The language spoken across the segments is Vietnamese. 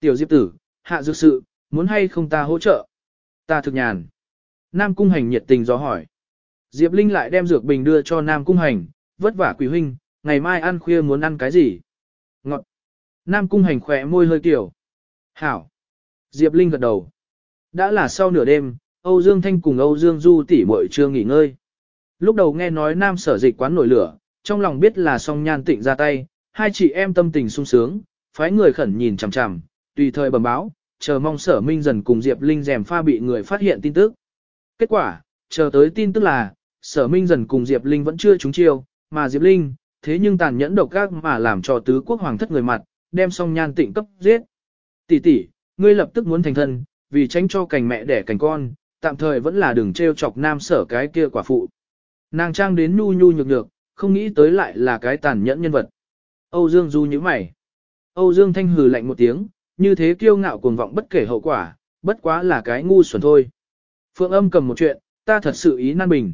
Tiểu Diệp tử, hạ dược sự, muốn hay không ta hỗ trợ? Ta thực nhàn. Nam Cung Hành nhiệt tình do hỏi. Diệp Linh lại đem dược bình đưa cho Nam Cung Hành, vất vả quỷ huynh, ngày mai ăn khuya muốn ăn cái gì? Ngọt. Nam Cung Hành khỏe môi hơi tiểu. Hảo. Diệp Linh gật đầu. Đã là sau nửa đêm, Âu Dương Thanh cùng Âu Dương Du tỷ muội chưa nghỉ ngơi. Lúc đầu nghe nói Nam sở dịch quán nổi lửa, trong lòng biết là song nhan tịnh ra tay, hai chị em tâm tình sung sướng, phái người khẩn nhìn chằm chằm, tùy thời bẩm báo, chờ mong sở minh dần cùng Diệp Linh rèm pha bị người phát hiện tin tức. Kết quả, chờ tới tin tức là, sở minh dần cùng Diệp Linh vẫn chưa trúng chiêu, mà Diệp Linh, thế nhưng tàn nhẫn độc ác mà làm cho tứ quốc hoàng thất người mặt, đem song nhan tịnh cấp giết. Tỷ tỷ, ngươi lập tức muốn thành thân, vì tránh cho cành mẹ đẻ cành con, tạm thời vẫn là đừng trêu chọc nam sở cái kia quả phụ. Nàng trang đến nhu nhu nhược nhược, không nghĩ tới lại là cái tàn nhẫn nhân vật. Âu Dương Du như mày. Âu Dương Thanh hừ lạnh một tiếng, như thế kiêu ngạo cuồng vọng bất kể hậu quả, bất quá là cái ngu xuẩn thôi. Phượng âm cầm một chuyện, ta thật sự ý nan bình.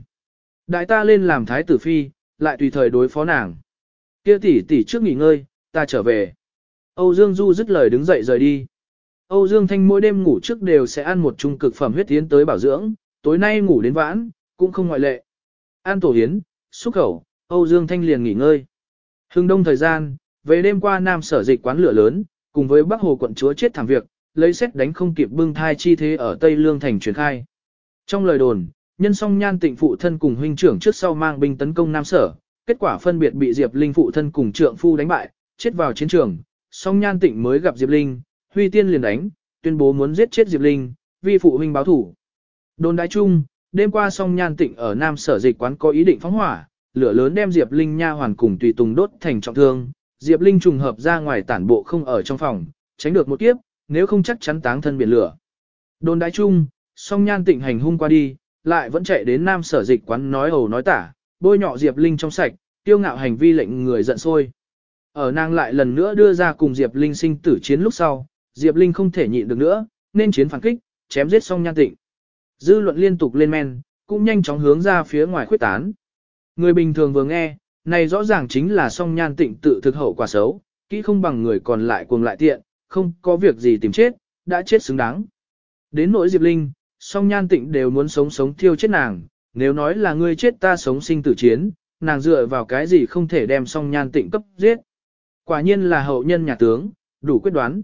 Đại ta lên làm thái tử phi, lại tùy thời đối phó nàng. Kia tỷ tỷ trước nghỉ ngơi, ta trở về. Âu Dương Du dứt lời đứng dậy rời đi. Âu Dương Thanh mỗi đêm ngủ trước đều sẽ ăn một chung cực phẩm huyết tiến tới bảo dưỡng, tối nay ngủ đến vãn, cũng không ngoại lệ. An tổ hiến, xúc khẩu, Âu Dương Thanh liền nghỉ ngơi. Hưng đông thời gian, về đêm qua Nam sở dịch quán lửa lớn, cùng với Bắc Hồ quận chúa chết thảm việc, lấy xét đánh không kịp bưng thai chi thế ở Tây Lương thành truyền khai. Trong lời đồn, nhân song nhan tịnh phụ thân cùng huynh trưởng trước sau mang binh tấn công Nam sở, kết quả phân biệt bị Diệp Linh phụ thân cùng trượng phu đánh bại, chết vào chiến trường. Song nhan tịnh mới gặp Diệp Linh, Huy Tiên liền đánh, tuyên bố muốn giết chết Diệp Linh, vì phụ huynh báo thủ. Đồn đại chung, đêm qua song nhan tịnh ở Nam sở dịch quán có ý định phóng hỏa, lửa lớn đem Diệp Linh nha hoàn cùng tùy tùng đốt thành trọng thương, Diệp Linh trùng hợp ra ngoài tản bộ không ở trong phòng, tránh được một kiếp, nếu không chắc chắn táng thân biển lửa. Đồn đại chung, song nhan tịnh hành hung qua đi, lại vẫn chạy đến nam sở dịch quán nói ầu nói tả, bôi nhọ Diệp Linh trong sạch, tiêu ngạo hành vi lệnh người giận sôi. Ở nàng lại lần nữa đưa ra cùng Diệp Linh sinh tử chiến lúc sau, Diệp Linh không thể nhịn được nữa, nên chiến phản kích, chém giết song nhan tịnh. Dư luận liên tục lên men, cũng nhanh chóng hướng ra phía ngoài khuyết tán. Người bình thường vừa nghe, này rõ ràng chính là song nhan tịnh tự thực hậu quả xấu, kỹ không bằng người còn lại cuồng lại tiện, không có việc gì tìm chết, đã chết xứng đáng. Đến nỗi Diệp Linh, song nhan tịnh đều muốn sống sống thiêu chết nàng, nếu nói là ngươi chết ta sống sinh tử chiến, nàng dựa vào cái gì không thể đem song nhan tịnh cấp giết. Quả nhiên là hậu nhân nhà tướng, đủ quyết đoán.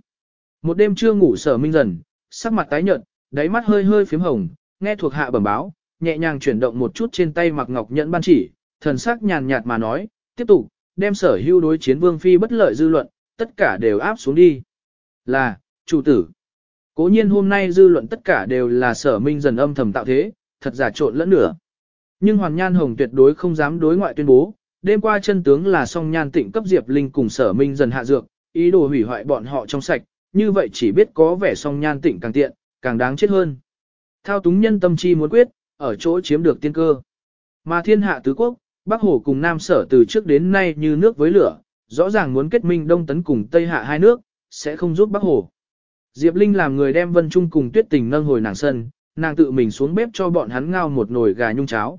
Một đêm chưa ngủ sở minh dần, sắc mặt tái nhợt, đáy mắt hơi hơi phím hồng, nghe thuộc hạ bẩm báo, nhẹ nhàng chuyển động một chút trên tay mặc ngọc nhẫn ban chỉ, thần sắc nhàn nhạt mà nói, tiếp tục, đem sở hưu đối chiến vương phi bất lợi dư luận, tất cả đều áp xuống đi. Là, chủ tử. Cố nhiên hôm nay dư luận tất cả đều là sở minh dần âm thầm tạo thế, thật giả trộn lẫn nửa. Nhưng Hoàn Nhan Hồng tuyệt đối không dám đối ngoại tuyên bố, đêm qua chân tướng là song nhan tịnh cấp Diệp Linh cùng sở minh dần hạ dược, ý đồ hủy hoại bọn họ trong sạch, như vậy chỉ biết có vẻ song nhan tịnh càng tiện, càng đáng chết hơn. Thao túng nhân tâm chi muốn quyết, ở chỗ chiếm được tiên cơ. Mà thiên hạ tứ quốc, Bắc Hồ cùng Nam Sở từ trước đến nay như nước với lửa, rõ ràng muốn kết minh Đông Tấn cùng Tây Hạ hai nước, sẽ không giúp Bắc Hồ. Diệp Linh làm người đem Vân Trung cùng Tuyết Tình nâng hồi nàng sân, nàng tự mình xuống bếp cho bọn hắn ngao một nồi gà nhung cháo.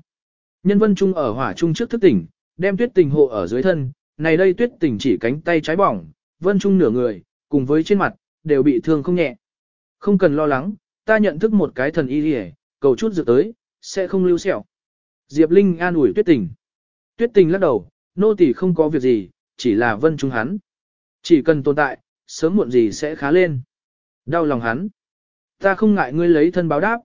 Nhân Vân Trung ở hỏa trung trước thức tỉnh, đem Tuyết Tình hộ ở dưới thân, này đây Tuyết Tình chỉ cánh tay trái bỏng, Vân Trung nửa người, cùng với trên mặt, đều bị thương không nhẹ. Không cần lo lắng, ta nhận thức một cái thần y liề, cầu chút dự tới, sẽ không lưu sẹo. Diệp Linh an ủi Tuyết Tình. Tuyết tình lắc đầu, nô tỳ không có việc gì, chỉ là vân trung hắn. Chỉ cần tồn tại, sớm muộn gì sẽ khá lên. Đau lòng hắn. Ta không ngại ngươi lấy thân báo đáp.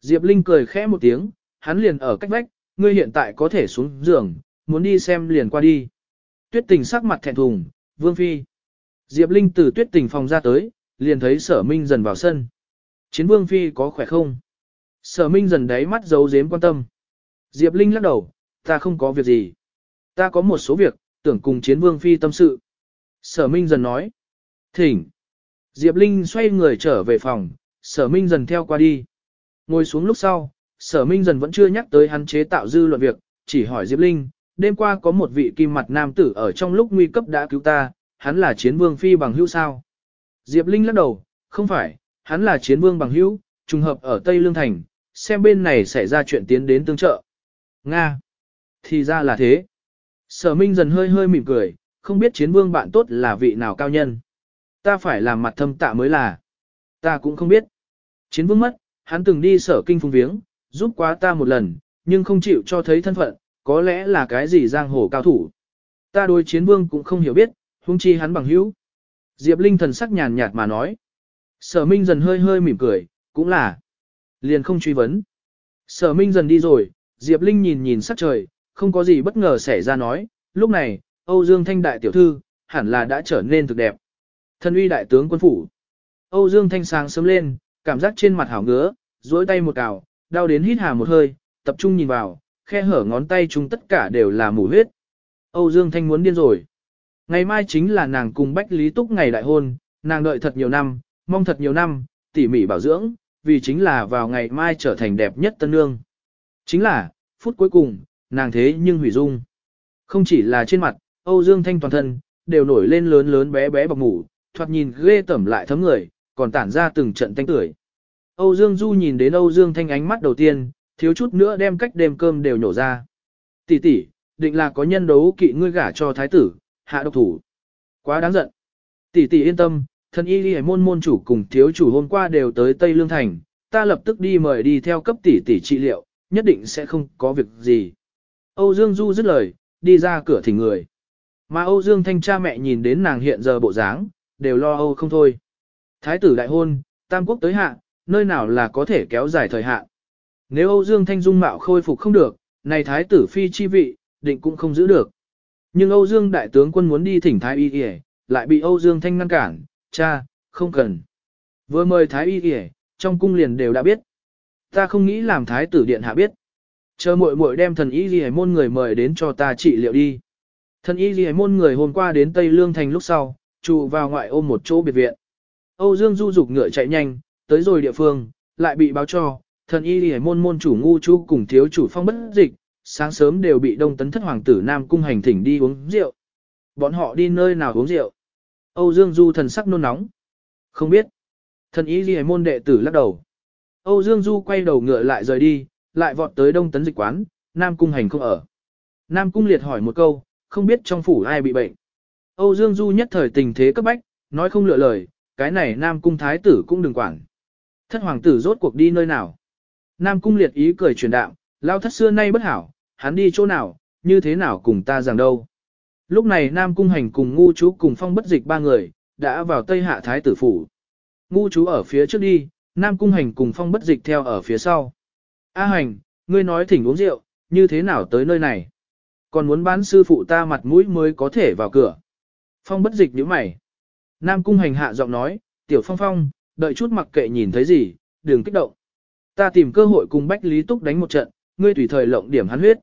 Diệp Linh cười khẽ một tiếng, hắn liền ở cách vách, ngươi hiện tại có thể xuống giường, muốn đi xem liền qua đi. Tuyết tình sắc mặt thẹn thùng, vương phi. Diệp Linh từ tuyết tình phòng ra tới, liền thấy sở minh dần vào sân. Chiến vương phi có khỏe không? Sở minh dần đáy mắt giấu giếm quan tâm. Diệp Linh lắc đầu, ta không có việc gì. Ta có một số việc, tưởng cùng chiến vương phi tâm sự. Sở Minh dần nói. Thỉnh. Diệp Linh xoay người trở về phòng, sở Minh dần theo qua đi. Ngồi xuống lúc sau, sở Minh dần vẫn chưa nhắc tới hắn chế tạo dư luận việc, chỉ hỏi Diệp Linh, đêm qua có một vị kim mặt nam tử ở trong lúc nguy cấp đã cứu ta, hắn là chiến vương phi bằng hữu sao. Diệp Linh lắc đầu, không phải, hắn là chiến vương bằng hữu, trùng hợp ở Tây Lương Thành, xem bên này xảy ra chuyện tiến đến tương trợ. Nga. Thì ra là thế. Sở Minh dần hơi hơi mỉm cười, không biết chiến vương bạn tốt là vị nào cao nhân. ta phải làm mặt thâm tạ mới là. Ta cũng không biết. Chiến vương mất, hắn từng đi sở kinh phùng viếng, giúp quá ta một lần, nhưng không chịu cho thấy thân phận, có lẽ là cái gì giang hồ cao thủ. Ta đối chiến vương cũng không hiểu biết, huống chi hắn bằng hữu. Diệp Linh thần sắc nhàn nhạt mà nói. Sở Minh dần hơi hơi mỉm cười, cũng là. Liền không truy vấn. Sở Minh dần đi rồi, Diệp Linh nhìn nhìn sắc trời, không có gì bất ngờ xảy ra nói, lúc này, Âu Dương Thanh đại tiểu thư, hẳn là đã trở nên thực đẹp. Thân uy đại tướng quân phủ. Âu Dương Thanh sáng sớm lên, cảm giác trên mặt hảo ngứa, duỗi tay một cào, đau đến hít hà một hơi, tập trung nhìn vào, khe hở ngón tay chúng tất cả đều là mủ huyết. Âu Dương Thanh muốn điên rồi. Ngày mai chính là nàng cùng Bách Lý Túc ngày đại hôn, nàng đợi thật nhiều năm, mong thật nhiều năm, tỉ mỉ bảo dưỡng, vì chính là vào ngày mai trở thành đẹp nhất tân nương. Chính là, phút cuối cùng, nàng thế nhưng hủy dung. Không chỉ là trên mặt, Âu Dương Thanh toàn thân, đều nổi lên lớn lớn bé bé bọc mủ, thoạt nhìn ghê tẩm lại thấm người, còn tản ra từng trận tanh tưởi. Âu Dương Du nhìn đến Âu Dương Thanh ánh mắt đầu tiên, thiếu chút nữa đem cách đêm cơm đều nhổ ra. Tỷ tỷ, định là có nhân đấu kỵ ngươi gả cho thái tử, hạ độc thủ. Quá đáng giận. Tỷ tỷ yên tâm, thân y đi môn môn chủ cùng thiếu chủ hôm qua đều tới Tây Lương Thành, ta lập tức đi mời đi theo cấp tỷ tỷ trị liệu, nhất định sẽ không có việc gì. Âu Dương Du dứt lời, đi ra cửa thỉnh người. Mà Âu Dương Thanh cha mẹ nhìn đến nàng hiện giờ bộ dáng, đều lo âu không thôi. Thái tử đại hôn, tam quốc tới hạ, nơi nào là có thể kéo dài thời hạn. Nếu Âu Dương Thanh dung mạo khôi phục không được, này thái tử phi chi vị, định cũng không giữ được. Nhưng Âu Dương đại tướng quân muốn đi thỉnh thái y y, lại bị Âu Dương Thanh ngăn cản, cha, không cần. Vừa mời thái y y, trong cung liền đều đã biết. Ta không nghĩ làm thái tử điện hạ biết. Chờ muội muội đem thần y ghi môn người mời đến cho ta trị liệu đi. Thần y ghi môn người hôm qua đến Tây Lương Thành lúc sau, trụ vào ngoại ôm một chỗ biệt viện. Âu Dương du dục ngựa chạy nhanh, tới rồi địa phương, lại bị báo cho, thần y ghi môn môn chủ ngu chu cùng thiếu chủ phong bất dịch, sáng sớm đều bị đông tấn thất hoàng tử Nam Cung hành thỉnh đi uống rượu. Bọn họ đi nơi nào uống rượu? Âu Dương Du thần sắc nôn nóng. Không biết. Thần y ghi môn đệ tử lắc đầu. Âu Dương Du quay đầu ngựa lại rời đi, lại vọt tới đông tấn dịch quán, Nam Cung hành không ở. Nam Cung liệt hỏi một câu, không biết trong phủ ai bị bệnh. Âu Dương Du nhất thời tình thế cấp bách, nói không lựa lời, cái này Nam Cung thái tử cũng đừng quản. Thất hoàng tử rốt cuộc đi nơi nào? Nam Cung liệt ý cười truyền đạo, lao thất xưa nay bất hảo, hắn đi chỗ nào, như thế nào cùng ta rằng đâu. Lúc này Nam Cung Hành cùng ngu chú cùng phong bất dịch ba người, đã vào Tây Hạ Thái tử phủ. Ngu chú ở phía trước đi, Nam Cung Hành cùng phong bất dịch theo ở phía sau. A Hành, ngươi nói thỉnh uống rượu, như thế nào tới nơi này? Còn muốn bán sư phụ ta mặt mũi mới có thể vào cửa. Phong bất dịch nhíu mày. Nam Cung Hành hạ giọng nói, tiểu phong phong, đợi chút mặc kệ nhìn thấy gì, đừng kích động. Ta tìm cơ hội cùng Bách Lý Túc đánh một trận, ngươi tùy thời lộng điểm hắn huyết.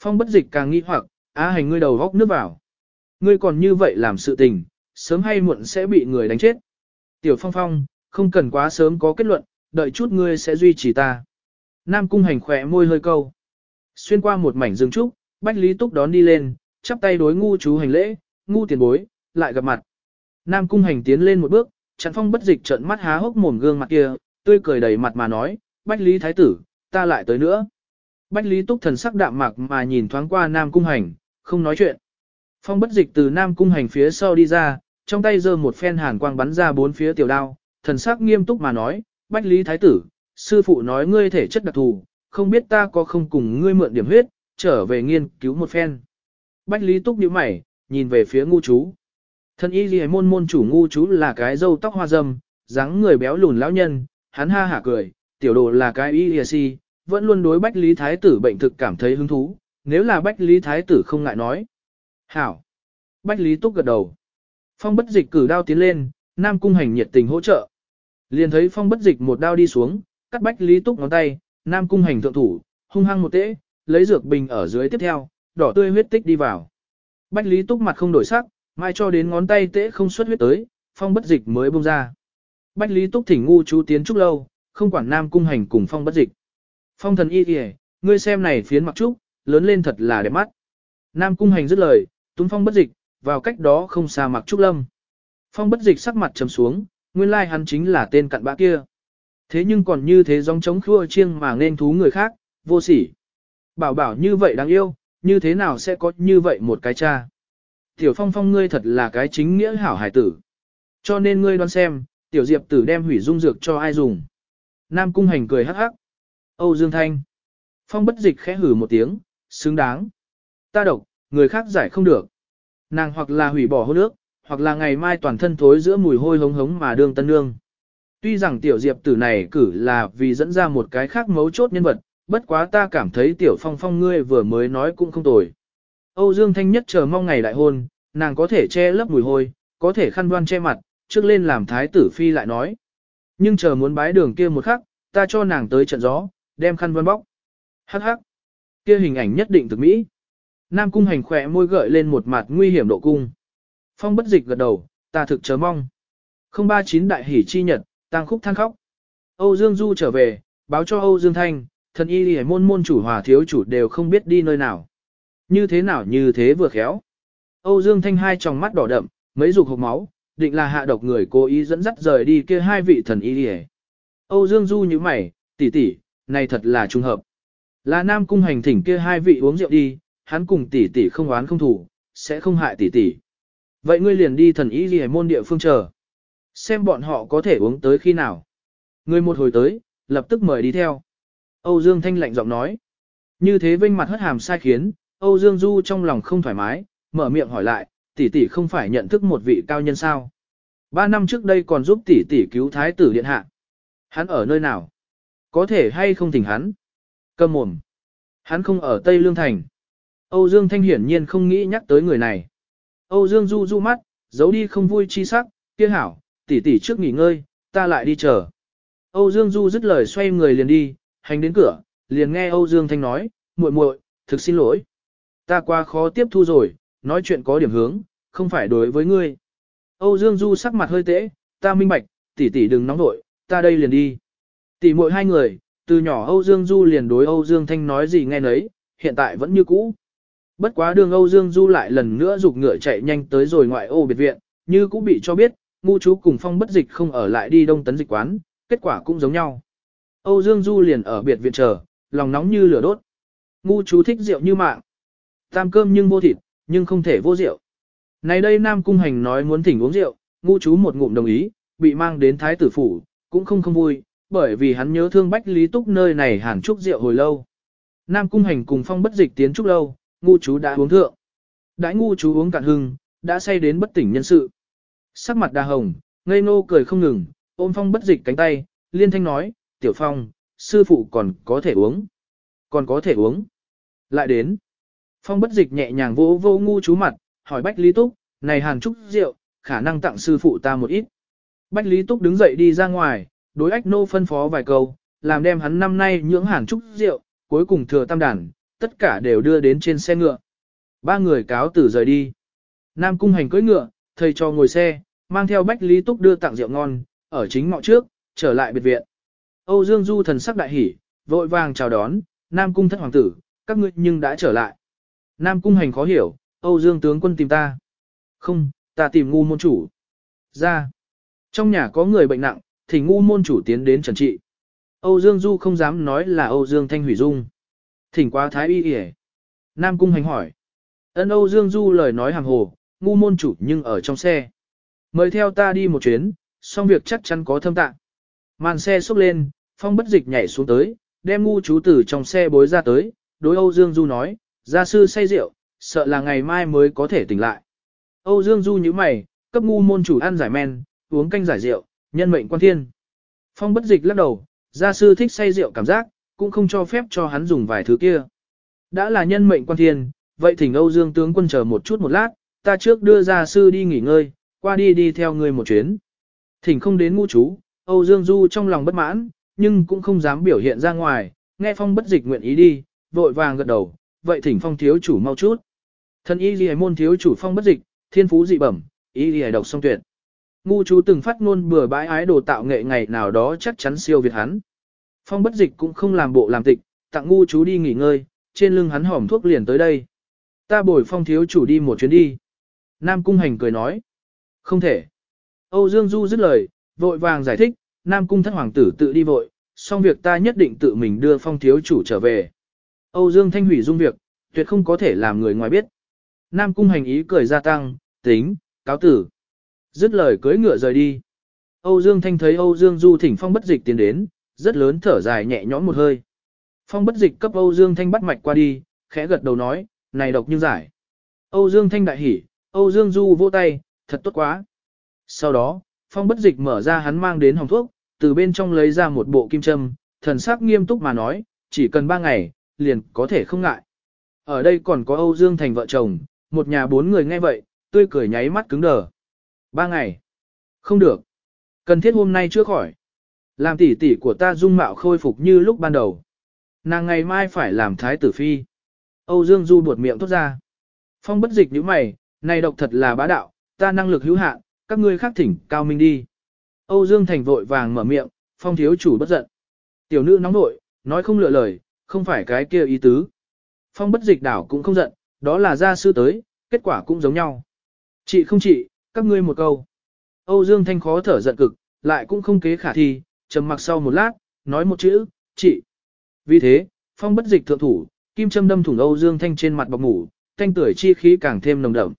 Phong bất dịch càng nghi hoặc, á hành ngươi đầu góc nước vào. Ngươi còn như vậy làm sự tình, sớm hay muộn sẽ bị người đánh chết. Tiểu phong phong, không cần quá sớm có kết luận, đợi chút ngươi sẽ duy trì ta. Nam cung hành khỏe môi hơi câu. Xuyên qua một mảnh rừng trúc, Bách Lý Túc đón đi lên, chắp tay đối ngu chú hành lễ, ngu tiền bối, lại gặp mặt. Nam cung hành tiến lên một bước, chặn phong bất dịch trợn mắt há hốc mồm gương mặt kia, tươi cười đầy mặt mà nói, Bách Lý Thái Tử, ta lại tới nữa. Bách Lý Túc thần sắc đạm mạc mà nhìn thoáng qua Nam Cung Hành, không nói chuyện. Phong bất dịch từ Nam Cung Hành phía sau đi ra, trong tay giơ một phen hàn quang bắn ra bốn phía tiểu đao, thần sắc nghiêm túc mà nói, Bách Lý Thái Tử, sư phụ nói ngươi thể chất đặc thù, không biết ta có không cùng ngươi mượn điểm huyết, trở về nghiên cứu một phen. Bách Lý Túc nhíu mày, nhìn về phía ngu chú. Thân y gì môn môn chủ ngu chú là cái dâu tóc hoa râm, dáng người béo lùn lão nhân, hắn ha hả cười, tiểu đồ là cái y lìa si, vẫn luôn đối Bách Lý Thái tử bệnh thực cảm thấy hứng thú, nếu là Bách Lý Thái tử không ngại nói. Hảo. Bách Lý Túc gật đầu. Phong bất dịch cử đao tiến lên, Nam Cung hành nhiệt tình hỗ trợ. Liền thấy phong bất dịch một đao đi xuống, cắt Bách Lý Túc ngón tay, Nam Cung hành thượng thủ, hung hăng một tễ, lấy dược bình ở dưới tiếp theo, đỏ tươi huyết tích đi vào. Bách Lý Túc mặt không đổi sắc, mai cho đến ngón tay tễ không xuất huyết tới, phong bất dịch mới bông ra. Bách Lý Túc thỉnh ngu chú tiến trúc lâu, không quản Nam Cung hành cùng phong bất dịch. Phong thần y kìa, ngươi xem này phiến mặc trúc, lớn lên thật là đẹp mắt. Nam cung hành dứt lời, túm phong bất dịch, vào cách đó không xa mặc trúc lâm. Phong bất dịch sắc mặt trầm xuống, nguyên lai hắn chính là tên cặn bã kia. Thế nhưng còn như thế giống chống khua chiêng mà nên thú người khác, vô sỉ. Bảo bảo như vậy đáng yêu, như thế nào sẽ có như vậy một cái cha. Tiểu phong phong ngươi thật là cái chính nghĩa hảo hải tử. Cho nên ngươi đoán xem, tiểu diệp tử đem hủy dung dược cho ai dùng. Nam cung hành cười hắc hắc. Âu Dương Thanh. Phong bất dịch khẽ hử một tiếng, xứng đáng. Ta độc, người khác giải không được. Nàng hoặc là hủy bỏ hôn nước, hoặc là ngày mai toàn thân thối giữa mùi hôi hống hống mà đương tân nương. Tuy rằng tiểu diệp tử này cử là vì dẫn ra một cái khác mấu chốt nhân vật, bất quá ta cảm thấy tiểu phong phong ngươi vừa mới nói cũng không tồi. Âu Dương Thanh nhất chờ mong ngày đại hôn, nàng có thể che lấp mùi hôi, có thể khăn đoan che mặt, trước lên làm thái tử phi lại nói. Nhưng chờ muốn bái đường kia một khắc, ta cho nàng tới trận gió, đem khăn đoan bóc. Hắc hắc. Kia hình ảnh nhất định thực mỹ. Nam cung hành khỏe môi gợi lên một mặt nguy hiểm độ cung. Phong bất dịch gật đầu, ta thực chờ mong. 039 đại hỷ chi nhật, tang khúc than khóc. Âu Dương Du trở về, báo cho Âu Dương Thanh, thần y lì môn môn chủ hòa thiếu chủ đều không biết đi nơi nào. Như thế nào như thế vừa khéo. Âu Dương Thanh hai tròng mắt đỏ đậm, mấy dục hộp máu, định là hạ độc người cố ý dẫn dắt rời đi kia hai vị thần y lì Âu Dương Du như mày, tỷ tỷ, này thật là trùng hợp. Là nam cung hành thỉnh kia hai vị uống rượu đi, hắn cùng tỷ tỷ không oán không thủ, sẽ không hại tỷ tỷ. Vậy ngươi liền đi thần y lì môn địa phương chờ. Xem bọn họ có thể uống tới khi nào. người một hồi tới, lập tức mời đi theo. Âu Dương Thanh lạnh giọng nói. Như thế vinh mặt hất hàm sai khiến, Âu Dương Du trong lòng không thoải mái, mở miệng hỏi lại, tỷ tỷ không phải nhận thức một vị cao nhân sao. Ba năm trước đây còn giúp tỷ tỷ cứu thái tử điện hạ. Hắn ở nơi nào? Có thể hay không thỉnh hắn? Cầm mồm. Hắn không ở Tây Lương Thành. Âu Dương Thanh hiển nhiên không nghĩ nhắc tới người này. Âu Dương Du du mắt, giấu đi không vui chi sắc, kia hảo, tỷ tỷ trước nghỉ ngơi, ta lại đi chờ. Âu Dương Du dứt lời xoay người liền đi, hành đến cửa, liền nghe Âu Dương Thanh nói, muội muội, thực xin lỗi. Ta qua khó tiếp thu rồi, nói chuyện có điểm hướng, không phải đối với ngươi. Âu Dương Du sắc mặt hơi tễ, ta minh bạch, tỷ tỷ đừng nóng nội, ta đây liền đi. Tỷ muội hai người, từ nhỏ Âu Dương Du liền đối Âu Dương Thanh nói gì nghe nấy, hiện tại vẫn như cũ. Bất quá đường Âu Dương Du lại lần nữa rục ngựa chạy nhanh tới rồi ngoại ô biệt viện, như cũng bị cho biết, ngu chú cùng phong bất dịch không ở lại đi đông tấn dịch quán, kết quả cũng giống nhau. Âu Dương Du liền ở biệt viện chờ, lòng nóng như lửa đốt. Ngu chú thích rượu như mạng. Tam cơm nhưng vô thịt, nhưng không thể vô rượu. Này đây Nam Cung Hành nói muốn thỉnh uống rượu, ngu chú một ngụm đồng ý, bị mang đến thái tử phủ, cũng không không vui, bởi vì hắn nhớ thương Bách Lý Túc nơi này hàn trúc rượu hồi lâu. Nam Cung Hành cùng phong bất dịch tiến trúc lâu, ngu chú đã uống thượng. Đãi ngu chú uống cạn hưng, đã say đến bất tỉnh nhân sự. Sắc mặt đa hồng, ngây ngô cười không ngừng, ôm phong bất dịch cánh tay, liên thanh nói, tiểu phong, sư phụ còn có thể uống. Còn có thể uống. Lại đến. Phong bất dịch nhẹ nhàng vỗ vô ngu chú mặt, hỏi Bách Lý Túc, này hàng trúc rượu, khả năng tặng sư phụ ta một ít. Bách Lý Túc đứng dậy đi ra ngoài, đối ách nô phân phó vài câu, làm đem hắn năm nay nhưỡng hàng trúc rượu, cuối cùng thừa tam đàn, tất cả đều đưa đến trên xe ngựa. Ba người cáo tử rời đi. Nam cung hành cưỡi ngựa, thầy cho ngồi xe, mang theo Bách Lý Túc đưa tặng rượu ngon, ở chính ngọ trước, trở lại biệt viện. Âu Dương Du thần sắc đại hỉ, vội vàng chào đón, Nam cung thất hoàng tử, các ngươi nhưng đã trở lại. Nam cung hành khó hiểu, Âu Dương tướng quân tìm ta. Không, ta tìm ngu môn chủ. Ra. Trong nhà có người bệnh nặng, thì ngu môn chủ tiến đến trần trị. Âu Dương Du không dám nói là Âu Dương Thanh hủy dung. Thỉnh qua thái y yể Nam cung hành hỏi. Ân Âu Dương Du lời nói hàng hồ, ngu môn chủ nhưng ở trong xe. Mời theo ta đi một chuyến, xong việc chắc chắn có thâm tạng. Màn xe xúc lên, phong bất dịch nhảy xuống tới, đem ngu chú tử trong xe bối ra tới, đối Âu Dương Du nói, gia sư say rượu, sợ là ngày mai mới có thể tỉnh lại. Âu Dương Du như mày, cấp ngu môn chủ ăn giải men, uống canh giải rượu, nhân mệnh quan thiên. Phong bất dịch lắc đầu, gia sư thích say rượu cảm giác, cũng không cho phép cho hắn dùng vài thứ kia. Đã là nhân mệnh quan thiên, vậy thỉnh Âu Dương tướng quân chờ một chút một lát, ta trước đưa gia sư đi nghỉ ngơi, qua đi đi theo người một chuyến. Thỉnh không đến ngũ chú, Âu Dương Du trong lòng bất mãn, nhưng cũng không dám biểu hiện ra ngoài, nghe phong bất dịch nguyện ý đi, vội vàng gật đầu, vậy thỉnh phong thiếu chủ mau chút. Thần y ghi môn thiếu chủ phong bất dịch, thiên phú dị bẩm, y ghi độc song tuyệt. Ngu chú từng phát ngôn bừa bãi ái đồ tạo nghệ ngày nào đó chắc chắn siêu việt hắn. Phong bất dịch cũng không làm bộ làm tịch, tặng ngu chú đi nghỉ ngơi, trên lưng hắn hỏm thuốc liền tới đây. Ta bồi phong thiếu chủ đi một chuyến đi. Nam cung hành cười nói. Không thể. Âu Dương Du dứt lời, vội vàng giải thích, Nam cung thất hoàng tử tự đi vội, xong việc ta nhất định tự mình đưa phong thiếu chủ trở về. Âu Dương Thanh hủy dung việc, tuyệt không có thể làm người ngoài biết. Nam cung hành ý cười gia tăng, tính, cáo tử. Dứt lời cưới ngựa rời đi. Âu Dương Thanh thấy Âu Dương Du thỉnh phong bất dịch tiến đến, rất lớn thở dài nhẹ nhõm một hơi. Phong bất dịch cấp Âu Dương Thanh bắt mạch qua đi, khẽ gật đầu nói, này độc như giải. Âu Dương Thanh đại hỉ, Âu Dương Du vỗ tay, thật tốt quá. Sau đó, phong bất dịch mở ra hắn mang đến hồng thuốc, từ bên trong lấy ra một bộ kim châm, thần sắc nghiêm túc mà nói, chỉ cần ba ngày, liền có thể không ngại. Ở đây còn có Âu Dương Thành vợ chồng, một nhà bốn người nghe vậy, tươi cười nháy mắt cứng đờ. Ba ngày. Không được. Cần thiết hôm nay chưa khỏi. Làm tỷ tỷ của ta dung mạo khôi phục như lúc ban đầu. Nàng ngày mai phải làm thái tử phi. Âu Dương Du buột miệng thốt ra. Phong bất dịch như mày, này độc thật là bá đạo, ta năng lực hữu hạn, các ngươi khác thỉnh cao minh đi. Âu Dương Thành vội vàng mở miệng, phong thiếu chủ bất giận. Tiểu nữ nóng nội, nói không lựa lời, không phải cái kia ý tứ. Phong bất dịch đảo cũng không giận, đó là gia sư tới, kết quả cũng giống nhau. Chị không chị, các ngươi một câu. Âu Dương Thanh khó thở giận cực, lại cũng không kế khả thi, trầm mặc sau một lát, nói một chữ, chị. Vì thế, phong bất dịch thượng thủ, kim châm đâm thủng Âu Dương Thanh trên mặt bọc ngủ, thanh tuổi chi khí càng thêm nồng đậm.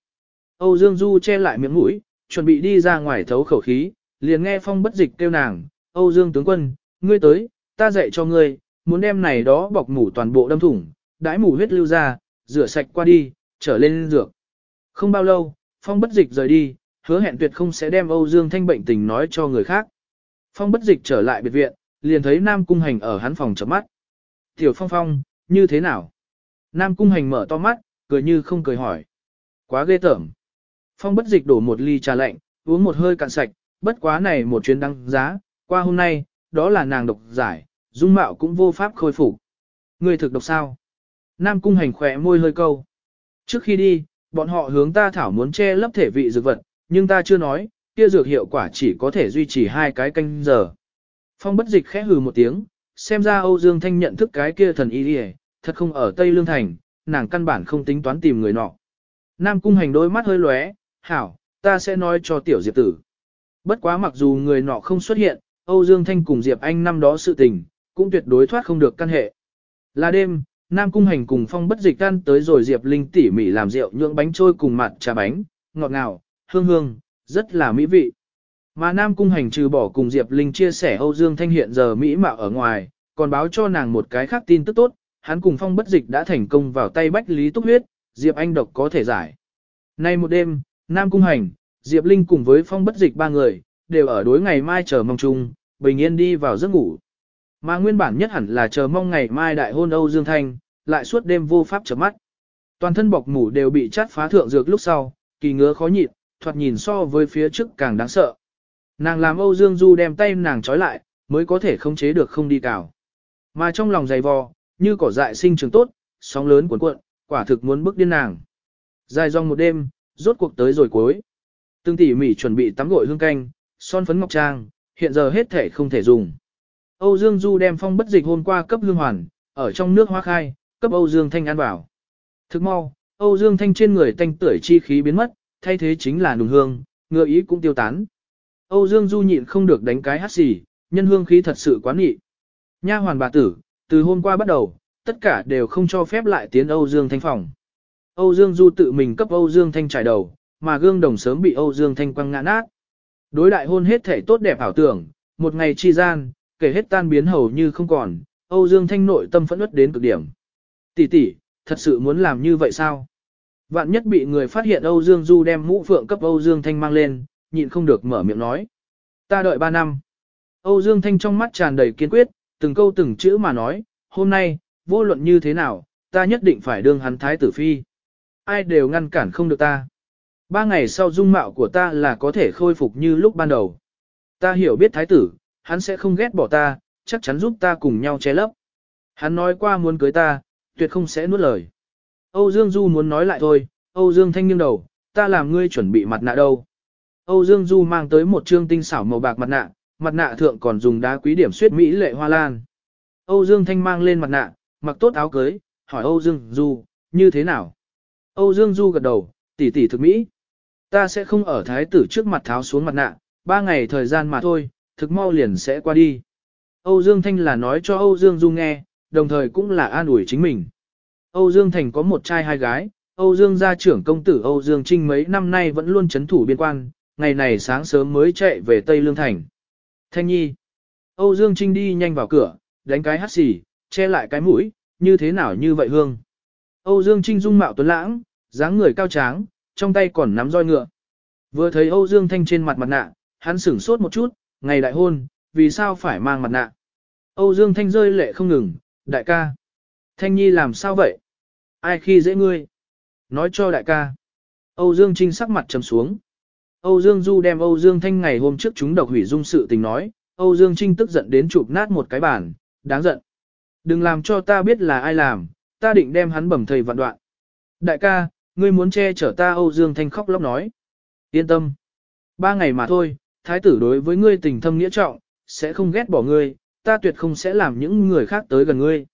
Âu Dương Du che lại miệng mũi, chuẩn bị đi ra ngoài thấu khẩu khí, liền nghe phong bất dịch kêu nàng, Âu Dương tướng quân, ngươi tới, ta dạy cho ngươi, muốn đem này đó bọc ngủ toàn bộ đâm thủng, đãi mủ huyết lưu ra, rửa sạch qua đi, trở lên dược. Không bao lâu, phong bất dịch rời đi, hứa hẹn tuyệt không sẽ đem Âu Dương Thanh bệnh tình nói cho người khác. Phong bất dịch trở lại biệt viện, liền thấy Nam Cung Hành ở hắn phòng chấm mắt. Tiểu Phong Phong, như thế nào? Nam Cung Hành mở to mắt, cười như không cười hỏi. Quá ghê tởm. Phong bất dịch đổ một ly trà lạnh, uống một hơi cạn sạch, bất quá này một chuyến đăng giá, qua hôm nay, đó là nàng độc giải, dung mạo cũng vô pháp khôi phục. Người thực độc sao? Nam Cung Hành khỏe môi hơi câu. Trước khi đi, bọn họ hướng ta thảo muốn che lấp thể vị dược vật, nhưng ta chưa nói, kia dược hiệu quả chỉ có thể duy trì hai cái canh giờ. Phong bất dịch khẽ hừ một tiếng, xem ra Âu Dương Thanh nhận thức cái kia thần y đi thật không ở Tây Lương Thành, nàng căn bản không tính toán tìm người nọ. Nam cung hành đôi mắt hơi lóe, hảo, ta sẽ nói cho tiểu diệp tử. Bất quá mặc dù người nọ không xuất hiện, Âu Dương Thanh cùng Diệp Anh năm đó sự tình, cũng tuyệt đối thoát không được căn hệ. Là đêm, Nam cung hành cùng phong bất dịch ăn tới rồi Diệp Linh tỉ mỉ làm rượu nhượng bánh trôi cùng mặt trà bánh, ngọt ngào, hương hương, rất là mỹ vị. Mà Nam Cung Hành trừ bỏ cùng Diệp Linh chia sẻ Âu Dương Thanh hiện giờ Mỹ mạo ở ngoài, còn báo cho nàng một cái khác tin tức tốt, hắn cùng phong bất dịch đã thành công vào tay Bách Lý Túc Huyết, Diệp Anh độc có thể giải. Nay một đêm, Nam Cung Hành, Diệp Linh cùng với phong bất dịch ba người, đều ở đối ngày mai chờ mong chung, bình yên đi vào giấc ngủ. Mà nguyên bản nhất hẳn là chờ mong ngày mai đại hôn Âu Dương Thanh, lại suốt đêm vô pháp chợp mắt. Toàn thân bọc mủ đều bị chát phá thượng dược lúc sau, kỳ ngứa khó nhịn, thoạt nhìn so với phía trước càng đáng sợ. Nàng làm Âu Dương Du đem tay nàng trói lại, mới có thể không chế được không đi cào. Mà trong lòng dày vò, như cỏ dại sinh trường tốt, sóng lớn cuộn cuộn, quả thực muốn bức điên nàng. Dài dòng một đêm, rốt cuộc tới rồi cuối. Từng tỉ mỉ chuẩn bị tắm gội hương canh, son phấn ngọc trang, hiện giờ hết thể không thể dùng. Âu Dương Du đem phong bất dịch hôm qua cấp hương hoàn, ở trong nước hoa khai, cấp Âu Dương Thanh ăn vào. Thức mau, Âu Dương Thanh trên người tanh tưởi chi khí biến mất, thay thế chính là nùng hương, ngựa ý cũng tiêu tán. Âu Dương Du nhịn không được đánh cái hát xì, nhân hương khí thật sự quá nghị. Nha hoàn bà tử, từ hôm qua bắt đầu, tất cả đều không cho phép lại tiến Âu Dương Thanh phòng. Âu Dương Du tự mình cấp Âu Dương Thanh trải đầu, mà gương đồng sớm bị Âu Dương Thanh quăng ngã nát. Đối đại hôn hết thể tốt đẹp ảo tưởng, một ngày chi gian, kể hết tan biến hầu như không còn, Âu Dương Thanh nội tâm phẫn uất đến cực điểm. Tỷ tỷ, thật sự muốn làm như vậy sao? Vạn nhất bị người phát hiện Âu Dương Du đem mũ phượng cấp Âu Dương Thanh mang lên, nhịn không được mở miệng nói. Ta đợi 3 năm. Âu Dương Thanh trong mắt tràn đầy kiên quyết, từng câu từng chữ mà nói, hôm nay, vô luận như thế nào, ta nhất định phải đương hắn thái tử phi. Ai đều ngăn cản không được ta. Ba ngày sau dung mạo của ta là có thể khôi phục như lúc ban đầu. Ta hiểu biết thái tử, hắn sẽ không ghét bỏ ta, chắc chắn giúp ta cùng nhau che lấp. Hắn nói qua muốn cưới ta, tuyệt không sẽ nuốt lời. Âu Dương Du muốn nói lại thôi, Âu Dương Thanh nghiêng đầu, ta làm ngươi chuẩn bị mặt nạ đâu. Âu Dương Du mang tới một trương tinh xảo màu bạc mặt nạ, mặt nạ thượng còn dùng đá quý điểm suyết mỹ lệ hoa lan. Âu Dương Thanh mang lên mặt nạ, mặc tốt áo cưới, hỏi Âu Dương Du, như thế nào? Âu Dương Du gật đầu, tỷ tỷ thực mỹ. Ta sẽ không ở thái tử trước mặt tháo xuống mặt nạ, ba ngày thời gian mà thôi, thực mau liền sẽ qua đi. Âu Dương Thanh là nói cho Âu Dương Du nghe, đồng thời cũng là an ủi chính mình. Âu Dương Thành có một trai hai gái, Âu Dương gia trưởng công tử Âu Dương Trinh mấy năm nay vẫn luôn chấn thủ biên quan, ngày này sáng sớm mới chạy về Tây Lương Thành. Thanh Nhi. Âu Dương Trinh đi nhanh vào cửa, đánh cái hắt xì, che lại cái mũi, như thế nào như vậy hương. Âu Dương Trinh dung mạo tuấn lãng, dáng người cao tráng, trong tay còn nắm roi ngựa. Vừa thấy Âu Dương Thanh trên mặt mặt nạ, hắn sửng sốt một chút, ngày đại hôn, vì sao phải mang mặt nạ. Âu Dương Thanh rơi lệ không ngừng, đại ca. Thanh Nhi làm sao vậy? Ai khi dễ ngươi? Nói cho đại ca. Âu Dương Trinh sắc mặt trầm xuống. Âu Dương Du đem Âu Dương Thanh ngày hôm trước chúng độc hủy dung sự tình nói, Âu Dương Trinh tức giận đến chụp nát một cái bàn, đáng giận. Đừng làm cho ta biết là ai làm, ta định đem hắn bẩm thầy vạn đoạn. Đại ca, ngươi muốn che chở ta Âu Dương Thanh khóc lóc nói. Yên tâm. Ba ngày mà thôi, thái tử đối với ngươi tình thâm nghĩa trọng, sẽ không ghét bỏ ngươi, ta tuyệt không sẽ làm những người khác tới gần ngươi.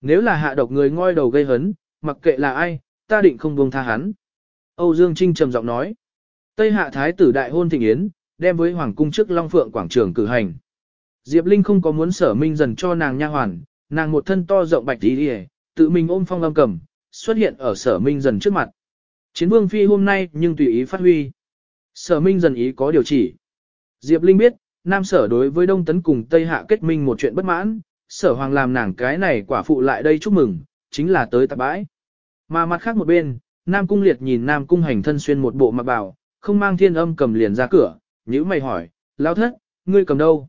Nếu là hạ độc người ngoi đầu gây hấn, mặc kệ là ai, ta định không buông tha hắn. Âu Dương Trinh trầm giọng nói. Tây hạ thái tử đại hôn thịnh yến, đem với hoàng cung trước Long Phượng quảng trường cử hành. Diệp Linh không có muốn sở minh dần cho nàng nha hoàn, nàng một thân to rộng bạch đi đi tự mình ôm phong âm cầm, xuất hiện ở sở minh dần trước mặt. Chiến vương phi hôm nay nhưng tùy ý phát huy. Sở minh dần ý có điều chỉ. Diệp Linh biết, Nam sở đối với Đông Tấn cùng Tây Hạ kết minh một chuyện bất mãn, sở hoàng làm nàng cái này quả phụ lại đây chúc mừng, chính là tới tạp bãi. Mà mặt khác một bên, Nam Cung Liệt nhìn Nam Cung hành thân xuyên một bộ mặc bào, không mang thiên âm cầm liền ra cửa, nhữ mày hỏi, lao thất, ngươi cầm đâu?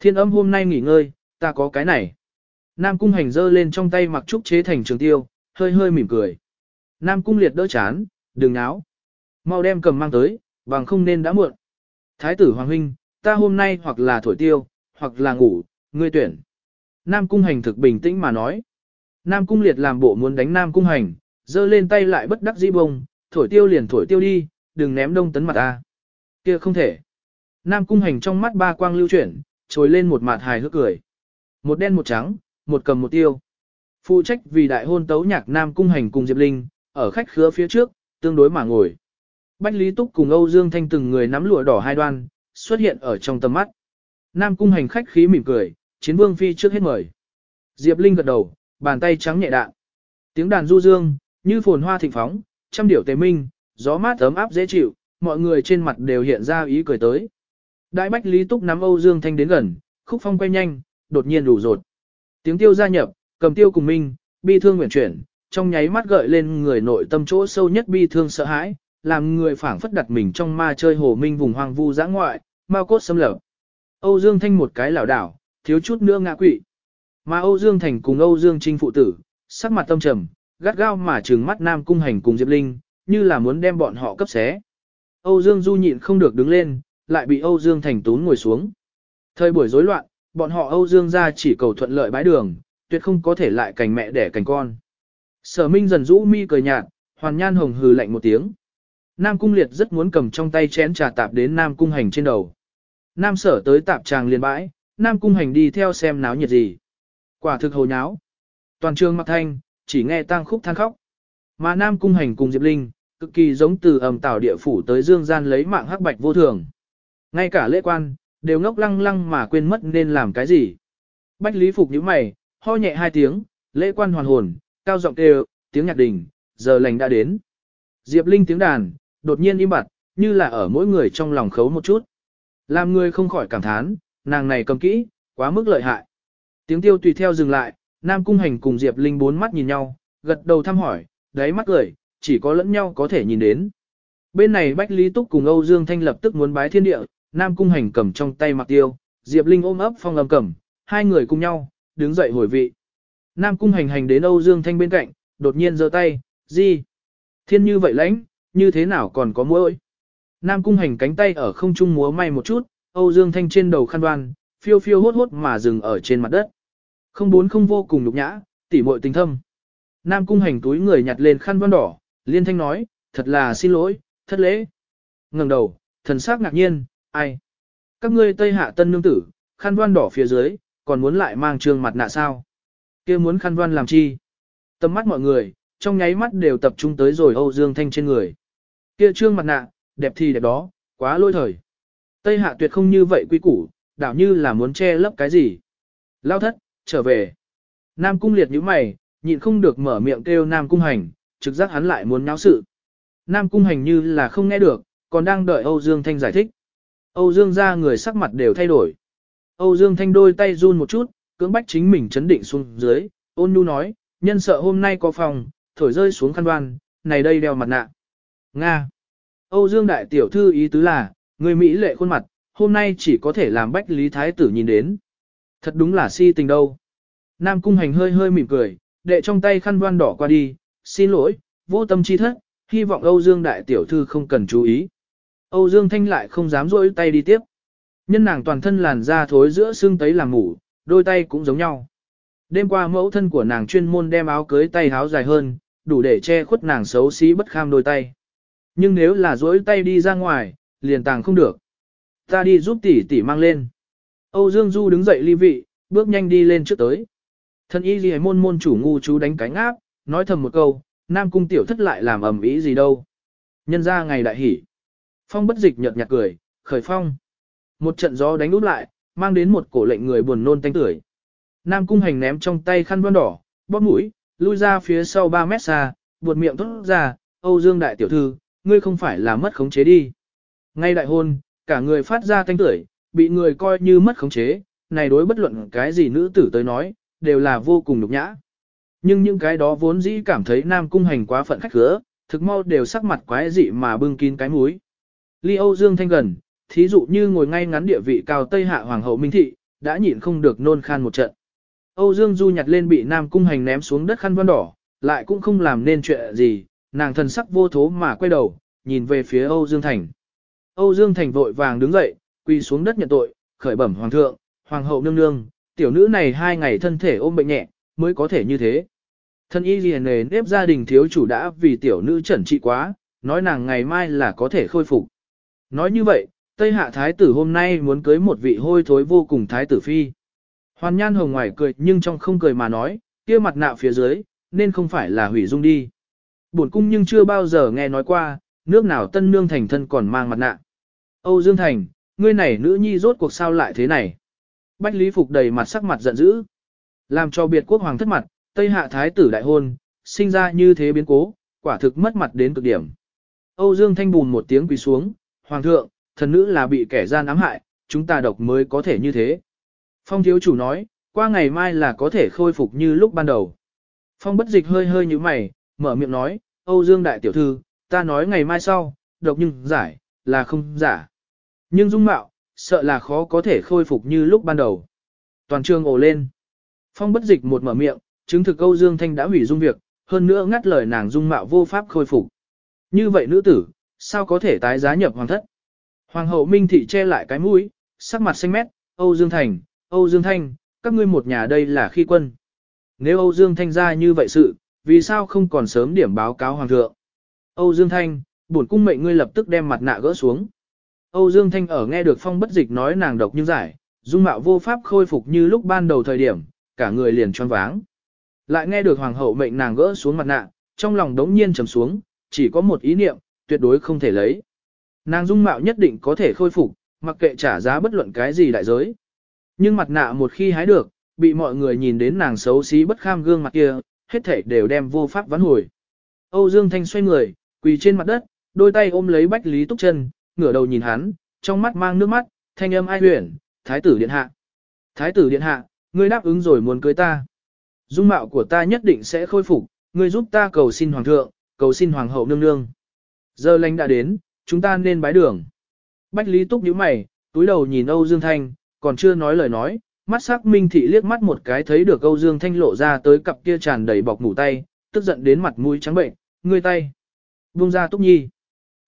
Thiên âm hôm nay nghỉ ngơi, ta có cái này. Nam Cung hành giơ lên trong tay mặc trúc chế thành trường tiêu, hơi hơi mỉm cười. Nam Cung Liệt đỡ chán, đừng náo. Mau đem cầm mang tới, bằng không nên đã muộn. Thái tử Hoàng Huynh, ta hôm nay hoặc là thổi tiêu, hoặc là ngủ, ngươi tuyển. Nam Cung Hành thực bình tĩnh mà nói. Nam Cung Liệt làm bộ muốn đánh Nam Cung Hành, giơ lên tay lại bất đắc dĩ bông, thổi tiêu liền thổi tiêu đi, đừng ném đông tấn mặt ta. Kia không thể. Nam Cung Hành trong mắt ba quang lưu chuyển, trồi lên một mặt hài hước cười. Một đen một trắng, một cầm một tiêu. Phụ trách vì đại hôn tấu nhạc Nam Cung Hành cùng Diệp Linh, ở khách khứa phía trước, tương đối mà ngồi. Bách Lý Túc cùng Âu Dương Thanh từng người nắm lụa đỏ hai đoan, xuất hiện ở trong tầm mắt. Nam cung hành khách khí mỉm cười, chiến vương phi trước hết mời. Diệp Linh gật đầu, bàn tay trắng nhẹ đạn. Tiếng đàn du dương, như phồn hoa thịnh phóng, trăm điệu tề minh, gió mát ấm áp dễ chịu, mọi người trên mặt đều hiện ra ý cười tới. Đại Bách Lý Túc nắm Âu Dương Thanh đến gần, khúc phong quay nhanh, đột nhiên đủ rột. Tiếng tiêu gia nhập, cầm tiêu cùng minh, bi thương nguyện chuyển, trong nháy mắt gợi lên người nội tâm chỗ sâu nhất bi thương sợ hãi, làm người phảng phất đặt mình trong ma chơi hồ minh vùng hoang vu giã ngoại, mao cốt xâm lở. Âu Dương Thanh một cái lảo đảo, thiếu chút nữa ngã quỵ. Mà Âu Dương Thành cùng Âu Dương Trinh phụ tử, sắc mặt tâm trầm, gắt gao mà trừng mắt Nam Cung Hành cùng Diệp Linh, như là muốn đem bọn họ cấp xé. Âu Dương Du nhịn không được đứng lên, lại bị Âu Dương Thành tún ngồi xuống. Thời buổi rối loạn, bọn họ Âu Dương gia chỉ cầu thuận lợi bãi đường, tuyệt không có thể lại cành mẹ đẻ cành con. Sở Minh dần rũ mi cười nhạt, Hoàn Nhan Hồng hừ lạnh một tiếng. Nam Cung Liệt rất muốn cầm trong tay chén trà tạp đến Nam Cung Hành trên đầu. Nam sở tới tạp tràng liền bãi, Nam Cung Hành đi theo xem náo nhiệt gì. Quả thực hồ nháo. Toàn trường mặc thanh, chỉ nghe tang khúc than khóc. Mà Nam Cung Hành cùng Diệp Linh, cực kỳ giống từ ẩm tảo địa phủ tới dương gian lấy mạng hắc bạch vô thường. Ngay cả lễ quan, đều ngốc lăng lăng mà quên mất nên làm cái gì. Bách Lý Phục nhíu mày, ho nhẹ hai tiếng, lễ quan hoàn hồn, cao giọng kêu, tiếng nhạc đình, giờ lành đã đến. Diệp Linh tiếng đàn, đột nhiên im bặt, như là ở mỗi người trong lòng khấu một chút. Làm người không khỏi cảm thán, nàng này cầm kỹ, quá mức lợi hại. Tiếng tiêu tùy theo dừng lại, Nam Cung Hành cùng Diệp Linh bốn mắt nhìn nhau, gật đầu thăm hỏi, đáy mắt cười, chỉ có lẫn nhau có thể nhìn đến. Bên này Bách Lý Túc cùng Âu Dương Thanh lập tức muốn bái thiên địa, Nam Cung Hành cầm trong tay mặc tiêu, Diệp Linh ôm ấp phong âm cầm, hai người cùng nhau, đứng dậy hồi vị. Nam Cung Hành hành đến Âu Dương Thanh bên cạnh, đột nhiên giơ tay, gì? Thiên như vậy lãnh, như thế nào còn có mỗi. Nam cung hành cánh tay ở không trung múa may một chút, Âu Dương Thanh trên đầu khăn đoan, phiêu phiêu hốt hốt mà dừng ở trên mặt đất. Không bốn không vô cùng nhục nhã, tỉ muội tình thâm. Nam cung hành túi người nhặt lên khăn đoan đỏ, liên thanh nói, thật là xin lỗi, thất lễ. ngẩng đầu, thần sắc ngạc nhiên, ai? Các ngươi Tây Hạ Tân Nương Tử, khăn đoan đỏ phía dưới, còn muốn lại mang trương mặt nạ sao? kia muốn khăn đoan làm chi? Tâm mắt mọi người, trong nháy mắt đều tập trung tới rồi Âu Dương Thanh trên người. Kia trương mặt nạ, đẹp thì đẹp đó, quá lôi thời. Tây hạ tuyệt không như vậy quý củ, đảo như là muốn che lấp cái gì. Lao thất, trở về. Nam cung liệt như mày, nhịn không được mở miệng kêu Nam cung hành, trực giác hắn lại muốn nháo sự. Nam cung hành như là không nghe được, còn đang đợi Âu Dương Thanh giải thích. Âu Dương ra người sắc mặt đều thay đổi. Âu Dương Thanh đôi tay run một chút, cưỡng bách chính mình chấn định xuống dưới, ôn nhu nói, nhân sợ hôm nay có phòng, thổi rơi xuống khăn đoan, này đây đeo mặt nạ. Nga. Âu Dương Đại Tiểu Thư ý tứ là, người Mỹ lệ khuôn mặt, hôm nay chỉ có thể làm bách Lý Thái tử nhìn đến. Thật đúng là si tình đâu. Nam Cung Hành hơi hơi mỉm cười, đệ trong tay khăn đoan đỏ qua đi, xin lỗi, vô tâm chi thất, hy vọng Âu Dương Đại Tiểu Thư không cần chú ý. Âu Dương Thanh lại không dám rỗi tay đi tiếp. Nhân nàng toàn thân làn da thối giữa xương tấy làm ngủ, đôi tay cũng giống nhau. Đêm qua mẫu thân của nàng chuyên môn đem áo cưới tay áo dài hơn, đủ để che khuất nàng xấu xí bất kham đôi tay. Nhưng nếu là rỗi tay đi ra ngoài, liền tàng không được. Ta đi giúp tỷ tỷ mang lên. Âu Dương Du đứng dậy ly vị, bước nhanh đi lên trước tới. Thân y gì môn môn chủ ngu chú đánh cánh áp, nói thầm một câu, nam cung tiểu thất lại làm ầm ý gì đâu. Nhân ra ngày đại hỉ. Phong bất dịch nhợt nhạt cười, khởi phong. Một trận gió đánh úp lại, mang đến một cổ lệnh người buồn nôn tanh tưởi. Nam cung hành ném trong tay khăn vân đỏ, bóp mũi, lui ra phía sau 3 mét xa, buột miệng thốt ra, Âu Dương đại tiểu thư, ngươi không phải là mất khống chế đi. Ngay đại hôn, cả người phát ra tanh tưởi, bị người coi như mất khống chế, này đối bất luận cái gì nữ tử tới nói, đều là vô cùng nhục nhã. Nhưng những cái đó vốn dĩ cảm thấy Nam cung hành quá phận khách khứa, thực mau đều sắc mặt quái dị mà bưng kín cái mũi. Ly Âu Dương thanh gần, thí dụ như ngồi ngay ngắn địa vị cao Tây Hạ Hoàng hậu Minh Thị, đã nhịn không được nôn khan một trận. Âu Dương Du nhặt lên bị Nam Cung Hành ném xuống đất khăn vân đỏ, lại cũng không làm nên chuyện gì, nàng thần sắc vô thố mà quay đầu, nhìn về phía Âu Dương Thành. Âu Dương Thành vội vàng đứng dậy, quỳ xuống đất nhận tội, khởi bẩm Hoàng thượng, Hoàng hậu nương nương, tiểu nữ này hai ngày thân thể ôm bệnh nhẹ, mới có thể như thế. Thân y liền nề nếp gia đình thiếu chủ đã vì tiểu nữ chẩn trị quá, nói nàng ngày mai là có thể khôi phục. Nói như vậy, Tây Hạ Thái tử hôm nay muốn cưới một vị hôi thối vô cùng Thái tử Phi. Hoàn nhan hồng ngoài cười nhưng trong không cười mà nói, kia mặt nạ phía dưới, nên không phải là hủy dung đi. Buồn cung nhưng chưa bao giờ nghe nói qua, nước nào tân nương thành thân còn mang mặt nạ. Âu Dương Thành, ngươi này nữ nhi rốt cuộc sao lại thế này. Bách Lý Phục đầy mặt sắc mặt giận dữ. Làm cho biệt quốc hoàng thất mặt, Tây Hạ Thái tử đại hôn, sinh ra như thế biến cố, quả thực mất mặt đến cực điểm. Âu Dương Thanh bùn một tiếng quỳ xuống, Hoàng thượng, thần nữ là bị kẻ gian ám hại, chúng ta độc mới có thể như thế. Phong thiếu chủ nói, qua ngày mai là có thể khôi phục như lúc ban đầu. Phong bất dịch hơi hơi như mày, mở miệng nói, Âu Dương đại tiểu thư, ta nói ngày mai sau, độc nhưng giải, là không giả. Nhưng dung mạo, sợ là khó có thể khôi phục như lúc ban đầu. Toàn trường ồ lên. Phong bất dịch một mở miệng, chứng thực Âu Dương Thanh đã hủy dung việc, hơn nữa ngắt lời nàng dung mạo vô pháp khôi phục. Như vậy nữ tử, sao có thể tái giá nhập hoàng thất. Hoàng hậu Minh Thị che lại cái mũi, sắc mặt xanh mét, Âu Dương Thành, Âu Dương Thanh, các ngươi một nhà đây là khi quân. Nếu Âu Dương Thanh ra như vậy sự, vì sao không còn sớm điểm báo cáo hoàng thượng? Âu Dương Thanh, bổn cung mệnh ngươi lập tức đem mặt nạ gỡ xuống. Âu Dương Thanh ở nghe được phong bất dịch nói nàng độc như giải, dung mạo vô pháp khôi phục như lúc ban đầu thời điểm, cả người liền choáng váng. Lại nghe được hoàng hậu mệnh nàng gỡ xuống mặt nạ, trong lòng đống nhiên trầm xuống, chỉ có một ý niệm, tuyệt đối không thể lấy. Nàng dung mạo nhất định có thể khôi phục, mặc kệ trả giá bất luận cái gì đại giới. Nhưng mặt nạ một khi hái được, bị mọi người nhìn đến nàng xấu xí bất kham gương mặt kia, hết thảy đều đem vô pháp vãn hồi. Âu Dương Thanh xoay người, quỳ trên mặt đất, đôi tay ôm lấy Bách Lý Túc Chân, ngửa đầu nhìn hắn, trong mắt mang nước mắt, thanh âm ai huyền, thái tử điện hạ. Thái tử điện hạ, ngươi đáp ứng rồi muốn cưới ta. Dung mạo của ta nhất định sẽ khôi phục, ngươi giúp ta cầu xin hoàng thượng, cầu xin hoàng hậu nương nương. Giờ lành đã đến, chúng ta nên bái đường. Bách Lý Túc nhíu mày, túi đầu nhìn Âu Dương Thanh, còn chưa nói lời nói, mắt sắc Minh Thị liếc mắt một cái thấy được Âu Dương Thanh lộ ra tới cặp kia tràn đầy bọc ngủ tay, tức giận đến mặt mũi trắng bệnh, ngươi tay. Buông ra Túc Nhi.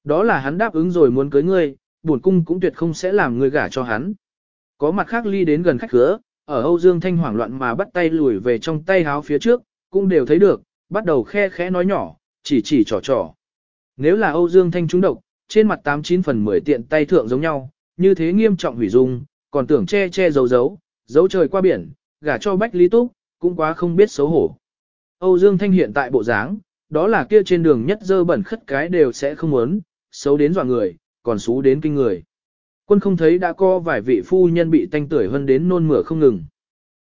Đó là hắn đáp ứng rồi muốn cưới ngươi, bổn cung cũng tuyệt không sẽ làm ngươi gả cho hắn. Có mặt khác ly đến gần khách khứa, ở Âu Dương Thanh hoảng loạn mà bắt tay lùi về trong tay háo phía trước, cũng đều thấy được, bắt đầu khe khẽ nói nhỏ, chỉ chỉ trò trò. Nếu là Âu Dương Thanh trúng độc, trên mặt 89 phần 10 tiện tay thượng giống nhau, như thế nghiêm trọng hủy dung, còn tưởng che che giấu giấu, giấu trời qua biển, gả cho Bách Lý Túc, cũng quá không biết xấu hổ. Âu Dương Thanh hiện tại bộ dáng, đó là kia trên đường nhất dơ bẩn khất cái đều sẽ không muốn, xấu đến dọa người, còn xú đến kinh người. Quân không thấy đã có vài vị phu nhân bị tanh tuổi hơn đến nôn mửa không ngừng.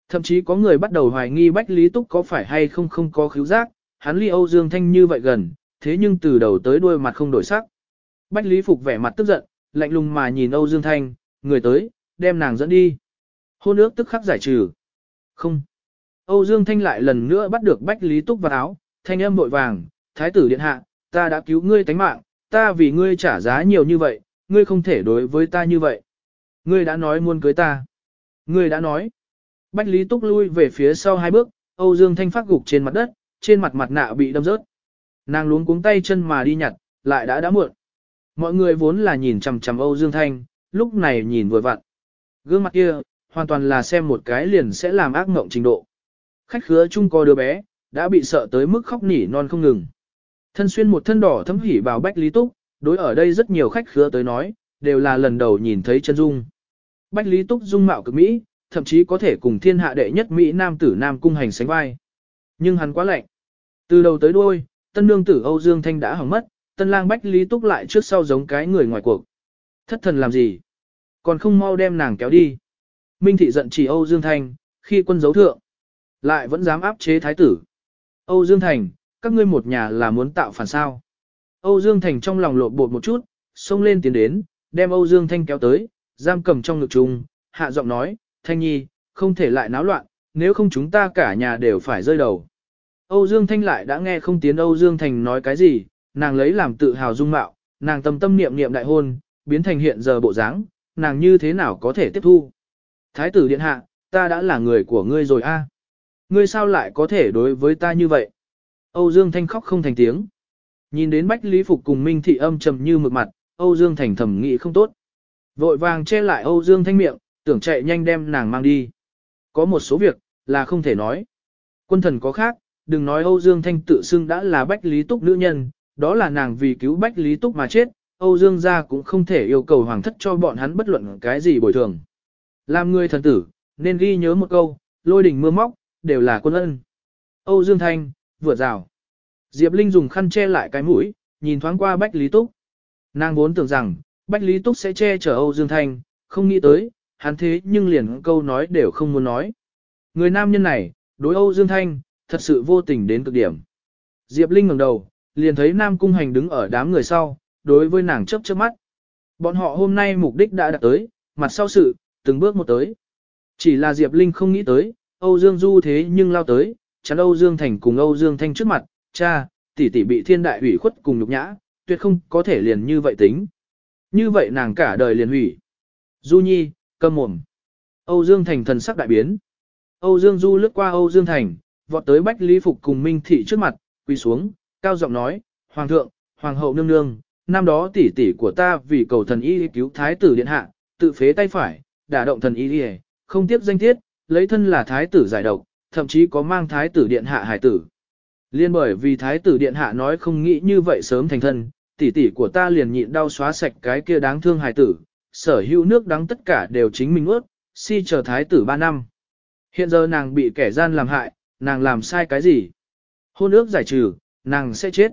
Thậm chí có người bắt đầu hoài nghi Bách Lý Túc có phải hay không không có khíu giác, hắn ly Âu Dương Thanh như vậy gần, thế nhưng từ đầu tới đuôi mặt không đổi sắc. Bách Lý Phục vẻ mặt tức giận, lạnh lùng mà nhìn Âu Dương Thanh, người tới, đem nàng dẫn đi. Hôn ước tức khắc giải trừ. Không. Âu Dương Thanh lại lần nữa bắt được Bách Lý Túc vào áo, thanh âm vội vàng, thái tử điện hạ, ta đã cứu ngươi tánh mạng, ta vì ngươi trả giá nhiều như vậy, ngươi không thể đối với ta như vậy. Ngươi đã nói muốn cưới ta. Ngươi đã nói. Bách Lý Túc lui về phía sau hai bước, Âu Dương Thanh phát gục trên mặt đất, trên mặt mặt nạ bị đâm rớt. Nàng luống cuống tay chân mà đi nhặt, lại đã đã muộn. Mọi người vốn là nhìn chằm chằm Âu Dương Thanh, lúc này nhìn vừa vặn. Gương mặt kia, hoàn toàn là xem một cái liền sẽ làm ác mộng trình độ. Khách khứa chung có đứa bé, đã bị sợ tới mức khóc nỉ non không ngừng. Thân xuyên một thân đỏ thấm hỉ vào Bách Lý Túc, đối ở đây rất nhiều khách khứa tới nói, đều là lần đầu nhìn thấy chân dung. Bách Lý Túc dung mạo cực Mỹ, thậm chí có thể cùng thiên hạ đệ nhất Mỹ nam tử nam cung hành sánh vai. Nhưng hắn quá lạnh. Từ đầu tới đuôi, tân nương tử Âu Dương Thanh đã hỏng mất, tân lang Bách Lý Túc lại trước sau giống cái người ngoài cuộc. Thất thần làm gì? Còn không mau đem nàng kéo đi. Minh thị giận chỉ Âu Dương Thanh, khi quân giấu thượng. Lại vẫn dám áp chế thái tử. Âu Dương Thành, các ngươi một nhà là muốn tạo phản sao. Âu Dương Thành trong lòng lộn bột một chút, xông lên tiến đến, đem Âu Dương Thanh kéo tới, giam cầm trong ngực trùng, hạ giọng nói, Thanh Nhi, không thể lại náo loạn, nếu không chúng ta cả nhà đều phải rơi đầu. Âu Dương Thanh lại đã nghe không tiến Âu Dương Thành nói cái gì, nàng lấy làm tự hào dung mạo, nàng tâm tâm niệm niệm đại hôn, biến thành hiện giờ bộ dáng, nàng như thế nào có thể tiếp thu. Thái tử điện hạ, ta đã là người của ngươi rồi a. Ngươi sao lại có thể đối với ta như vậy? Âu Dương Thanh khóc không thành tiếng. Nhìn đến Bách Lý Phục cùng Minh Thị âm trầm như mực mặt, Âu Dương Thành thầm nghĩ không tốt. Vội vàng che lại Âu Dương Thanh miệng, tưởng chạy nhanh đem nàng mang đi. Có một số việc, là không thể nói. Quân thần có khác, đừng nói Âu Dương Thanh tự xưng đã là Bách Lý Túc nữ nhân, đó là nàng vì cứu Bách Lý Túc mà chết, Âu Dương gia cũng không thể yêu cầu hoàng thất cho bọn hắn bất luận cái gì bồi thường. Làm người thần tử, nên ghi nhớ một câu, lôi đỉnh mưa móc, đều là quân ân. Âu Dương Thanh, vừa rào. Diệp Linh dùng khăn che lại cái mũi, nhìn thoáng qua Bách Lý Túc. Nàng vốn tưởng rằng, Bách Lý Túc sẽ che chở Âu Dương Thanh, không nghĩ tới, hắn thế nhưng liền câu nói đều không muốn nói. Người nam nhân này, đối Âu Dương Thanh, thật sự vô tình đến cực điểm. Diệp Linh ngẩng đầu, liền thấy Nam Cung Hành đứng ở đám người sau, đối với nàng chớp chớp mắt. Bọn họ hôm nay mục đích đã đạt tới, mặt sau sự, từng bước một tới. Chỉ là Diệp Linh không nghĩ tới, Âu Dương Du thế nhưng lao tới, chắn Âu Dương Thành cùng Âu Dương Thanh trước mặt, cha, tỷ tỷ bị thiên đại hủy khuất cùng nhục nhã, tuyệt không có thể liền như vậy tính. Như vậy nàng cả đời liền hủy. Du Nhi, câm mồm. Âu Dương Thành thần sắc đại biến. Âu Dương Du lướt qua Âu Dương Thành, vọt tới Bách Lý Phục cùng Minh Thị trước mặt, quỳ xuống, cao giọng nói, Hoàng thượng, Hoàng hậu nương nương, năm đó tỷ tỷ của ta vì cầu thần y cứu thái tử điện hạ, tự phế tay phải, đả động thần y đi không tiếp danh thiết, lấy thân là thái tử giải độc, thậm chí có mang thái tử điện hạ hải tử. Liên bởi vì thái tử điện hạ nói không nghĩ như vậy sớm thành thân, tỷ tỷ của ta liền nhịn đau xóa sạch cái kia đáng thương hải tử, sở hữu nước đắng tất cả đều chính mình ướt, si chờ thái tử 3 năm. Hiện giờ nàng bị kẻ gian làm hại, nàng làm sai cái gì? Hôn ước giải trừ, nàng sẽ chết.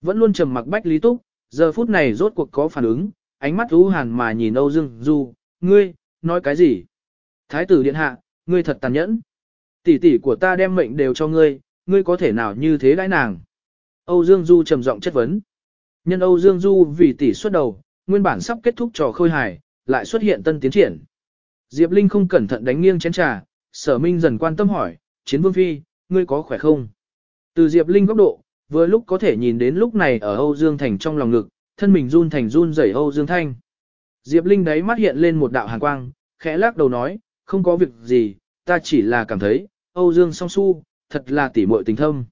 Vẫn luôn trầm mặc bách lý túc, giờ phút này rốt cuộc có phản ứng, ánh mắt u hàn mà nhìn Âu Dương Du, ngươi, nói cái gì? Thái tử điện hạ, ngươi thật tàn nhẫn. Tỷ tỷ của ta đem mệnh đều cho ngươi, ngươi có thể nào như thế đãi nàng? Âu Dương Du trầm giọng chất vấn. Nhân Âu Dương Du vì tỷ xuất đầu, nguyên bản sắp kết thúc trò khôi hài, lại xuất hiện tân tiến triển. Diệp Linh không cẩn thận đánh nghiêng chén trà, sở minh dần quan tâm hỏi, chiến vương phi, ngươi có khỏe không? Từ Diệp Linh góc độ, vừa lúc có thể nhìn đến lúc này ở Âu Dương Thành trong lòng ngực, thân mình run thành run rẩy Âu Dương Thanh. Diệp Linh đấy mắt hiện lên một đạo hàn quang, khẽ lắc đầu nói, không có việc gì, ta chỉ là cảm thấy, Âu Dương song su, thật là tỉ muội tình thâm.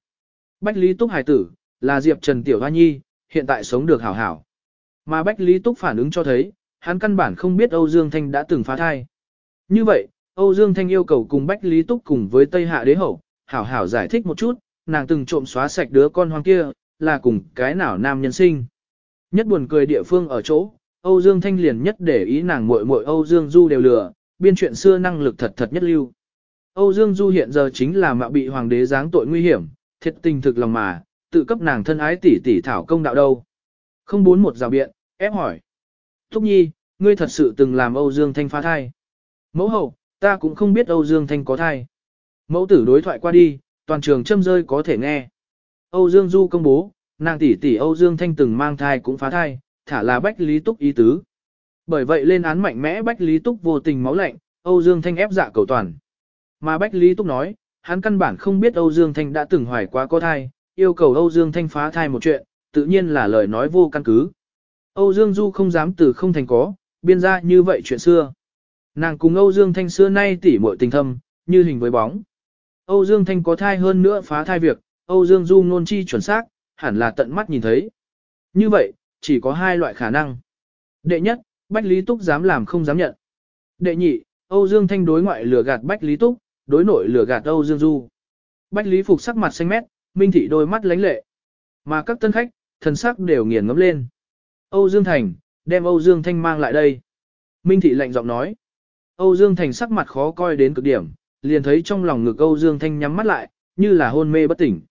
Bách Lý Túc Hải tử, là Diệp Trần Tiểu Hoa Nhi, hiện tại sống được hảo hảo. Mà Bách Lý Túc phản ứng cho thấy, hắn căn bản không biết Âu Dương Thanh đã từng phá thai. Như vậy, Âu Dương Thanh yêu cầu cùng Bách Lý Túc cùng với Tây Hạ Đế Hậu, hảo hảo giải thích một chút, nàng từng trộm xóa sạch đứa con hoang kia, là cùng cái nào nam nhân sinh. Nhất buồn cười địa phương ở chỗ, Âu Dương Thanh liền nhất để ý nàng muội muội Âu Dương Du đều lừa, biên chuyện xưa năng lực thật thật nhất lưu. Âu Dương Du hiện giờ chính là mạo bị hoàng đế giáng tội nguy hiểm, thiệt tình thực lòng mà, tự cấp nàng thân ái tỷ tỷ thảo công đạo đâu. Không bốn một rào biện, ép hỏi. Thúc nhi, ngươi thật sự từng làm Âu Dương Thanh phá thai. Mẫu hậu, ta cũng không biết Âu Dương Thanh có thai. Mẫu tử đối thoại qua đi, toàn trường châm rơi có thể nghe. Âu Dương Du công bố, nàng tỷ tỷ Âu Dương Thanh từng mang thai cũng phá thai, thả là Bách Lý Túc ý tứ. Bởi vậy lên án mạnh mẽ Bách Lý Túc vô tình máu lạnh, Âu Dương Thanh ép dạ cầu toàn. Mà Bách Lý Túc nói, hắn căn bản không biết Âu Dương Thanh đã từng hoài quá có thai, yêu cầu Âu Dương Thanh phá thai một chuyện, tự nhiên là lời nói vô căn cứ. Âu Dương Du không dám từ không thành có, biên ra như vậy chuyện xưa. Nàng cùng Âu Dương Thanh xưa nay tỉ muội tình thâm, như hình với bóng. Âu Dương Thanh có thai hơn nữa phá thai việc, Âu Dương Du nôn chi chuẩn xác, hẳn là tận mắt nhìn thấy. Như vậy, chỉ có hai loại khả năng. Đệ nhất, Bách Lý Túc dám làm không dám nhận. Đệ nhị, Âu Dương Thanh đối ngoại lừa gạt Bách Lý Túc, đối nội lừa gạt Âu Dương Du. Bách Lý Phục sắc mặt xanh mét, Minh Thị đôi mắt lánh lệ. Mà các tân khách, thần sắc đều nghiền ngấm lên. Âu Dương Thành, đem Âu Dương Thanh mang lại đây. Minh Thị lạnh giọng nói. Âu Dương Thành sắc mặt khó coi đến cực điểm, liền thấy trong lòng ngực Âu Dương Thanh nhắm mắt lại, như là hôn mê bất tỉnh.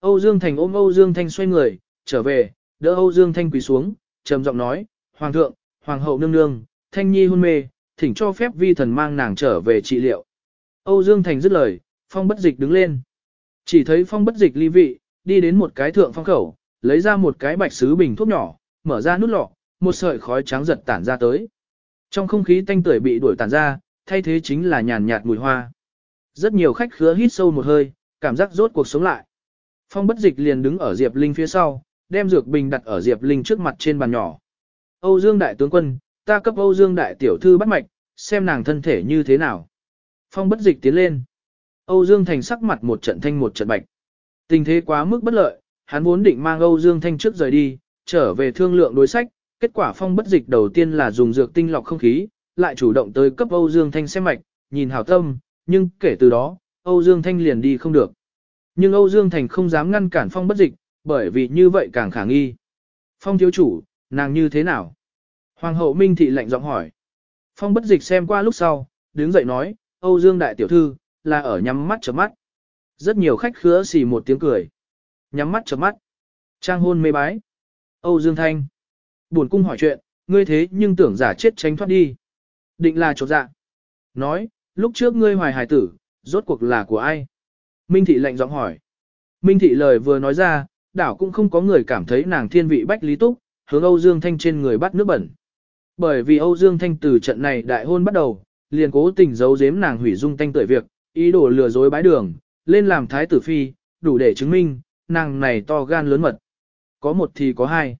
Âu Dương Thành ôm Âu Dương Thanh xoay người, trở về, đỡ Âu Dương Thanh quỳ xuống, trầm giọng nói, Hoàng thượng, Hoàng hậu nương nương, Thanh Nhi hôn mê, thỉnh cho phép vi thần mang nàng trở về trị liệu. Âu Dương Thành dứt lời, phong bất dịch đứng lên. Chỉ thấy phong bất dịch ly vị, đi đến một cái thượng phong khẩu, lấy ra một cái bạch sứ bình thuốc nhỏ, mở ra nút lọ, một sợi khói trắng giật tản ra tới. Trong không khí tanh tưởi bị đuổi tàn ra, thay thế chính là nhàn nhạt mùi hoa. Rất nhiều khách khứa hít sâu một hơi, cảm giác rốt cuộc sống lại. Phong bất dịch liền đứng ở Diệp Linh phía sau, đem dược bình đặt ở Diệp Linh trước mặt trên bàn nhỏ. Âu Dương Đại Tướng Quân, ta cấp Âu Dương Đại Tiểu Thư bắt mạch, xem nàng thân thể như thế nào. Phong bất dịch tiến lên. Âu Dương Thành sắc mặt một trận thanh một trận bạch. Tình thế quá mức bất lợi, hắn vốn định mang Âu Dương Thanh trước rời đi, trở về thương lượng đối sách, kết quả phong bất dịch đầu tiên là dùng dược tinh lọc không khí, lại chủ động tới cấp Âu Dương Thanh xem mạch, nhìn hảo tâm, nhưng kể từ đó, Âu Dương Thanh liền đi không được. Nhưng Âu Dương Thành không dám ngăn cản phong bất dịch, bởi vì như vậy càng khả nghi. Phong thiếu chủ, nàng như thế nào? Hoàng hậu Minh Thị lạnh giọng hỏi. Phong bất dịch xem qua lúc sau, đứng dậy nói, Âu Dương Đại Tiểu Thư, là ở nhắm mắt chớp mắt. Rất nhiều khách khứa xì một tiếng cười. Nhắm mắt chớp mắt. Trang hôn mê bái. Âu Dương Thanh. Buồn cung hỏi chuyện, ngươi thế nhưng tưởng giả chết tránh thoát đi. Định là chột dạ. Nói, lúc trước ngươi hoài hài tử, rốt cuộc là của ai? Minh Thị lạnh giọng hỏi. Minh Thị lời vừa nói ra, đảo cũng không có người cảm thấy nàng thiên vị bách lý túc, hướng Âu Dương Thanh trên người bắt nước bẩn. Bởi vì Âu Dương Thanh từ trận này đại hôn bắt đầu, liền cố tình giấu giếm nàng hủy dung thanh tuổi việc, ý đồ lừa dối bái đường, lên làm thái tử phi, đủ để chứng minh, nàng này to gan lớn mật. Có một thì có hai.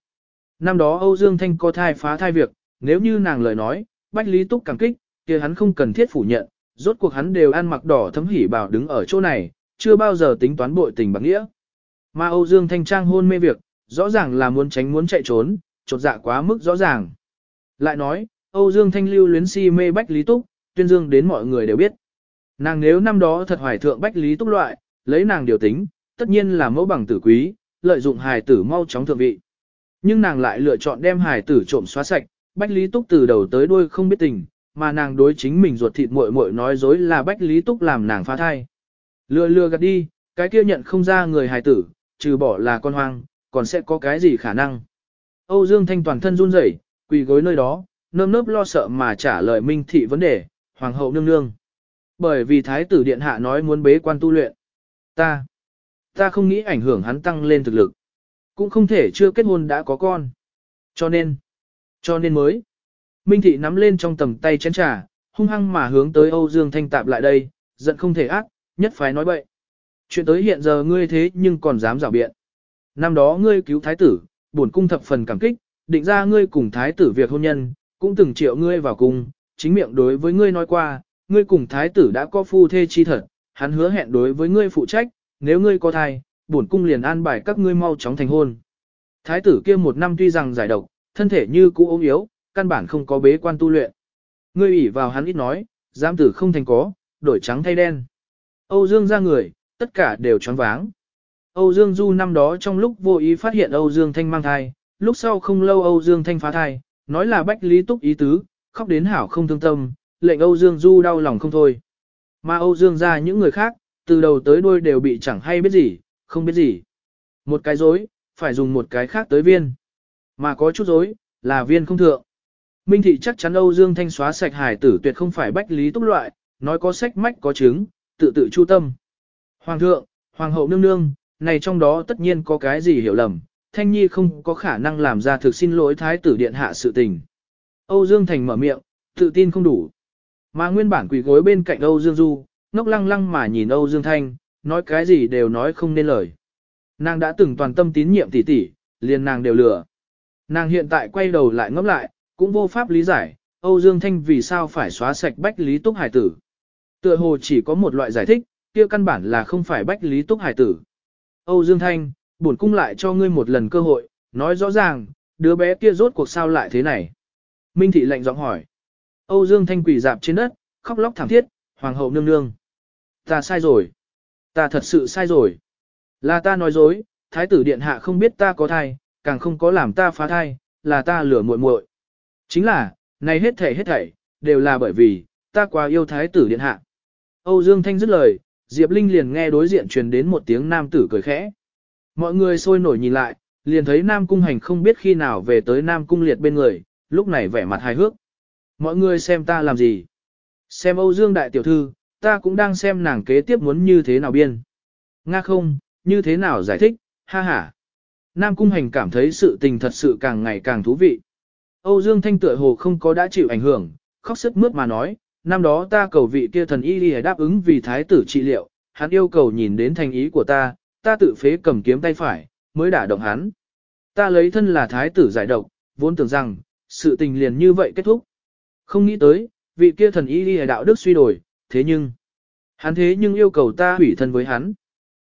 Năm đó Âu Dương Thanh có thai phá thai việc, nếu như nàng lời nói, Bách Lý Túc càng kích, kia hắn không cần thiết phủ nhận, rốt cuộc hắn đều ăn mặc đỏ thấm hỉ bảo đứng ở chỗ này, chưa bao giờ tính toán bội tình bằng nghĩa. Mà Âu Dương Thanh Trang hôn mê việc, rõ ràng là muốn tránh muốn chạy trốn, chột dạ quá mức rõ ràng. Lại nói, Âu Dương Thanh lưu luyến si mê Bách Lý Túc, tuyên dương đến mọi người đều biết. Nàng nếu năm đó thật hoài thượng Bách Lý Túc loại, lấy nàng điều tính, tất nhiên là mẫu bằng tử quý, lợi dụng hài tử mau chóng thượng vị. Nhưng nàng lại lựa chọn đem hài tử trộm xóa sạch, Bách Lý Túc từ đầu tới đuôi không biết tình, mà nàng đối chính mình ruột thịt muội muội nói dối là Bách Lý Túc làm nàng phá thai. Lừa lừa gạt đi, cái kia nhận không ra người hài tử, trừ bỏ là con hoang, còn sẽ có cái gì khả năng. Âu Dương Thanh toàn thân run rẩy, quỳ gối nơi đó, nơm nớp lo sợ mà trả lời Minh Thị vấn đề, Hoàng hậu nương nương. Bởi vì Thái tử Điện Hạ nói muốn bế quan tu luyện. Ta, ta không nghĩ ảnh hưởng hắn tăng lên thực lực. Cũng không thể chưa kết hôn đã có con. Cho nên, cho nên mới. Minh Thị nắm lên trong tầm tay chén trà, hung hăng mà hướng tới Âu Dương Thanh tạp lại đây, giận không thể ác, nhất phải nói bậy. Chuyện tới hiện giờ ngươi thế nhưng còn dám rảo biện. Năm đó ngươi cứu thái tử, bổn cung thập phần cảm kích, định ra ngươi cùng thái tử việc hôn nhân, cũng từng triệu ngươi vào cung, chính miệng đối với ngươi nói qua, ngươi cùng thái tử đã có phu thê chi thật, hắn hứa hẹn đối với ngươi phụ trách, nếu ngươi có thai, bổn cung liền an bài các ngươi mau chóng thành hôn. Thái tử kia một năm tuy rằng giải độc, thân thể như cũ ốm yếu, căn bản không có bế quan tu luyện. Ngươi ủy vào hắn ít nói, giam tử không thành có, đổi trắng thay đen. Âu Dương ra người, tất cả đều choáng váng. Âu Dương Du năm đó trong lúc vô ý phát hiện Âu Dương Thanh mang thai, lúc sau không lâu Âu Dương Thanh phá thai, nói là Bách Lý Túc ý tứ, khóc đến hảo không thương tâm, lệnh Âu Dương Du đau lòng không thôi. Mà Âu Dương ra những người khác, từ đầu tới đuôi đều bị chẳng hay biết gì, không biết gì. Một cái dối, phải dùng một cái khác tới viên. Mà có chút dối, là viên không thượng. Minh thị chắc chắn Âu Dương Thanh xóa sạch hải tử tuyệt không phải Bách Lý Túc loại, nói có sách mách có chứng, tự tự chu tâm. Hoàng thượng, hoàng hậu nương nương, này trong đó tất nhiên có cái gì hiểu lầm, Thanh Nhi không có khả năng làm ra thực xin lỗi thái tử điện hạ sự tình. Âu Dương Thành mở miệng, tự tin không đủ. Mà nguyên bản quỷ gối bên cạnh Âu Dương Du, ngốc lăng lăng mà nhìn Âu Dương Thanh, nói cái gì đều nói không nên lời. Nàng đã từng toàn tâm tín nhiệm tỷ tỷ, liền nàng đều lừa. Nàng hiện tại quay đầu lại ngẫm lại, cũng vô pháp lý giải, Âu Dương Thanh vì sao phải xóa sạch Bách Lý Túc Hải tử. Tựa hồ chỉ có một loại giải thích, kia căn bản là không phải Bách Lý Túc Hải tử. Âu Dương Thanh, bổn cung lại cho ngươi một lần cơ hội, nói rõ ràng, đứa bé kia rốt cuộc sao lại thế này. Minh Thị lạnh giọng hỏi. Âu Dương Thanh quỳ dạp trên đất, khóc lóc thảm thiết, hoàng hậu nương nương. Ta sai rồi. Ta thật sự sai rồi. Là ta nói dối, thái tử điện hạ không biết ta có thai, càng không có làm ta phá thai, là ta lừa muội muội. Chính là, này hết thảy hết thảy, đều là bởi vì, ta quá yêu thái tử điện hạ. Âu Dương Thanh dứt lời, Diệp Linh liền nghe đối diện truyền đến một tiếng nam tử cười khẽ. Mọi người sôi nổi nhìn lại, liền thấy Nam Cung Hành không biết khi nào về tới Nam Cung Liệt bên người, lúc này vẻ mặt hài hước. Mọi người xem ta làm gì? Xem Âu Dương Đại Tiểu Thư, ta cũng đang xem nàng kế tiếp muốn như thế nào biên. Nga không, như thế nào giải thích, ha ha. Nam Cung Hành cảm thấy sự tình thật sự càng ngày càng thú vị. Âu Dương Thanh tựa hồ không có đã chịu ảnh hưởng, khóc sức mướt mà nói, năm đó ta cầu vị kia thần y đi đáp ứng vì thái tử trị liệu, hắn yêu cầu nhìn đến thành ý của ta, ta tự phế cầm kiếm tay phải, mới đả động hắn. Ta lấy thân là thái tử giải độc, vốn tưởng rằng, sự tình liền như vậy kết thúc. Không nghĩ tới, vị kia thần y đi đạo đức suy đổi, thế nhưng, hắn thế nhưng yêu cầu ta hủy thân với hắn.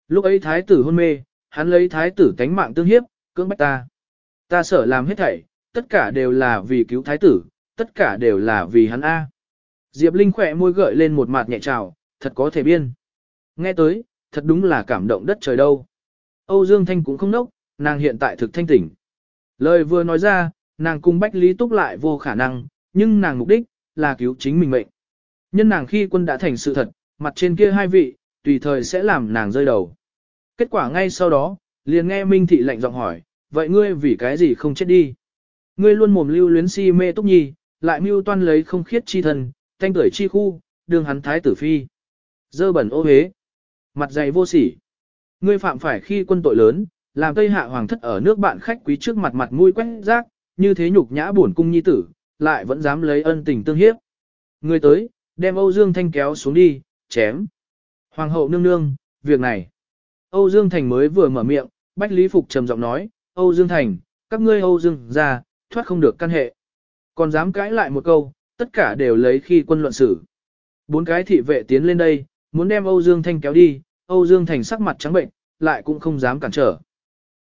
Lúc ấy thái tử hôn mê, hắn lấy thái tử cánh mạng tương hiếp, cưỡng bách ta. Ta sợ làm hết thảy, tất cả đều là vì cứu thái tử, tất cả đều là vì hắn A. Diệp Linh khỏe môi gợi lên một mặt nhẹ trào, thật có thể biên. Nghe tới, thật đúng là cảm động đất trời đâu. Âu Dương Thanh cũng không nốc, nàng hiện tại thực thanh tỉnh. Lời vừa nói ra, nàng cùng Bách Lý Túc lại vô khả năng, nhưng nàng mục đích, là cứu chính mình mệnh. Nhân nàng khi quân đã thành sự thật, mặt trên kia hai vị, tùy thời sẽ làm nàng rơi đầu. Kết quả ngay sau đó, liền nghe Minh Thị lạnh giọng hỏi, vậy ngươi vì cái gì không chết đi? Ngươi luôn mồm lưu luyến si mê túc nhi, lại mưu toan lấy không khiết chi thần, thanh tuổi chi khu, đường hắn thái tử phi. Dơ bẩn ô hế. Mặt dày vô sỉ. Ngươi phạm phải khi quân tội lớn, làm Tây Hạ Hoàng thất ở nước bạn khách quý trước mặt mặt mũi quét rác, như thế nhục nhã bổn cung nhi tử, lại vẫn dám lấy ân tình tương hiếp. Ngươi tới, đem Âu Dương Thanh kéo xuống đi, chém. Hoàng hậu nương nương, việc này. Âu Dương Thành mới vừa mở miệng, Bách Lý Phục trầm giọng nói, Âu Dương Thành, các ngươi Âu Dương ra, thoát không được căn hệ. Còn dám cãi lại một câu, tất cả đều lấy khi quân luận xử. Bốn cái thị vệ tiến lên đây, muốn đem Âu Dương Thanh kéo đi, Âu Dương Thành sắc mặt trắng bệnh, lại cũng không dám cản trở.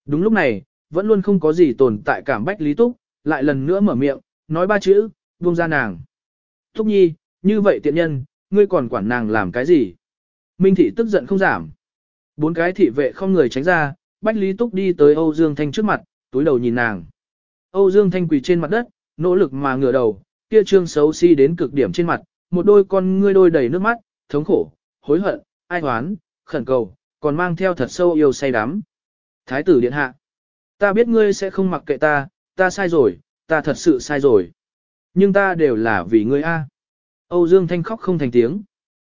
Đúng lúc này, vẫn luôn không có gì tồn tại cảm bách Lý Túc, lại lần nữa mở miệng, nói ba chữ, buông ra nàng. Thúc nhi, như vậy tiện nhân, ngươi còn quản nàng làm cái gì? Minh thị tức giận không giảm. Bốn cái thị vệ không người tránh ra, Bách Lý Túc đi tới Âu Dương Thanh trước mặt, túi đầu nhìn nàng. Âu Dương Thanh quỳ trên mặt đất, nỗ lực mà ngửa đầu, kia trương xấu xí si đến cực điểm trên mặt, một đôi con ngươi đôi đầy nước mắt, thống khổ, hối hận, ai hoán, khẩn cầu, còn mang theo thật sâu yêu say đắm. Thái tử điện hạ, ta biết ngươi sẽ không mặc kệ ta, ta sai rồi, ta thật sự sai rồi. Nhưng ta đều là vì ngươi a. Âu Dương Thanh khóc không thành tiếng.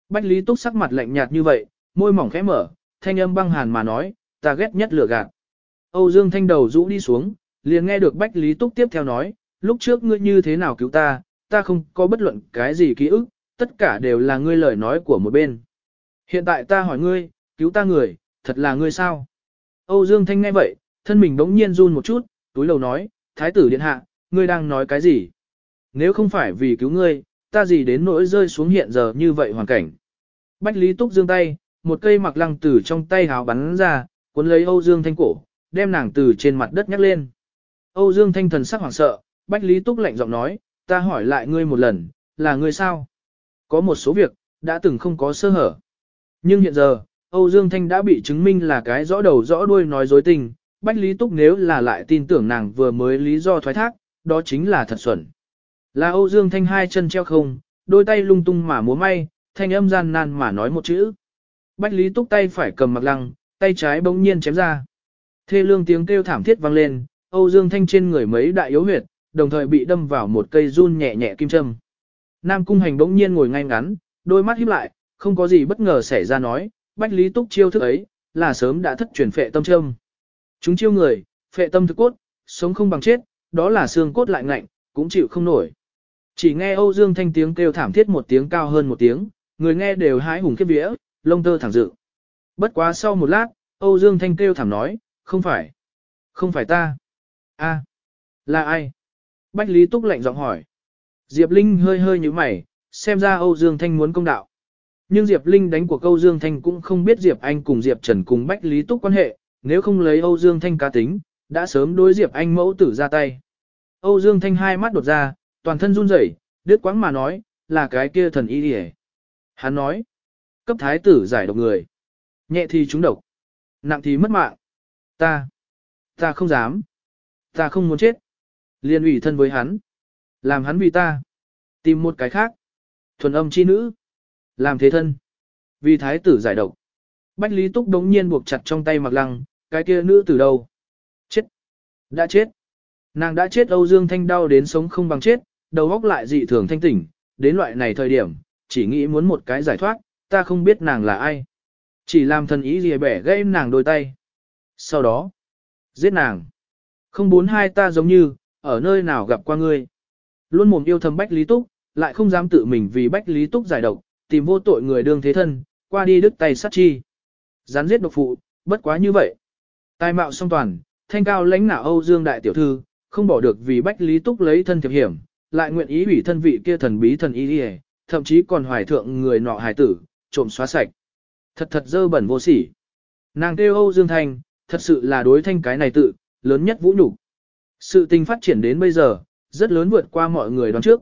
Bách Lý Túc sắc mặt lạnh nhạt như vậy, môi mỏng khẽ mở, thanh âm băng hàn mà nói, ta ghét nhất lửa gạt. Âu Dương Thanh đầu rũ đi xuống, liền nghe được Bách Lý Túc tiếp theo nói, lúc trước ngươi như thế nào cứu ta, ta không có bất luận cái gì ký ức, tất cả đều là ngươi lời nói của một bên. Hiện tại ta hỏi ngươi, cứu ta người, thật là ngươi sao? Âu Dương Thanh nghe vậy, thân mình bỗng nhiên run một chút, túi lầu nói, Thái tử điện hạ, ngươi đang nói cái gì? Nếu không phải vì cứu ngươi, ta gì đến nỗi rơi xuống hiện giờ như vậy hoàn cảnh. Bách Lý Túc dương tay, một cây mặc lăng từ trong tay háo bắn ra, cuốn lấy Âu Dương Thanh cổ, đem nàng từ trên mặt đất nhắc lên. Âu Dương Thanh thần sắc hoảng sợ, Bách Lý Túc lạnh giọng nói, ta hỏi lại ngươi một lần, là ngươi sao? Có một số việc, đã từng không có sơ hở. Nhưng hiện giờ, Âu Dương Thanh đã bị chứng minh là cái rõ đầu rõ đuôi nói dối tình, Bách Lý Túc nếu là lại tin tưởng nàng vừa mới lý do thoái thác, đó chính là thật xuẩn. Là Âu Dương Thanh hai chân treo không, đôi tay lung tung mà múa may, thanh âm gian nan mà nói một chữ. Bách Lý Túc tay phải cầm mặc lăng, tay trái bỗng nhiên chém ra. Thê lương tiếng kêu thảm thiết vang lên, Âu Dương Thanh trên người mấy đại yếu huyệt, đồng thời bị đâm vào một cây run nhẹ nhẹ kim châm. Nam Cung Hành bỗng nhiên ngồi ngay ngắn, đôi mắt híp lại, không có gì bất ngờ xảy ra nói, Bách Lý Túc chiêu thức ấy, là sớm đã thất truyền phệ tâm châm. Chúng chiêu người, phệ tâm thực cốt, sống không bằng chết, đó là xương cốt lại ngạnh, cũng chịu không nổi. Chỉ nghe Âu Dương Thanh tiếng kêu thảm thiết một tiếng cao hơn một tiếng, người nghe đều hái hùng kiếp vía, lông tơ thẳng dự. Bất quá sau một lát, Âu Dương Thanh kêu thảm nói, không phải, không phải ta. a là ai? Bách Lý Túc lạnh giọng hỏi. Diệp Linh hơi hơi như mày, xem ra Âu Dương Thanh muốn công đạo. Nhưng Diệp Linh đánh của Âu Dương Thanh cũng không biết Diệp Anh cùng Diệp Trần cùng Bách Lý Túc quan hệ, nếu không lấy Âu Dương Thanh cá tính, đã sớm đối Diệp Anh mẫu tử ra tay. Âu Dương Thanh hai mắt đột ra, toàn thân run rẩy, đứt quãng mà nói, là cái kia thần y điề. Hắn nói, cấp thái tử giải độc người. Nhẹ thì trúng độc, nặng thì mất mạng. Ta, ta không dám. Ta không muốn chết. Liên ủy thân với hắn. Làm hắn vì ta. Tìm một cái khác. Thuần âm chi nữ. Làm thế thân. Vì thái tử giải độc. Bách Lý Túc đống nhiên buộc chặt trong tay mặc lăng, cái kia nữ từ đâu? Chết. Đã chết. Nàng đã chết Âu Dương Thanh đau đến sống không bằng chết, đầu óc lại dị thường thanh tỉnh, đến loại này thời điểm, chỉ nghĩ muốn một cái giải thoát, ta không biết nàng là ai. Chỉ làm thần ý gì bẻ gây nàng đôi tay. Sau đó, giết nàng. Không bốn hai ta giống như, ở nơi nào gặp qua ngươi. Luôn mồm yêu thầm Bách Lý Túc, lại không dám tự mình vì Bách Lý Túc giải độc, tìm vô tội người đương thế thân, qua đi đứt tay sát chi. Gián giết độc phụ, bất quá như vậy. Tài mạo song toàn, thanh cao lãnh nạo Âu Dương đại tiểu thư, không bỏ được vì Bách Lý Túc lấy thân thiệp hiểm, lại nguyện ý ủy thân vị kia thần bí thần y đi thậm chí còn hoài thượng người nọ hài tử, trộm xóa sạch. Thật thật dơ bẩn vô sỉ. Nàng kêu Âu Dương Thanh, thật sự là đối thanh cái này tự, lớn nhất vũ nhục. Sự tình phát triển đến bây giờ, rất lớn vượt qua mọi người đoán trước.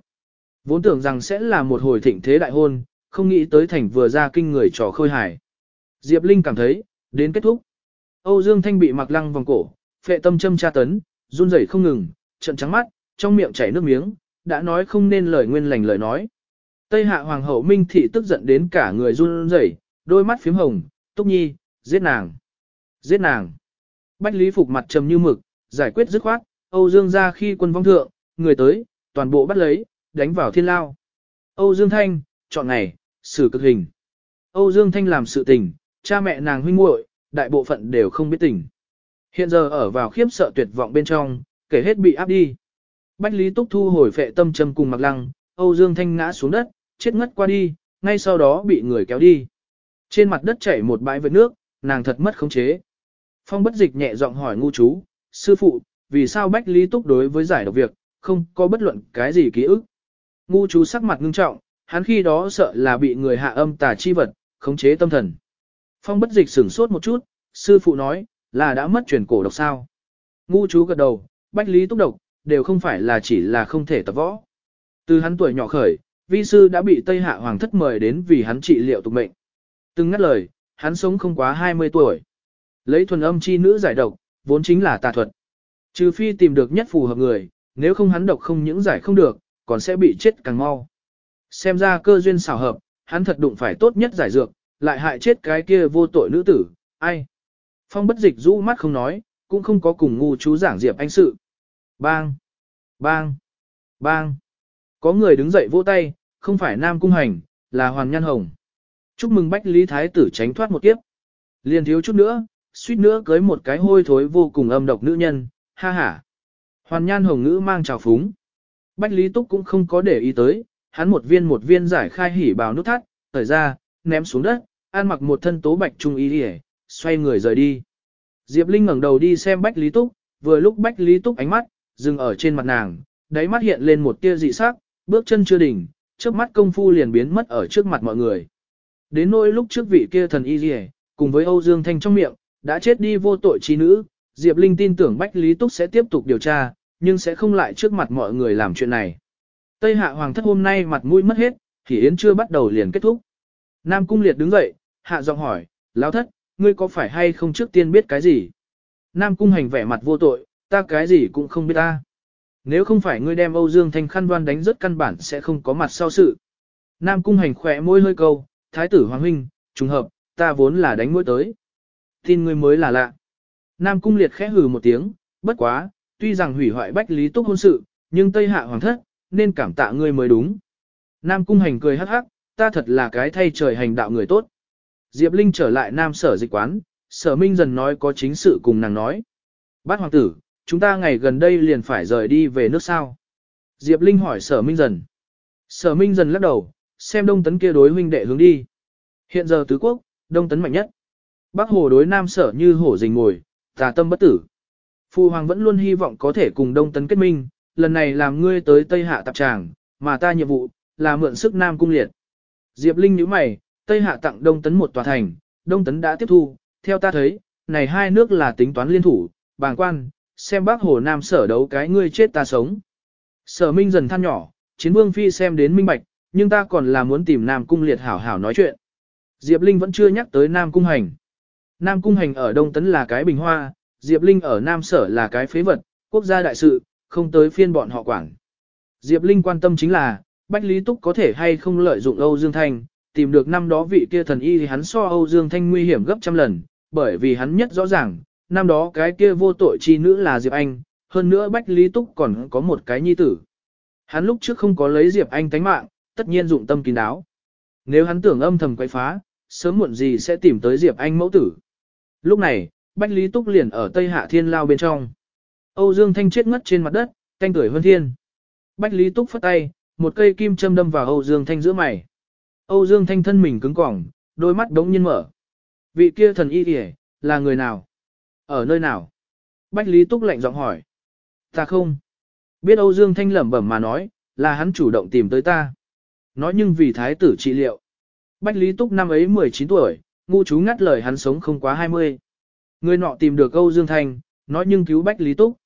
Vốn tưởng rằng sẽ là một hồi thịnh thế đại hôn, không nghĩ tới thành vừa ra kinh người trò khôi hài. Diệp Linh cảm thấy, đến kết thúc. Âu Dương Thanh bị mặc lăng vòng cổ, phệ tâm châm tra tấn, run rẩy không ngừng, trận trắng mắt, trong miệng chảy nước miếng, đã nói không nên lời nguyên lành lời nói. Tây hạ hoàng hậu Minh Thị tức giận đến cả người run rẩy, đôi mắt phím hồng, túc nhi, giết nàng, giết nàng. Bách Lý Phục mặt trầm như mực, giải quyết dứt khoát, Âu Dương ra khi quân vong thượng, người tới, toàn bộ bắt lấy, đánh vào thiên lao. Âu Dương Thanh, chọn ngày, xử cực hình. Âu Dương Thanh làm sự tình, cha mẹ nàng huynh muội, đại bộ phận đều không biết tình. Hiện giờ ở vào khiếp sợ tuyệt vọng bên trong, kể hết bị áp đi. Bách Lý Túc thu hồi phệ tâm châm cùng mặc lăng, Âu Dương Thanh ngã xuống đất, chết ngất qua đi, ngay sau đó bị người kéo đi. Trên mặt đất chảy một bãi vệt nước, nàng thật mất khống chế. Phong bất dịch nhẹ giọng hỏi ngu chú, sư phụ, vì sao Bách Lý Túc đối với giải độc việc, không có bất luận cái gì ký ức. Ngu chú sắc mặt ngưng trọng, hắn khi đó sợ là bị người hạ âm tà chi vật, khống chế tâm thần. Phong bất dịch sửng sốt một chút, sư phụ nói, là đã mất truyền cổ độc sao. Ngu chú gật đầu, Bách Lý Túc độc, đều không phải là chỉ là không thể tập võ. Từ hắn tuổi nhỏ khởi, vi sư đã bị Tây Hạ Hoàng thất mời đến vì hắn trị liệu tục mệnh. Từng ngắt lời, hắn sống không quá 20 tuổi. Lấy thuần âm chi nữ giải độc, vốn chính là tà thuật. Trừ phi tìm được nhất phù hợp người, nếu không hắn độc không những giải không được, còn sẽ bị chết càng mau. Xem ra cơ duyên xảo hợp, hắn thật đụng phải tốt nhất giải dược, lại hại chết cái kia vô tội nữ tử, ai. Phong bất dịch rũ mắt không nói, cũng không có cùng ngu chú giảng diệp anh sự. Bang! Bang! Bang! Có người đứng dậy vỗ tay, không phải Nam Cung Hành, là Hoàn Nhan Hồng. Chúc mừng Bách Lý Thái tử tránh thoát một kiếp. Liền thiếu chút nữa, suýt nữa cưới một cái hôi thối vô cùng âm độc nữ nhân, ha ha. Hoàn Nhan Hồng ngữ mang trào phúng. Bách Lý Túc cũng không có để ý tới, hắn một viên một viên giải khai hỉ bào nút thắt, thời ra, ném xuống đất, an mặc một thân tố bạch trung y đi xoay người rời đi. Diệp Linh ngẩng đầu đi xem Bách Lý Túc, vừa lúc Bách Lý Túc ánh mắt, dừng ở trên mặt nàng, đáy mắt hiện lên một tia dị sắc, bước chân chưa đỉnh, trước mắt công phu liền biến mất ở trước mặt mọi người. Đến nỗi lúc trước vị kia thần y rìa, cùng với Âu Dương Thanh trong miệng, đã chết đi vô tội trí nữ, Diệp Linh tin tưởng Bách Lý Túc sẽ tiếp tục điều tra, nhưng sẽ không lại trước mặt mọi người làm chuyện này. Tây Hạ Hoàng thất hôm nay mặt mũi mất hết, thì Yến chưa bắt đầu liền kết thúc. Nam Cung Liệt đứng dậy, hạ giọng hỏi, lão thất, ngươi có phải hay không trước tiên biết cái gì? Nam Cung Hành vẻ mặt vô tội, ta cái gì cũng không biết ta. Nếu không phải ngươi đem Âu Dương Thanh khăn đoan đánh rất căn bản sẽ không có mặt sau sự. Nam Cung Hành khỏe môi hơi câu, Thái tử Hoàng Huynh, trùng hợp, ta vốn là đánh mũi tới. Tin ngươi mới là lạ. Nam Cung Liệt khẽ hừ một tiếng, bất quá, tuy rằng hủy hoại Bách Lý Túc hôn sự, nhưng Tây Hạ Hoàng thất, nên cảm tạ ngươi mới đúng. Nam Cung Hành cười hắc hắc, ta thật là cái thay trời hành đạo người tốt. Diệp Linh trở lại Nam sở dịch quán, sở minh dần nói có chính sự cùng nàng nói. Bát hoàng tử, chúng ta ngày gần đây liền phải rời đi về nước sao. Diệp Linh hỏi sở minh dần. Sở minh dần lắc đầu, xem đông tấn kia đối huynh đệ hướng đi. Hiện giờ tứ quốc, đông tấn mạnh nhất. Bắc hồ đối nam sở như hổ rình ngồi, tà tâm bất tử. Phu hoàng vẫn luôn hy vọng có thể cùng đông tấn kết minh, lần này làm ngươi tới Tây Hạ tạp tràng, mà ta nhiệm vụ, là mượn sức nam cung liệt. Diệp Linh nhíu mày, Tây Hạ tặng đông tấn một tòa thành, đông tấn đã tiếp thu, theo ta thấy, này hai nước là tính toán liên thủ, bàng quan, xem bác hồ nam sở đấu cái ngươi chết ta sống. Sở minh dần than nhỏ, chiến vương phi xem đến minh bạch, nhưng ta còn là muốn tìm nam cung liệt hảo hảo nói chuyện. Diệp Linh vẫn chưa nhắc tới nam cung hành. Nam cung hành ở đông tấn là cái bình hoa, Diệp Linh ở nam sở là cái phế vật, quốc gia đại sự, không tới phiên bọn họ quản. Diệp Linh quan tâm chính là, Bách Lý Túc có thể hay không lợi dụng Âu Dương Thanh, tìm được năm đó vị kia thần y thì hắn so Âu Dương Thanh nguy hiểm gấp trăm lần, bởi vì hắn nhất rõ ràng, năm đó cái kia vô tội chi nữ là Diệp Anh, hơn nữa Bách Lý Túc còn có một cái nhi tử. Hắn lúc trước không có lấy Diệp Anh tánh mạng, tất nhiên dụng tâm kín đáo. Nếu hắn tưởng âm thầm quay phá, sớm muộn gì sẽ tìm tới Diệp Anh mẫu tử. Lúc này, Bách Lý Túc liền ở Tây Hạ Thiên Lao bên trong. Âu Dương Thanh chết ngất trên mặt đất, canh tuổi hơn thiên. Bách Lý Túc phất tay, một cây kim châm đâm vào Âu Dương Thanh giữa mày. Âu Dương Thanh thân mình cứng cỏng, đôi mắt đống nhiên mở. Vị kia thần y kìa, là người nào? Ở nơi nào? Bách Lý Túc lạnh giọng hỏi. Ta không. Biết Âu Dương Thanh lẩm bẩm mà nói, là hắn chủ động tìm tới ta. Nói nhưng vì thái tử trị liệu. Bách Lý Túc năm ấy 19 tuổi, ngu chú ngắt lời hắn sống không quá 20. Người nọ tìm được Âu Dương Thanh, nói nhưng cứu Bách Lý Túc.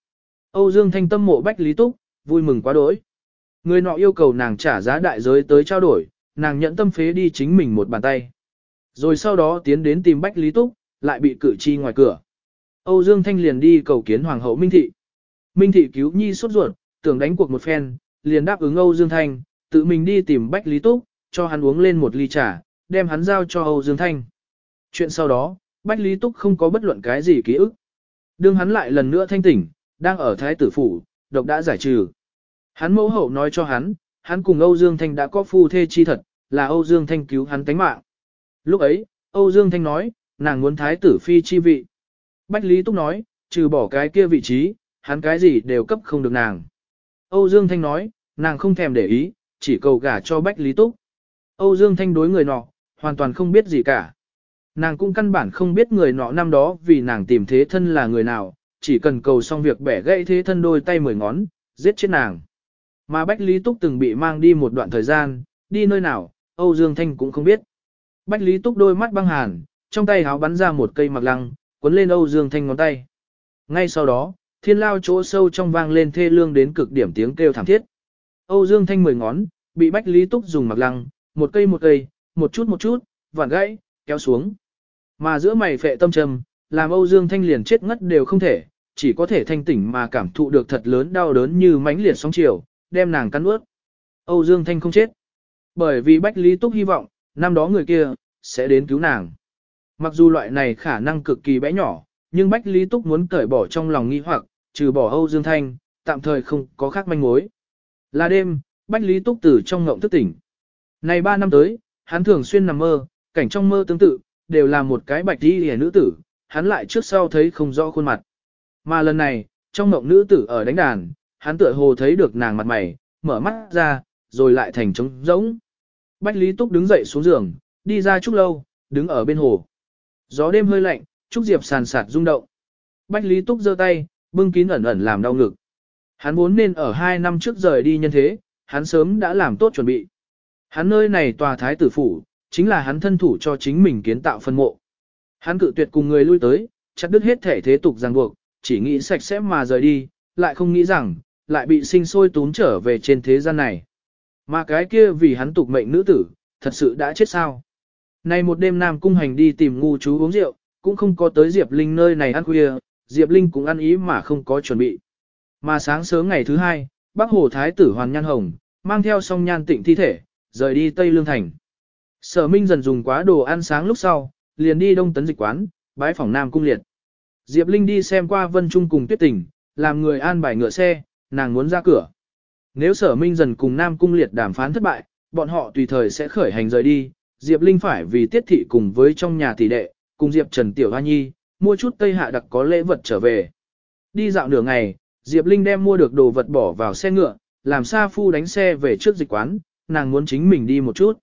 Âu Dương Thanh tâm mộ Bách Lý Túc, vui mừng quá đỗi. Người nọ yêu cầu nàng trả giá đại giới tới trao đổi, nàng nhận tâm phế đi chính mình một bàn tay. Rồi sau đó tiến đến tìm Bách Lý Túc, lại bị cử chi ngoài cửa. Âu Dương Thanh liền đi cầu kiến Hoàng hậu Minh Thị. Minh Thị cứu Nhi sốt ruột, tưởng đánh cuộc một phen, liền đáp ứng Âu Dương Thanh, tự mình đi tìm Bách Lý Túc, cho hắn uống lên một ly trà, đem hắn giao cho Âu Dương Thanh. Chuyện sau đó, Bách Lý Túc không có bất luận cái gì ký ức. Đương hắn lại lần nữa thanh tỉnh, đang ở Thái tử phủ, độc đã giải trừ. Hắn mẫu hậu nói cho hắn, hắn cùng Âu Dương Thanh đã có phu thê chi thật, là Âu Dương Thanh cứu hắn tánh mạng. Lúc ấy, Âu Dương Thanh nói, nàng muốn Thái tử phi chi vị. Bách Lý Túc nói, trừ bỏ cái kia vị trí, hắn cái gì đều cấp không được nàng. Âu Dương Thanh nói, nàng không thèm để ý, chỉ cầu gả cho Bách Lý Túc. Âu Dương Thanh đối người nọ, hoàn toàn không biết gì cả. Nàng cũng căn bản không biết người nọ năm đó vì nàng tìm thế thân là người nào, chỉ cần cầu xong việc bẻ gãy thế thân đôi tay mười ngón, giết chết nàng. Mà Bách Lý Túc từng bị mang đi một đoạn thời gian, đi nơi nào, Âu Dương Thanh cũng không biết. Bách Lý Túc đôi mắt băng hàn, trong tay háo bắn ra một cây mặc lăng, quấn lên Âu Dương Thanh ngón tay. Ngay sau đó, thiên lao chỗ sâu trong vang lên thê lương đến cực điểm tiếng kêu thảm thiết. Âu Dương Thanh mười ngón, bị Bách Lý Túc dùng mặc lăng, một cây một cây, một chút một chút, vặn gãy, kéo xuống. Mà giữa mày phệ tâm trầm, làm Âu Dương Thanh liền chết ngất đều không thể, chỉ có thể thanh tỉnh mà cảm thụ được thật lớn đau đớn như mãnh liệt sóng chiều, đem nàng cắn ướt. Âu Dương Thanh không chết. Bởi vì Bách Lý Túc hy vọng, năm đó người kia, sẽ đến cứu nàng. Mặc dù loại này khả năng cực kỳ bé nhỏ, nhưng Bách Lý Túc muốn cởi bỏ trong lòng nghi hoặc, trừ bỏ Âu Dương Thanh, tạm thời không có khác manh mối. Là đêm, Bách Lý Túc từ trong ngộng thức tỉnh. Này ba năm tới, hắn thường xuyên nằm mơ, cảnh trong mơ tương tự, đều là một cái bạch đi hề nữ tử, hắn lại trước sau thấy không rõ khuôn mặt. Mà lần này, trong ngộng nữ tử ở đánh đàn, hắn tựa hồ thấy được nàng mặt mày, mở mắt ra, rồi lại thành trống rỗng. Bách Lý Túc đứng dậy xuống giường, đi ra chút lâu, đứng ở bên hồ. Gió đêm hơi lạnh, Trúc Diệp sàn sạt rung động. Bách Lý Túc giơ tay, bưng kín ẩn ẩn làm đau ngực. Hắn vốn nên ở hai năm trước rời đi nhân thế, hắn sớm đã làm tốt chuẩn bị. Hắn nơi này tòa thái tử phủ, chính là hắn thân thủ cho chính mình kiến tạo phân mộ. Hắn cự tuyệt cùng người lui tới, chặt đứt hết thể thế tục ràng buộc, chỉ nghĩ sạch sẽ mà rời đi, lại không nghĩ rằng, lại bị sinh sôi tốn trở về trên thế gian này. Mà cái kia vì hắn tục mệnh nữ tử, thật sự đã chết sao. Này một đêm Nam Cung Hành đi tìm ngu chú uống rượu, cũng không có tới Diệp Linh nơi này ăn khuya, Diệp Linh cũng ăn ý mà không có chuẩn bị. Mà sáng sớm ngày thứ hai, Bắc Hồ Thái tử Hoàn Nhan Hồng, mang theo song nhan tịnh thi thể, rời đi Tây Lương Thành. Sở Minh dần dùng quá đồ ăn sáng lúc sau, liền đi Đông Tấn Dịch Quán, bái phòng Nam Cung Liệt. Diệp Linh đi xem qua Vân Trung cùng Tuyết Tình, làm người an bài ngựa xe, nàng muốn ra cửa. Nếu Sở Minh dần cùng Nam Cung Liệt đàm phán thất bại, bọn họ tùy thời sẽ khởi hành rời đi, Diệp Linh phải vì tiết thị cùng với trong nhà tỷ đệ, cùng Diệp Trần Tiểu Hoa Nhi, mua chút Tây Hạ đặc có lễ vật trở về. Đi dạo nửa ngày, Diệp Linh đem mua được đồ vật bỏ vào xe ngựa, làm Sa Phu đánh xe về trước dịch quán, nàng muốn chính mình đi một chút.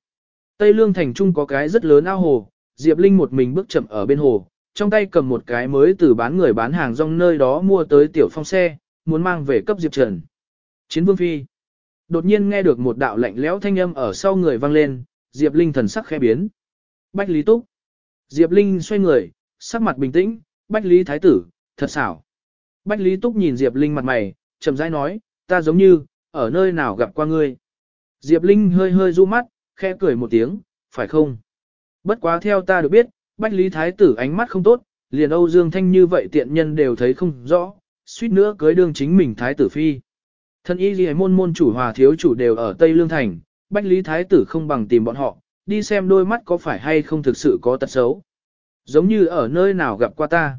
Tây Lương Thành Trung có cái rất lớn ao hồ, Diệp Linh một mình bước chậm ở bên hồ, trong tay cầm một cái mới từ bán người bán hàng rong nơi đó mua tới tiểu phong xe, muốn mang về cấp Diệp Trần. Chiến Vương Phi. Đột nhiên nghe được một đạo lạnh lẽo thanh âm ở sau người vang lên, Diệp Linh thần sắc khẽ biến. Bách Lý Túc. Diệp Linh xoay người, sắc mặt bình tĩnh, Bách Lý Thái Tử, thật xảo. Bách Lý Túc nhìn Diệp Linh mặt mày, chậm rãi nói, ta giống như, ở nơi nào gặp qua ngươi. Diệp Linh hơi hơi du mắt, khẽ cười một tiếng, phải không? Bất quá theo ta được biết, Bách Lý Thái Tử ánh mắt không tốt, liền Âu Dương Thanh như vậy tiện nhân đều thấy không rõ, suýt nữa cưới đương chính mình Thái Tử Phi. Thân y ghi môn môn chủ hòa thiếu chủ đều ở Tây Lương Thành, Bách Lý Thái Tử không bằng tìm bọn họ, đi xem đôi mắt có phải hay không thực sự có tật xấu. Giống như ở nơi nào gặp qua ta.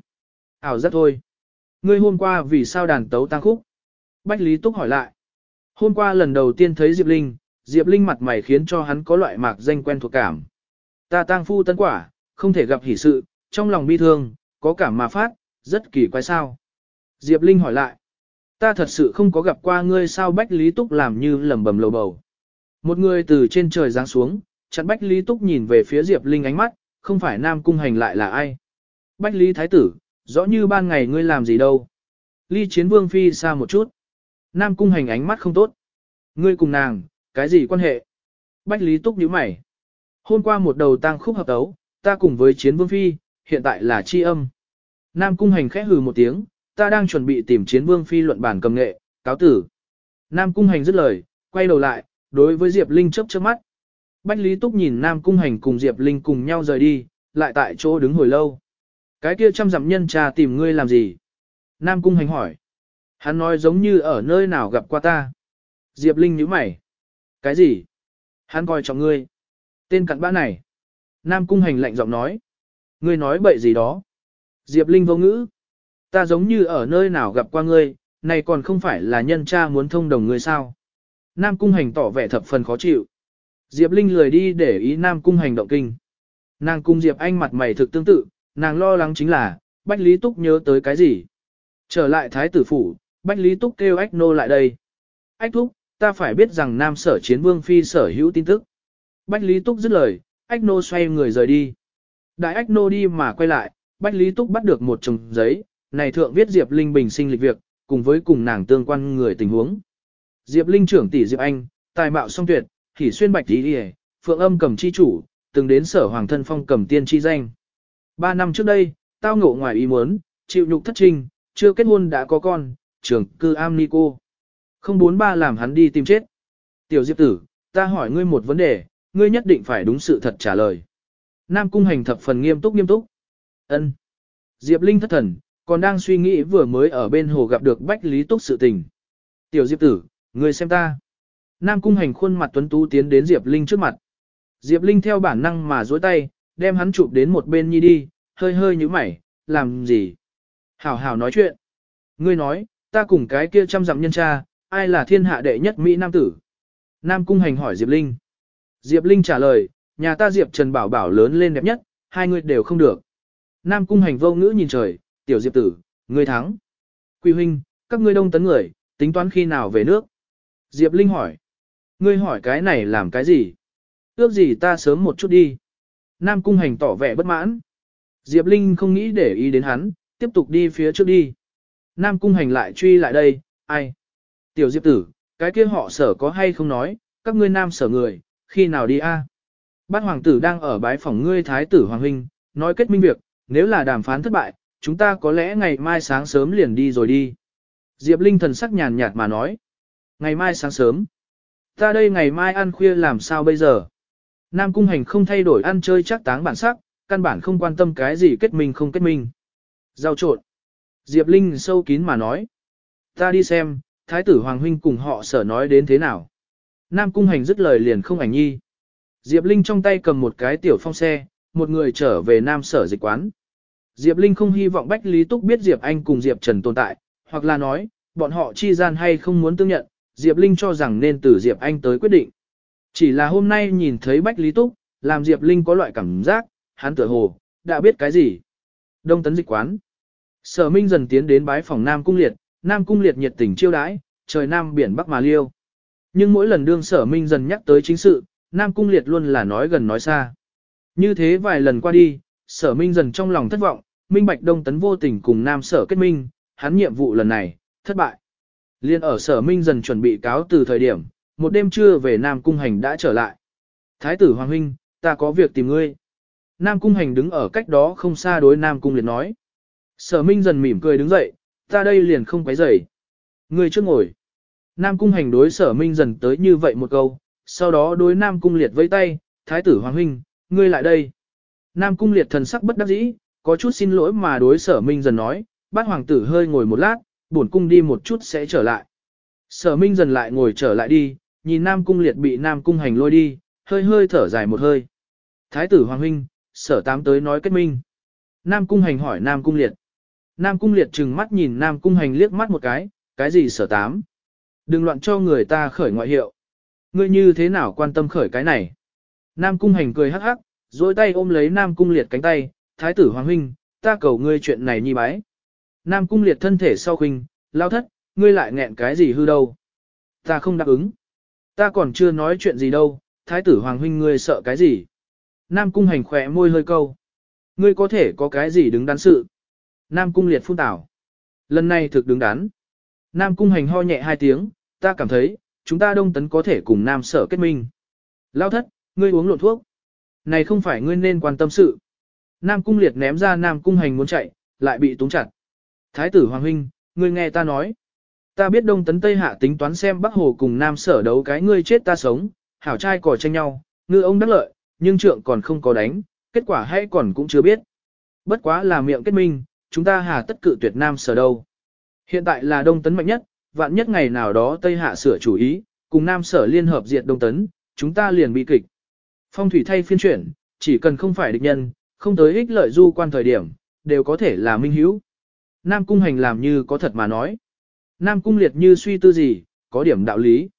Ảo rất thôi. Ngươi hôm qua vì sao đàn tấu tăng khúc? Bách Lý Túc hỏi lại. Hôm qua lần đầu tiên thấy Diệp Linh, Diệp Linh mặt mày khiến cho hắn có loại mạc danh quen thuộc cảm. Ta tang phu tân quả, không thể gặp hỷ sự, trong lòng bi thương, có cảm mà phát, rất kỳ quái sao. Diệp Linh hỏi lại. Ta thật sự không có gặp qua ngươi sao Bách Lý Túc làm như lầm bầm lầu bầu. Một người từ trên trời giáng xuống, chặn Bách Lý Túc nhìn về phía Diệp Linh ánh mắt, không phải Nam Cung Hành lại là ai. Bách Lý Thái Tử, rõ như ban ngày ngươi làm gì đâu. Ly chiến vương phi xa một chút. Nam Cung Hành ánh mắt không tốt. Ngươi cùng nàng, cái gì quan hệ? Bách Lý Túc nhíu mày. Hôm qua một đầu tang khúc hợp tấu, ta cùng với chiến vương phi, hiện tại là chi âm. Nam Cung Hành khẽ hừ một tiếng, ta đang chuẩn bị tìm chiến vương phi luận bản cầm nghệ, cáo tử. Nam Cung Hành dứt lời, quay đầu lại, đối với Diệp Linh chớp chớp mắt. Bách Lý Túc nhìn Nam Cung Hành cùng Diệp Linh cùng nhau rời đi, lại tại chỗ đứng hồi lâu. Cái kia trăm dặm nhân trà tìm ngươi làm gì? Nam Cung Hành hỏi. Hắn nói giống như ở nơi nào gặp qua ta. Diệp Linh nhíu mày. Cái gì? Hắn coi trọng ngươi. Tên cặn bã này. Nam Cung Hành lạnh giọng nói. Ngươi nói bậy gì đó. Diệp Linh vô ngữ. Ta giống như ở nơi nào gặp qua ngươi, này còn không phải là nhân cha muốn thông đồng ngươi sao. Nam Cung Hành tỏ vẻ thập phần khó chịu. Diệp Linh lười đi để ý Nam Cung Hành động kinh. Nàng cung Diệp Anh mặt mày thực tương tự, nàng lo lắng chính là, Bách Lý Túc nhớ tới cái gì. Trở lại Thái tử phủ, Bách Lý Túc kêu Ách Nô lại đây. Ách Thúc, ta phải biết rằng Nam sở chiến vương phi sở hữu tin tức. Bách Lý Túc dứt lời, Ách Nô xoay người rời đi. Đại Ách Nô đi mà quay lại, Bách Lý Túc bắt được một chồng giấy, này thượng viết Diệp Linh bình sinh lịch việc, cùng với cùng nàng tương quan người tình huống. Diệp Linh trưởng tỷ Diệp Anh, tài mạo song tuyệt, hỉ xuyên bạch tỷ đi phượng âm cầm chi chủ, từng đến sở hoàng thân phong cầm tiên chi danh. Ba năm trước đây, tao ngộ ngoài ý muốn, chịu nhục thất trinh, chưa kết hôn đã có con, trưởng cư am ni cô. Không bốn ba làm hắn đi tìm chết. Tiểu Diệp tử, ta hỏi ngươi một vấn đề, ngươi nhất định phải đúng sự thật trả lời. Nam cung hành thập phần nghiêm túc nghiêm túc. Ân. Diệp Linh thất thần, còn đang suy nghĩ vừa mới ở bên hồ gặp được Bách Lý Túc sự tình. Tiểu Diệp tử, người xem ta. Nam cung hành khuôn mặt tuấn tú tiến đến Diệp Linh trước mặt. Diệp Linh theo bản năng mà dối tay, đem hắn chụp đến một bên nhi đi, hơi hơi như mày, làm gì? Hảo hảo nói chuyện. Ngươi nói, ta cùng cái kia trăm dặm nhân cha, ai là thiên hạ đệ nhất Mỹ Nam tử? Nam cung hành hỏi Diệp Linh. Diệp Linh trả lời, nhà ta Diệp Trần Bảo Bảo lớn lên đẹp nhất, hai người đều không được. Nam cung hành vô ngữ nhìn trời, tiểu Diệp tử, ngươi thắng. Quy huynh, các ngươi đông tấn người, tính toán khi nào về nước? Diệp Linh hỏi. Ngươi hỏi cái này làm cái gì? Ước gì ta sớm một chút đi. Nam cung hành tỏ vẻ bất mãn. Diệp Linh không nghĩ để ý đến hắn, tiếp tục đi phía trước đi. Nam cung hành lại truy lại đây, ai? Tiểu Diệp tử, cái kia họ sở có hay không nói, các ngươi nam sở người, khi nào đi a? Bát hoàng tử đang ở bái phòng ngươi thái tử hoàng huynh, nói kết minh việc, nếu là đàm phán thất bại, chúng ta có lẽ ngày mai sáng sớm liền đi rồi đi. Diệp Linh thần sắc nhàn nhạt mà nói. Ngày mai sáng sớm. Ta đây ngày mai ăn khuya làm sao bây giờ? Nam Cung Hành không thay đổi ăn chơi chắc táng bản sắc, căn bản không quan tâm cái gì kết minh không kết minh. Giao trộn. Diệp Linh sâu kín mà nói. Ta đi xem, Thái tử Hoàng Huynh cùng họ sở nói đến thế nào. Nam Cung Hành dứt lời liền không ảnh nhi. Diệp Linh trong tay cầm một cái tiểu phong xe, một người trở về Nam sở dịch quán. Diệp Linh không hy vọng Bách Lý Túc biết Diệp Anh cùng Diệp Trần tồn tại, hoặc là nói, bọn họ chi gian hay không muốn tương nhận, Diệp Linh cho rằng nên từ Diệp Anh tới quyết định. Chỉ là hôm nay nhìn thấy Bách Lý Túc, làm Diệp Linh có loại cảm giác, hắn tựa hồ, đã biết cái gì. Đông tấn dịch quán. Sở Minh dần tiến đến bái phòng Nam Cung Liệt, Nam Cung Liệt nhiệt tình chiêu đãi, trời Nam biển Bắc mà liêu. Nhưng mỗi lần đương Sở Minh dần nhắc tới chính sự, Nam Cung Liệt luôn là nói gần nói xa. Như thế vài lần qua đi, Sở Minh dần trong lòng thất vọng, Minh Bạch Đông Tấn vô tình cùng Nam Sở kết minh, hắn nhiệm vụ lần này, thất bại. Liên ở Sở Minh dần chuẩn bị cáo từ thời điểm, một đêm trưa về Nam Cung Hành đã trở lại. Thái tử Hoàng Huynh, ta có việc tìm ngươi. Nam Cung Hành đứng ở cách đó không xa đối Nam Cung Liệt nói. Sở Minh dần mỉm cười đứng dậy, ta đây liền không quấy rầy. Ngươi trước ngồi. Nam Cung Hành đối Sở Minh dần tới như vậy một câu, sau đó đối Nam Cung Liệt vẫy tay, Thái tử Hoàng Huynh, ngươi lại đây. Nam Cung Liệt thần sắc bất đắc dĩ, có chút xin lỗi mà đối Sở Minh dần nói, bác hoàng tử hơi ngồi một lát, bổn cung đi một chút sẽ trở lại. Sở Minh dần lại ngồi trở lại đi, nhìn Nam Cung Liệt bị Nam Cung Hành lôi đi, hơi hơi thở dài một hơi. Thái tử Hoàng Huynh, sở tám tới nói kết minh. Nam Cung Hành hỏi Nam Cung Liệt. Nam Cung Liệt trừng mắt nhìn Nam Cung Hành liếc mắt một cái, cái gì sở tám? Đừng loạn cho người ta khởi ngoại hiệu. Ngươi như thế nào quan tâm khởi cái này? Nam Cung Hành cười hắc hắc, dối tay ôm lấy Nam Cung Liệt cánh tay, Thái tử Hoàng Huynh, ta cầu ngươi chuyện này nhi bái. Nam Cung Liệt thân thể sau khinh, lao thất, ngươi lại nghẹn cái gì hư đâu? Ta không đáp ứng. Ta còn chưa nói chuyện gì đâu, Thái tử Hoàng Huynh ngươi sợ cái gì? Nam Cung Hành khỏe môi hơi câu. Ngươi có thể có cái gì đứng đắn sự? Nam Cung Liệt phun tảo. Lần này thực đứng đắn. Nam Cung Hành ho nhẹ hai tiếng, ta cảm thấy, chúng ta đông tấn có thể cùng Nam sở kết minh. Lao thất, ngươi uống lộn thuốc. Này không phải ngươi nên quan tâm sự. Nam Cung Liệt ném ra Nam Cung Hành muốn chạy, lại bị túng chặt. Thái tử Hoàng Huynh, ngươi nghe ta nói. Ta biết Đông Tấn Tây Hạ tính toán xem Bắc Hồ cùng Nam sở đấu cái ngươi chết ta sống, hảo trai cỏ tranh nhau, ngư ông đắc lợi, nhưng trượng còn không có đánh, kết quả hay còn cũng chưa biết. Bất quá là miệng kết minh, chúng ta hà tất cự tuyệt Nam sở đâu. Hiện tại là Đông Tấn mạnh nhất, vạn nhất ngày nào đó Tây Hạ sửa chủ ý, cùng Nam sở liên hợp diệt Đông Tấn, chúng ta liền bị kịch. Phong thủy thay phiên chuyển, chỉ cần không phải địch nhân, không tới ích lợi du quan thời điểm, đều có thể là minh hữu. Nam Cung Hành làm như có thật mà nói. Nam Cung Liệt như suy tư gì, có điểm đạo lý.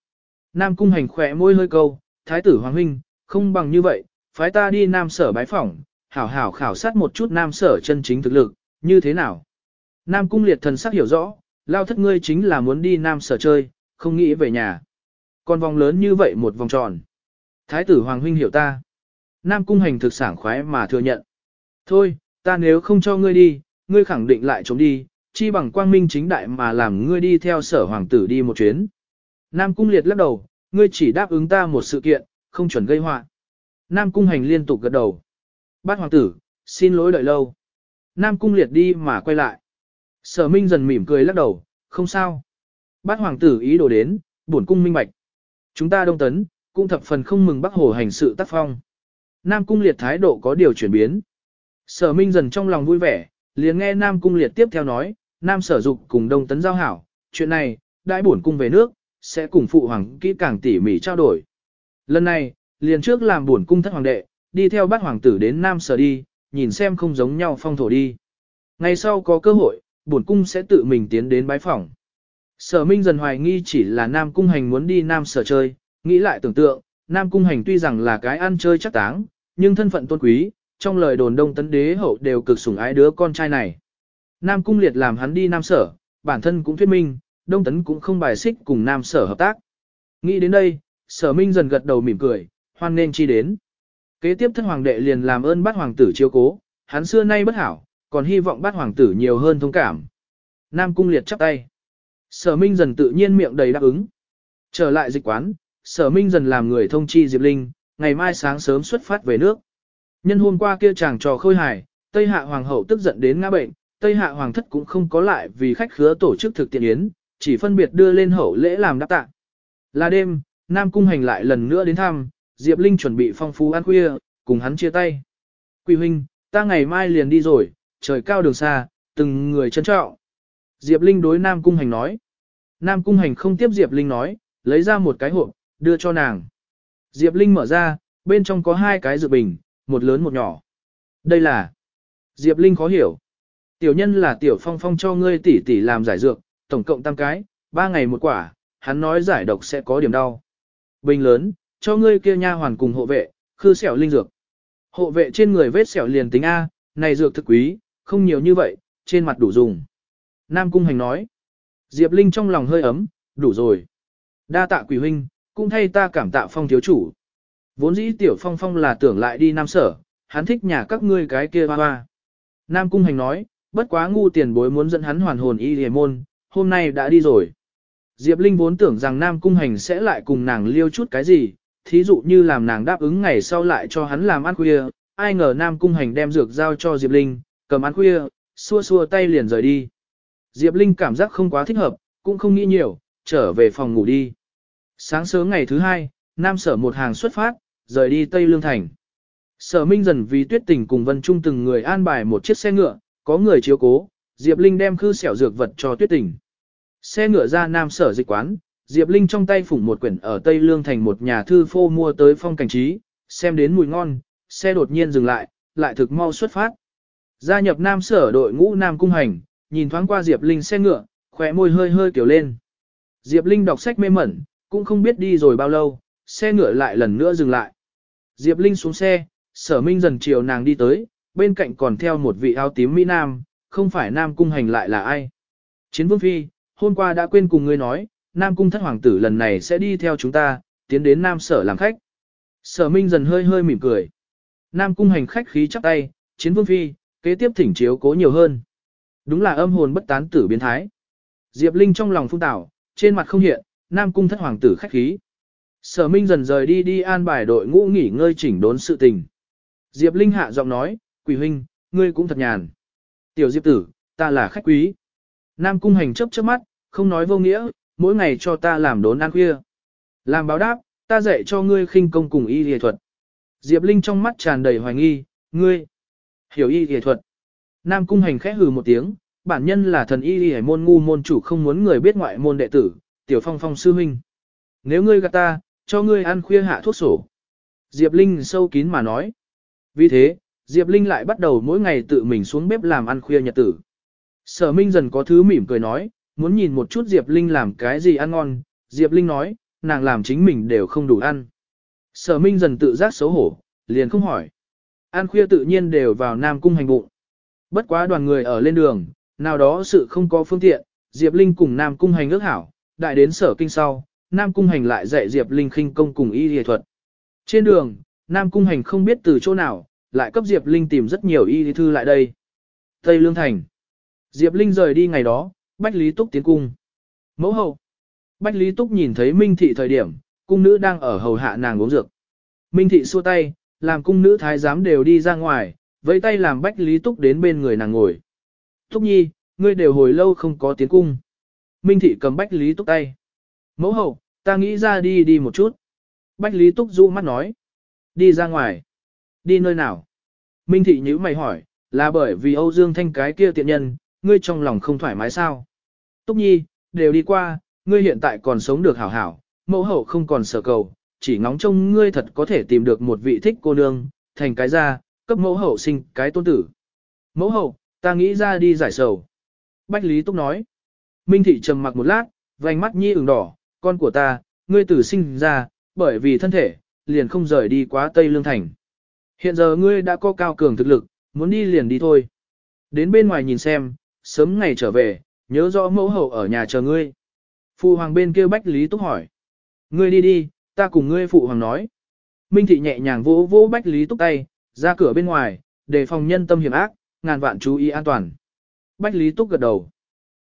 Nam Cung Hành khỏe môi hơi câu, Thái tử Hoàng Huynh, không bằng như vậy, phái ta đi Nam Sở bái phỏng, hảo hảo khảo sát một chút Nam Sở chân chính thực lực, như thế nào. Nam Cung Liệt thần sắc hiểu rõ, lao thất ngươi chính là muốn đi Nam Sở chơi, không nghĩ về nhà. Còn vòng lớn như vậy một vòng tròn. Thái tử Hoàng Huynh hiểu ta. Nam Cung Hành thực sảng khoái mà thừa nhận. Thôi, ta nếu không cho ngươi đi, ngươi khẳng định lại trốn đi, chi bằng quang minh chính đại mà làm ngươi đi theo sở hoàng tử đi một chuyến. Nam Cung Liệt lắc đầu, ngươi chỉ đáp ứng ta một sự kiện, không chuẩn gây họa. Nam Cung Hành liên tục gật đầu. Bát hoàng tử, xin lỗi đợi lâu. Nam Cung Liệt đi mà quay lại. Sở Minh dần mỉm cười lắc đầu, không sao. Bát hoàng tử ý đồ đến, bổn cung minh bạch. Chúng ta đông tấn, cũng thập phần không mừng Bắc Hồ hành sự tác phong. Nam Cung Liệt thái độ có điều chuyển biến. Sở Minh dần trong lòng vui vẻ, liền nghe Nam Cung Liệt tiếp theo nói, Nam Sở Dục cùng Đông Tấn giao hảo, chuyện này, đại bổn cung về nước, sẽ cùng phụ hoàng kỹ càng tỉ mỉ trao đổi. Lần này, liền trước làm bổn cung thất hoàng đệ, đi theo bát hoàng tử đến Nam Sở đi, nhìn xem không giống nhau phong thổ đi. Ngày sau có cơ hội, bổn cung sẽ tự mình tiến đến bái phỏng. Sở Minh dần hoài nghi chỉ là Nam Cung Hành muốn đi Nam Sở chơi, nghĩ lại tưởng tượng, Nam Cung Hành tuy rằng là cái ăn chơi chắc táng, nhưng thân phận tôn quý, trong lời đồn đông tấn đế hậu đều cực sủng ái đứa con trai này. Nam cung liệt làm hắn đi Nam sở, bản thân cũng thuyết minh, đông tấn cũng không bài xích cùng Nam sở hợp tác. Nghĩ đến đây, sở minh dần gật đầu mỉm cười, hoan nên chi đến. Kế tiếp thân hoàng đệ liền làm ơn bắt hoàng tử chiếu cố, hắn xưa nay bất hảo, còn hy vọng bắt hoàng tử nhiều hơn thông cảm. Nam cung liệt chắp tay. Sở minh dần tự nhiên miệng đầy đáp ứng. Trở lại dịch quán, sở minh dần làm người thông chi Diệp Linh, ngày mai sáng sớm xuất phát về nước. Nhân hôm qua kia chàng trò khôi hài, Tây Hạ Hoàng hậu tức giận đến ngã bệnh, Tây Hạ Hoàng thất cũng không có lại vì khách khứa tổ chức thực tiện yến, chỉ phân biệt đưa lên hậu lễ làm đáp tạ. Là đêm, Nam Cung Hành lại lần nữa đến thăm, Diệp Linh chuẩn bị phong phú ăn khuya, cùng hắn chia tay. Quỳ huynh, ta ngày mai liền đi rồi, trời cao đường xa, từng người trân trọng. Diệp Linh đối Nam Cung Hành nói. Nam Cung Hành không tiếp Diệp Linh nói, lấy ra một cái hộp, đưa cho nàng. Diệp Linh mở ra, bên trong có hai cái dược bình, một lớn một nhỏ. Đây là... Diệp Linh khó hiểu. Tiểu nhân là tiểu phong phong cho ngươi tỷ tỷ làm giải dược, tổng cộng tam cái, ba ngày một quả, hắn nói giải độc sẽ có điểm đau. Bình lớn, cho ngươi kia nha hoàn cùng hộ vệ, khư sẹo linh dược. Hộ vệ trên người vết sẹo liền tính A, này dược thực quý, không nhiều như vậy, trên mặt đủ dùng. Nam Cung Hành nói. Diệp Linh trong lòng hơi ấm, đủ rồi. Đa tạ quỷ huynh, cũng thay ta cảm tạ phong thiếu chủ. Vốn dĩ tiểu phong phong là tưởng lại đi Nam Sở, hắn thích nhà các ngươi cái kia hoa hoa. Nam Cung Hành nói, bất quá ngu tiền bối muốn dẫn hắn hoàn hồn y hề môn, hôm nay đã đi rồi. Diệp Linh vốn tưởng rằng Nam Cung Hành sẽ lại cùng nàng liêu chút cái gì, thí dụ như làm nàng đáp ứng ngày sau lại cho hắn làm ăn khuya, ai ngờ Nam Cung Hành đem dược giao cho Diệp Linh, cầm ăn khuya, xua xua tay liền rời đi. Diệp Linh cảm giác không quá thích hợp, cũng không nghĩ nhiều, trở về phòng ngủ đi. Sáng sớm ngày thứ hai, Nam Sở một hàng xuất phát, rời đi Tây Lương Thành. Sở Minh dần vì tuyết tình cùng Vân Trung từng người an bài một chiếc xe ngựa, có người chiếu cố, Diệp Linh đem khư xẻo dược vật cho tuyết tình. Xe ngựa ra Nam Sở dịch quán, Diệp Linh trong tay phủng một quyển ở Tây Lương Thành một nhà thư phô mua tới phong cảnh trí, xem đến mùi ngon, xe đột nhiên dừng lại, lại thực mau xuất phát. Gia nhập Nam Sở đội ngũ Nam Cung Hành, nhìn thoáng qua Diệp Linh xe ngựa, khỏe môi hơi hơi kiểu lên. Diệp Linh đọc sách mê mẩn, cũng không biết đi rồi bao lâu, xe ngựa lại lần nữa dừng lại. Diệp Linh xuống xe, sở minh dần chiều nàng đi tới, bên cạnh còn theo một vị áo tím Mỹ Nam, không phải Nam Cung Hành lại là ai. Chiến Vương Phi, hôm qua đã quên cùng ngươi nói, Nam Cung thất hoàng tử lần này sẽ đi theo chúng ta, tiến đến Nam Sở làm khách. Sở Minh dần hơi hơi mỉm cười. Nam Cung hành khách khí chắp tay, Chiến Vương Phi, kế tiếp thỉnh chiếu cố nhiều hơn. Đúng là âm hồn bất tán tử biến thái. Diệp Linh trong lòng phung tảo, trên mặt không hiện, Nam Cung thất hoàng tử khách khí. Sở Minh dần rời đi đi an bài đội ngũ nghỉ ngơi chỉnh đốn sự tình. Diệp Linh hạ giọng nói, quỷ huynh, ngươi cũng thật nhàn. Tiểu Diệp tử, ta là khách quý. Nam Cung hành chấp chớp mắt, không nói vô nghĩa, mỗi ngày cho ta làm đốn ăn khuya. Làm báo đáp, ta dạy cho ngươi khinh công cùng y y thuật. Diệp Linh trong mắt tràn đầy hoài nghi, ngươi hiểu y y thuật. Nam Cung hành khẽ hừ một tiếng, bản nhân là thần y y môn ngu môn chủ không muốn người biết ngoại môn đệ tử, tiểu phong phong sư huynh. Nếu ngươi gạt ta, cho ngươi ăn khuya hạ thuốc sổ. Diệp Linh sâu kín mà nói. Vì thế, Diệp Linh lại bắt đầu mỗi ngày tự mình xuống bếp làm ăn khuya nhật tử. Sở Minh dần có thứ mỉm cười nói, muốn nhìn một chút Diệp Linh làm cái gì ăn ngon, Diệp Linh nói, nàng làm chính mình đều không đủ ăn. Sở Minh dần tự giác xấu hổ, liền không hỏi. Ăn khuya tự nhiên đều vào Nam Cung hành bụng. Bất quá đoàn người ở lên đường, nào đó sự không có phương tiện, Diệp Linh cùng Nam Cung hành ước hảo, đại đến sở kinh sau, Nam Cung hành lại dạy Diệp Linh khinh công cùng y y thuật. Trên đường, Nam Cung hành không biết từ chỗ nào, lại cấp Diệp Linh tìm rất nhiều y thư lại đây. Tây Lương Thành. Diệp Linh rời đi ngày đó, Bách Lý Túc tiến cung. Mẫu hậu. Bách Lý Túc nhìn thấy Minh Thị thời điểm, cung nữ đang ở hầu hạ nàng uống dược. Minh Thị xua tay, làm cung nữ thái giám đều đi ra ngoài, vẫy tay làm Bách Lý Túc đến bên người nàng ngồi. Túc nhi, ngươi đều hồi lâu không có tiến cung. Minh Thị cầm Bách Lý Túc tay. Mẫu hậu, ta nghĩ ra đi đi một chút. Bách Lý Túc du mắt nói. Đi ra ngoài. Đi nơi nào? Minh Thị nhữ mày hỏi, là bởi vì Âu Dương Thanh cái kia tiện nhân, ngươi trong lòng không thoải mái sao? Túc Nhi, đều đi qua, ngươi hiện tại còn sống được hảo hảo, mẫu hậu không còn sở cầu, chỉ ngóng trông ngươi thật có thể tìm được một vị thích cô nương, thành cái ra, cấp mẫu hậu sinh cái tôn tử. Mẫu hậu, ta nghĩ ra đi giải sầu. Bách Lý Túc nói. Minh Thị trầm mặc một lát, vành mắt nhi ửng đỏ, con của ta, ngươi tử sinh ra, bởi vì thân thể, liền không rời đi quá Tây Lương Thành. Hiện giờ ngươi đã có cao cường thực lực, muốn đi liền đi thôi. Đến bên ngoài nhìn xem, sớm ngày trở về, nhớ rõ mẫu hậu ở nhà chờ ngươi. Phụ hoàng bên kia Bách Lý Túc hỏi. Ngươi đi đi, ta cùng ngươi phụ hoàng nói. Minh thị nhẹ nhàng vỗ vỗ Bách Lý Túc tay, ra cửa bên ngoài, để phòng nhân tâm hiểm ác, ngàn vạn chú ý an toàn. Bách Lý Túc gật đầu.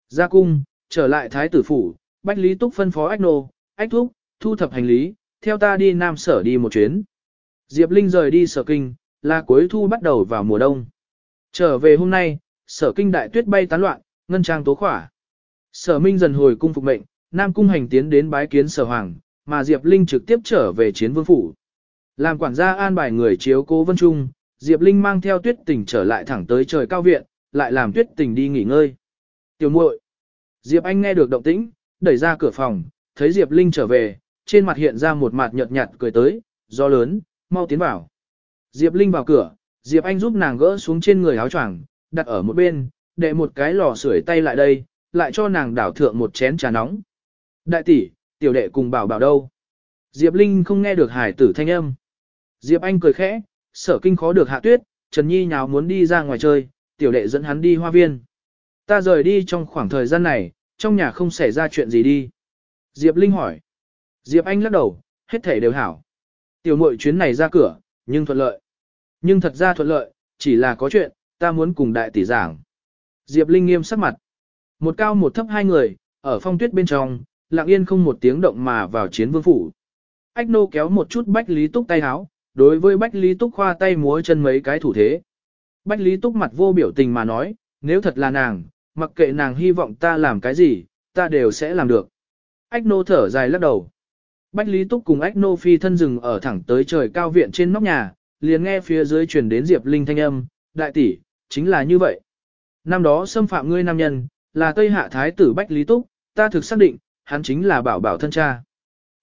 Ra cung, trở lại thái tử phủ, Bách Lý Túc phân phó Ách Nô, Ách Thúc, thu thập hành lý, theo ta đi Nam Sở đi một chuyến. Diệp Linh rời đi Sở Kinh, là cuối thu bắt đầu vào mùa đông. Trở về hôm nay, Sở Kinh đại tuyết bay tán loạn, ngân trang tố khỏa. Sở Minh dần hồi cung phục mệnh, Nam cung hành tiến đến bái kiến Sở Hoàng, mà Diệp Linh trực tiếp trở về chiến vương phủ. Làm quản gia an bài người chiếu cố Vân Trung, Diệp Linh mang theo tuyết tình trở lại thẳng tới trời cao viện, lại làm tuyết tình đi nghỉ ngơi. Tiểu muội, Diệp Anh nghe được động tĩnh, đẩy ra cửa phòng, thấy Diệp Linh trở về, trên mặt hiện ra một mặt nhợt nhạt cười tới, do lớn, mau tiến vào. Diệp Linh vào cửa, Diệp Anh giúp nàng gỡ xuống trên người áo choàng, đặt ở một bên, để một cái lò sưởi tay lại đây, lại cho nàng đảo thượng một chén trà nóng. Đại tỷ, tiểu đệ cùng bảo bảo đâu? Diệp Linh không nghe được hải tử thanh âm. Diệp Anh cười khẽ, sở kinh khó được hạ tuyết, Trần Nhi nhào muốn đi ra ngoài chơi, tiểu đệ dẫn hắn đi hoa viên. Ta rời đi trong khoảng thời gian này, trong nhà không xảy ra chuyện gì đi. Diệp Linh hỏi. Diệp Anh lắc đầu, hết thể đều hảo. Tiểu muội chuyến này ra cửa, nhưng thuận lợi. Nhưng thật ra thuận lợi, chỉ là có chuyện, ta muốn cùng đại tỷ giảng. Diệp Linh nghiêm sắc mặt. Một cao một thấp hai người, ở phong tuyết bên trong, lặng yên không một tiếng động mà vào chiến vương phủ. Ách nô kéo một chút Bách Lý Túc tay háo, đối với Bách Lý Túc khoa tay múa chân mấy cái thủ thế. Bách Lý Túc mặt vô biểu tình mà nói, nếu thật là nàng, mặc kệ nàng hy vọng ta làm cái gì, ta đều sẽ làm được. Ách nô thở dài lắc đầu. Bách Lý Túc cùng Ách nô phi thân rừng ở thẳng tới trời cao viện trên nóc nhà, liền nghe phía dưới truyền đến Diệp Linh thanh âm, đại tỷ, chính là như vậy. Năm đó xâm phạm ngươi nam nhân, là Tây Hạ Thái tử Bách Lý Túc, ta thực xác định, hắn chính là bảo bảo thân cha.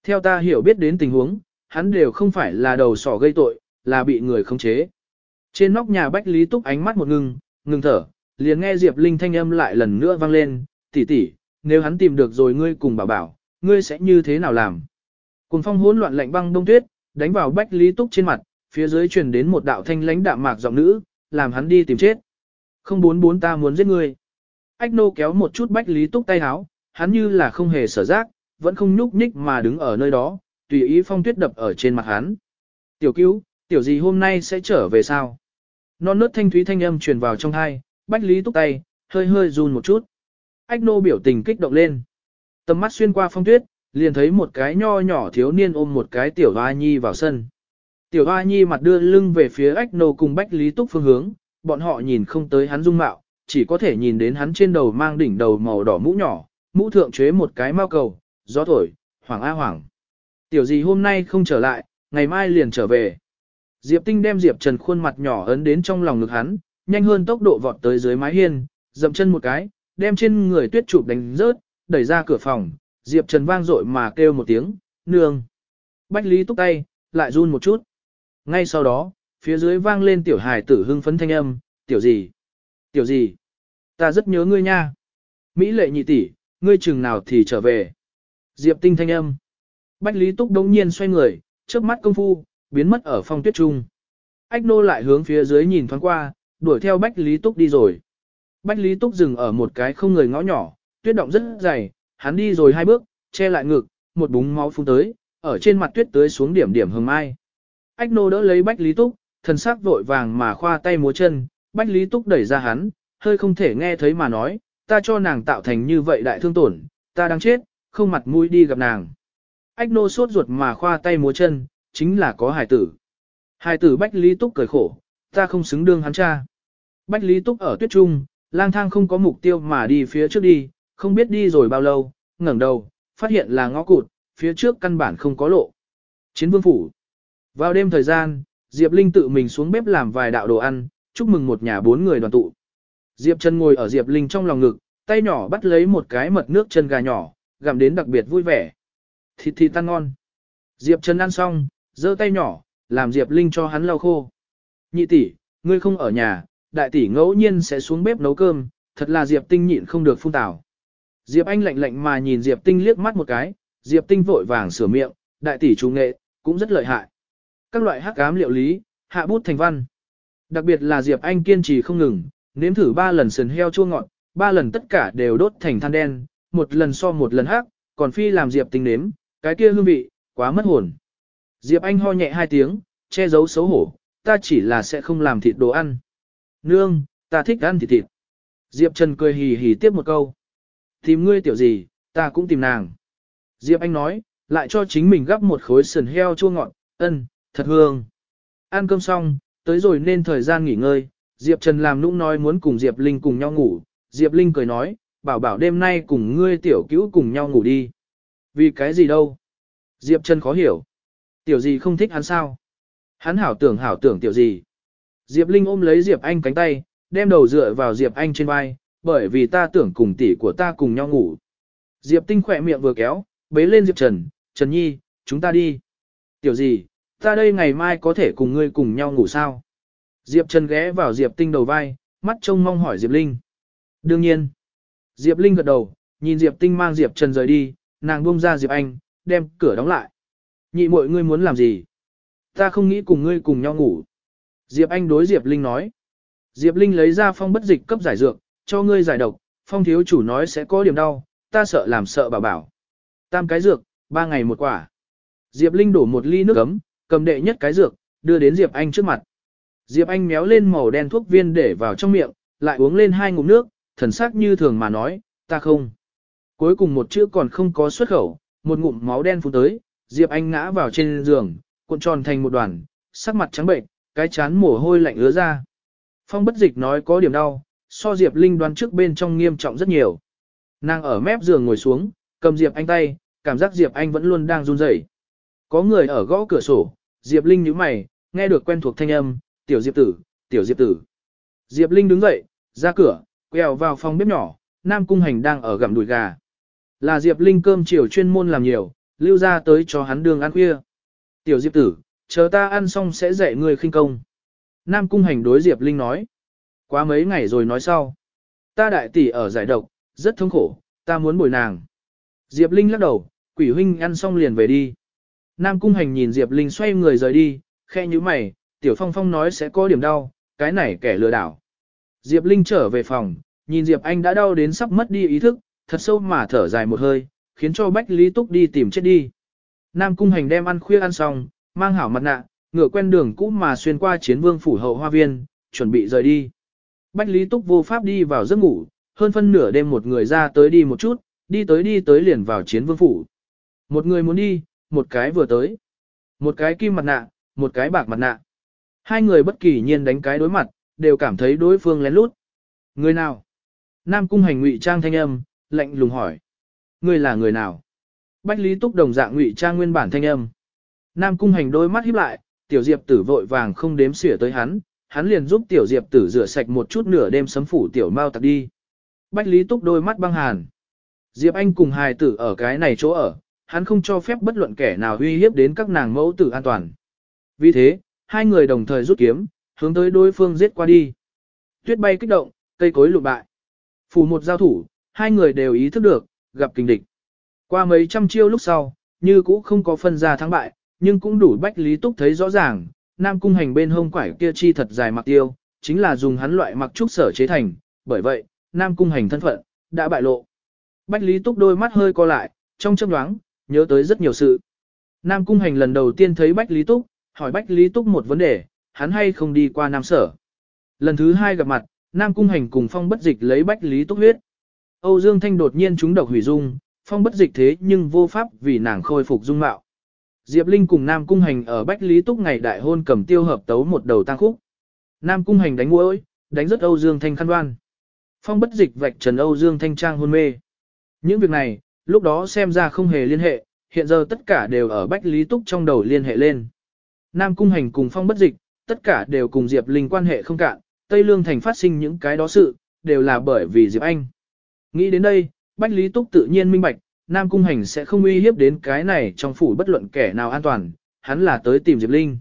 Theo ta hiểu biết đến tình huống, hắn đều không phải là đầu sỏ gây tội, là bị người khống chế. Trên nóc nhà Bách Lý Túc ánh mắt một ngừng, ngừng thở, liền nghe Diệp Linh thanh âm lại lần nữa vang lên, tỷ tỷ, nếu hắn tìm được rồi ngươi cùng bảo bảo, ngươi sẽ như thế nào làm? Cùng phong hỗn loạn lạnh băng đông tuyết, đánh vào Bách Lý Túc trên mặt, phía dưới truyền đến một đạo thanh lãnh đạm mạc giọng nữ, làm hắn đi tìm chết. Không bốn bốn ta muốn giết ngươi. Ách nô kéo một chút Bách Lý Túc tay háo, hắn như là không hề sở giác, vẫn không nhúc nhích mà đứng ở nơi đó, tùy ý phong tuyết đập ở trên mặt hắn. Tiểu cứu, tiểu gì hôm nay sẽ trở về sao? Non nớt thanh thúy thanh âm truyền vào trong hai, Bách Lý Túc tay, hơi hơi run một chút. Ách nô biểu tình kích động lên. Tầm mắt xuyên qua phong tuyết, liền thấy một cái nho nhỏ thiếu niên ôm một cái tiểu hoa nhi vào sân. Tiểu hoa nhi mặt đưa lưng về phía ách nô cùng Bách Lý Túc phương hướng, bọn họ nhìn không tới hắn dung mạo, chỉ có thể nhìn đến hắn trên đầu mang đỉnh đầu màu đỏ mũ nhỏ, mũ thượng chế một cái mao cầu, gió thổi, hoàng a hoàng. Tiểu gì hôm nay không trở lại, ngày mai liền trở về. Diệp Tinh đem Diệp Trần khuôn mặt nhỏ ấn đến trong lòng ngực hắn, nhanh hơn tốc độ vọt tới dưới mái hiên, dậm chân một cái, đem trên người tuyết chụp đánh rớt, đẩy ra cửa phòng, Diệp Trần vang dội mà kêu một tiếng, nương. Bách Lý túc tay, lại run một chút. Ngay sau đó, phía dưới vang lên tiểu hài tử hưng phấn thanh âm, tiểu gì? Tiểu gì? Ta rất nhớ ngươi nha. Mỹ lệ nhị tỷ, ngươi chừng nào thì trở về. Diệp tinh thanh âm. Bách Lý Túc đống nhiên xoay người, trước mắt công phu, biến mất ở phong tuyết trung. Ách nô lại hướng phía dưới nhìn thoáng qua, đuổi theo Bách Lý Túc đi rồi. Bách Lý Túc dừng ở một cái không người ngõ nhỏ, tuyết động rất dày, hắn đi rồi hai bước, che lại ngực, một búng máu phun tới, ở trên mặt tuyết tới xuống điểm điểm hừng mai. Ách nô đỡ lấy Bách Lý Túc, thần sắc vội vàng mà khoa tay múa chân, Bách Lý Túc đẩy ra hắn, hơi không thể nghe thấy mà nói, ta cho nàng tạo thành như vậy đại thương tổn, ta đang chết, không mặt mũi đi gặp nàng. Ách nô sốt ruột mà khoa tay múa chân, chính là có hài tử. Hài tử Bách Lý Túc cười khổ, ta không xứng đương hắn cha. Bách Lý Túc ở tuyết trung, lang thang không có mục tiêu mà đi phía trước đi, không biết đi rồi bao lâu, ngẩng đầu, phát hiện là ngõ cụt, phía trước căn bản không có lộ. Chiến vương phủ. Vào đêm thời gian, Diệp Linh tự mình xuống bếp làm vài đạo đồ ăn, chúc mừng một nhà bốn người đoàn tụ. Diệp Trần ngồi ở Diệp Linh trong lòng ngực, tay nhỏ bắt lấy một cái mật nước chân gà nhỏ, gặm đến đặc biệt vui vẻ. Thịt thịt tan ngon. Diệp Trần ăn xong, giơ tay nhỏ, làm Diệp Linh cho hắn lau khô. Nhị tỷ, ngươi không ở nhà, đại tỷ ngẫu nhiên sẽ xuống bếp nấu cơm, thật là Diệp Tinh nhịn không được phun tảo. Diệp Anh lạnh lạnh mà nhìn Diệp Tinh liếc mắt một cái, Diệp Tinh vội vàng sửa miệng, đại tỷ chủ nghệ, cũng rất lợi hại. Các loại hắc ám liệu lý, hạ bút thành văn. Đặc biệt là Diệp Anh kiên trì không ngừng, nếm thử ba lần sườn heo chua ngọt, ba lần tất cả đều đốt thành than đen, một lần so một lần hắc, còn phi làm Diệp Tinh nếm, cái kia hương vị, quá mất hồn. Diệp Anh ho nhẹ hai tiếng, che giấu xấu hổ, ta chỉ là sẽ không làm thịt đồ ăn. Nương, ta thích ăn thịt thịt. Diệp Trần cười hì hì tiếp một câu. Tìm ngươi tiểu gì, ta cũng tìm nàng. Diệp Anh nói, lại cho chính mình gắp một khối sườn heo chua ngọt, ân, thật hương. Ăn cơm xong, tới rồi nên thời gian nghỉ ngơi, Diệp Trần làm nũng nói muốn cùng Diệp Linh cùng nhau ngủ. Diệp Linh cười nói, bảo bảo đêm nay cùng ngươi tiểu cứu cùng nhau ngủ đi. Vì cái gì đâu? Diệp Trần khó hiểu. Tiểu gì không thích hắn sao? Hắn hảo tưởng hảo tưởng tiểu gì. Diệp Linh ôm lấy Diệp Anh cánh tay, đem đầu dựa vào Diệp Anh trên vai, bởi vì ta tưởng cùng tỷ của ta cùng nhau ngủ. Diệp Tinh khỏe miệng vừa kéo, bế lên Diệp Trần, Trần Nhi, chúng ta đi. Tiểu gì, ta đây ngày mai có thể cùng ngươi cùng nhau ngủ sao? Diệp Trần ghé vào Diệp Tinh đầu vai, mắt trông mong hỏi Diệp Linh. Đương nhiên. Diệp Linh gật đầu, nhìn Diệp Tinh mang Diệp Trần rời đi, nàng buông ra Diệp Anh, đem cửa đóng lại. Nhị muội ngươi muốn làm gì? Ta không nghĩ cùng ngươi cùng nhau ngủ. Diệp Anh đối Diệp Linh nói. Diệp Linh lấy ra phong bất dịch cấp giải dược, cho ngươi giải độc, phong thiếu chủ nói sẽ có điểm đau, ta sợ làm sợ bảo bảo. Tam cái dược, ba ngày một quả. Diệp Linh đổ một ly nước ấm, cầm đệ nhất cái dược, đưa đến Diệp Anh trước mặt. Diệp Anh méo lên màu đen thuốc viên để vào trong miệng, lại uống lên hai ngụm nước, thần sắc như thường mà nói, ta không. Cuối cùng một chữ còn không có xuất khẩu, một ngụm máu đen phun tới, Diệp Anh ngã vào trên giường, cuộn tròn thành một đoàn, sắc mặt trắng bệnh, cái chán mồ hôi lạnh ứa ra. Phong bất dịch nói có điểm đau, so Diệp Linh đoán trước bên trong nghiêm trọng rất nhiều. Nàng ở mép giường ngồi xuống, cầm Diệp Anh tay, cảm giác Diệp Anh vẫn luôn đang run rẩy. Có người ở gõ cửa sổ, Diệp Linh nhíu mày, nghe được quen thuộc thanh âm, tiểu Diệp tử, tiểu Diệp tử. Diệp Linh đứng dậy, ra cửa, quẹo vào phòng bếp nhỏ, Nam Cung Hành đang ở gặm đùi gà. Là Diệp Linh cơm chiều chuyên môn làm nhiều, lưu ra tới cho hắn đường ăn khuya. Tiểu Diệp tử, chờ ta ăn xong sẽ dạy ngươi khinh công. Nam Cung Hành đối Diệp Linh nói. Quá mấy ngày rồi nói sau. Ta đại tỷ ở giải độc, rất thống khổ, ta muốn bồi nàng. Diệp Linh lắc đầu, quỷ huynh ăn xong liền về đi. Nam Cung Hành nhìn Diệp Linh xoay người rời đi, khe như mày, Tiểu Phong Phong nói sẽ có điểm đau, cái này kẻ lừa đảo. Diệp Linh trở về phòng, nhìn Diệp Anh đã đau đến sắp mất đi ý thức, thật sâu mà thở dài một hơi, khiến cho Bách Lý Túc đi tìm chết đi. Nam Cung Hành đem ăn khuya ăn xong, mang hảo mặt nạ, ngựa quen đường cũ mà xuyên qua chiến vương phủ hậu hoa viên, chuẩn bị rời đi. Bách Lý Túc vô pháp đi vào giấc ngủ, hơn phân nửa đêm một người ra tới đi một chút, đi tới đi tới liền vào chiến vương phủ. Một người muốn đi, một cái vừa tới. Một cái kim mặt nạ, một cái bạc mặt nạ. Hai người bất kỳ nhiên đánh cái đối mặt, đều cảm thấy đối phương lén lút. Người nào? Nam cung hành ngụy trang thanh âm, lạnh lùng hỏi. Người là người nào? Bách Lý Túc đồng dạng ngụy trang nguyên bản thanh âm. Nam cung hành đôi mắt híp lại, tiểu diệp tử vội vàng không đếm xỉa tới hắn, hắn liền giúp tiểu diệp tử rửa sạch một chút nửa đêm sấm phủ tiểu mau tặc đi. Bách Lý Túc đôi mắt băng hàn. Diệp Anh cùng hài tử ở cái này chỗ ở, hắn không cho phép bất luận kẻ nào uy hiếp đến các nàng mẫu tử an toàn. Vì thế, hai người đồng thời rút kiếm, hướng tới đối phương giết qua đi. Tuyết bay kích động, cây cối lụ bại. Phủ một giao thủ, hai người đều ý thức được, gặp kình địch. Qua mấy trăm chiêu lúc sau, như cũ không có phân ra thắng bại, nhưng cũng đủ bách lý túc thấy rõ ràng, nam cung hành bên hông quải kia chi thật dài mặc tiêu, chính là dùng hắn loại mặc trúc sở chế thành, bởi vậy, nam cung hành thân phận, đã bại lộ. Bách lý túc đôi mắt hơi co lại, trong chớp đoáng, nhớ tới rất nhiều sự. Nam cung hành lần đầu tiên thấy bách lý túc, hỏi bách lý túc một vấn đề, hắn hay không đi qua Nam Sở. Lần thứ hai gặp mặt, Nam Cung Hành cùng Phong Bất Dịch lấy Bách Lý Túc huyết. Âu Dương Thanh đột nhiên trúng độc hủy dung, Phong Bất Dịch thế nhưng vô pháp vì nàng khôi phục dung mạo. Diệp Linh cùng Nam Cung Hành ở Bách Lý Túc ngày đại hôn cầm tiêu hợp tấu một đầu tang khúc. Nam Cung Hành đánh mũi, đánh rất Âu Dương Thanh khăn đoan. Phong Bất Dịch vạch trần Âu Dương Thanh trang hôn mê. Những việc này, lúc đó xem ra không hề liên hệ, hiện giờ tất cả đều ở Bách Lý Túc trong đầu liên hệ lên. Nam Cung Hành cùng Phong Bất Dịch, tất cả đều cùng Diệp Linh quan hệ không cạn, Tây Lương Thành phát sinh những cái đó sự, đều là bởi vì Diệp Anh. Nghĩ đến đây, Bách Lý Túc tự nhiên minh bạch, Nam Cung Hành sẽ không uy hiếp đến cái này trong phủ bất luận kẻ nào an toàn, hắn là tới tìm Diệp Linh.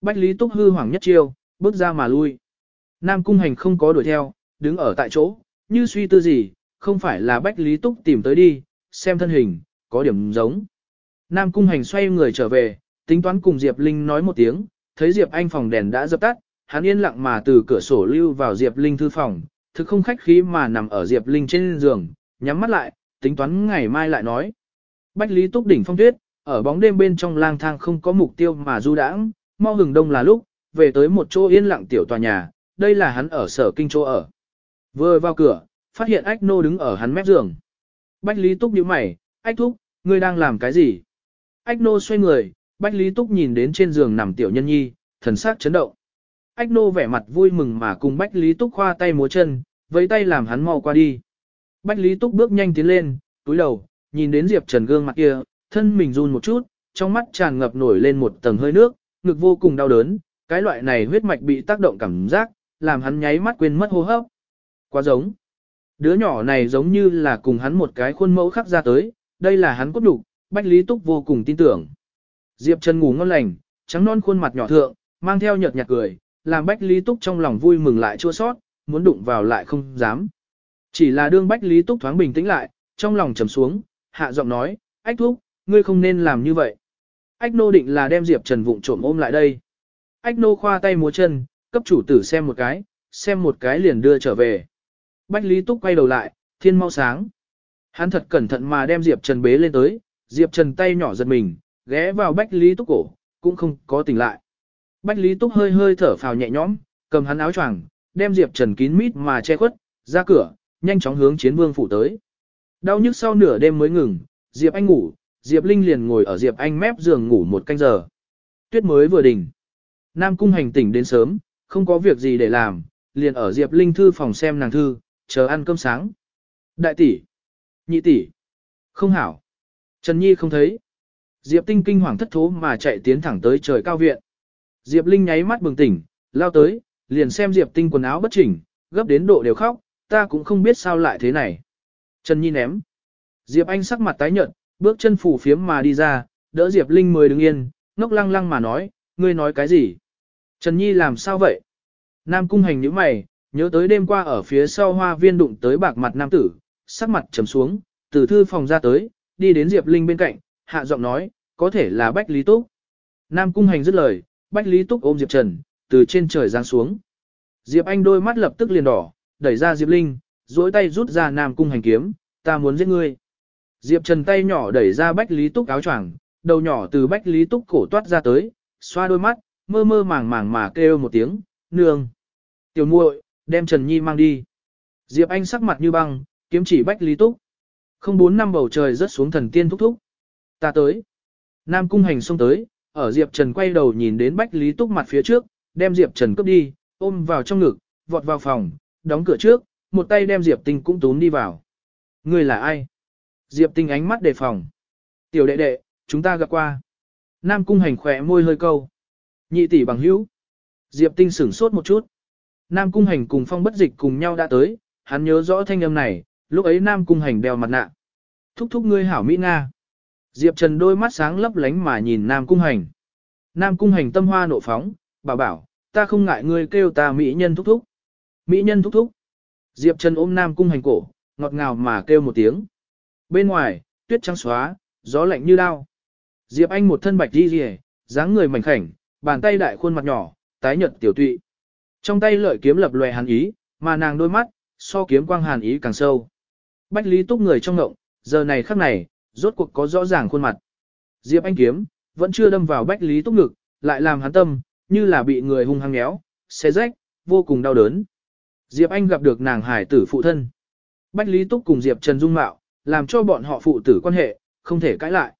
Bách Lý Túc hư hoảng nhất chiêu, bước ra mà lui. Nam Cung Hành không có đuổi theo, đứng ở tại chỗ, như suy tư gì, không phải là Bách Lý Túc tìm tới đi, xem thân hình, có điểm giống. Nam Cung Hành xoay người trở về, tính toán cùng Diệp Linh nói một tiếng, thấy Diệp Anh phòng đèn đã dập tắt, hắn yên lặng mà từ cửa sổ lưu vào Diệp Linh thư phòng, thực không khách khí mà nằm ở Diệp Linh trên giường, nhắm mắt lại, tính toán ngày mai lại nói. Bách Lý Túc đỉnh phong tuyết, ở bóng đêm bên trong lang thang không có mục tiêu mà du đãng, mau hừng đông là lúc, về tới một chỗ yên lặng tiểu tòa nhà, đây là hắn ở sở kinh chỗ ở. Vừa vào cửa, phát hiện Ách Nô đứng ở hắn mép giường. Bách Lý Túc nhíu mày, Ách Thúc, ngươi đang làm cái gì? Ách Nô xoay người, Bách Lý Túc nhìn đến trên giường nằm tiểu nhân nhi, thần sắc chấn động. Ách nô vẻ mặt vui mừng mà cùng Bách Lý Túc khoa tay múa chân, với tay làm hắn mau qua đi. Bách Lý Túc bước nhanh tiến lên, túi đầu, nhìn đến Diệp Trần gương mặt kia, thân mình run một chút, trong mắt tràn ngập nổi lên một tầng hơi nước, ngực vô cùng đau đớn, cái loại này huyết mạch bị tác động cảm giác, làm hắn nháy mắt quên mất hô hấp. Quá giống. Đứa nhỏ này giống như là cùng hắn một cái khuôn mẫu khắc ra tới, đây là hắn cốt đục, Bách Lý Túc vô cùng tin tưởng. Diệp Trần ngủ ngon lành, trắng non khuôn mặt nhỏ thượng, mang theo nhợt nhạt cười, làm Bách Lý Túc trong lòng vui mừng lại chua sót, muốn đụng vào lại không dám. Chỉ là đương Bách Lý Túc thoáng bình tĩnh lại, trong lòng trầm xuống, hạ giọng nói, ách thúc, ngươi không nên làm như vậy. Ách nô định là đem Diệp Trần vụng trộm ôm lại đây. Ách nô khoa tay múa chân, cấp chủ tử xem một cái, xem một cái liền đưa trở về. Bách Lý Túc quay đầu lại, thiên mau sáng. Hắn thật cẩn thận mà đem Diệp Trần bế lên tới, Diệp Trần tay nhỏ giật mình, ghé vào Bách Lý Túc cổ, cũng không có tỉnh lại. Bách Lý Túc hơi hơi thở phào nhẹ nhõm, cầm hắn áo choàng, đem Diệp Trần kín mít mà che khuất, ra cửa, nhanh chóng hướng chiến vương phủ tới. Đau nhức sau nửa đêm mới ngừng, Diệp Anh ngủ, Diệp Linh liền ngồi ở Diệp Anh mép giường ngủ một canh giờ. Tuyết mới vừa đỉnh. Nam cung hành tỉnh đến sớm, không có việc gì để làm, liền ở Diệp Linh thư phòng xem nàng thư, chờ ăn cơm sáng. Đại tỷ, nhị tỷ, không hảo. Trần Nhi không thấy. Diệp Tinh kinh hoàng thất thố mà chạy tiến thẳng tới trời cao viện. Diệp Linh nháy mắt bừng tỉnh, lao tới, liền xem Diệp Tinh quần áo bất chỉnh, gấp đến độ đều khóc, ta cũng không biết sao lại thế này. Trần Nhi ném. Diệp Anh sắc mặt tái nhợt, bước chân phủ phiếm mà đi ra, đỡ Diệp Linh mới đứng yên, ngốc lăng lăng mà nói, ngươi nói cái gì? Trần Nhi làm sao vậy? Nam cung hành nhíu mày, nhớ tới đêm qua ở phía sau hoa viên đụng tới bạc mặt nam tử, sắc mặt trầm xuống, từ thư phòng ra tới, đi đến Diệp Linh bên cạnh, hạ giọng nói, có thể là Bách Lý Túc. Nam cung hành dứt lời, Bách Lý Túc ôm Diệp Trần, từ trên trời giáng xuống. Diệp Anh đôi mắt lập tức liền đỏ, đẩy ra Diệp Linh, duỗi tay rút ra Nam cung hành kiếm, ta muốn giết ngươi. Diệp Trần tay nhỏ đẩy ra Bách Lý Túc áo choàng, đầu nhỏ từ Bách Lý Túc cổ toát ra tới, xoa đôi mắt, mơ mơ màng màng mà kêu một tiếng, nương. Tiểu muội, đem Trần Nhi mang đi. Diệp Anh sắc mặt như băng, kiếm chỉ Bách Lý Túc. Không bốn năm bầu trời rớt xuống thần tiên thúc thúc. Ta tới. Nam cung hành xông tới, ở Diệp Trần quay đầu nhìn đến Bách Lý Túc mặt phía trước, đem Diệp Trần cướp đi, ôm vào trong ngực, vọt vào phòng, đóng cửa trước, một tay đem Diệp Tinh cũng tún đi vào. Người là ai? Diệp Tinh ánh mắt đề phòng. Tiểu đệ đệ, chúng ta gặp qua. Nam cung hành khỏe môi hơi câu. Nhị tỷ bằng hữu. Diệp Tinh sửng sốt một chút. Nam cung hành cùng phong bất dịch cùng nhau đã tới, hắn nhớ rõ thanh âm này, lúc ấy Nam cung hành đeo mặt nạ. Thúc thúc ngươi hảo Mỹ Nga. Diệp Trần đôi mắt sáng lấp lánh mà nhìn Nam cung hành. Nam cung hành tâm hoa nộ phóng, bảo bảo, ta không ngại ngươi kêu ta Mỹ nhân thúc thúc. Mỹ nhân thúc thúc. Diệp Trần ôm Nam cung hành cổ, ngọt ngào mà kêu một tiếng. Bên ngoài, tuyết trắng xóa, gió lạnh như đao. Diệp Anh một thân bạch đi rìa, dáng người mảnh khảnh, bàn tay đại khuôn mặt nhỏ, tái nhợt tiểu tụy. Trong tay lợi kiếm lập lòe hàn ý, mà nàng đôi mắt, so kiếm quang hàn ý càng sâu. Bách Lý Túc người trong ngộng, giờ này khắc này, rốt cuộc có rõ ràng khuôn mặt. Diệp Anh kiếm, vẫn chưa đâm vào Bách Lý Túc ngực, lại làm hắn tâm, như là bị người hung hăng méo, xé rách, vô cùng đau đớn. Diệp Anh gặp được nàng hải tử phụ thân. Bách Lý Túc cùng Diệp Trần Dung Mạo, làm cho bọn họ phụ tử quan hệ, không thể cãi lại.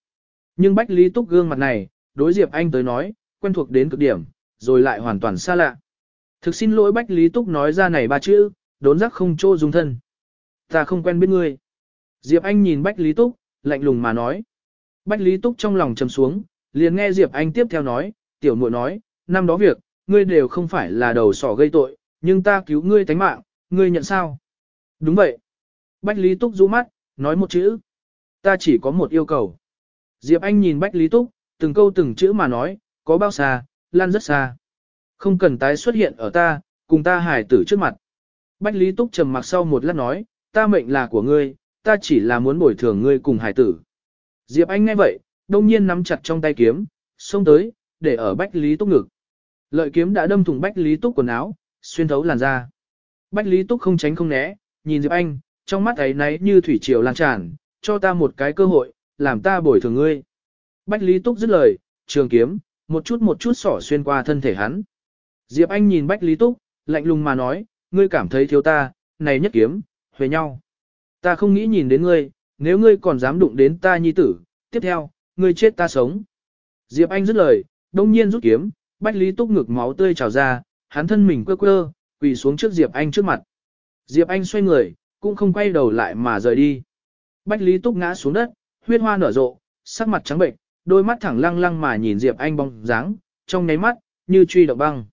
Nhưng Bách Lý Túc gương mặt này, đối Diệp Anh tới nói, quen thuộc đến cực điểm, rồi lại hoàn toàn xa lạ. Thực xin lỗi Bách Lý Túc nói ra này ba chữ, đốn giác không trô dung thân. Ta không quen biết ngươi. Diệp Anh nhìn Bách Lý Túc, lạnh lùng mà nói. Bách Lý Túc trong lòng trầm xuống, liền nghe Diệp Anh tiếp theo nói, tiểu muội nói, năm đó việc, ngươi đều không phải là đầu sỏ gây tội, nhưng ta cứu ngươi tánh mạng, ngươi nhận sao? Đúng vậy. Bách Lý Túc rũ mắt, nói một chữ. Ta chỉ có một yêu cầu. Diệp Anh nhìn Bách Lý Túc, từng câu từng chữ mà nói, có bao xa, lan rất xa. Không cần tái xuất hiện ở ta, cùng ta hải tử trước mặt. Bách Lý Túc trầm mặc sau một lát nói, ta mệnh là của ngươi, ta chỉ là muốn bồi thường ngươi cùng hải tử. Diệp Anh nghe vậy, đông nhiên nắm chặt trong tay kiếm, xông tới, để ở Bách Lý Túc ngực. Lợi kiếm đã đâm thủng Bách Lý Túc quần áo, xuyên thấu làn da. Bách Lý Túc không tránh không né, nhìn Diệp Anh, trong mắt ấy náy như thủy triều lan tràn, cho ta một cái cơ hội, làm ta bồi thường ngươi. Bách Lý Túc dứt lời, trường kiếm, một chút một chút sỏ xuyên qua thân thể hắn. Diệp Anh nhìn Bách Lý Túc, lạnh lùng mà nói, ngươi cảm thấy thiếu ta, này nhất kiếm, huề nhau. Ta không nghĩ nhìn đến ngươi, nếu ngươi còn dám đụng đến ta nhi tử, tiếp theo, ngươi chết ta sống. Diệp Anh dứt lời, đông nhiên rút kiếm, Bách Lý Túc ngực máu tươi trào ra, hắn thân mình quơ quơ, quỳ xuống trước Diệp Anh trước mặt. Diệp Anh xoay người, cũng không quay đầu lại mà rời đi. Bách Lý Túc ngã xuống đất, huyết hoa nở rộ, sắc mặt trắng bệnh, đôi mắt thẳng lăng lăng mà nhìn Diệp Anh bóng dáng, trong nháy mắt, như truy động băng.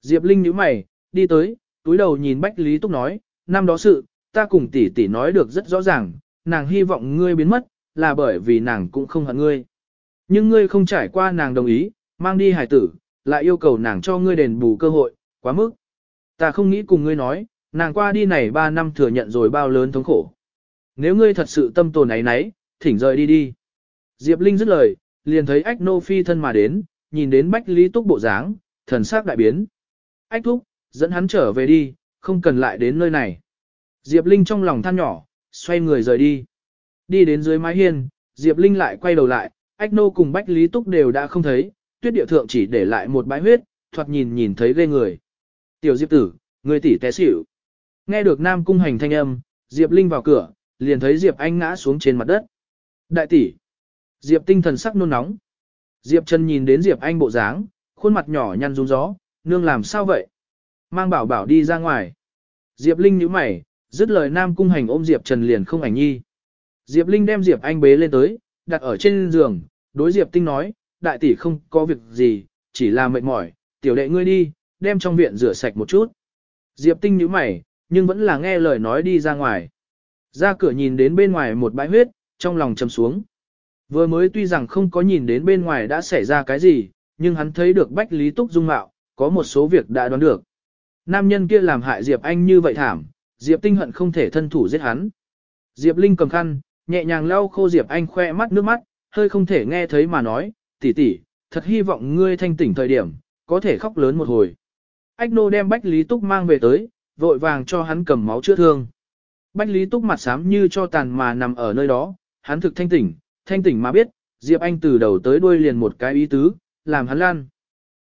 Diệp Linh nhíu mày, đi tới, túi đầu nhìn Bách Lý Túc nói, năm đó sự, ta cùng tỷ tỷ nói được rất rõ ràng, nàng hy vọng ngươi biến mất, là bởi vì nàng cũng không hận ngươi. Nhưng ngươi không trải qua nàng đồng ý, mang đi hải tử, lại yêu cầu nàng cho ngươi đền bù cơ hội, quá mức. Ta không nghĩ cùng ngươi nói, nàng qua đi này 3 năm thừa nhận rồi bao lớn thống khổ. Nếu ngươi thật sự tâm tồn ấy nấy, thỉnh rời đi đi. Diệp Linh dứt lời, liền thấy ách nô phi thân mà đến, nhìn đến Bách Lý Túc bộ dáng, thần sắc đại biến. Ách thúc, dẫn hắn trở về đi, không cần lại đến nơi này. Diệp Linh trong lòng than nhỏ, xoay người rời đi. Đi đến dưới mái hiên, Diệp Linh lại quay đầu lại, Ách Nô cùng Bách Lý Túc đều đã không thấy, tuyết địa thượng chỉ để lại một bãi huyết, thoạt nhìn nhìn thấy ghê người. Tiểu Diệp tử, người tỷ té xỉu. Nghe được Nam Cung Hành thanh âm, Diệp Linh vào cửa, liền thấy Diệp Anh ngã xuống trên mặt đất. Đại tỷ. Diệp tinh thần sắc nôn nóng. Diệp Trần nhìn đến Diệp Anh bộ dáng, khuôn mặt nhỏ nhăn rung gió, nương làm sao vậy? Mang bảo bảo đi ra ngoài. Diệp Linh nhíu mày, dứt lời Nam Cung Hành ôm Diệp Trần liền không ảnh nhi. Diệp Linh đem Diệp Anh bế lên tới, đặt ở trên giường, đối Diệp Tinh nói, đại tỷ không có việc gì, chỉ là mệt mỏi, tiểu đệ ngươi đi, đem trong viện rửa sạch một chút. Diệp Tinh nhíu mày, nhưng vẫn là nghe lời nói đi ra ngoài. Ra cửa nhìn đến bên ngoài một bãi huyết, trong lòng trầm xuống. Vừa mới tuy rằng không có nhìn đến bên ngoài đã xảy ra cái gì, nhưng hắn thấy được Bách Lý Túc dung mạo, có một số việc đã đoán được. Nam nhân kia làm hại Diệp Anh như vậy thảm, Diệp Tinh hận không thể thân thủ giết hắn. Diệp Linh cầm khăn, nhẹ nhàng lau khô Diệp Anh khoe mắt nước mắt, hơi không thể nghe thấy mà nói, tỷ tỷ, thật hy vọng ngươi thanh tỉnh thời điểm, có thể khóc lớn một hồi. Ách nô đem Bách Lý Túc mang về tới, vội vàng cho hắn cầm máu chữa thương. Bách Lý Túc mặt xám như cho tàn mà nằm ở nơi đó, hắn thực thanh tỉnh, thanh tỉnh mà biết, Diệp Anh từ đầu tới đuôi liền một cái ý tứ, làm hắn lan.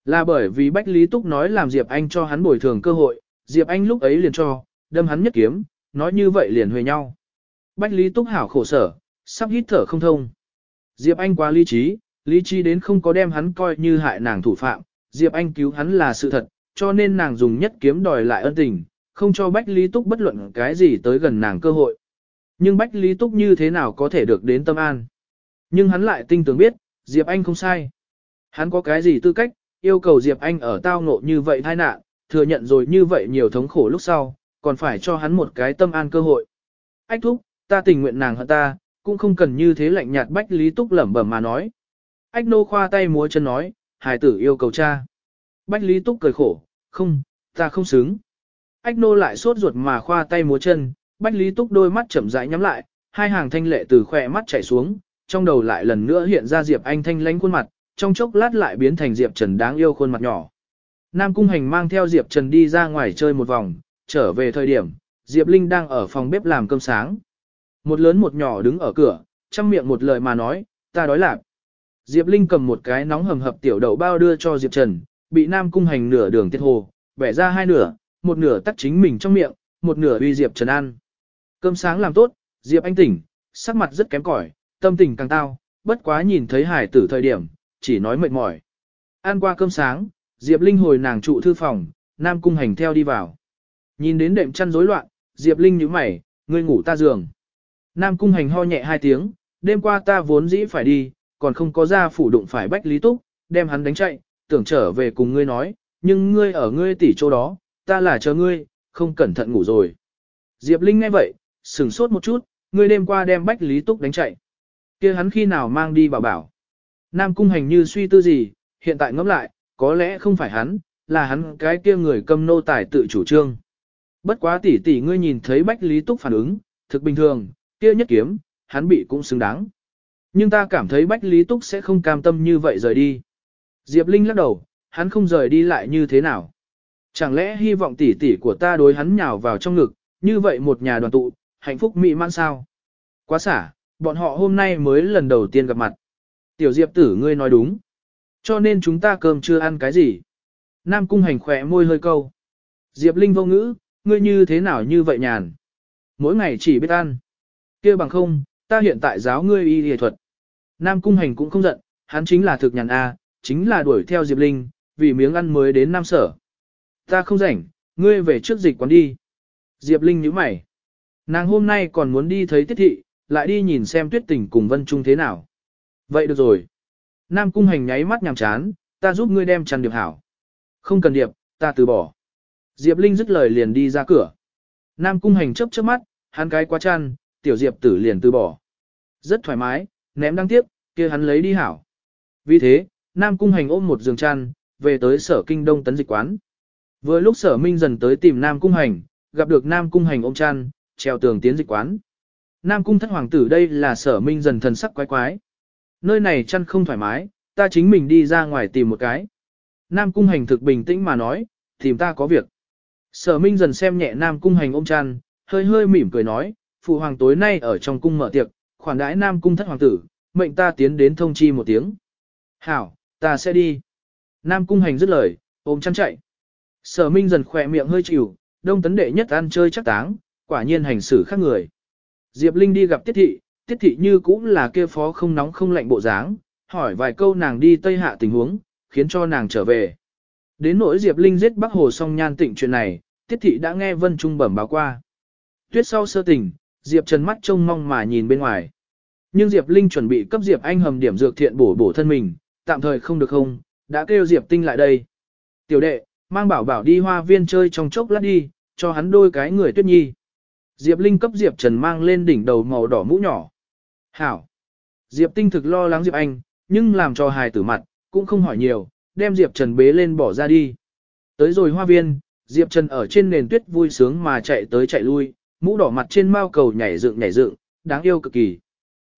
Là bởi vì Bách Lý Túc nói làm Diệp Anh cho hắn bồi thường cơ hội, Diệp Anh lúc ấy liền cho, đâm hắn nhất kiếm, nói như vậy liền huề nhau. Bách Lý Túc hảo khổ sở, sắp hít thở không thông. Diệp Anh quá lý trí, lý trí đến không có đem hắn coi như hại nàng thủ phạm, Diệp Anh cứu hắn là sự thật, cho nên nàng dùng nhất kiếm đòi lại ân tình, không cho Bách Lý Túc bất luận cái gì tới gần nàng cơ hội. Nhưng Bách Lý Túc như thế nào có thể được đến tâm an? Nhưng hắn lại tinh tưởng biết, Diệp Anh không sai. Hắn có cái gì tư cách, yêu cầu Diệp Anh ở tao ngộ như vậy tai nạn, thừa nhận rồi như vậy nhiều thống khổ lúc sau, còn phải cho hắn một cái tâm an cơ hội. Ách thúc, ta tình nguyện nàng hận ta, cũng không cần như thế lạnh nhạt Bách Lý Túc lẩm bẩm mà nói. Ách nô khoa tay múa chân nói, hài tử yêu cầu cha. Bách Lý Túc cười khổ, không, ta không xứng. Ách nô lại sốt ruột mà khoa tay múa chân, Bách Lý Túc đôi mắt chậm rãi nhắm lại, hai hàng thanh lệ từ khỏe mắt chảy xuống, trong đầu lại lần nữa hiện ra Diệp Anh thanh lãnh khuôn mặt, trong chốc lát lại biến thành Diệp Trần đáng yêu khuôn mặt nhỏ. Nam Cung Hành mang theo Diệp Trần đi ra ngoài chơi một vòng, trở về thời điểm, Diệp Linh đang ở phòng bếp làm cơm sáng. Một lớn một nhỏ đứng ở cửa, chăm miệng một lời mà nói, ta đói lạc. Diệp Linh cầm một cái nóng hầm hập tiểu đậu bao đưa cho Diệp Trần, bị Nam Cung Hành nửa đường tiết hồ, bẻ ra hai nửa, một nửa tắt chính mình trong miệng, một nửa uy Diệp Trần ăn. Cơm sáng làm tốt, Diệp Anh tỉnh, sắc mặt rất kém cỏi, tâm tình càng tao, bất quá nhìn thấy hải tử thời điểm, chỉ nói mệt mỏi. Ăn qua cơm sáng, Diệp Linh hồi nàng trụ thư phòng, Nam Cung Hành theo đi vào. Nhìn đến đệm chăn rối loạn, Diệp Linh nhíu mày, ngươi ngủ ta giường. Nam Cung Hành ho nhẹ hai tiếng, đêm qua ta vốn dĩ phải đi, còn không có ra phủ đụng phải Bách Lý Túc, đem hắn đánh chạy, tưởng trở về cùng ngươi nói, nhưng ngươi ở ngươi tỷ chỗ đó, ta là chờ ngươi, không cẩn thận ngủ rồi. Diệp Linh nghe vậy, sửng sốt một chút, ngươi đêm qua đem Bách Lý Túc đánh chạy. kia hắn khi nào mang đi bảo bảo. Nam Cung Hành như suy tư gì, hiện tại ngẫm lại, có lẽ không phải hắn, là hắn cái kia người cầm nô tài tự chủ trương. Bất quá tỷ tỷ ngươi nhìn thấy Bách Lý Túc phản ứng, thực bình thường, kia nhất kiếm, hắn bị cũng xứng đáng. Nhưng ta cảm thấy Bách Lý Túc sẽ không cam tâm như vậy rời đi. Diệp Linh lắc đầu, hắn không rời đi lại như thế nào. Chẳng lẽ hy vọng tỷ tỷ của ta đối hắn nhào vào trong ngực, như vậy một nhà đoàn tụ, hạnh phúc mỹ mãn sao? Quá xả, bọn họ hôm nay mới lần đầu tiên gặp mặt. Tiểu Diệp tử ngươi nói đúng. Cho nên chúng ta cơm chưa ăn cái gì. Nam cung hành khỏe môi hơi câu. Diệp Linh vô ngữ, ngươi như thế nào như vậy nhàn. Mỗi ngày chỉ biết ăn. kia bằng không, ta hiện tại giáo ngươi y y thuật. Nam cung hành cũng không giận, hắn chính là thực nhàn A, chính là đuổi theo Diệp Linh, vì miếng ăn mới đến Nam Sở. Ta không rảnh, ngươi về trước dịch quán đi. Diệp Linh nhíu mày. Nàng hôm nay còn muốn đi thấy tiết thị, lại đi nhìn xem tuyết tình cùng Vân Trung thế nào. Vậy được rồi. Nam cung hành nháy mắt nhàm chán, ta giúp ngươi đem chăn điệp hảo. Không cần điệp, ta từ bỏ. Diệp Linh dứt lời liền đi ra cửa. Nam cung hành chớp chớp mắt, hắn cái quá chăn, tiểu Diệp tử liền từ bỏ. Rất thoải mái, ném đáng tiếc, kia hắn lấy đi hảo. Vì thế, Nam cung hành ôm một giường chăn, về tới sở kinh đông tấn dịch quán. Vừa lúc sở minh dần tới tìm Nam cung hành, gặp được Nam cung hành ôm chăn, treo tường tiến dịch quán. Nam cung thất hoàng tử đây là sở minh dần thần sắc quái quái. Nơi này chăn không thoải mái, ta chính mình đi ra ngoài tìm một cái. Nam cung hành thực bình tĩnh mà nói, tìm ta có việc. Sở minh dần xem nhẹ Nam cung hành ôm chăn, hơi hơi mỉm cười nói, phụ hoàng tối nay ở trong cung mở tiệc, khoản đãi nam cung thất hoàng tử, mệnh ta tiến đến thông chi một tiếng. Hảo, ta sẽ đi. Nam cung hành dứt lời, ôm chăn chạy. Sở minh dần khỏe miệng hơi chịu, đông tấn đệ nhất ăn chơi chắc táng, quả nhiên hành xử khác người. Diệp Linh đi gặp tiết thị, tiết thị như cũng là kia phó không nóng không lạnh bộ dáng, hỏi vài câu nàng đi Tây Hạ tình huống, khiến cho nàng trở về. Đến nỗi Diệp Linh giết Bắc Hồ song nhan tịnh chuyện này, tiết thị đã nghe Vân Trung bẩm báo qua. Tuyết sau sơ tình, Diệp Trần mắt trông mong mà nhìn bên ngoài. Nhưng Diệp Linh chuẩn bị cấp Diệp Anh hầm điểm dược thiện bổ bổ thân mình, tạm thời không được không, đã kêu Diệp Tinh lại đây. Tiểu đệ, mang bảo bảo đi hoa viên chơi trong chốc lát đi, cho hắn đôi cái người tuyết nhi. Diệp Linh cấp Diệp Trần mang lên đỉnh đầu màu đỏ mũ nhỏ. Hảo. Diệp Tinh thực lo lắng Diệp Anh, nhưng làm cho hài tử mặt, cũng không hỏi nhiều, đem Diệp Trần bế lên bỏ ra đi. Tới rồi hoa viên, Diệp Trần ở trên nền tuyết vui sướng mà chạy tới chạy lui, mũ đỏ mặt trên mao cầu nhảy dựng nhảy dựng, đáng yêu cực kỳ.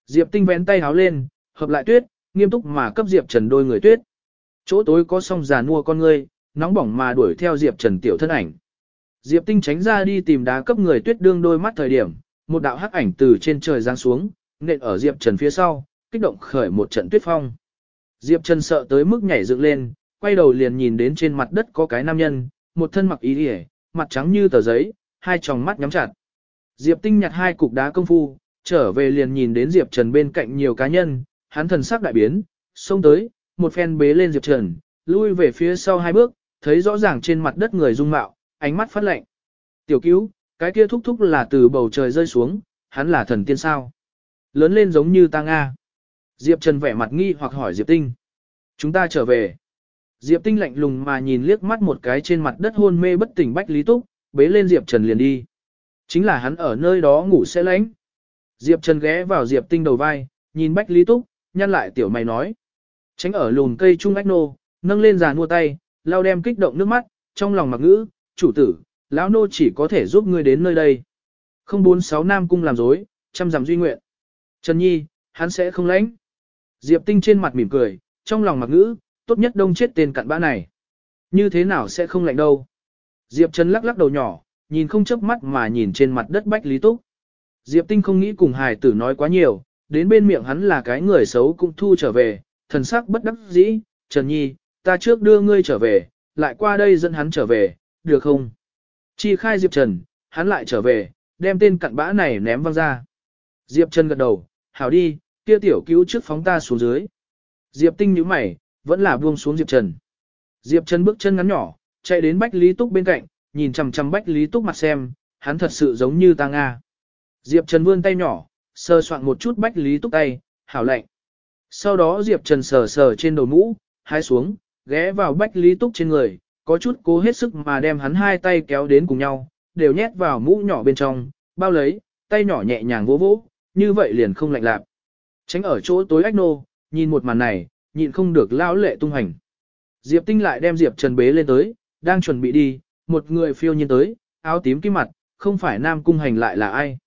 Diệp Tinh vén tay háo lên, hợp lại tuyết, nghiêm túc mà cấp Diệp Trần đôi người tuyết. Chỗ tối có song già nua con ngươi, nóng bỏng mà đuổi theo Diệp Trần tiểu thân ảnh. Diệp Tinh tránh ra đi tìm đá cấp người tuyết đương đôi mắt thời điểm, một đạo hắc ảnh từ trên trời giáng xuống, nện ở Diệp Trần phía sau, kích động khởi một trận tuyết phong. Diệp Trần sợ tới mức nhảy dựng lên, quay đầu liền nhìn đến trên mặt đất có cái nam nhân, một thân mặc y liễu, mặt trắng như tờ giấy, hai tròng mắt nhắm chặt. Diệp Tinh nhặt hai cục đá công phu, trở về liền nhìn đến Diệp Trần bên cạnh nhiều cá nhân, hắn thần sắc đại biến, xông tới, một phen bế lên Diệp Trần, lui về phía sau hai bước, thấy rõ ràng trên mặt đất người dung mạo, ánh mắt phát lạnh. Tiểu cứu, cái kia thúc thúc là từ bầu trời rơi xuống, hắn là thần tiên sao. Lớn lên giống như ta Nga. Diệp Trần vẻ mặt nghi hoặc hỏi Diệp Tinh. Chúng ta trở về. Diệp Tinh lạnh lùng mà nhìn liếc mắt một cái trên mặt đất hôn mê bất tỉnh Bách Lý Túc, bế lên Diệp Trần liền đi. Chính là hắn ở nơi đó ngủ sẽ lánh. Diệp Trần ghé vào Diệp Tinh đầu vai, nhìn Bách Lý Túc, nhăn lại tiểu mày nói. Tránh ở lùn cây trung ách nô, nâng lên giàn mua tay, lao đem kích động nước mắt, trong lòng mặc ngữ, chủ tử, lão nô chỉ có thể giúp ngươi đến nơi đây. Không bốn sáu nam cung làm dối, chăm dặm duy nguyện. Trần Nhi, hắn sẽ không lãnh. Diệp Tinh trên mặt mỉm cười, trong lòng mặc ngữ, tốt nhất đông chết tên cặn bã này. Như thế nào sẽ không lạnh đâu. Diệp Trần lắc lắc đầu nhỏ, nhìn không chớp mắt mà nhìn trên mặt đất Bách Lý Túc. Diệp Tinh không nghĩ cùng hài tử nói quá nhiều, đến bên miệng hắn là cái người xấu cũng thu trở về, thần sắc bất đắc dĩ, Trần Nhi, ta trước đưa ngươi trở về, lại qua đây dẫn hắn trở về, được không? Chi khai Diệp Trần, hắn lại trở về, đem tên cặn bã này ném văng ra. Diệp Trần gật đầu, hảo đi, kia tiểu cứu trước phóng ta xuống dưới. Diệp Tinh nhíu mày, vẫn là buông xuống Diệp Trần. Diệp Trần bước chân ngắn nhỏ, chạy đến Bách Lý Túc bên cạnh, nhìn chằm chằm Bách Lý Túc mặt xem, hắn thật sự giống như ta Nga. Diệp Trần vươn tay nhỏ, sờ soạn một chút Bách Lý Túc tay, hảo lạnh. Sau đó Diệp Trần sờ sờ trên đầu mũ, hai xuống, ghé vào Bách Lý Túc trên người, có chút cố hết sức mà đem hắn hai tay kéo đến cùng nhau, đều nhét vào mũ nhỏ bên trong, bao lấy, tay nhỏ nhẹ nhàng vỗ vỗ, như vậy liền không lạnh lạc. Tránh ở chỗ tối ách nô, nhìn một màn này, nhịn không được lão lệ tung hành. Diệp Tinh lại đem Diệp Trần bế lên tới, đang chuẩn bị đi, một người phiêu nhiên tới, áo tím kim mặt, không phải Nam Cung Hành lại là ai.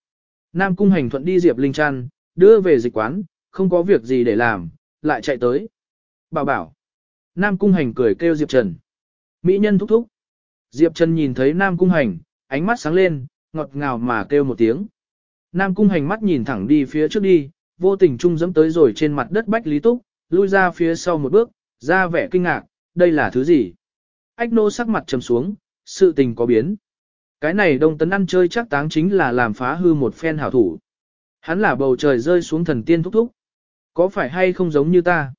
Nam Cung Hành thuận đi Diệp Linh Trăn, đưa về dịch quán, không có việc gì để làm, lại chạy tới. Bảo bảo. Nam Cung Hành cười kêu Diệp Trần. Mỹ nhân thúc thúc. Diệp Trần nhìn thấy Nam Cung Hành, ánh mắt sáng lên, ngọt ngào mà kêu một tiếng. Nam Cung Hành mắt nhìn thẳng đi phía trước đi, vô tình trung dẫm tới rồi trên mặt đất Bách Lý Túc, lui ra phía sau một bước, ra vẻ kinh ngạc, đây là thứ gì? Ách nô sắc mặt trầm xuống, sự tình có biến. Cái này đông tấn ăn chơi chắc táng chính là làm phá hư một phen hảo thủ. Hắn là bầu trời rơi xuống thần tiên thúc thúc. Có phải hay không giống như ta?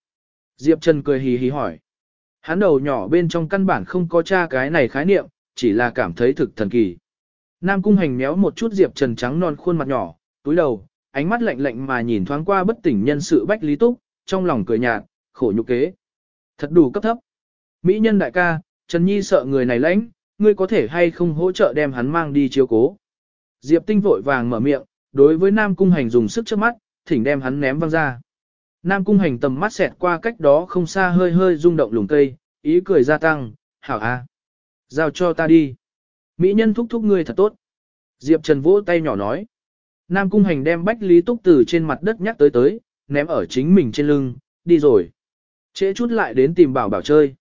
Diệp Trần cười hì hì hỏi. Hắn đầu nhỏ bên trong căn bản không có tra cái này khái niệm, chỉ là cảm thấy thực thần kỳ. Nam cung hành méo một chút Diệp Trần trắng non khuôn mặt nhỏ, túi đầu, ánh mắt lạnh lạnh mà nhìn thoáng qua bất tỉnh nhân sự bách lý túc, trong lòng cười nhạt, khổ nhục kế. Thật đủ cấp thấp. Mỹ nhân đại ca, Trần Nhi sợ người này lãnh, ngươi có thể hay không hỗ trợ đem hắn mang đi chiếu cố. Diệp Tinh vội vàng mở miệng, đối với Nam Cung Hành dùng sức trước mắt, thỉnh đem hắn ném văng ra. Nam Cung Hành tầm mắt xẹt qua cách đó không xa hơi hơi rung động lùng cây, ý cười gia tăng, hảo a, Giao cho ta đi. Mỹ nhân thúc thúc ngươi thật tốt. Diệp Trần vỗ tay nhỏ nói. Nam Cung Hành đem Bách Lý Túc từ trên mặt đất nhắc tới tới, ném ở chính mình trên lưng, đi rồi. Trễ chút lại đến tìm bảo bảo chơi.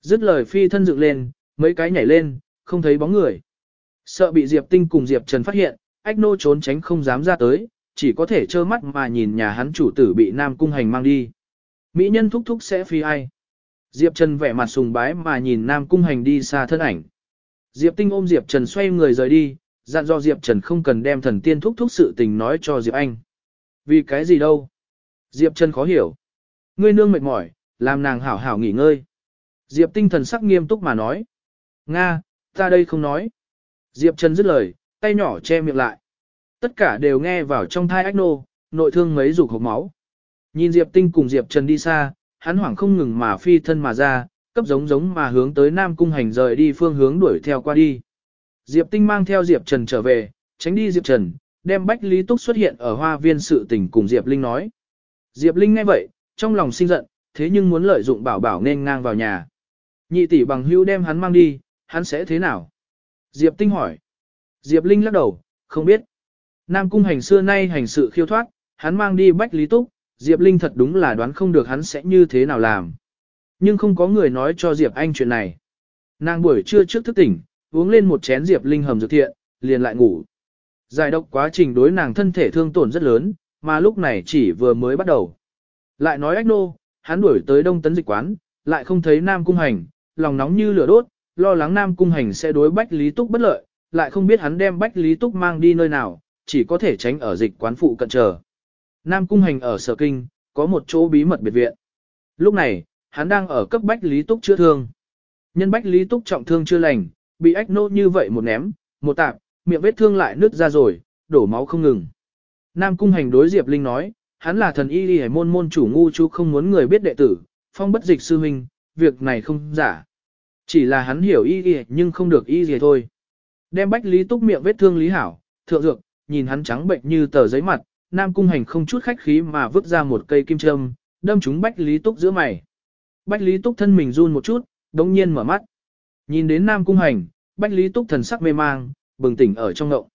Dứt lời phi thân dựng lên, mấy cái nhảy lên, không thấy bóng người. Sợ bị Diệp Tinh cùng Diệp Trần phát hiện, ách nô trốn tránh không dám ra tới, chỉ có thể trơ mắt mà nhìn nhà hắn chủ tử bị Nam Cung Hành mang đi. Mỹ nhân thúc thúc sẽ phi ai? Diệp Trần vẻ mặt sùng bái mà nhìn Nam Cung Hành đi xa thân ảnh. Diệp Tinh ôm Diệp Trần xoay người rời đi, dặn dò Diệp Trần không cần đem thần tiên thúc thúc sự tình nói cho Diệp Anh. Vì cái gì đâu? Diệp Trần khó hiểu. Ngươi nương mệt mỏi, làm nàng hảo hảo nghỉ ngơi. Diệp Tinh thần sắc nghiêm túc mà nói. Nga, ta đây không nói. Diệp Trần dứt lời, tay nhỏ che miệng lại. Tất cả đều nghe vào trong thai ách nô, nội thương mấy dục hộp máu. Nhìn Diệp Tinh cùng Diệp Trần đi xa, hắn hoảng không ngừng mà phi thân mà ra, cấp giống giống mà hướng tới Nam Cung Hành rời đi phương hướng đuổi theo qua đi. Diệp Tinh mang theo Diệp Trần trở về, tránh đi Diệp Trần, đem Bách Lý Túc xuất hiện ở hoa viên sự tình cùng Diệp Linh nói. Diệp Linh nghe vậy, trong lòng sinh giận, thế nhưng muốn lợi dụng bảo bảo nên ngang vào nhà. Nhị tỷ bằng hưu đem hắn mang đi, hắn sẽ thế nào? Diệp Tinh hỏi. Diệp Linh lắc đầu, không biết. Nam Cung Hành xưa nay hành sự khiêu thoát, hắn mang đi Bách Lý Túc, Diệp Linh thật đúng là đoán không được hắn sẽ như thế nào làm. Nhưng không có người nói cho Diệp Anh chuyện này. Nàng buổi trưa trước thức tỉnh, uống lên một chén Diệp Linh hầm dược thiện, liền lại ngủ. Giải độc quá trình đối nàng thân thể thương tổn rất lớn, mà lúc này chỉ vừa mới bắt đầu. Lại nói ách nô, hắn đuổi tới đông tấn dịch quán, lại không thấy Nam Cung Hành, lòng nóng như lửa đốt, lo lắng Nam Cung Hành sẽ đối Bách Lý Túc bất lợi, lại không biết hắn đem Bách Lý Túc mang đi nơi nào, chỉ có thể tránh ở dịch quán phụ cận chờ. Nam Cung Hành ở Sở Kinh, có một chỗ bí mật biệt viện. Lúc này, hắn đang ở cấp Bách Lý Túc chữa thương. Nhân Bách Lý Túc trọng thương chưa lành, bị ách nô như vậy một ném, một tạp, miệng vết thương lại nứt ra rồi, đổ máu không ngừng. Nam Cung Hành đối Diệp Linh nói, hắn là thần y y môn môn chủ ngu chú không muốn người biết đệ tử, phong bất dịch sư huynh, việc này không giả. Chỉ là hắn hiểu y y nhưng không được y gì thôi. Đem Bách Lý Túc miệng vết thương Lý Hảo, thượng dược, nhìn hắn trắng bệnh như tờ giấy mặt, Nam Cung Hành không chút khách khí mà vứt ra một cây kim châm, đâm trúng Bách Lý Túc giữa mày. Bách Lý Túc thân mình run một chút, đống nhiên mở mắt. Nhìn đến Nam Cung Hành, Bách Lý Túc thần sắc mê mang, bừng tỉnh ở trong ngộng.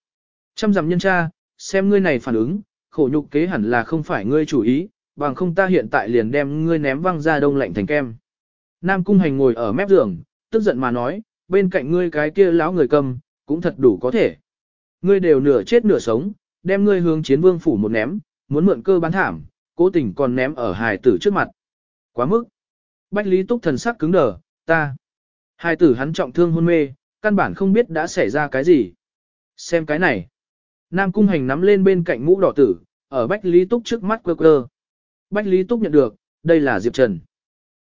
Trăm dặm nhân cha, xem ngươi này phản ứng, khổ nhục kế hẳn là không phải ngươi chủ ý, bằng không ta hiện tại liền đem ngươi ném văng ra đông lạnh thành kem. Nam Cung Hành ngồi ở mép giường, tức giận mà nói, bên cạnh ngươi cái kia lão người cầm, cũng thật đủ có thể. Ngươi đều nửa chết nửa sống, đem ngươi hướng chiến vương phủ một ném, muốn mượn cơ bán thảm, cố tình còn ném ở hài tử trước mặt. Quá mức. Bách Lý Túc thần sắc cứng đờ, ta. Hài tử hắn trọng thương hôn mê, căn bản không biết đã xảy ra cái gì. Xem cái này. Nam Cung Hành nắm lên bên cạnh mũ đỏ tử, ở Bách Lý Túc trước mắt quơ quơ. Bách Lý Túc nhận được, đây là Diệp Trần.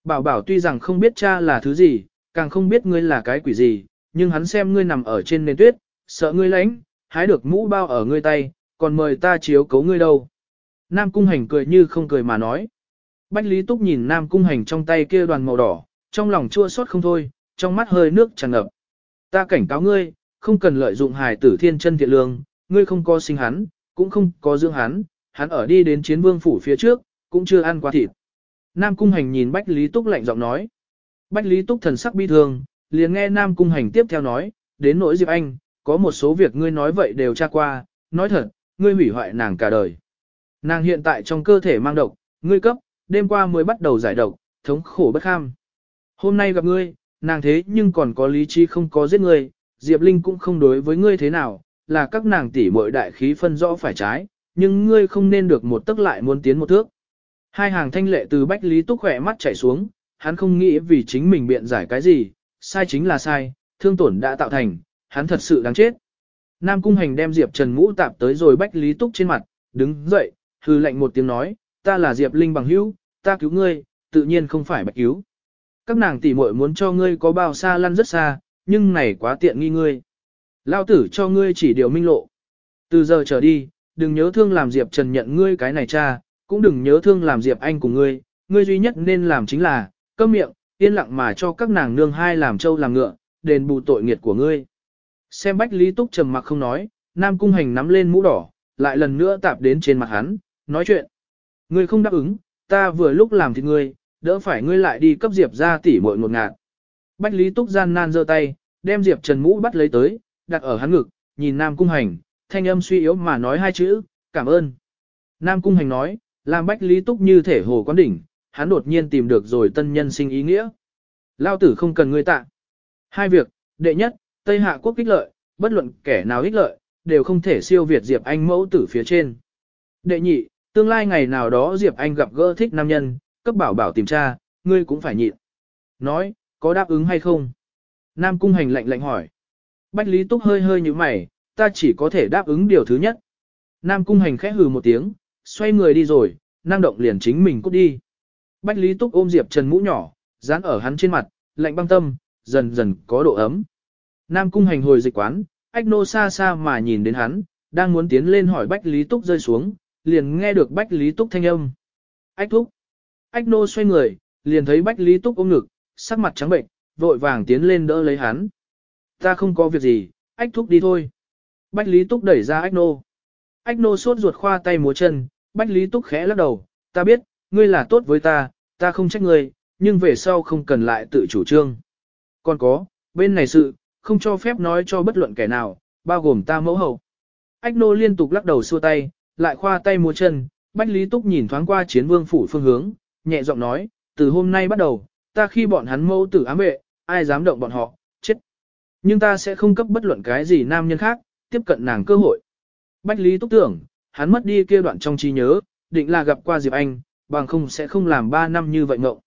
Bảo bảo tuy rằng không biết cha là thứ gì, càng không biết ngươi là cái quỷ gì, nhưng hắn xem ngươi nằm ở trên nền tuyết, sợ ngươi lánh, hái được mũ bao ở ngươi tay, còn mời ta chiếu cấu ngươi đâu. Nam Cung Hành cười như không cười mà nói. Bách Lý Túc nhìn Nam Cung Hành trong tay kia đoàn màu đỏ, trong lòng chua xót không thôi, trong mắt hơi nước tràn ngập. Ta cảnh cáo ngươi, không cần lợi dụng hài tử thiên chân thiện lương, ngươi không có sinh hắn, cũng không có dưỡng hắn, hắn ở đi đến chiến vương phủ phía trước, cũng chưa ăn qua thịt. Nam Cung Hành nhìn Bách Lý Túc lạnh giọng nói. Bách Lý Túc thần sắc bi thương, liền nghe Nam Cung Hành tiếp theo nói, đến nỗi Diệp Anh, có một số việc ngươi nói vậy đều tra qua, nói thật, ngươi hủy hoại nàng cả đời. Nàng hiện tại trong cơ thể mang độc, ngươi cấp, đêm qua mới bắt đầu giải độc, thống khổ bất kham. Hôm nay gặp ngươi, nàng thế nhưng còn có lý trí không có giết ngươi, Diệp Linh cũng không đối với ngươi thế nào, là các nàng tỷ muội đại khí phân rõ phải trái, nhưng ngươi không nên được một tức lại muốn tiến một thước. Hai hàng thanh lệ từ Bách Lý Túc khỏe mắt chảy xuống, hắn không nghĩ vì chính mình biện giải cái gì, sai chính là sai, thương tổn đã tạo thành, hắn thật sự đáng chết. Nam Cung Hành đem Diệp Trần mũ tạp tới rồi Bách Lý Túc trên mặt, đứng dậy, hư lệnh một tiếng nói, ta là Diệp Linh bằng hữu, ta cứu ngươi, tự nhiên không phải bạch cứu. Các nàng tỷ muội muốn cho ngươi có bao xa lăn rất xa, nhưng này quá tiện nghi ngươi. Lao tử cho ngươi chỉ điều minh lộ. Từ giờ trở đi, đừng nhớ thương làm Diệp Trần nhận ngươi cái này cha, cũng đừng nhớ thương làm Diệp Anh cùng ngươi, ngươi duy nhất nên làm chính là, câm miệng, yên lặng mà cho các nàng nương hai làm trâu làm ngựa, đền bù tội nghiệt của ngươi. Xem Bách Lý Túc trầm mặc không nói, Nam Cung Hành nắm lên mũ đỏ, lại lần nữa tạp đến trên mặt hắn, nói chuyện. Ngươi không đáp ứng, ta vừa lúc làm thì ngươi, đỡ phải ngươi lại đi cấp Diệp ra tỉ muội ngột ngạt. Bách Lý Túc gian nan giơ tay, đem Diệp Trần mũ bắt lấy tới, đặt ở hắn ngực, nhìn Nam Cung Hành, thanh âm suy yếu mà nói hai chữ, cảm ơn. Nam Cung Hành nói, làm Bách Lý Túc như thể hồ quán đỉnh, hắn đột nhiên tìm được rồi tân nhân sinh ý nghĩa. Lao tử không cần ngươi tạ. Hai việc, đệ nhất, Tây Hạ quốc ích lợi, bất luận kẻ nào ích lợi, đều không thể siêu việt Diệp Anh mẫu tử phía trên. Đệ nhị, tương lai ngày nào đó Diệp Anh gặp gỡ thích nam nhân, cấp bảo bảo tìm tra, ngươi cũng phải nhịn. Nói, có đáp ứng hay không? Nam Cung Hành lạnh lạnh hỏi. Bách Lý Túc hơi hơi như mày, ta chỉ có thể đáp ứng điều thứ nhất. Nam Cung Hành khẽ hừ một tiếng, xoay người đi rồi, năng động liền chính mình cút đi. Bách Lý Túc ôm Diệp Trần mũ nhỏ, dán ở hắn trên mặt, lạnh băng tâm, dần dần có độ ấm. Nam Cung Hành hồi dịch quán, Ách Nô xa xa mà nhìn đến hắn, đang muốn tiến lên hỏi Bách Lý Túc rơi xuống, liền nghe được Bách Lý Túc thanh âm. Ách Thúc. Ách Nô xoay người, liền thấy Bách Lý Túc ôm ngực, sắc mặt trắng bệnh, vội vàng tiến lên đỡ lấy hắn. Ta không có việc gì, Ách Thúc đi thôi. Bách Lý Túc đẩy ra Ách Nô. Ách Nô sốt ruột khoa tay múa chân, Bách Lý Túc khẽ lắc đầu, ta biết, ngươi là tốt với ta, ta không trách ngươi, nhưng về sau không cần lại tự chủ trương. Còn có, bên này sự, không cho phép nói cho bất luận kẻ nào, bao gồm ta mẫu hậu. Ách nô liên tục lắc đầu xua tay, lại khoa tay múa chân, Bách Lý Túc nhìn thoáng qua chiến vương phủ phương hướng, nhẹ giọng nói, từ hôm nay bắt đầu, ta khi bọn hắn mẫu tử ám vệ, ai dám động bọn họ, chết. Nhưng ta sẽ không cấp bất luận cái gì nam nhân khác, tiếp cận nàng cơ hội. Bách Lý Túc tưởng, hắn mất đi kia đoạn trong trí nhớ, định là gặp qua Diệp Anh, bằng không sẽ không làm 3 năm như vậy ngộng.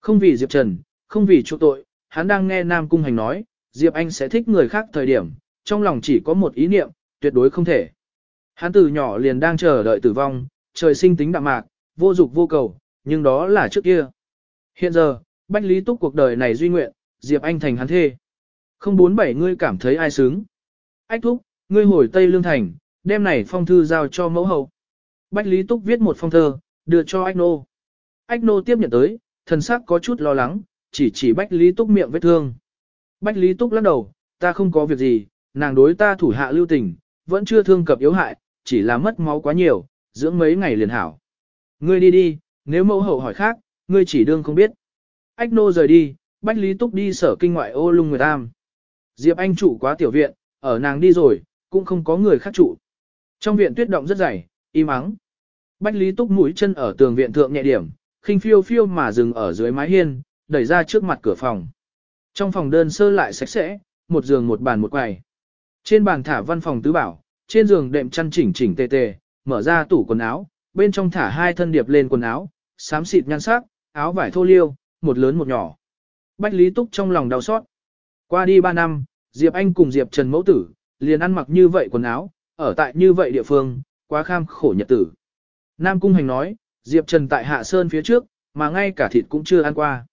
Không vì Diệp Trần, không vì chỗ tội, hắn đang nghe Nam Cung Hành nói, Diệp Anh sẽ thích người khác thời điểm, trong lòng chỉ có một ý niệm, tuyệt đối không thể. Hắn từ nhỏ liền đang chờ đợi tử vong, trời sinh tính đạm mạc, vô dục vô cầu, nhưng đó là trước kia. Hiện giờ, Bách Lý Túc cuộc đời này duy nguyện, Diệp Anh thành hắn thê. Không bốn bảy ngươi cảm thấy ai sướng? Ách thúc, ngươi hồi Tây Lương Thành, đem này phong thư giao cho mẫu hậu. Bách Lý Túc viết một phong thơ, đưa cho Ách Nô. Ách Nô tiếp nhận tới, thần sắc có chút lo lắng, chỉ chỉ Bách Lý Túc miệng vết thương. Bách Lý Túc lắc đầu, ta không có việc gì, nàng đối ta thủ hạ lưu tình, vẫn chưa thương cập yếu hại, chỉ là mất máu quá nhiều, dưỡng mấy ngày liền hảo. Ngươi đi đi, nếu mẫu hậu hỏi khác, ngươi chỉ đương không biết. Ách nô rời đi, Bách Lý Túc đi sở kinh ngoại ô lung người tam. Diệp Anh chủ quá tiểu viện, ở nàng đi rồi, cũng không có người khác trụ. Trong viện tuyết động rất dày, im ắng. Bách Lý Túc mũi chân ở tường viện thượng nhẹ điểm, khinh phiêu phiêu mà dừng ở dưới mái hiên, đẩy ra trước mặt cửa phòng. Trong phòng đơn sơ lại sạch sẽ, một giường một bàn một quầy. Trên bàn thả văn phòng tứ bảo, trên giường đệm chăn chỉnh chỉnh tề tề, mở ra tủ quần áo, bên trong thả hai thân điệp lên quần áo, xám xịt nhan sắc, áo vải thô liêu, một lớn một nhỏ. Bách Lý Túc trong lòng đau xót. Qua đi ba năm, Diệp Anh cùng Diệp Trần mẫu tử, liền ăn mặc như vậy quần áo, ở tại như vậy địa phương, quá kham khổ nhật tử. Nam Cung Hành nói, Diệp Trần tại Hạ Sơn phía trước, mà ngay cả thịt cũng chưa ăn qua.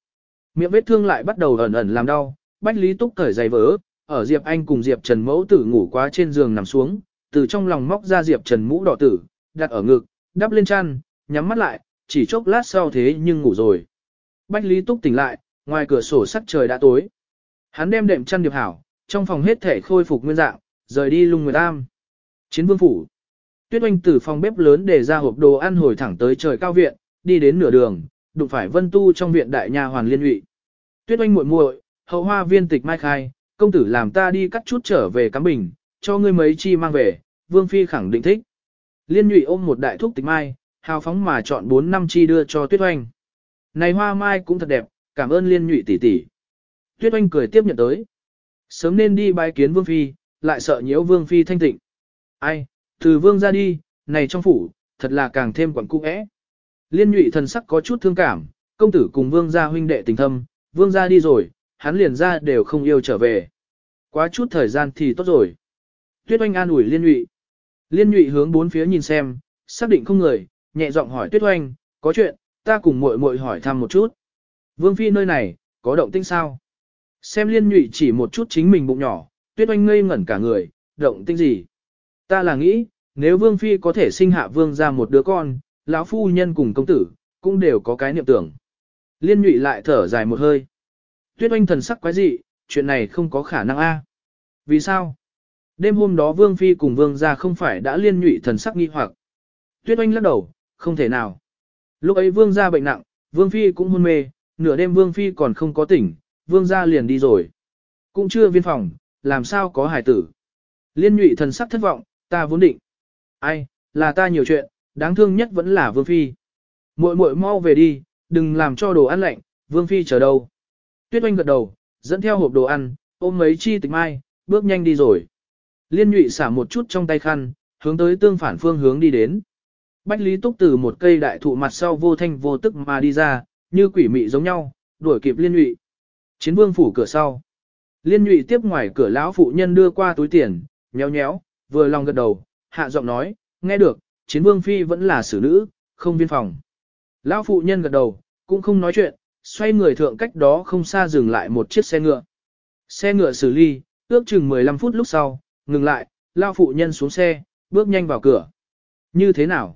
Miệng vết thương lại bắt đầu ẩn ẩn làm đau, Bách Lý Túc cởi giày vỡ, ở Diệp Anh cùng Diệp Trần mẫu tử ngủ quá trên giường nằm xuống, từ trong lòng móc ra Diệp Trần mũ đỏ tử, đặt ở ngực, đắp lên chăn, nhắm mắt lại, chỉ chốc lát sau thế nhưng ngủ rồi. Bách Lý Túc tỉnh lại, ngoài cửa sổ sắc trời đã tối. Hắn đem đệm chăn điệp hảo, trong phòng hết thể khôi phục nguyên dạng, rời đi lung người tam. Chiến vương phủ. Tuyết oanh từ phòng bếp lớn để ra hộp đồ ăn hồi thẳng tới trời cao viện, đi đến nửa đường, đụng phải vân tu trong viện đại nhà hoàn liên lụy. Tuyết oanh muội muội, hậu hoa viên tịch mai khai, công tử làm ta đi cắt chút trở về cắm bình, cho ngươi mấy chi mang về, vương phi khẳng định thích. Liên nhụy ôm một đại thuốc tịch mai, hào phóng mà chọn 4 năm chi đưa cho tuyết oanh. Này hoa mai cũng thật đẹp, cảm ơn liên nhụy tỷ tỷ. Tuyết oanh cười tiếp nhận tới. Sớm nên đi bái kiến vương phi, lại sợ nhiễu vương phi thanh tịnh. Ai, từ vương ra đi, này trong phủ, thật là càng thêm quẩn cung ẽ. Liên nhụy thần sắc có chút thương cảm, công tử cùng vương gia huynh đệ tình thâm, vương gia đi rồi, hắn liền ra đều không yêu trở về. Quá chút thời gian thì tốt rồi. Tuyết oanh an ủi liên nhụy. Liên nhụy hướng bốn phía nhìn xem, xác định không người, nhẹ giọng hỏi tuyết oanh, có chuyện, ta cùng muội muội hỏi thăm một chút. Vương phi nơi này, có động tĩnh sao? Xem liên nhụy chỉ một chút chính mình bụng nhỏ, tuyết oanh ngây ngẩn cả người, động tĩnh gì? Ta là nghĩ, nếu vương phi có thể sinh hạ vương ra một đứa con, lão phu nhân cùng công tử, cũng đều có cái niệm tưởng. Liên nhụy lại thở dài một hơi. Tuyết oanh thần sắc quái dị, chuyện này không có khả năng a. Vì sao? Đêm hôm đó vương phi cùng vương ra không phải đã liên nhụy thần sắc nghi hoặc. Tuyết oanh lắc đầu, không thể nào. Lúc ấy vương ra bệnh nặng, vương phi cũng hôn mê, nửa đêm vương phi còn không có tỉnh, vương ra liền đi rồi. Cũng chưa viên phòng, làm sao có hải tử. Liên nhụy thần sắc thất vọng, ta vốn định. Ai, là ta nhiều chuyện, đáng thương nhất vẫn là Vương Phi. Muội muội mau về đi, đừng làm cho đồ ăn lạnh, Vương Phi chờ đâu. Tuyết oanh gật đầu, dẫn theo hộp đồ ăn, ôm mấy chi tịch mai, bước nhanh đi rồi. Liên nhụy xả một chút trong tay khăn, hướng tới tương phản phương hướng đi đến. Bách Lý Túc từ một cây đại thụ mặt sau vô thanh vô tức mà đi ra, như quỷ mị giống nhau, đuổi kịp liên nhụy. Chiến vương phủ cửa sau. Liên nhụy tiếp ngoài cửa lão phụ nhân đưa qua túi tiền, nhéo nhéo, vừa lòng gật đầu, hạ giọng nói, nghe được, chiến vương phi vẫn là xử nữ, không viên phòng. Lão phụ nhân gật đầu, cũng không nói chuyện, xoay người thượng cách đó không xa dừng lại một chiếc xe ngựa. Xe ngựa xử ly, ước chừng 15 phút lúc sau, ngừng lại, lão phụ nhân xuống xe, bước nhanh vào cửa. Như thế nào?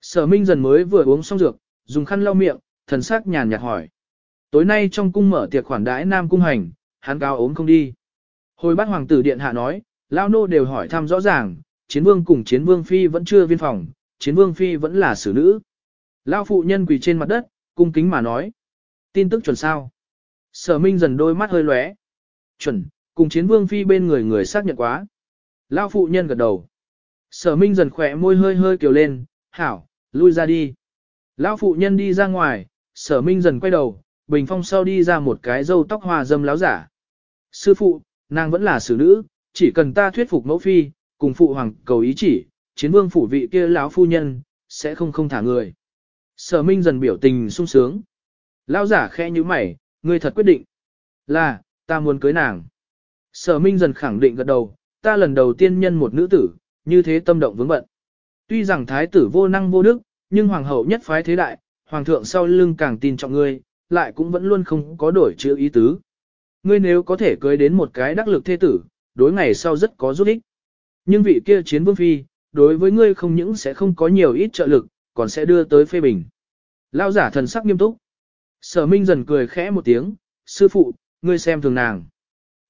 Sở Minh dần mới vừa uống xong dược, dùng khăn lau miệng, thần sắc nhàn nhạt hỏi. Tối nay trong cung mở tiệc khoản đãi nam cung hành, hắn cao ốm không đi. Hồi bát hoàng tử điện hạ nói, lão nô đều hỏi thăm rõ ràng, chiến vương cùng chiến vương phi vẫn chưa viên phòng, chiến vương phi vẫn là xử nữ. Lão phụ nhân quỳ trên mặt đất, cung kính mà nói. Tin tức chuẩn sao? Sở Minh dần đôi mắt hơi lóe. Chuẩn, cùng chiến vương phi bên người người xác nhận quá. Lão phụ nhân gật đầu. Sở Minh dần khỏe môi hơi hơi kiều lên, hảo, lui ra đi. Lão phụ nhân đi ra ngoài, sở Minh dần quay đầu, bình phong sau đi ra một cái râu tóc hoa dâm láo giả. Sư phụ, nàng vẫn là xử nữ, chỉ cần ta thuyết phục mẫu phi, cùng phụ hoàng cầu ý chỉ, chiến vương phủ vị kia lão phu nhân, sẽ không không thả người. Sở Minh dần biểu tình sung sướng. Lão giả khẽ như mày, ngươi thật quyết định. Là, ta muốn cưới nàng. Sở Minh dần khẳng định gật đầu, ta lần đầu tiên nhân một nữ tử, như thế tâm động vướng bận. Tuy rằng thái tử vô năng vô đức, nhưng hoàng hậu nhất phái thế đại, hoàng thượng sau lưng càng tin trọng ngươi, lại cũng vẫn luôn không có đổi chữ ý tứ. Ngươi nếu có thể cưới đến một cái đắc lực thế tử, đối ngày sau rất có giúp ích. Nhưng vị kia chiến vương phi, đối với ngươi không những sẽ không có nhiều ít trợ lực, còn sẽ đưa tới phê bình. Lao giả thần sắc nghiêm túc. Sở Minh dần cười khẽ một tiếng, sư phụ, ngươi xem thường nàng.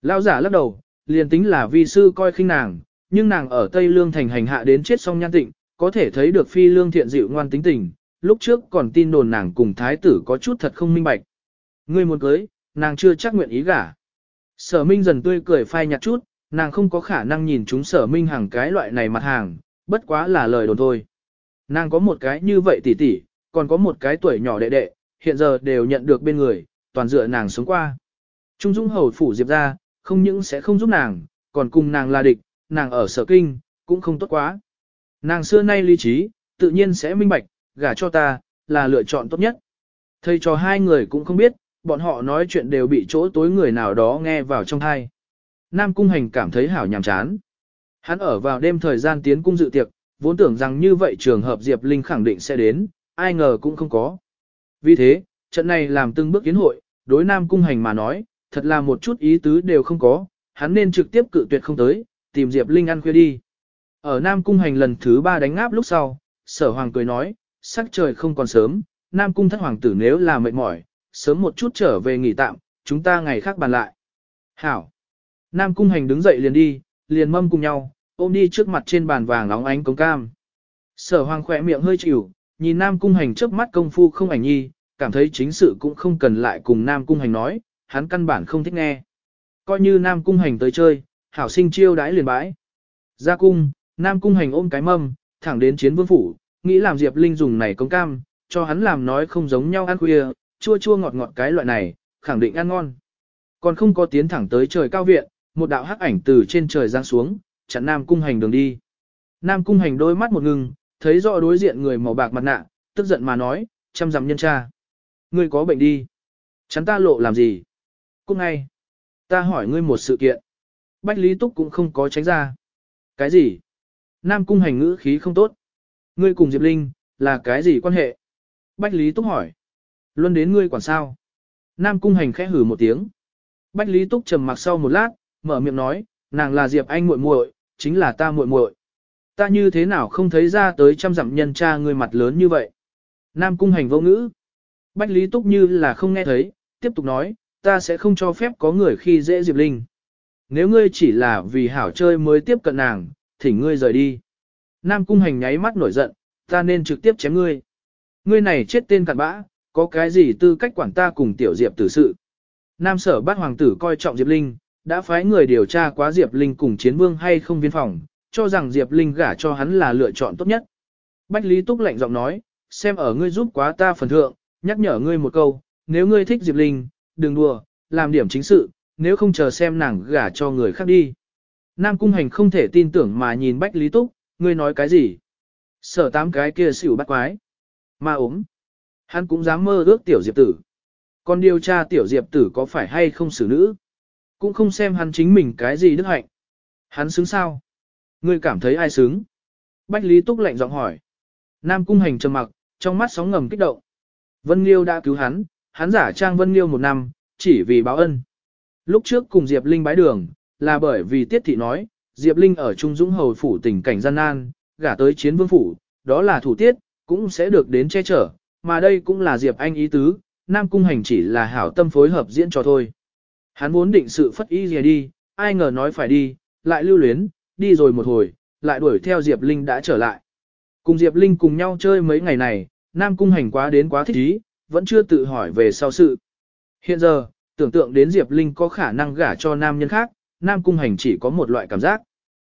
Lao giả lắc đầu, liền tính là vi sư coi khinh nàng, nhưng nàng ở Tây Lương thành hành hạ đến chết song nhan tịnh, có thể thấy được phi lương thiện dịu ngoan tính tình, lúc trước còn tin đồn nàng cùng thái tử có chút thật không minh bạch. Ngươi muốn cưới, nàng chưa chắc nguyện ý gả. Sở Minh dần tươi cười phai nhạt chút, nàng không có khả năng nhìn chúng sở Minh hàng cái loại này mặt hàng, bất quá là lời đồn thôi. Nàng có một cái như vậy tỷ tỷ, còn có một cái tuổi nhỏ đệ đệ, hiện giờ đều nhận được bên người, toàn dựa nàng sống qua. Trung Dung hầu phủ Diệp ra, không những sẽ không giúp nàng, còn cùng nàng là địch, nàng ở sở kinh, cũng không tốt quá. Nàng xưa nay lý trí, tự nhiên sẽ minh bạch, gả cho ta, là lựa chọn tốt nhất. Thầy cho hai người cũng không biết, bọn họ nói chuyện đều bị chỗ tối người nào đó nghe vào trong thai. Nam Cung Hành cảm thấy hảo nhàm chán. Hắn ở vào đêm thời gian tiến cung dự tiệc, vốn tưởng rằng như vậy trường hợp Diệp Linh khẳng định sẽ đến, ai ngờ cũng không có. Vì thế, trận này làm từng bước kiến hội, đối Nam Cung Hành mà nói, thật là một chút ý tứ đều không có, hắn nên trực tiếp cự tuyệt không tới, tìm Diệp Linh ăn khuya đi. Ở Nam Cung Hành lần thứ ba đánh áp lúc sau, sở hoàng cười nói, sắc trời không còn sớm, Nam Cung thất hoàng tử nếu là mệt mỏi, sớm một chút trở về nghỉ tạm, chúng ta ngày khác bàn lại. Hảo! Nam Cung Hành đứng dậy liền đi, liền mâm cùng nhau, ôm đi trước mặt trên bàn vàng óng ánh cống cam. Sở hoàng khỏe miệng hơi chịu, nhìn Nam Cung Hành trước mắt công phu không ảnh nhi, cảm thấy chính sự cũng không cần lại cùng Nam Cung Hành nói, hắn căn bản không thích nghe. Coi như Nam Cung Hành tới chơi, hảo sinh chiêu đãi liền bãi. Ra cung, Nam Cung Hành ôm cái mâm, thẳng đến chiến vương phủ, nghĩ làm Diệp Linh dùng này cống cam, cho hắn làm nói không giống nhau ăn khuya, chua chua ngọt ngọt cái loại này, khẳng định ăn ngon. Còn không có tiến thẳng tới trời cao viện, một đạo hắc ảnh từ trên trời giáng xuống, chặn Nam Cung Hành đường đi. Nam Cung Hành đôi mắt một ngừng, thấy rõ đối diện người màu bạc mặt nạ, tức giận mà nói, chăm dặm nhân cha. Ngươi có bệnh đi. Chắn ta lộ làm gì? Cũng ngay. Ta hỏi ngươi một sự kiện. Bách Lý Túc cũng không có tránh ra. Cái gì? Nam Cung Hành ngữ khí không tốt. Ngươi cùng Diệp Linh, là cái gì quan hệ? Bách Lý Túc hỏi. Luân đến ngươi quản sao? Nam Cung Hành khẽ hử một tiếng. Bách Lý Túc trầm mặc sau một lát, mở miệng nói, nàng là Diệp Anh muội muội, chính là ta muội muội. Ta như thế nào không thấy ra tới trăm dặm nhân cha người mặt lớn như vậy? Nam Cung Hành vô ngữ. Bách Lý Túc như là không nghe thấy, tiếp tục nói, ta sẽ không cho phép có người khi dễ Diệp Linh. Nếu ngươi chỉ là vì hảo chơi mới tiếp cận nàng, thỉnh ngươi rời đi. Nam Cung Hành nháy mắt nổi giận, ta nên trực tiếp chém ngươi. Ngươi này chết tên cặn bã, có cái gì tư cách quản ta cùng tiểu Diệp tử sự. Nam sở bát hoàng tử coi trọng Diệp Linh, đã phái người điều tra quá Diệp Linh cùng chiến vương hay không viên phòng, cho rằng Diệp Linh gả cho hắn là lựa chọn tốt nhất. Bách Lý Túc lạnh giọng nói, xem ở ngươi giúp quá ta phần thượng, nhắc nhở ngươi một câu, nếu ngươi thích Diệp Linh, đừng đùa, làm điểm chính sự, nếu không chờ xem nàng gả cho người khác đi. Nam Cung Hành không thể tin tưởng mà nhìn Bách Lý Túc, ngươi nói cái gì? Sở tám cái kia xỉu bắt quái. Ma ốm. Hắn cũng dám mơ ước tiểu diệp tử. Còn điều tra tiểu diệp tử có phải hay không xử nữ. Cũng không xem hắn chính mình cái gì đức hạnh. Hắn xứng sao? Ngươi cảm thấy ai xứng? Bách Lý Túc lạnh giọng hỏi. Nam Cung Hành trầm mặc, trong mắt sóng ngầm kích động. Vân Liêu đã cứu hắn, hắn giả trang Vân Liêu một năm, chỉ vì báo ân. Lúc trước cùng Diệp Linh bái đường, là bởi vì Tiết Thị nói, Diệp Linh ở Trung Dũng Hầu Phủ tình cảnh gian nan, gả tới chiến vương phủ, đó là thủ tiết, cũng sẽ được đến che chở, mà đây cũng là Diệp Anh ý tứ, Nam Cung Hành chỉ là hảo tâm phối hợp diễn cho thôi. Hắn muốn định sự phất ý gì đi, ai ngờ nói phải đi, lại lưu luyến, đi rồi một hồi, lại đuổi theo Diệp Linh đã trở lại. Cùng Diệp Linh cùng nhau chơi mấy ngày này, Nam Cung Hành quá đến quá thích ý, vẫn chưa tự hỏi về sau sự. Hiện giờ, tưởng tượng đến Diệp Linh có khả năng gả cho nam nhân khác, Nam Cung Hành chỉ có một loại cảm giác.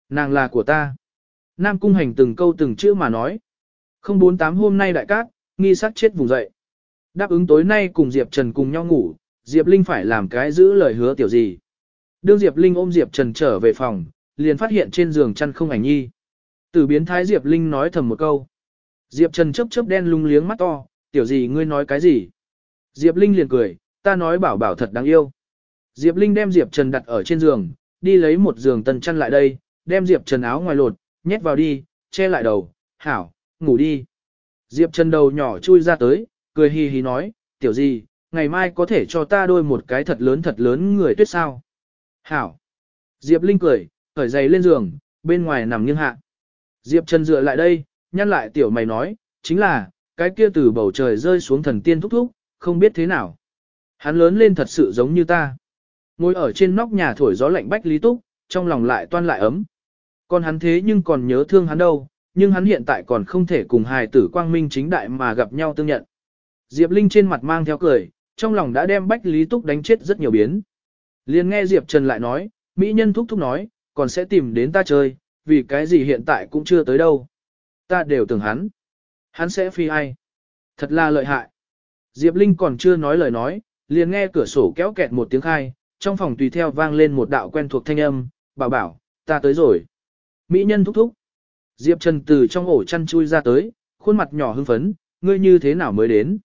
Nàng là của ta. Nam Cung Hành từng câu từng chữ mà nói. Không bốn tám hôm nay đại cát, nghi sắc chết vùng dậy. Đáp ứng tối nay cùng Diệp Trần cùng nhau ngủ, Diệp Linh phải làm cái giữ lời hứa tiểu gì. Đương Diệp Linh ôm Diệp Trần trở về phòng, liền phát hiện trên giường chăn không ảnh nhi. Từ biến thái Diệp Linh nói thầm một câu. Diệp Trần chớp chớp đen lung liếng mắt to, tiểu gì ngươi nói cái gì? Diệp Linh liền cười, ta nói bảo bảo thật đáng yêu. Diệp Linh đem Diệp Trần đặt ở trên giường, đi lấy một giường tần chăn lại đây, đem Diệp Trần áo ngoài lột, nhét vào đi, che lại đầu, hảo, ngủ đi. Diệp Trần đầu nhỏ chui ra tới, cười hì hì nói, tiểu gì, ngày mai có thể cho ta đôi một cái thật lớn thật lớn người tuyết sao. Hảo. Diệp Linh cười, khởi giày lên giường, bên ngoài nằm nghiêng hạ. Diệp Trần dựa lại đây, nhăn lại tiểu mày nói, chính là, cái kia từ bầu trời rơi xuống thần tiên thúc thúc, không biết thế nào. Hắn lớn lên thật sự giống như ta. Ngồi ở trên nóc nhà thổi gió lạnh bách lý túc, trong lòng lại toan lại ấm. Còn hắn thế nhưng còn nhớ thương hắn đâu, nhưng hắn hiện tại còn không thể cùng hài tử quang minh chính đại mà gặp nhau tương nhận. Diệp Linh trên mặt mang theo cười, trong lòng đã đem bách lý túc đánh chết rất nhiều biến. Liền nghe Diệp Trần lại nói, Mỹ nhân thúc thúc nói, còn sẽ tìm đến ta chơi, vì cái gì hiện tại cũng chưa tới đâu. Ta đều tưởng hắn. Hắn sẽ phi ai. Thật là lợi hại. Diệp Linh còn chưa nói lời nói, liền nghe cửa sổ kéo kẹt một tiếng khai, trong phòng tùy theo vang lên một đạo quen thuộc thanh âm, bảo bảo, ta tới rồi. Mỹ nhân thúc thúc. Diệp Trần từ trong ổ chăn chui ra tới, khuôn mặt nhỏ hưng phấn, ngươi như thế nào mới đến.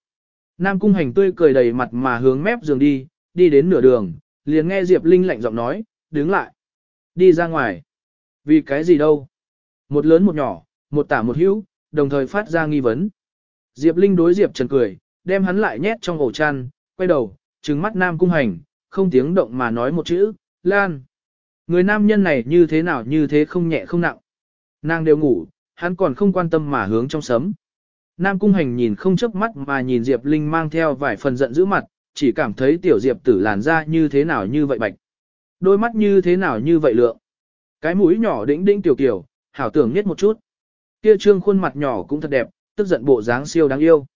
Nam cung hành tươi cười đầy mặt mà hướng mép giường đi, đi đến nửa đường, liền nghe Diệp Linh lạnh giọng nói, đứng lại. Đi ra ngoài. Vì cái gì đâu? Một lớn một nhỏ, một tả một hữu, đồng thời phát ra nghi vấn. Diệp Linh đối Diệp Trần cười, đem hắn lại nhét trong ổ chăn, quay đầu, trừng mắt Nam Cung Hành, không tiếng động mà nói một chữ, Lan. Người nam nhân này như thế nào như thế không nhẹ không nặng. Nàng đều ngủ, hắn còn không quan tâm mà hướng trong sấm. Nam Cung Hành nhìn không chớp mắt mà nhìn Diệp Linh mang theo vài phần giận dữ mặt, chỉ cảm thấy tiểu Diệp tử làn da như thế nào như vậy bạch. Đôi mắt như thế nào như vậy lượng. Cái mũi nhỏ đĩnh đĩnh tiểu kiểu, hảo tưởng nhất một chút. Kia trương khuôn mặt nhỏ cũng thật đẹp, tức giận bộ dáng siêu đáng yêu.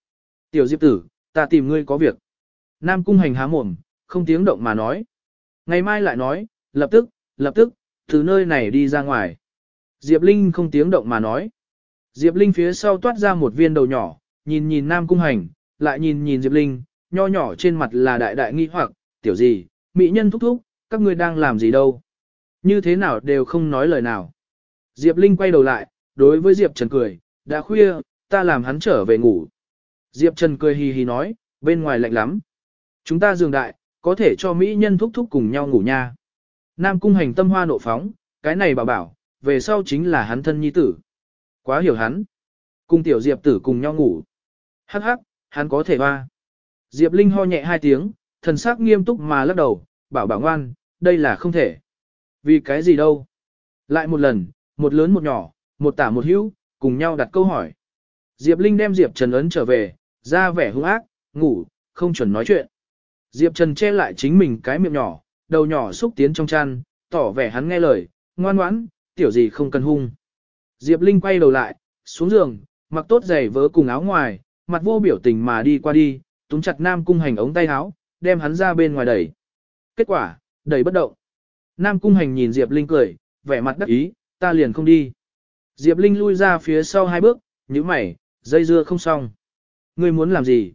Tiểu Diệp tử, ta tìm ngươi có việc. Nam cung hành há mồm, không tiếng động mà nói. Ngày mai lại nói, lập tức, lập tức, từ nơi này đi ra ngoài. Diệp Linh không tiếng động mà nói. Diệp Linh phía sau toát ra một viên đầu nhỏ, nhìn nhìn Nam cung hành, lại nhìn nhìn Diệp Linh, nho nhỏ trên mặt là đại đại nghi hoặc, tiểu gì, mỹ nhân thúc thúc, các ngươi đang làm gì đâu. Như thế nào đều không nói lời nào. Diệp Linh quay đầu lại, đối với Diệp Trần cười, đã khuya, ta làm hắn trở về ngủ. Diệp Trần cười hì hì nói, bên ngoài lạnh lắm. Chúng ta giường đại, có thể cho Mỹ nhân thúc thúc cùng nhau ngủ nha. Nam cung hành tâm hoa nộ phóng, cái này bảo bảo, về sau chính là hắn thân nhi tử. Quá hiểu hắn. Cùng tiểu Diệp tử cùng nhau ngủ. Hắc hắc, hắn có thể hoa. Diệp Linh ho nhẹ hai tiếng, thần sắc nghiêm túc mà lắc đầu, bảo bảo ngoan, đây là không thể. Vì cái gì đâu? Lại một lần, một lớn một nhỏ, một tả một hữu, cùng nhau đặt câu hỏi. Diệp Linh đem Diệp Trần ấn trở về, ra vẻ hung ác, ngủ, không chuẩn nói chuyện. Diệp Trần che lại chính mình cái miệng nhỏ, đầu nhỏ xúc tiến trong chăn, tỏ vẻ hắn nghe lời, ngoan ngoãn, tiểu gì không cần hung. Diệp Linh quay đầu lại, xuống giường, mặc tốt giày vớ cùng áo ngoài, mặt vô biểu tình mà đi qua đi, túm chặt Nam Cung Hành ống tay áo, đem hắn ra bên ngoài đẩy. Kết quả, đẩy bất động. Nam Cung Hành nhìn Diệp Linh cười, vẻ mặt đắc ý, ta liền không đi. Diệp Linh lui ra phía sau hai bước, nhíu mày, dây dưa không xong. Ngươi muốn làm gì?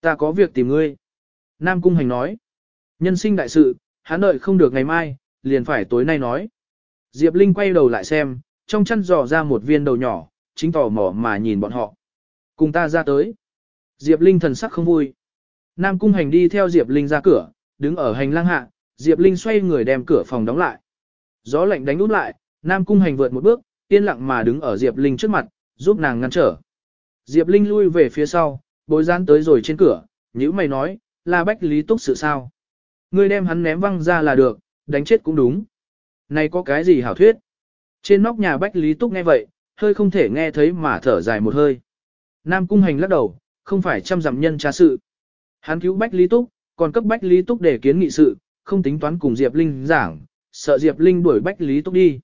Ta có việc tìm ngươi. Nam Cung Hành nói. Nhân sinh đại sự, hắn đợi không được ngày mai, liền phải tối nay nói. Diệp Linh quay đầu lại xem, trong chăn dò ra một viên đầu nhỏ, chính tò mò mà nhìn bọn họ. Cùng ta ra tới. Diệp Linh thần sắc không vui. Nam Cung Hành đi theo Diệp Linh ra cửa, đứng ở hành lang hạ, Diệp Linh xoay người đem cửa phòng đóng lại. Gió lạnh đánh út lại, Nam Cung Hành vượt một bước, yên lặng mà đứng ở Diệp Linh trước mặt, giúp nàng ngăn trở. Diệp Linh lui về phía sau, bối gian tới rồi trên cửa, nhữ mày nói, là Bách Lý Túc sự sao. Ngươi đem hắn ném văng ra là được, đánh chết cũng đúng. Này có cái gì hảo thuyết? Trên nóc nhà Bách Lý Túc nghe vậy, hơi không thể nghe thấy mà thở dài một hơi. Nam Cung Hành lắc đầu, không phải chăm dặm nhân tra sự. Hắn cứu Bách Lý Túc, còn cấp Bách Lý Túc để kiến nghị sự, không tính toán cùng Diệp Linh giảng, sợ Diệp Linh đuổi Bách Lý Túc đi.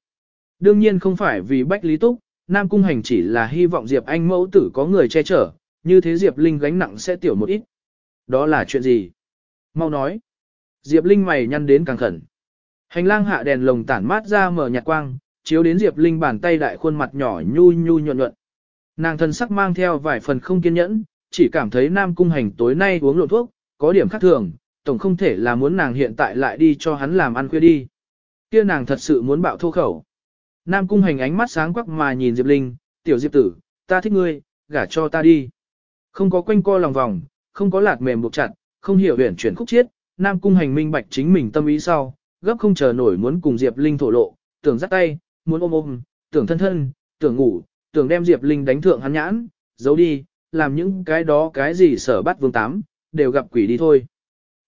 Đương nhiên không phải vì Bách Lý Túc, Nam Cung Hành chỉ là hy vọng Diệp Anh mẫu tử có người che chở, như thế Diệp Linh gánh nặng sẽ tiểu một ít. Đó là chuyện gì? Mau nói. Diệp Linh mày nhăn đến càng khẩn. Hành lang hạ đèn lồng tản mát ra mở nhạt quang, chiếu đến Diệp Linh bàn tay đại khuôn mặt nhỏ nhu nhu nhuận nhuận. Nàng thân sắc mang theo vài phần không kiên nhẫn, chỉ cảm thấy Nam Cung Hành tối nay uống lộn thuốc, có điểm khác thường, tổng không thể là muốn nàng hiện tại lại đi cho hắn làm ăn khuya đi. Kia nàng thật sự muốn bạo thô khẩu. Nam Cung Hành ánh mắt sáng quắc mà nhìn Diệp Linh, tiểu Diệp tử, ta thích ngươi, gả cho ta đi. Không có quanh co lòng vòng, không có lạt mềm buộc chặt, không hiểu huyển chuyển khúc chiết, Nam Cung Hành minh bạch chính mình tâm ý sau, gấp không chờ nổi muốn cùng Diệp Linh thổ lộ, tưởng dắt tay, muốn ôm ôm, tưởng thân thân, tưởng ngủ, tưởng đem Diệp Linh đánh thượng hắn nhãn, giấu đi, làm những cái đó cái gì sở bắt vương tám, đều gặp quỷ đi thôi.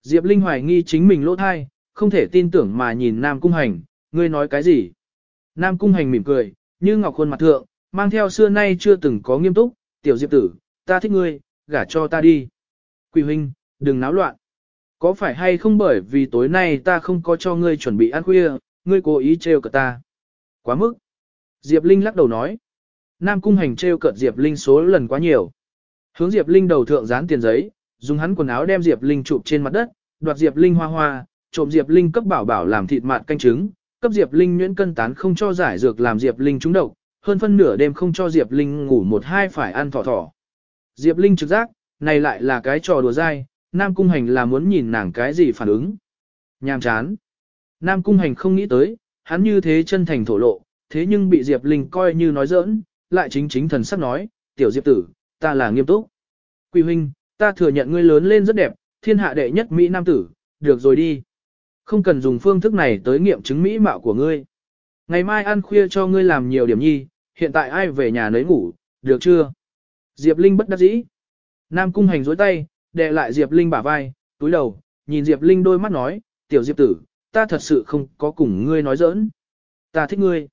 Diệp Linh hoài nghi chính mình lỗ thai, không thể tin tưởng mà nhìn Nam Cung Hành, ngươi nói cái gì? Nam Cung Hành mỉm cười, như ngọc khuôn mặt thượng, mang theo xưa nay chưa từng có nghiêm túc, tiểu Diệp tử, ta thích ngươi, gả cho ta đi. Quỷ huynh, đừng náo loạn. Có phải hay không bởi vì tối nay ta không có cho ngươi chuẩn bị ăn khuya, ngươi cố ý trêu cợt ta. Quá mức. Diệp Linh lắc đầu nói. Nam Cung Hành trêu cợt Diệp Linh số lần quá nhiều. Hướng Diệp Linh đầu thượng dán tiền giấy, dùng hắn quần áo đem Diệp Linh chụp trên mặt đất, đoạt Diệp Linh hoa hoa, trộm Diệp Linh cấp bảo bảo làm thịt mạt canh trứng, cấp Diệp Linh nhuyễn cân tán không cho giải dược làm Diệp Linh trúng độc, hơn phân nửa đêm không cho Diệp Linh ngủ một hai phải ăn thỏ thỏ. Diệp Linh trực giác, này lại là cái trò đùa dai, Nam Cung Hành là muốn nhìn nàng cái gì phản ứng. Nhàm chán. Nam Cung Hành không nghĩ tới, hắn như thế chân thành thổ lộ, thế nhưng bị Diệp Linh coi như nói giỡn, lại chính chính thần sắc nói, tiểu Diệp tử, ta là nghiêm túc. Quỳ huynh, ta thừa nhận ngươi lớn lên rất đẹp, thiên hạ đệ nhất Mỹ Nam tử, được rồi đi. Không cần dùng phương thức này tới nghiệm chứng Mỹ mạo của ngươi. Ngày mai ăn khuya cho ngươi làm nhiều điểm nhi, hiện tại ai về nhà nấy ngủ, được chưa? Diệp Linh bất đắc dĩ. Nam cung hành dối tay, đè lại Diệp Linh bả vai, túi đầu, nhìn Diệp Linh đôi mắt nói, tiểu Diệp tử, ta thật sự không có cùng ngươi nói giỡn. Ta thích ngươi.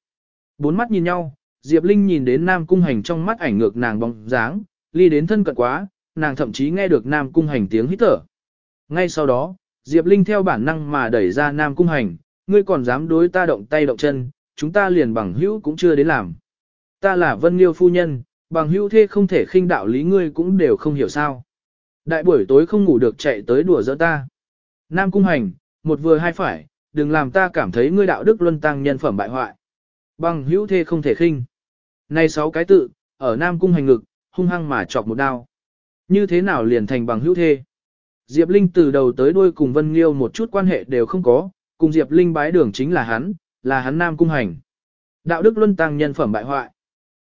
Bốn mắt nhìn nhau, Diệp Linh nhìn đến Nam cung hành trong mắt ảnh ngược nàng bóng dáng, ly đến thân cận quá, nàng thậm chí nghe được Nam cung hành tiếng hít thở. Ngay sau đó, Diệp Linh theo bản năng mà đẩy ra Nam cung hành, ngươi còn dám đối ta động tay động chân, chúng ta liền bằng hữu cũng chưa đến làm. Ta là Vân Liêu phu nhân, bằng hữu thế không thể khinh đạo lý ngươi cũng đều không hiểu sao. Đại buổi tối không ngủ được chạy tới đùa giỡn ta. Nam cung hành, một vừa hai phải, đừng làm ta cảm thấy ngươi đạo đức luân tăng nhân phẩm bại hoại. Bằng hữu thê không thể khinh. Này sáu cái tự, ở Nam cung hành ngực, hung hăng mà chọc một đao. Như thế nào liền thành bằng hữu thê? Diệp Linh từ đầu tới đuôi cùng Vân Liêu một chút quan hệ đều không có, cùng Diệp Linh bái đường chính là hắn, là hắn Nam cung hành. Đạo đức luân tăng nhân phẩm bại hoại.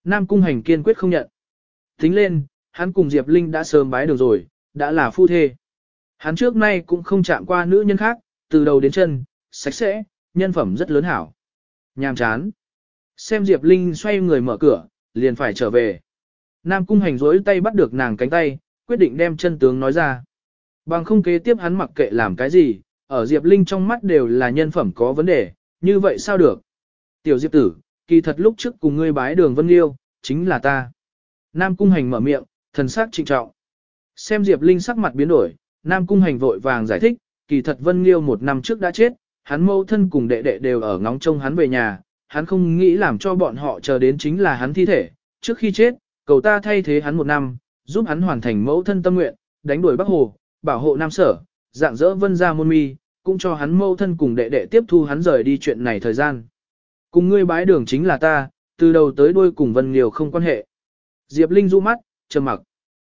Nam cung hành kiên quyết không nhận. Tính lên, hắn cùng Diệp Linh đã sớm bái đường rồi, đã là phu thê. Hắn trước nay cũng không chạm qua nữ nhân khác, từ đầu đến chân, sạch sẽ, nhân phẩm rất lớn hảo. Nhàm chán. Xem Diệp Linh xoay người mở cửa, liền phải trở về. Nam cung hành rối tay bắt được nàng cánh tay, quyết định đem chân tướng nói ra. Bằng không kế tiếp hắn mặc kệ làm cái gì, ở Diệp Linh trong mắt đều là nhân phẩm có vấn đề, như vậy sao được? Tiểu Diệp tử, kỳ thật lúc trước cùng ngươi bái đường Vân Liêu, chính là ta. Nam cung hành mở miệng, thần sắc trịnh trọng. Xem Diệp Linh sắc mặt biến đổi, Nam cung hành vội vàng giải thích, kỳ thật Vân Liêu một năm trước đã chết, hắn mâu thân cùng đệ đệ đều ở ngóng trông hắn về nhà, hắn không nghĩ làm cho bọn họ chờ đến chính là hắn thi thể, trước khi chết, cầu ta thay thế hắn một năm, giúp hắn hoàn thành mẫu thân tâm nguyện, đánh đuổi Bắc Hồ, bảo hộ Nam Sở, dạng dỡ vân ra môn mi, cũng cho hắn mẫu thân cùng đệ đệ tiếp thu hắn rời đi chuyện này thời gian. Cùng ngươi bái đường chính là ta, từ đầu tới đuôi cùng Vân Liêu không quan hệ. Diệp Linh du mắt, trầm mặc.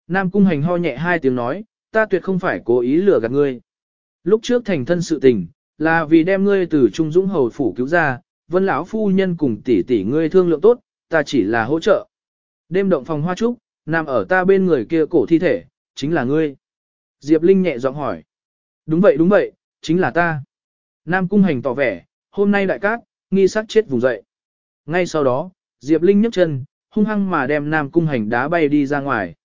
Nam Cung Hành ho nhẹ hai tiếng nói, ta tuyệt không phải cố ý lừa gạt ngươi. Lúc trước thành thân sự tình, là vì đem ngươi từ Trung Dũng Hầu Phủ cứu ra, vân lão phu nhân cùng tỷ tỷ ngươi thương lượng tốt, ta chỉ là hỗ trợ. Đêm động phòng hoa trúc, nằm ở ta bên người kia cổ thi thể, chính là ngươi. Diệp Linh nhẹ giọng hỏi. Đúng vậy đúng vậy, chính là ta. Nam Cung Hành tỏ vẻ, hôm nay đại cát, nghi sát chết vùng dậy. Ngay sau đó, Diệp Linh nhấc chân, hung hăng mà đem Nam Cung Hành đá bay đi ra ngoài.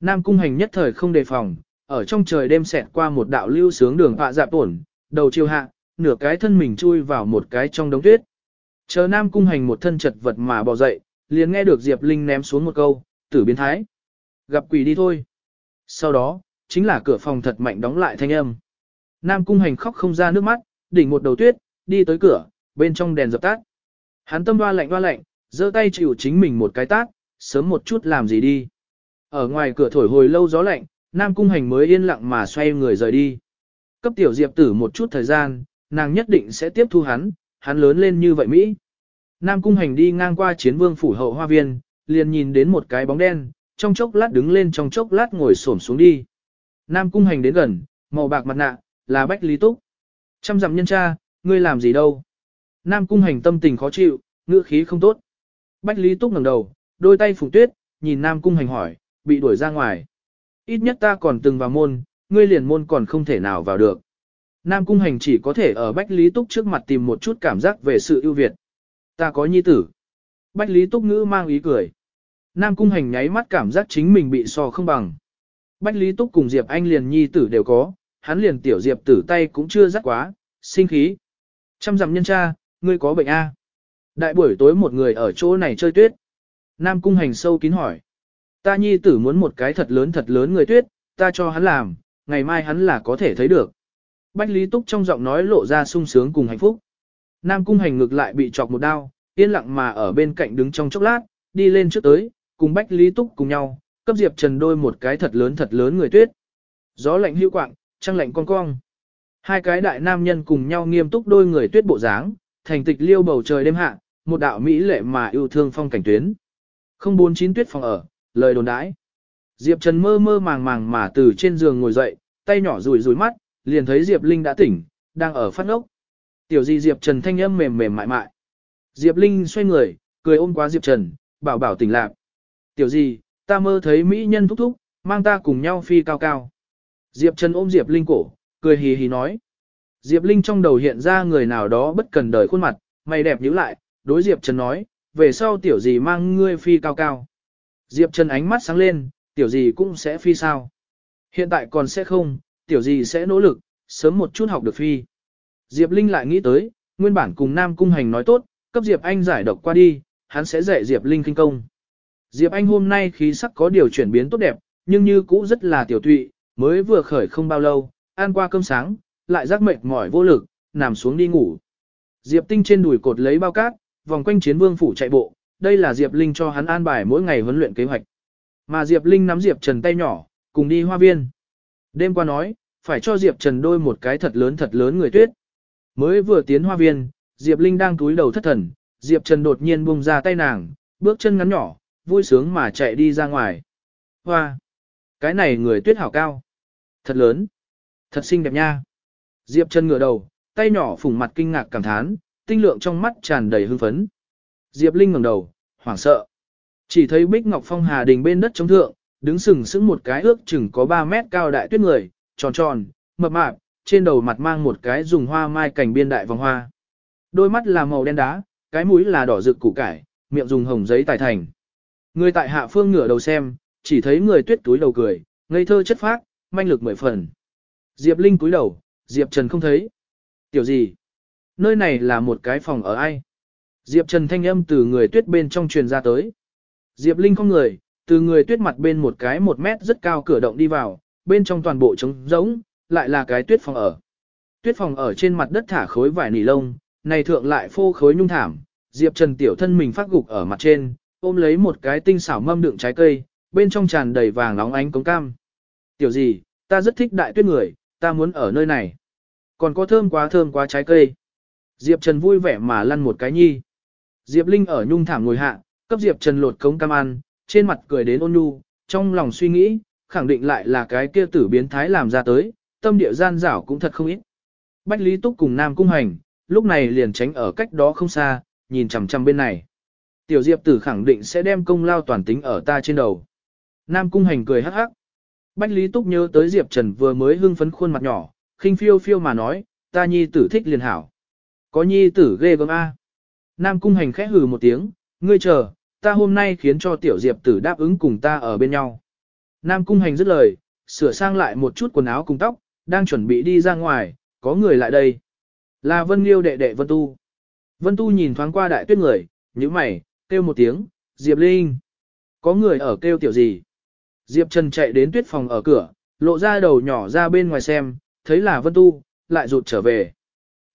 Nam Cung Hành nhất thời không đề phòng, ở trong trời đêm xẹt qua một đạo lưu sướng đường họa dạ tổn đầu chiều hạ, nửa cái thân mình chui vào một cái trong đống tuyết. Chờ Nam Cung Hành một thân chật vật mà bò dậy, liền nghe được Diệp Linh ném xuống một câu, tử biến thái. Gặp quỷ đi thôi. Sau đó, chính là cửa phòng thật mạnh đóng lại thanh âm. Nam Cung Hành khóc không ra nước mắt, đỉnh một đầu tuyết, đi tới cửa, bên trong đèn dập tắt. Hắn tâm hoa lạnh hoa lạnh, giơ tay chịu chính mình một cái tát, sớm một chút làm gì đi. Ở ngoài cửa thổi hồi lâu gió lạnh, Nam Cung Hành mới yên lặng mà xoay người rời đi. Cấp tiểu diệp tử một chút thời gian, nàng nhất định sẽ tiếp thu hắn, hắn lớn lên như vậy Mỹ. Nam Cung Hành đi ngang qua chiến vương phủ hậu hoa viên, liền nhìn đến một cái bóng đen, trong chốc lát đứng lên trong chốc lát ngồi xổm xuống đi. Nam Cung Hành đến gần, màu bạc mặt nạ, là Bách Lý Túc. Trăm dặm nhân cha, ngươi làm gì đâu? Nam Cung Hành tâm tình khó chịu, ngữ khí không tốt. Bách Lý Túc ngẩng đầu, đôi tay phủ tuyết, nhìn Nam Cung Hành hỏi, bị đuổi ra ngoài. Ít nhất ta còn từng vào môn, ngươi liền môn còn không thể nào vào được. Nam Cung Hành chỉ có thể ở Bách Lý Túc trước mặt tìm một chút cảm giác về sự ưu việt. Ta có nhi tử. Bách Lý Túc ngữ mang ý cười. Nam Cung Hành nháy mắt cảm giác chính mình bị so không bằng. Bách Lý Túc cùng Diệp Anh liền nhi tử đều có, hắn liền tiểu Diệp tử tay cũng chưa rắc quá, sinh khí. Trăm dặm nhân cha, ngươi có bệnh A. Đại buổi tối một người ở chỗ này chơi tuyết. Nam Cung Hành sâu kín hỏi. Ta nhi tử muốn một cái thật lớn thật lớn người tuyết, ta cho hắn làm, ngày mai hắn là có thể thấy được. Bách Lý Túc trong giọng nói lộ ra sung sướng cùng hạnh phúc. Nam Cung Hành ngược lại bị chọc một đao, yên lặng mà ở bên cạnh đứng trong chốc lát, đi lên trước tới, cùng Bách Lý Túc cùng nhau, cấp Diệp Trần đôi một cái thật lớn thật lớn người tuyết. Gió lạnh hưu quạng, trăng lạnh con cong. Hai cái đại nam nhân cùng nhau nghiêm túc đôi người tuyết bộ dáng, thành tịch liêu bầu trời đêm hạ, một đạo mỹ lệ mà yêu thương phong cảnh tuyến. Không bốn chín tuyết phòng ở, lời đồn đãi. Diệp Trần mơ mơ màng màng mà từ trên giường ngồi dậy, tay nhỏ rủi rủi mắt, liền thấy Diệp Linh đã tỉnh, đang ở phát ốc. Tiểu gì Diệp Trần thanh âm mềm mềm mại mại. Diệp Linh xoay người, cười ôm quá Diệp Trần, bảo bảo tỉnh lạc. Tiểu gì, ta mơ thấy mỹ nhân thúc thúc, mang ta cùng nhau phi cao cao. Diệp Trần ôm Diệp Linh cổ, cười hì hì nói. Diệp Linh trong đầu hiện ra người nào đó bất cần đời khuôn mặt, mày đẹp nhíu lại, đối Diệp Trần nói, về sau tiểu gì mang ngươi phi cao cao. Diệp Trần ánh mắt sáng lên, tiểu gì cũng sẽ phi sao. Hiện tại còn sẽ không, tiểu gì sẽ nỗ lực, sớm một chút học được phi. Diệp Linh lại nghĩ tới, nguyên bản cùng Nam Cung Hành nói tốt, cấp Diệp Anh giải độc qua đi, hắn sẽ dạy Diệp Linh kinh công. Diệp Anh hôm nay khí sắc có điều chuyển biến tốt đẹp, nhưng như cũ rất là tiểu tụy, mới vừa khởi không bao lâu, ăn qua cơm sáng, lại giác mệt mỏi vô lực, nằm xuống đi ngủ. Diệp Tinh trên đùi cột lấy bao cát, vòng quanh chiến vương phủ chạy bộ, đây là Diệp Linh cho hắn an bài mỗi ngày huấn luyện kế hoạch. Mà Diệp Linh nắm Diệp Trần tay nhỏ, cùng đi hoa viên. Đêm qua nói, phải cho Diệp Trần đôi một cái thật lớn thật lớn người tuyết. Mới vừa tiến hoa viên, Diệp Linh đang túi đầu thất thần, Diệp Trần đột nhiên buông ra tay nàng, bước chân ngắn nhỏ, vui sướng mà chạy đi ra ngoài. Hoa! Cái này người tuyết hảo cao. Thật lớn. Thật xinh đẹp nha. Diệp Trần ngửa đầu, tay nhỏ phủng mặt kinh ngạc cảm thán, tinh lượng trong mắt tràn đầy hưng phấn. Diệp Linh ngẩng đầu, hoảng sợ. Chỉ thấy Bích Ngọc Phong Hà đình bên đất chống thượng, đứng sừng sững một cái ước chừng có 3 mét cao đại tuyết người, tròn tròn, mập mạp, trên đầu mặt mang một cái dùng hoa mai cảnh biên đại vòng hoa. Đôi mắt là màu đen đá, cái mũi là đỏ rực củ cải, miệng dùng hồng giấy tài thành. Người tại hạ phương ngửa đầu xem, chỉ thấy người tuyết túi đầu cười, ngây thơ chất phác, manh lực mười phần. Diệp Linh cúi đầu, Diệp Trần không thấy. Tiểu gì? Nơi này là một cái phòng ở ai? Diệp Trần thanh âm từ người tuyết bên trong truyền ra tới. Diệp Linh không người, từ người tuyết mặt bên một cái một mét rất cao cửa động đi vào, bên trong toàn bộ trống rỗng, lại là cái tuyết phòng ở. Tuyết phòng ở trên mặt đất thả khối vải nỉ lông, này thượng lại phô khối nhung thảm, Diệp Trần tiểu thân mình phát gục ở mặt trên, ôm lấy một cái tinh xảo mâm đựng trái cây, bên trong tràn đầy vàng nóng ánh cống cam. Tiểu gì, ta rất thích đại tuyết người, ta muốn ở nơi này. Còn có thơm quá thơm quá trái cây. Diệp Trần vui vẻ mà lăn một cái nhi. Diệp Linh ở nhung thảm ngồi hạ, cấp Diệp Trần lột cống cam ăn, trên mặt cười đến ôn nhu, trong lòng suy nghĩ, khẳng định lại là cái kia tử biến thái làm ra tới, tâm địa gian dảo cũng thật không ít. Bách Lý Túc cùng Nam Cung Hành, lúc này liền tránh ở cách đó không xa, nhìn chằm chằm bên này. Tiểu Diệp tử khẳng định sẽ đem công lao toàn tính ở ta trên đầu. Nam Cung Hành cười hắc hắc. Bách Lý Túc nhớ tới Diệp Trần vừa mới hưng phấn khuôn mặt nhỏ, khinh phiêu phiêu mà nói, ta nhi tử thích liền hảo. Có nhi tử ghê gớm A. Nam Cung Hành khẽ hừ một tiếng, ngươi chờ, ta hôm nay khiến cho Tiểu Diệp tử đáp ứng cùng ta ở bên nhau. Nam Cung Hành dứt lời, sửa sang lại một chút quần áo cùng tóc, đang chuẩn bị đi ra ngoài, có người lại đây. Là Vân Liêu đệ đệ Vân Tu. Vân Tu nhìn thoáng qua đại tuyết người, nhíu mày, kêu một tiếng, Diệp Linh. Có người ở kêu tiểu gì? Diệp Trần chạy đến tuyết phòng ở cửa, lộ ra đầu nhỏ ra bên ngoài xem, thấy là Vân Tu, lại rụt trở về.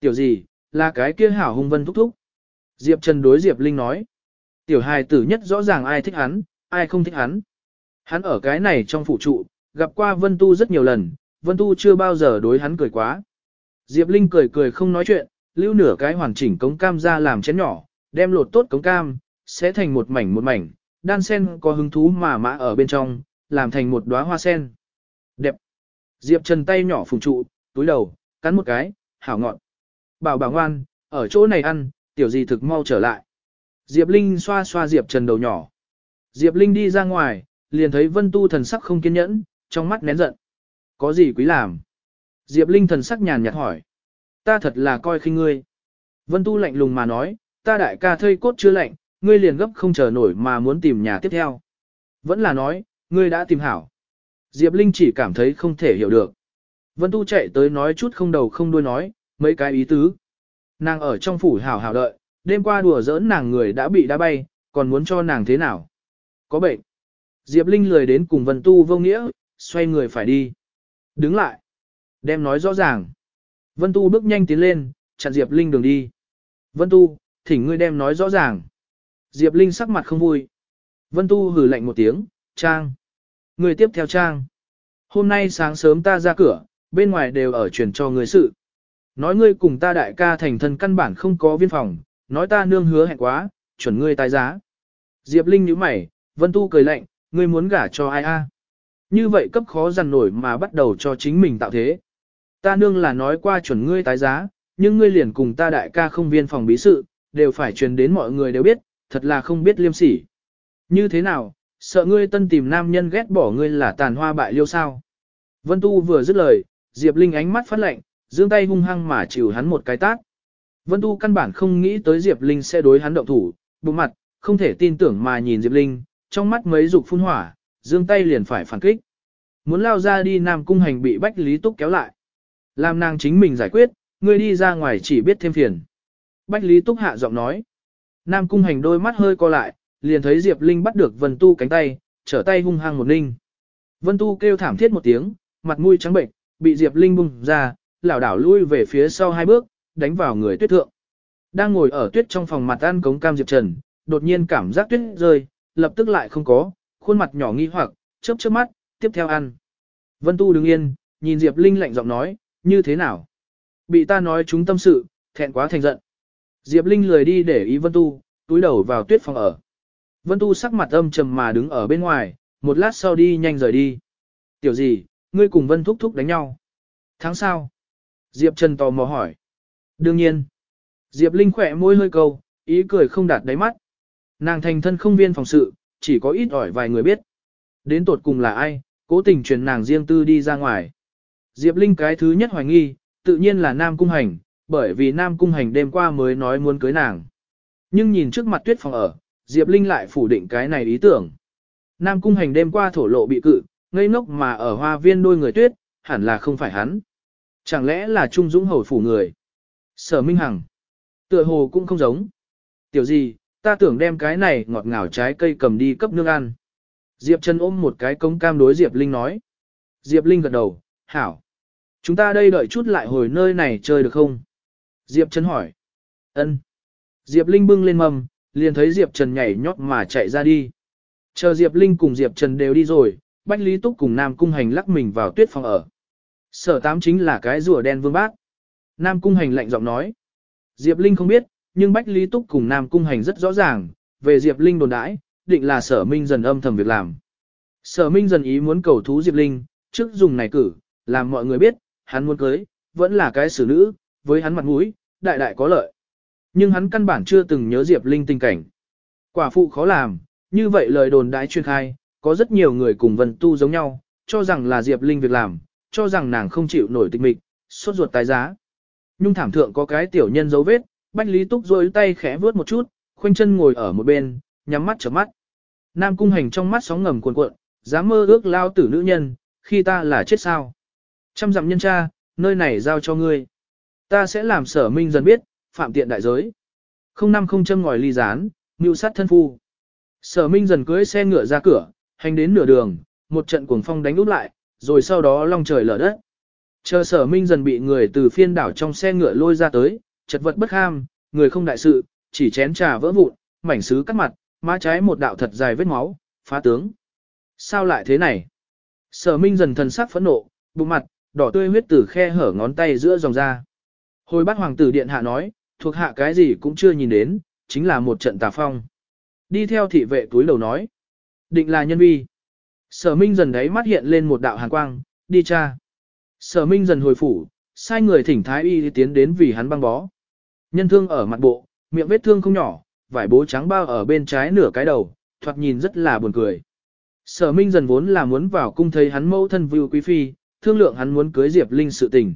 Tiểu gì, là cái kia hảo hung vân thúc thúc. Diệp Trần đối Diệp Linh nói. Tiểu hài tử nhất rõ ràng ai thích hắn, ai không thích hắn. Hắn ở cái này trong phụ trụ, gặp qua Vân Tu rất nhiều lần, Vân Tu chưa bao giờ đối hắn cười quá. Diệp Linh cười cười không nói chuyện, lưu nửa cái hoàn chỉnh cống cam ra làm chén nhỏ, đem lột tốt cống cam, sẽ thành một mảnh một mảnh, đan sen có hứng thú mà mã ở bên trong, làm thành một đóa hoa sen. Đẹp. Diệp Trần tay nhỏ phùng trụ, túi đầu, cắn một cái, hảo ngọn. Bảo bảo ngoan, ở chỗ này ăn, tiểu gì thực mau trở lại. Diệp Linh xoa xoa Diệp Trần đầu nhỏ. Diệp Linh đi ra ngoài, liền thấy Vân Tu thần sắc không kiên nhẫn, trong mắt nén giận. Có gì quý làm? Diệp Linh thần sắc nhàn nhạt hỏi. Ta thật là coi khinh ngươi. Vân Tu lạnh lùng mà nói, ta đại ca thây cốt chưa lạnh, ngươi liền gấp không chờ nổi mà muốn tìm nhà tiếp theo. Vẫn là nói, ngươi đã tìm hảo. Diệp Linh chỉ cảm thấy không thể hiểu được. Vân Tu chạy tới nói chút không đầu không đuôi nói, mấy cái ý tứ. Nàng ở trong phủ hảo hảo đợi, đêm qua đùa giỡn nàng người đã bị đá bay, còn muốn cho nàng thế nào? Có bệnh. Diệp Linh lười đến cùng Vân Tu vô nghĩa, xoay người phải đi. Đứng lại. Đem nói rõ ràng. Vân Tu bước nhanh tiến lên, chặn Diệp Linh đường đi. Vân Tu, thỉnh ngươi đem nói rõ ràng. Diệp Linh sắc mặt không vui. Vân Tu hử lạnh một tiếng, Trang. Người tiếp theo Trang. Hôm nay sáng sớm ta ra cửa, bên ngoài đều ở truyền cho người sự. Nói ngươi cùng ta đại ca thành thân căn bản không có viên phòng, nói ta nương hứa hẹn quá, chuẩn ngươi tái giá. Diệp Linh nhíu mày, Vân Tu cười lạnh, ngươi muốn gả cho ai a? Như vậy cấp khó dằn nổi mà bắt đầu cho chính mình tạo thế. Ta nương là nói qua chuẩn ngươi tái giá, nhưng ngươi liền cùng ta đại ca không viên phòng bí sự, đều phải truyền đến mọi người đều biết, thật là không biết liêm sỉ. Như thế nào, sợ ngươi tân tìm nam nhân ghét bỏ ngươi là tàn hoa bại liêu sao. Vân Tu vừa dứt lời, Diệp Linh ánh mắt phát lạnh, giương tay hung hăng mà chịu hắn một cái tát. Vân Tu căn bản không nghĩ tới Diệp Linh sẽ đối hắn động thủ, bụng mặt, không thể tin tưởng mà nhìn Diệp Linh, trong mắt mấy dục phun hỏa, giương tay liền phải phản kích. Muốn lao ra đi Nam Cung Hành bị Bách Lý Túc kéo lại. Làm nàng chính mình giải quyết, người đi ra ngoài chỉ biết thêm phiền. Bách Lý Túc hạ giọng nói. Nam Cung Hành đôi mắt hơi co lại, liền thấy Diệp Linh bắt được Vân Tu cánh tay, trở tay hung hăng một ninh. Vân Tu kêu thảm thiết một tiếng, mặt mũi trắng bệnh, bị Diệp Linh bung ra, lảo đảo lui về phía sau hai bước, đánh vào người tuyết thượng. Đang ngồi ở tuyết trong phòng mặt ăn cống cam Diệp Trần, đột nhiên cảm giác tuyết rơi, lập tức lại không có, khuôn mặt nhỏ nghi hoặc, chớp chớp mắt, tiếp theo ăn. Vân Tu đứng yên, nhìn Diệp Linh lạnh giọng nói, như thế nào? Bị ta nói chúng tâm sự, thẹn quá thành giận. Diệp Linh lười đi để ý Vân Tu, túi đầu vào tuyết phòng ở. Vân Tu sắc mặt âm trầm mà đứng ở bên ngoài, một lát sau đi nhanh rời đi. Tiểu gì, ngươi cùng Vân Thúc Thúc đánh nhau. Tháng sau? Diệp Trần tò mò hỏi. Đương nhiên. Diệp Linh khỏe môi hơi câu, ý cười không đạt đáy mắt. Nàng thành thân không viên phòng sự, chỉ có ít ỏi vài người biết. Đến tột cùng là ai, cố tình truyền nàng riêng tư đi ra ngoài. Diệp Linh cái thứ nhất hoài nghi, tự nhiên là Nam Cung Hành, bởi vì Nam Cung Hành đêm qua mới nói muốn cưới nàng. Nhưng nhìn trước mặt tuyết phòng ở, Diệp Linh lại phủ định cái này ý tưởng. Nam Cung Hành đêm qua thổ lộ bị cự, ngây ngốc mà ở hoa viên đôi người tuyết, hẳn là không phải hắn. Chẳng lẽ là Trung Dũng hầu phủ người? Sở Minh Hằng. Tựa hồ cũng không giống. Tiểu gì, ta tưởng đem cái này ngọt ngào trái cây cầm đi cấp nước ăn. Diệp Trần ôm một cái cống cam đối Diệp Linh nói. Diệp Linh gật đầu, hảo. Chúng ta đây đợi chút lại hồi nơi này chơi được không? Diệp Trần hỏi. Ân. Diệp Linh bưng lên mầm, liền thấy Diệp Trần nhảy nhót mà chạy ra đi. Chờ Diệp Linh cùng Diệp Trần đều đi rồi, Bách Lý Túc cùng Nam Cung Hành lắc mình vào tuyết phòng ở. Sở tám chính là cái rùa đen vương bác. Nam Cung Hành lạnh giọng nói. Diệp Linh không biết, nhưng Bách Lý Túc cùng Nam Cung Hành rất rõ ràng, về Diệp Linh đồn đãi, định là sở minh dần âm thầm việc làm. Sở minh dần ý muốn cầu thú Diệp Linh, trước dùng này cử, làm mọi người biết, hắn muốn cưới, vẫn là cái xử nữ, với hắn mặt mũi, đại đại có lợi. Nhưng hắn căn bản chưa từng nhớ Diệp Linh tình cảnh. Quả phụ khó làm, như vậy lời đồn đãi truyền khai, có rất nhiều người cùng Vân Tu giống nhau, cho rằng là Diệp Linh việc làm, cho rằng nàng không chịu nổi tịch mịch, sốt ruột tái giá. Nhung thảm thượng có cái tiểu nhân dấu vết, Bách Lý Túc rôi tay khẽ vướt một chút, khoanh chân ngồi ở một bên, nhắm mắt chớp mắt. Nam cung hành trong mắt sóng ngầm cuồn cuộn, dám mơ ước lao tử nữ nhân, khi ta là chết sao. Trăm dặm nhân cha, nơi này giao cho ngươi. Ta sẽ làm sở minh dần biết, phạm tiện đại giới. Không năm không châm ngòi ly gián, mưu sát thân phu. Sở minh dần cưới xe ngựa ra cửa, hành đến nửa đường, một trận cuồng phong đánh úp lại, rồi sau đó long trời lở đất. Chờ sở minh dần bị người từ phiên đảo trong xe ngựa lôi ra tới, chật vật bất ham, người không đại sự, chỉ chén trà vỡ vụn, mảnh sứ cắt mặt, má trái một đạo thật dài vết máu, phá tướng. Sao lại thế này? Sở minh dần thần sắc phẫn nộ, bụng mặt, đỏ tươi huyết tử khe hở ngón tay giữa dòng ra. Hồi bát hoàng tử điện hạ nói, thuộc hạ cái gì cũng chưa nhìn đến, chính là một trận tà phong. Đi theo thị vệ túi đầu nói. Định là nhân vi. Sở minh dần đấy mắt hiện lên một đạo hàn quang, đi cha. Sở minh dần hồi phủ, sai người thỉnh thái y tiến đến vì hắn băng bó. Nhân thương ở mặt bộ, miệng vết thương không nhỏ, vải bố trắng bao ở bên trái nửa cái đầu, thoạt nhìn rất là buồn cười. Sở Minh dần vốn là muốn vào cung thấy hắn mẫu thân Vưu Quý Phi, thương lượng hắn muốn cưới Diệp Linh sự tình.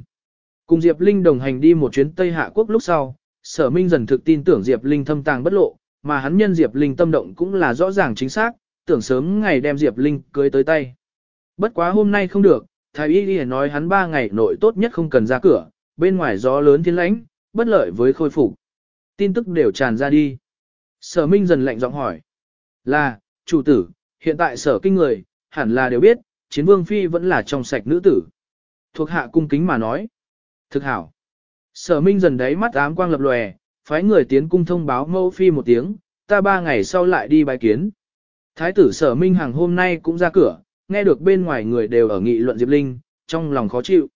Cùng Diệp Linh đồng hành đi một chuyến Tây Hạ Quốc lúc sau, Sở Minh dần thực tin tưởng Diệp Linh thâm tàng bất lộ, mà hắn nhân Diệp Linh tâm động cũng là rõ ràng chính xác, tưởng sớm ngày đem Diệp Linh cưới tới tay. Bất quá hôm nay không được, Thái Y Ghi nói hắn ba ngày nội tốt nhất không cần ra cửa, bên ngoài gió lớn thiên lãnh, bất lợi với khôi phục. Tin tức đều tràn ra đi. Sở Minh dần lạnh giọng hỏi. Là, chủ tử, hiện tại sở kinh người, hẳn là đều biết, chiến vương phi vẫn là trong sạch nữ tử. Thuộc hạ cung kính mà nói. Thực hảo. Sở Minh dần đấy mắt ám quang lập lòe, phái người tiến cung thông báo mẫu phi một tiếng, ta ba ngày sau lại đi bài kiến. Thái tử sở Minh Hằng hôm nay cũng ra cửa, nghe được bên ngoài người đều ở nghị luận Diệp Linh, trong lòng khó chịu.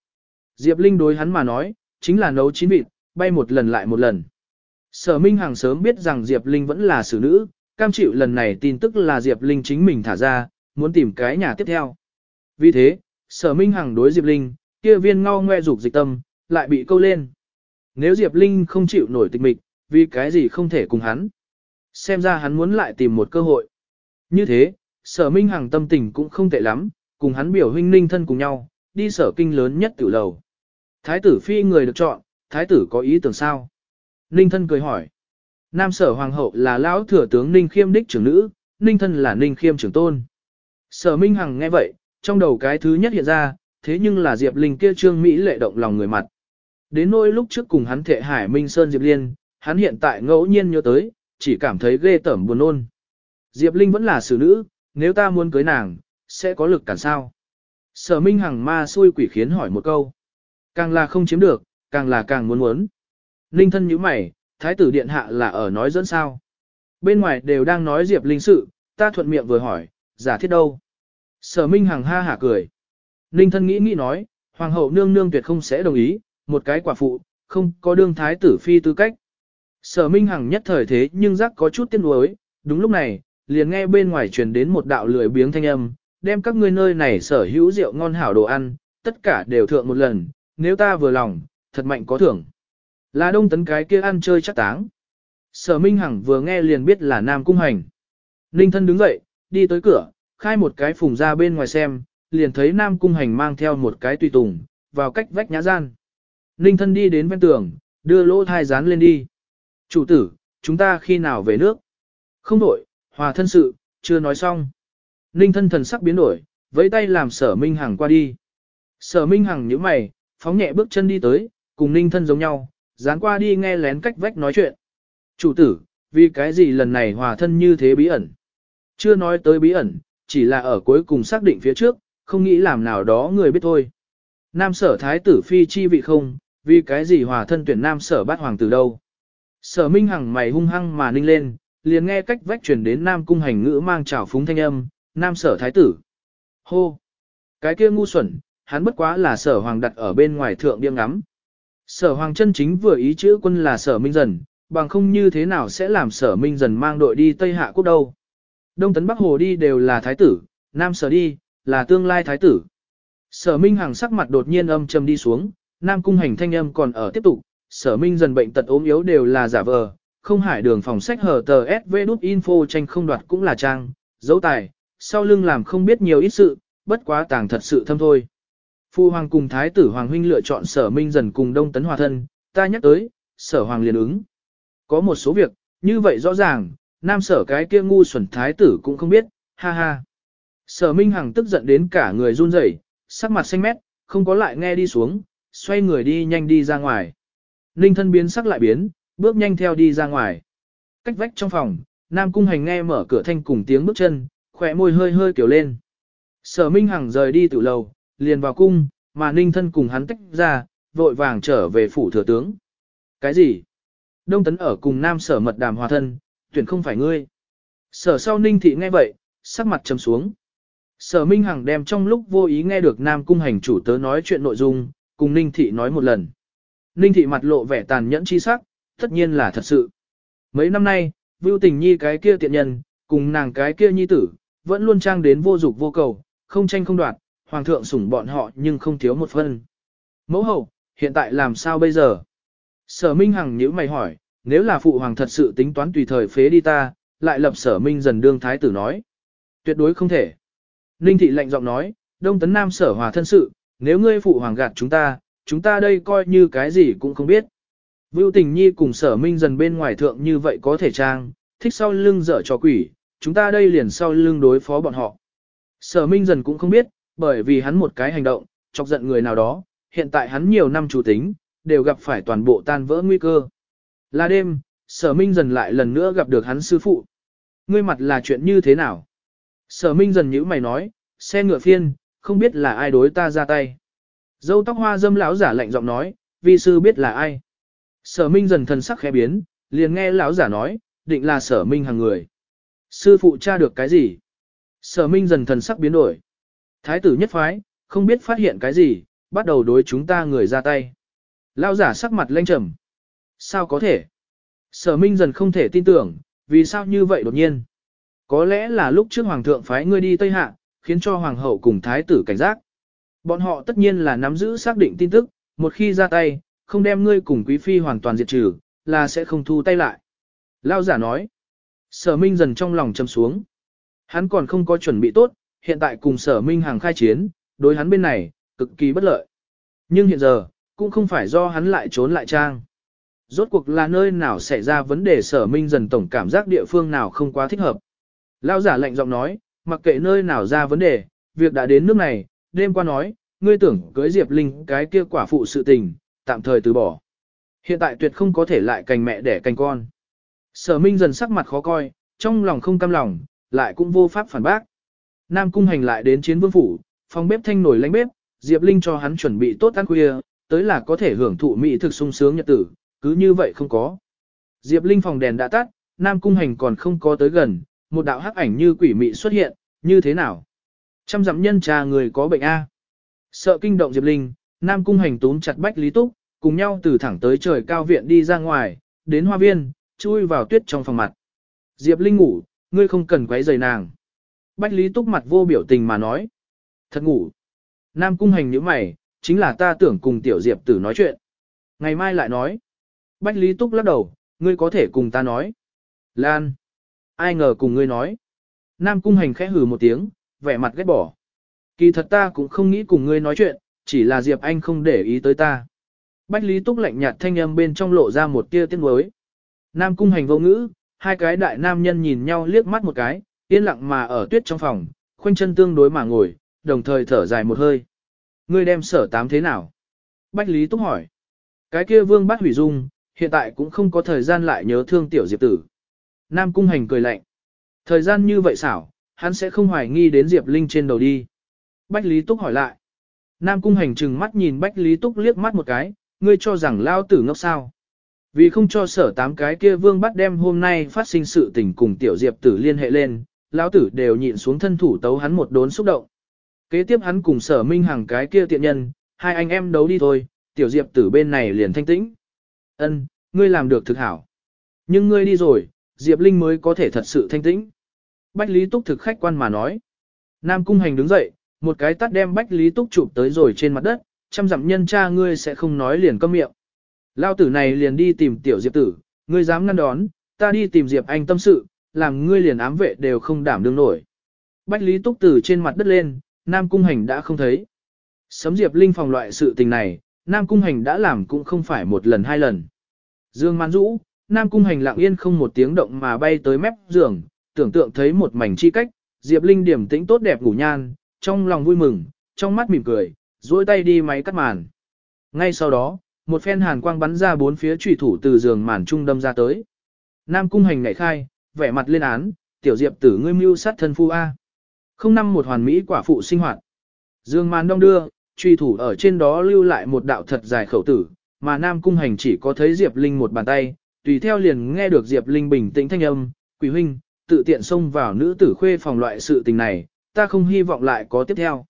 Diệp Linh đối hắn mà nói, chính là nấu chín vịt, bay một lần lại một lần. Sở Minh Hằng sớm biết rằng Diệp Linh vẫn là xử nữ, cam chịu lần này tin tức là Diệp Linh chính mình thả ra, muốn tìm cái nhà tiếp theo. Vì thế, Sở Minh Hằng đối Diệp Linh, kia viên ngao ngoe dục dịch tâm, lại bị câu lên. Nếu Diệp Linh không chịu nổi tịch mịch, vì cái gì không thể cùng hắn. Xem ra hắn muốn lại tìm một cơ hội. Như thế, Sở Minh Hằng tâm tình cũng không tệ lắm, cùng hắn biểu huynh ninh thân cùng nhau, đi sở kinh lớn nhất tiểu lầu. Thái tử phi người được chọn, thái tử có ý tưởng sao? Ninh thân cười hỏi. Nam sở hoàng hậu là lão thừa tướng Ninh khiêm đích trưởng nữ, Ninh thân là Ninh khiêm trưởng tôn. Sở Minh Hằng nghe vậy, trong đầu cái thứ nhất hiện ra, thế nhưng là Diệp Linh kia trương Mỹ lệ động lòng người mặt. Đến nỗi lúc trước cùng hắn thệ hải Minh Sơn Diệp Liên, hắn hiện tại ngẫu nhiên nhớ tới, chỉ cảm thấy ghê tởm buồn nôn. Diệp Linh vẫn là xử nữ, nếu ta muốn cưới nàng, sẽ có lực cản sao? Sở Minh Hằng ma xui quỷ khiến hỏi một câu. Càng là không chiếm được, càng là càng muốn muốn. Linh thân như mày, thái tử điện hạ là ở nói dẫn sao. Bên ngoài đều đang nói Diệp Linh sự, ta thuận miệng vừa hỏi, giả thiết đâu. Sở Minh Hằng ha hả cười. Linh thân nghĩ nghĩ nói, hoàng hậu nương nương tuyệt không sẽ đồng ý, một cái quả phụ, không có đương thái tử phi tư cách. Sở Minh Hằng nhất thời thế nhưng giác có chút tiếc nuối, đúng lúc này, liền nghe bên ngoài truyền đến một đạo lười biếng thanh âm, đem các ngươi nơi này sở hữu rượu ngon hảo đồ ăn, tất cả đều thượng một lần, nếu ta vừa lòng, thật mạnh có thưởng. Là đông tấn cái kia ăn chơi chắc táng. Sở Minh Hằng vừa nghe liền biết là Nam Cung Hành. Ninh thân đứng dậy, đi tới cửa, khai một cái phùng ra bên ngoài xem, liền thấy Nam Cung Hành mang theo một cái tùy tùng, vào cách vách nhã gian. Ninh thân đi đến bên tường, đưa lỗ thai dán lên đi. Chủ tử, chúng ta khi nào về nước? Không đổi, hòa thân sự, chưa nói xong. Ninh thân thần sắc biến đổi, với tay làm sở Minh Hằng qua đi. Sở Minh Hằng nhíu mày, phóng nhẹ bước chân đi tới, cùng Ninh thân giống nhau, dán qua đi nghe lén cách vách nói chuyện. Chủ tử, vì cái gì lần này hòa thân như thế bí ẩn? Chưa nói tới bí ẩn, chỉ là ở cuối cùng xác định phía trước, không nghĩ làm nào đó người biết thôi. Nam sở thái tử phi chi vị không, vì cái gì hòa thân tuyển nam sở bát hoàng tử đâu. Sở minh hằng mày hung hăng mà ninh lên, liền nghe cách vách truyền đến nam cung hành ngữ mang trào phúng thanh âm, nam sở thái tử. Hô! Cái kia ngu xuẩn, hắn bất quá là sở hoàng đặt ở bên ngoài thượng điên ngắm. Sở hoàng chân chính vừa ý chữ quân là sở minh dần, bằng không như thế nào sẽ làm sở minh dần mang đội đi Tây Hạ Quốc đâu. Đông tấn Bắc Hồ đi đều là thái tử, Nam sở đi, là tương lai thái tử. Sở minh hàng sắc mặt đột nhiên âm trầm đi xuống, Nam cung hành thanh âm còn ở tiếp tục, sở minh dần bệnh tật ốm yếu đều là giả vờ, không hải đường phòng sách hở tờ SV đút info tranh không đoạt cũng là trang, dấu tài, sau lưng làm không biết nhiều ít sự, bất quá tàng thật sự thâm thôi. Phu hoàng cùng thái tử hoàng huynh lựa chọn sở minh dần cùng đông tấn hòa thân, ta nhắc tới, sở hoàng liền ứng. Có một số việc, như vậy rõ ràng, nam sở cái kia ngu xuẩn thái tử cũng không biết, ha ha. Sở minh hằng tức giận đến cả người run rẩy, sắc mặt xanh mét, không có lại nghe đi xuống, xoay người đi nhanh đi ra ngoài. Ninh thân biến sắc lại biến, bước nhanh theo đi ra ngoài. Cách vách trong phòng, Nam Cung Hành nghe mở cửa thanh cùng tiếng bước chân, khỏe môi hơi hơi kiểu lên. Sở Minh Hằng rời đi từ lầu, liền vào cung, mà Ninh thân cùng hắn tách ra, vội vàng trở về phủ thừa tướng. Cái gì? Đông Tấn ở cùng Nam Sở mật đàm hòa thân, tuyển không phải ngươi. Sở sau Ninh thị nghe vậy, sắc mặt trầm xuống. Sở Minh Hằng đem trong lúc vô ý nghe được Nam Cung hành chủ tớ nói chuyện nội dung, cùng Ninh Thị nói một lần. Ninh Thị mặt lộ vẻ tàn nhẫn chi sắc, tất nhiên là thật sự. Mấy năm nay, Vưu Tình Nhi cái kia tiện nhân, cùng nàng cái kia nhi tử, vẫn luôn trang đến vô dục vô cầu, không tranh không đoạt, hoàng thượng sủng bọn họ nhưng không thiếu một phân. Mẫu hậu, hiện tại làm sao bây giờ? Sở Minh Hằng nhíu mày hỏi, nếu là phụ hoàng thật sự tính toán tùy thời phế đi ta, lại lập sở Minh dần đương thái tử nói. Tuyệt đối không thể. Ninh thị lạnh giọng nói, Đông Tấn Nam sở hòa thân sự, nếu ngươi phụ hoàng gạt chúng ta, chúng ta đây coi như cái gì cũng không biết. Vưu tình nhi cùng sở minh dần bên ngoài thượng như vậy có thể trang, thích sau lưng dở cho quỷ, chúng ta đây liền sau lưng đối phó bọn họ. Sở minh dần cũng không biết, bởi vì hắn một cái hành động, chọc giận người nào đó, hiện tại hắn nhiều năm chủ tính, đều gặp phải toàn bộ tan vỡ nguy cơ. Là đêm, sở minh dần lại lần nữa gặp được hắn sư phụ. Ngươi mặt là chuyện như thế nào? Sở Minh dần nhíu mày nói, xe ngựa phiên, không biết là ai đối ta ra tay. Dâu tóc hoa dâm lão giả lạnh giọng nói, vi sư biết là ai. Sở Minh dần thần sắc khẽ biến, liền nghe lão giả nói, định là Sở Minh hàng người. Sư phụ tra được cái gì? Sở Minh dần thần sắc biến đổi. Thái tử nhất phái, không biết phát hiện cái gì, bắt đầu đối chúng ta người ra tay. Lão giả sắc mặt lênh trầm. Sao có thể? Sở Minh dần không thể tin tưởng, vì sao như vậy đột nhiên? Có lẽ là lúc trước hoàng thượng phái ngươi đi Tây Hạ, khiến cho hoàng hậu cùng thái tử cảnh giác. Bọn họ tất nhiên là nắm giữ xác định tin tức, một khi ra tay, không đem ngươi cùng quý phi hoàn toàn diệt trừ, là sẽ không thu tay lại. Lao giả nói. Sở Minh dần trong lòng châm xuống. Hắn còn không có chuẩn bị tốt, hiện tại cùng sở Minh hàng khai chiến, đối hắn bên này, cực kỳ bất lợi. Nhưng hiện giờ, cũng không phải do hắn lại trốn lại trang. Rốt cuộc là nơi nào xảy ra vấn đề sở Minh dần tổng cảm giác địa phương nào không quá thích hợp. Lao giả lạnh giọng nói, mặc kệ nơi nào ra vấn đề, việc đã đến nước này, đêm qua nói, ngươi tưởng cưới Diệp Linh cái kia quả phụ sự tình, tạm thời từ bỏ. Hiện tại tuyệt không có thể lại cành mẹ đẻ cành con. Sở Minh dần sắc mặt khó coi, trong lòng không cam lòng, lại cũng vô pháp phản bác. Nam cung hành lại đến chiến vương phủ, phòng bếp thanh nổi lánh bếp, Diệp Linh cho hắn chuẩn bị tốt ăn khuya, tới là có thể hưởng thụ mỹ thực sung sướng nhật tử, cứ như vậy không có. Diệp Linh phòng đèn đã tắt, Nam cung hành còn không có tới gần, một đạo hắc ảnh như quỷ mị xuất hiện, như thế nào? Trăm dặm nhân trà người có bệnh A. Sợ kinh động Diệp Linh, Nam Cung hành túm chặt Bách Lý Túc, cùng nhau từ thẳng tới trời cao viện đi ra ngoài, đến hoa viên, chui vào tuyết trong phòng mặt. Diệp Linh ngủ, ngươi không cần quấy rầy nàng. Bách Lý Túc mặt vô biểu tình mà nói. Thật ngủ. Nam Cung hành nhíu mày, chính là ta tưởng cùng tiểu Diệp tử nói chuyện. Ngày mai lại nói. Bách Lý Túc lắc đầu, ngươi có thể cùng ta nói. Lan. Ai ngờ cùng ngươi nói. Nam cung hành khẽ hừ một tiếng, vẻ mặt ghét bỏ. Kỳ thật ta cũng không nghĩ cùng ngươi nói chuyện, chỉ là Diệp Anh không để ý tới ta. Bách Lý Túc lạnh nhạt thanh âm bên trong lộ ra một tia tiếng nuối. Nam cung hành vô ngữ, hai cái đại nam nhân nhìn nhau liếc mắt một cái, yên lặng mà ở tuyết trong phòng, khoanh chân tương đối mà ngồi, đồng thời thở dài một hơi. Ngươi đem sở tám thế nào? Bách Lý Túc hỏi. Cái kia vương bắt hủy dung, hiện tại cũng không có thời gian lại nhớ thương tiểu diệp tử. Nam Cung Hành cười lạnh. Thời gian như vậy xảo, hắn sẽ không hoài nghi đến Diệp Linh trên đầu đi. Bách Lý Túc hỏi lại. Nam Cung Hành trừng mắt nhìn Bách Lý Túc liếc mắt một cái, ngươi cho rằng lao tử ngốc sao. Vì không cho sở tám cái kia vương bắt đem hôm nay phát sinh sự tình cùng tiểu Diệp tử liên hệ lên, lão tử đều nhịn xuống thân thủ tấu hắn một đốn xúc động. Kế tiếp hắn cùng sở minh hàng cái kia tiện nhân, hai anh em đấu đi thôi, tiểu Diệp tử bên này liền thanh tĩnh. Ân, ngươi làm được thực hảo. Nhưng ngươi đi rồi, Diệp Linh mới có thể thật sự thanh tĩnh. Bách Lý Túc thực khách quan mà nói. Nam Cung Hành đứng dậy, một cái tắt đem Bách Lý Túc chụp tới rồi trên mặt đất, trăm dặm nhân cha ngươi sẽ không nói liền câm miệng. Lao tử này liền đi tìm tiểu Diệp tử, ngươi dám ngăn đón, ta đi tìm Diệp Anh tâm sự, làm ngươi liền ám vệ đều không đảm đương nổi. Bách Lý Túc từ trên mặt đất lên, Nam Cung Hành đã không thấy. Sấm Diệp Linh phòng loại sự tình này, Nam Cung Hành đã làm cũng không phải một lần hai lần. Dương Man rũ, Nam Cung Hành lặng yên không một tiếng động mà bay tới mép giường, tưởng tượng thấy một mảnh chi cách, Diệp Linh điểm tĩnh tốt đẹp ngủ nhan, trong lòng vui mừng, trong mắt mỉm cười, duỗi tay đi máy cắt màn. Ngay sau đó, một phen hàn quang bắn ra bốn phía trùy thủ từ giường màn trung đâm ra tới. Nam Cung Hành ngại khai, vẻ mặt lên án, tiểu Diệp tử ngươi mưu sát thân phu A. Không năm một hoàn mỹ quả phụ sinh hoạt. Dương màn đông đưa, truy thủ ở trên đó lưu lại một đạo thật dài khẩu tử, mà Nam Cung Hành chỉ có thấy Diệp Linh một bàn tay, tùy theo liền nghe được Diệp Linh bình tĩnh thanh âm, quỷ huynh, tự tiện xông vào nữ tử khuê phòng loại sự tình này, ta không hy vọng lại có tiếp theo.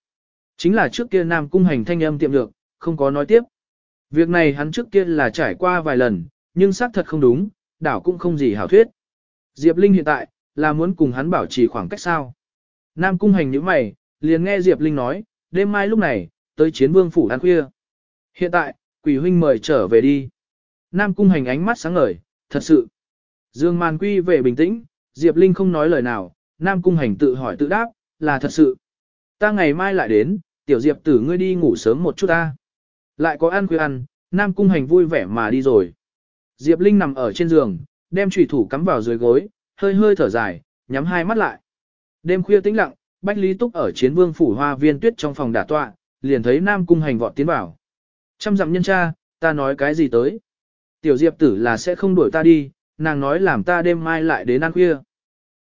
Chính là trước kia Nam Cung Hành thanh âm tiệm được, không có nói tiếp. Việc này hắn trước kia là trải qua vài lần, nhưng xác thật không đúng, đảo cũng không gì hảo thuyết. Diệp Linh hiện tại, là muốn cùng hắn bảo trì khoảng cách sao. Nam Cung Hành như mày, liền nghe Diệp Linh nói, đêm mai lúc này, tới chiến vương phủ ăn khuya. Hiện tại, quỷ huynh mời trở về đi. Nam cung hành ánh mắt sáng ngời, thật sự. Dương màn quy về bình tĩnh, Diệp Linh không nói lời nào, Nam cung hành tự hỏi tự đáp, là thật sự. Ta ngày mai lại đến, tiểu Diệp tử ngươi đi ngủ sớm một chút ta. Lại có ăn khuya ăn, Nam cung hành vui vẻ mà đi rồi. Diệp Linh nằm ở trên giường, đem trùy thủ cắm vào dưới gối, hơi hơi thở dài, nhắm hai mắt lại. Đêm khuya tĩnh lặng, Bách Lý Túc ở chiến vương phủ hoa viên tuyết trong phòng đả tọa, liền thấy Nam Cung Hành vọt tiến vào. Trăm dặm nhân cha, ta nói cái gì tới? Tiểu Diệp tử là sẽ không đuổi ta đi, nàng nói làm ta đêm mai lại đến ăn khuya.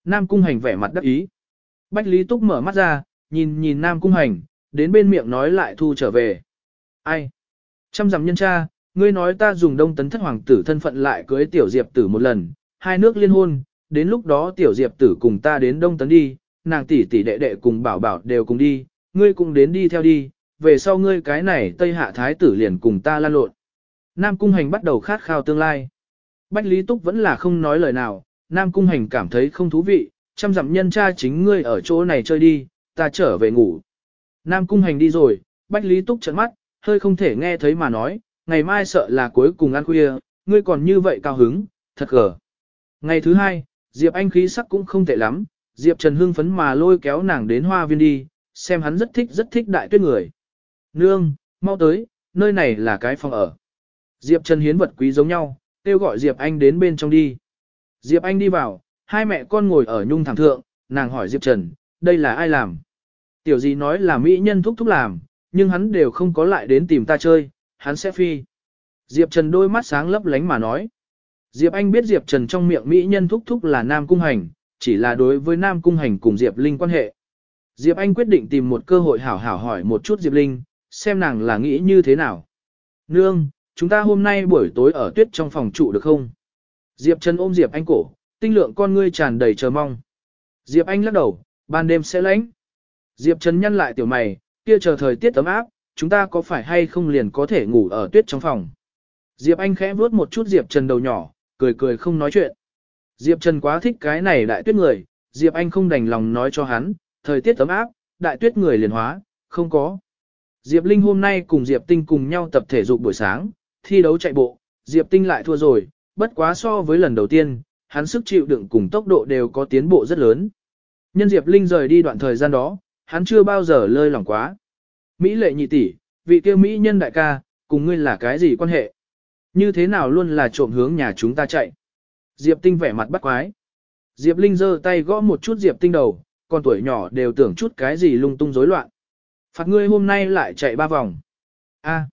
Nam Cung Hành vẻ mặt đắc ý. Bách Lý Túc mở mắt ra, nhìn nhìn Nam Cung Hành, đến bên miệng nói lại thu trở về. Ai? Trăm dặm nhân cha, ngươi nói ta dùng đông tấn thất hoàng tử thân phận lại cưới Tiểu Diệp tử một lần, hai nước liên hôn, đến lúc đó Tiểu Diệp tử cùng ta đến đông tấn đi, nàng tỷ tỷ đệ đệ cùng bảo bảo đều cùng đi, ngươi cũng đến đi theo đi, về sau ngươi cái này Tây Hạ Thái tử liền cùng ta lan lộn. Nam Cung Hành bắt đầu khát khao tương lai. Bách Lý Túc vẫn là không nói lời nào, Nam Cung Hành cảm thấy không thú vị, chăm dặm nhân cha chính ngươi ở chỗ này chơi đi, ta trở về ngủ. Nam Cung Hành đi rồi, Bách Lý Túc trợn mắt, hơi không thể nghe thấy mà nói, ngày mai sợ là cuối cùng ăn khuya, ngươi còn như vậy cao hứng, thật gở. Ngày thứ hai, Diệp Anh khí sắc cũng không tệ lắm, Diệp Trần hưng phấn mà lôi kéo nàng đến hoa viên đi, xem hắn rất thích rất thích đại tuyết người. Nương, mau tới, nơi này là cái phòng ở. Diệp Trần hiến vật quý giống nhau, kêu gọi Diệp Anh đến bên trong đi. Diệp Anh đi vào, hai mẹ con ngồi ở nhung thẳng thượng, nàng hỏi Diệp Trần, đây là ai làm? Tiểu gì nói là mỹ nhân thúc thúc làm, nhưng hắn đều không có lại đến tìm ta chơi, hắn sẽ phi. Diệp Trần đôi mắt sáng lấp lánh mà nói. Diệp Anh biết Diệp Trần trong miệng mỹ nhân thúc thúc là Nam Cung Hành, chỉ là đối với Nam Cung Hành cùng Diệp Linh quan hệ. Diệp Anh quyết định tìm một cơ hội hảo hảo hỏi một chút Diệp Linh, xem nàng là nghĩ như thế nào. Nương, chúng ta hôm nay buổi tối ở tuyết trong phòng trụ được không? Diệp Trần ôm Diệp Anh cổ, tinh lượng con ngươi tràn đầy chờ mong. Diệp Anh lắc đầu, ban đêm sẽ lạnh. Diệp Trần nhăn lại tiểu mày, kia chờ thời tiết ấm áp, chúng ta có phải hay không liền có thể ngủ ở tuyết trong phòng. Diệp Anh khẽ vuốt một chút Diệp Trần đầu nhỏ, cười cười không nói chuyện. Diệp Trần quá thích cái này đại tuyết người, Diệp Anh không đành lòng nói cho hắn, thời tiết ấm áp, đại tuyết người liền hóa, không có. Diệp Linh hôm nay cùng Diệp Tinh cùng nhau tập thể dục buổi sáng, thi đấu chạy bộ, Diệp Tinh lại thua rồi, bất quá so với lần đầu tiên, hắn sức chịu đựng cùng tốc độ đều có tiến bộ rất lớn. Nhân Diệp Linh rời đi đoạn thời gian đó, hắn chưa bao giờ lơi lỏng quá. Mỹ lệ nhị tỷ, vị kia Mỹ nhân đại ca, cùng ngươi là cái gì quan hệ? Như thế nào luôn là trộm hướng nhà chúng ta chạy? Diệp Tinh vẻ mặt bắt quái. Diệp Linh giơ tay gõ một chút Diệp Tinh đầu, con tuổi nhỏ đều tưởng chút cái gì lung tung rối loạn. Phạt ngươi hôm nay lại chạy ba vòng. A.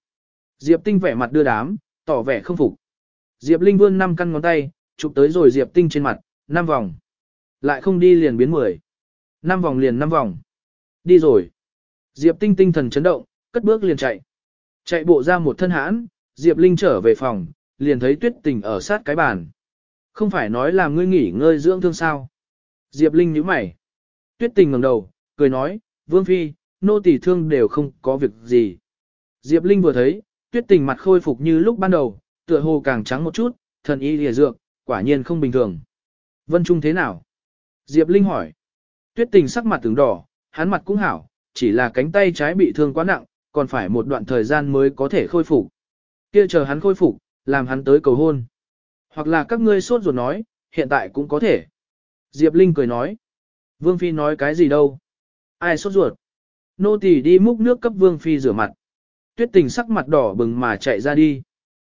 Diệp Tinh vẻ mặt đưa đám, tỏ vẻ không phục. Diệp Linh vươn năm căn ngón tay, chụp tới rồi Diệp Tinh trên mặt, năm vòng. Lại không đi liền biến mười. Năm vòng liền năm vòng. Đi rồi. Diệp Tinh tinh thần chấn động, cất bước liền chạy. Chạy bộ ra một thân hãn, Diệp Linh trở về phòng, liền thấy tuyết tình ở sát cái bàn. Không phải nói là ngươi nghỉ ngơi dưỡng thương sao. Diệp Linh nhíu mày. Tuyết tình ngẩng đầu, cười nói, Vương Phi, nô tỳ thương đều không có việc gì. Diệp Linh vừa thấy, tuyết tình mặt khôi phục như lúc ban đầu, tựa hồ càng trắng một chút, thần y lìa dược, quả nhiên không bình thường. Vân Trung thế nào? Diệp Linh hỏi. Tuyết tình sắc mặt tướng đỏ, hắn mặt cũng hảo, chỉ là cánh tay trái bị thương quá nặng, còn phải một đoạn thời gian mới có thể khôi phục. Kia chờ hắn khôi phục, làm hắn tới cầu hôn. Hoặc là các ngươi sốt ruột nói, hiện tại cũng có thể. Diệp Linh cười nói. Vương Phi nói cái gì đâu? Ai sốt ruột? Nô tỳ đi múc nước cấp Vương Phi rửa mặt. Tuyết tình sắc mặt đỏ bừng mà chạy ra đi.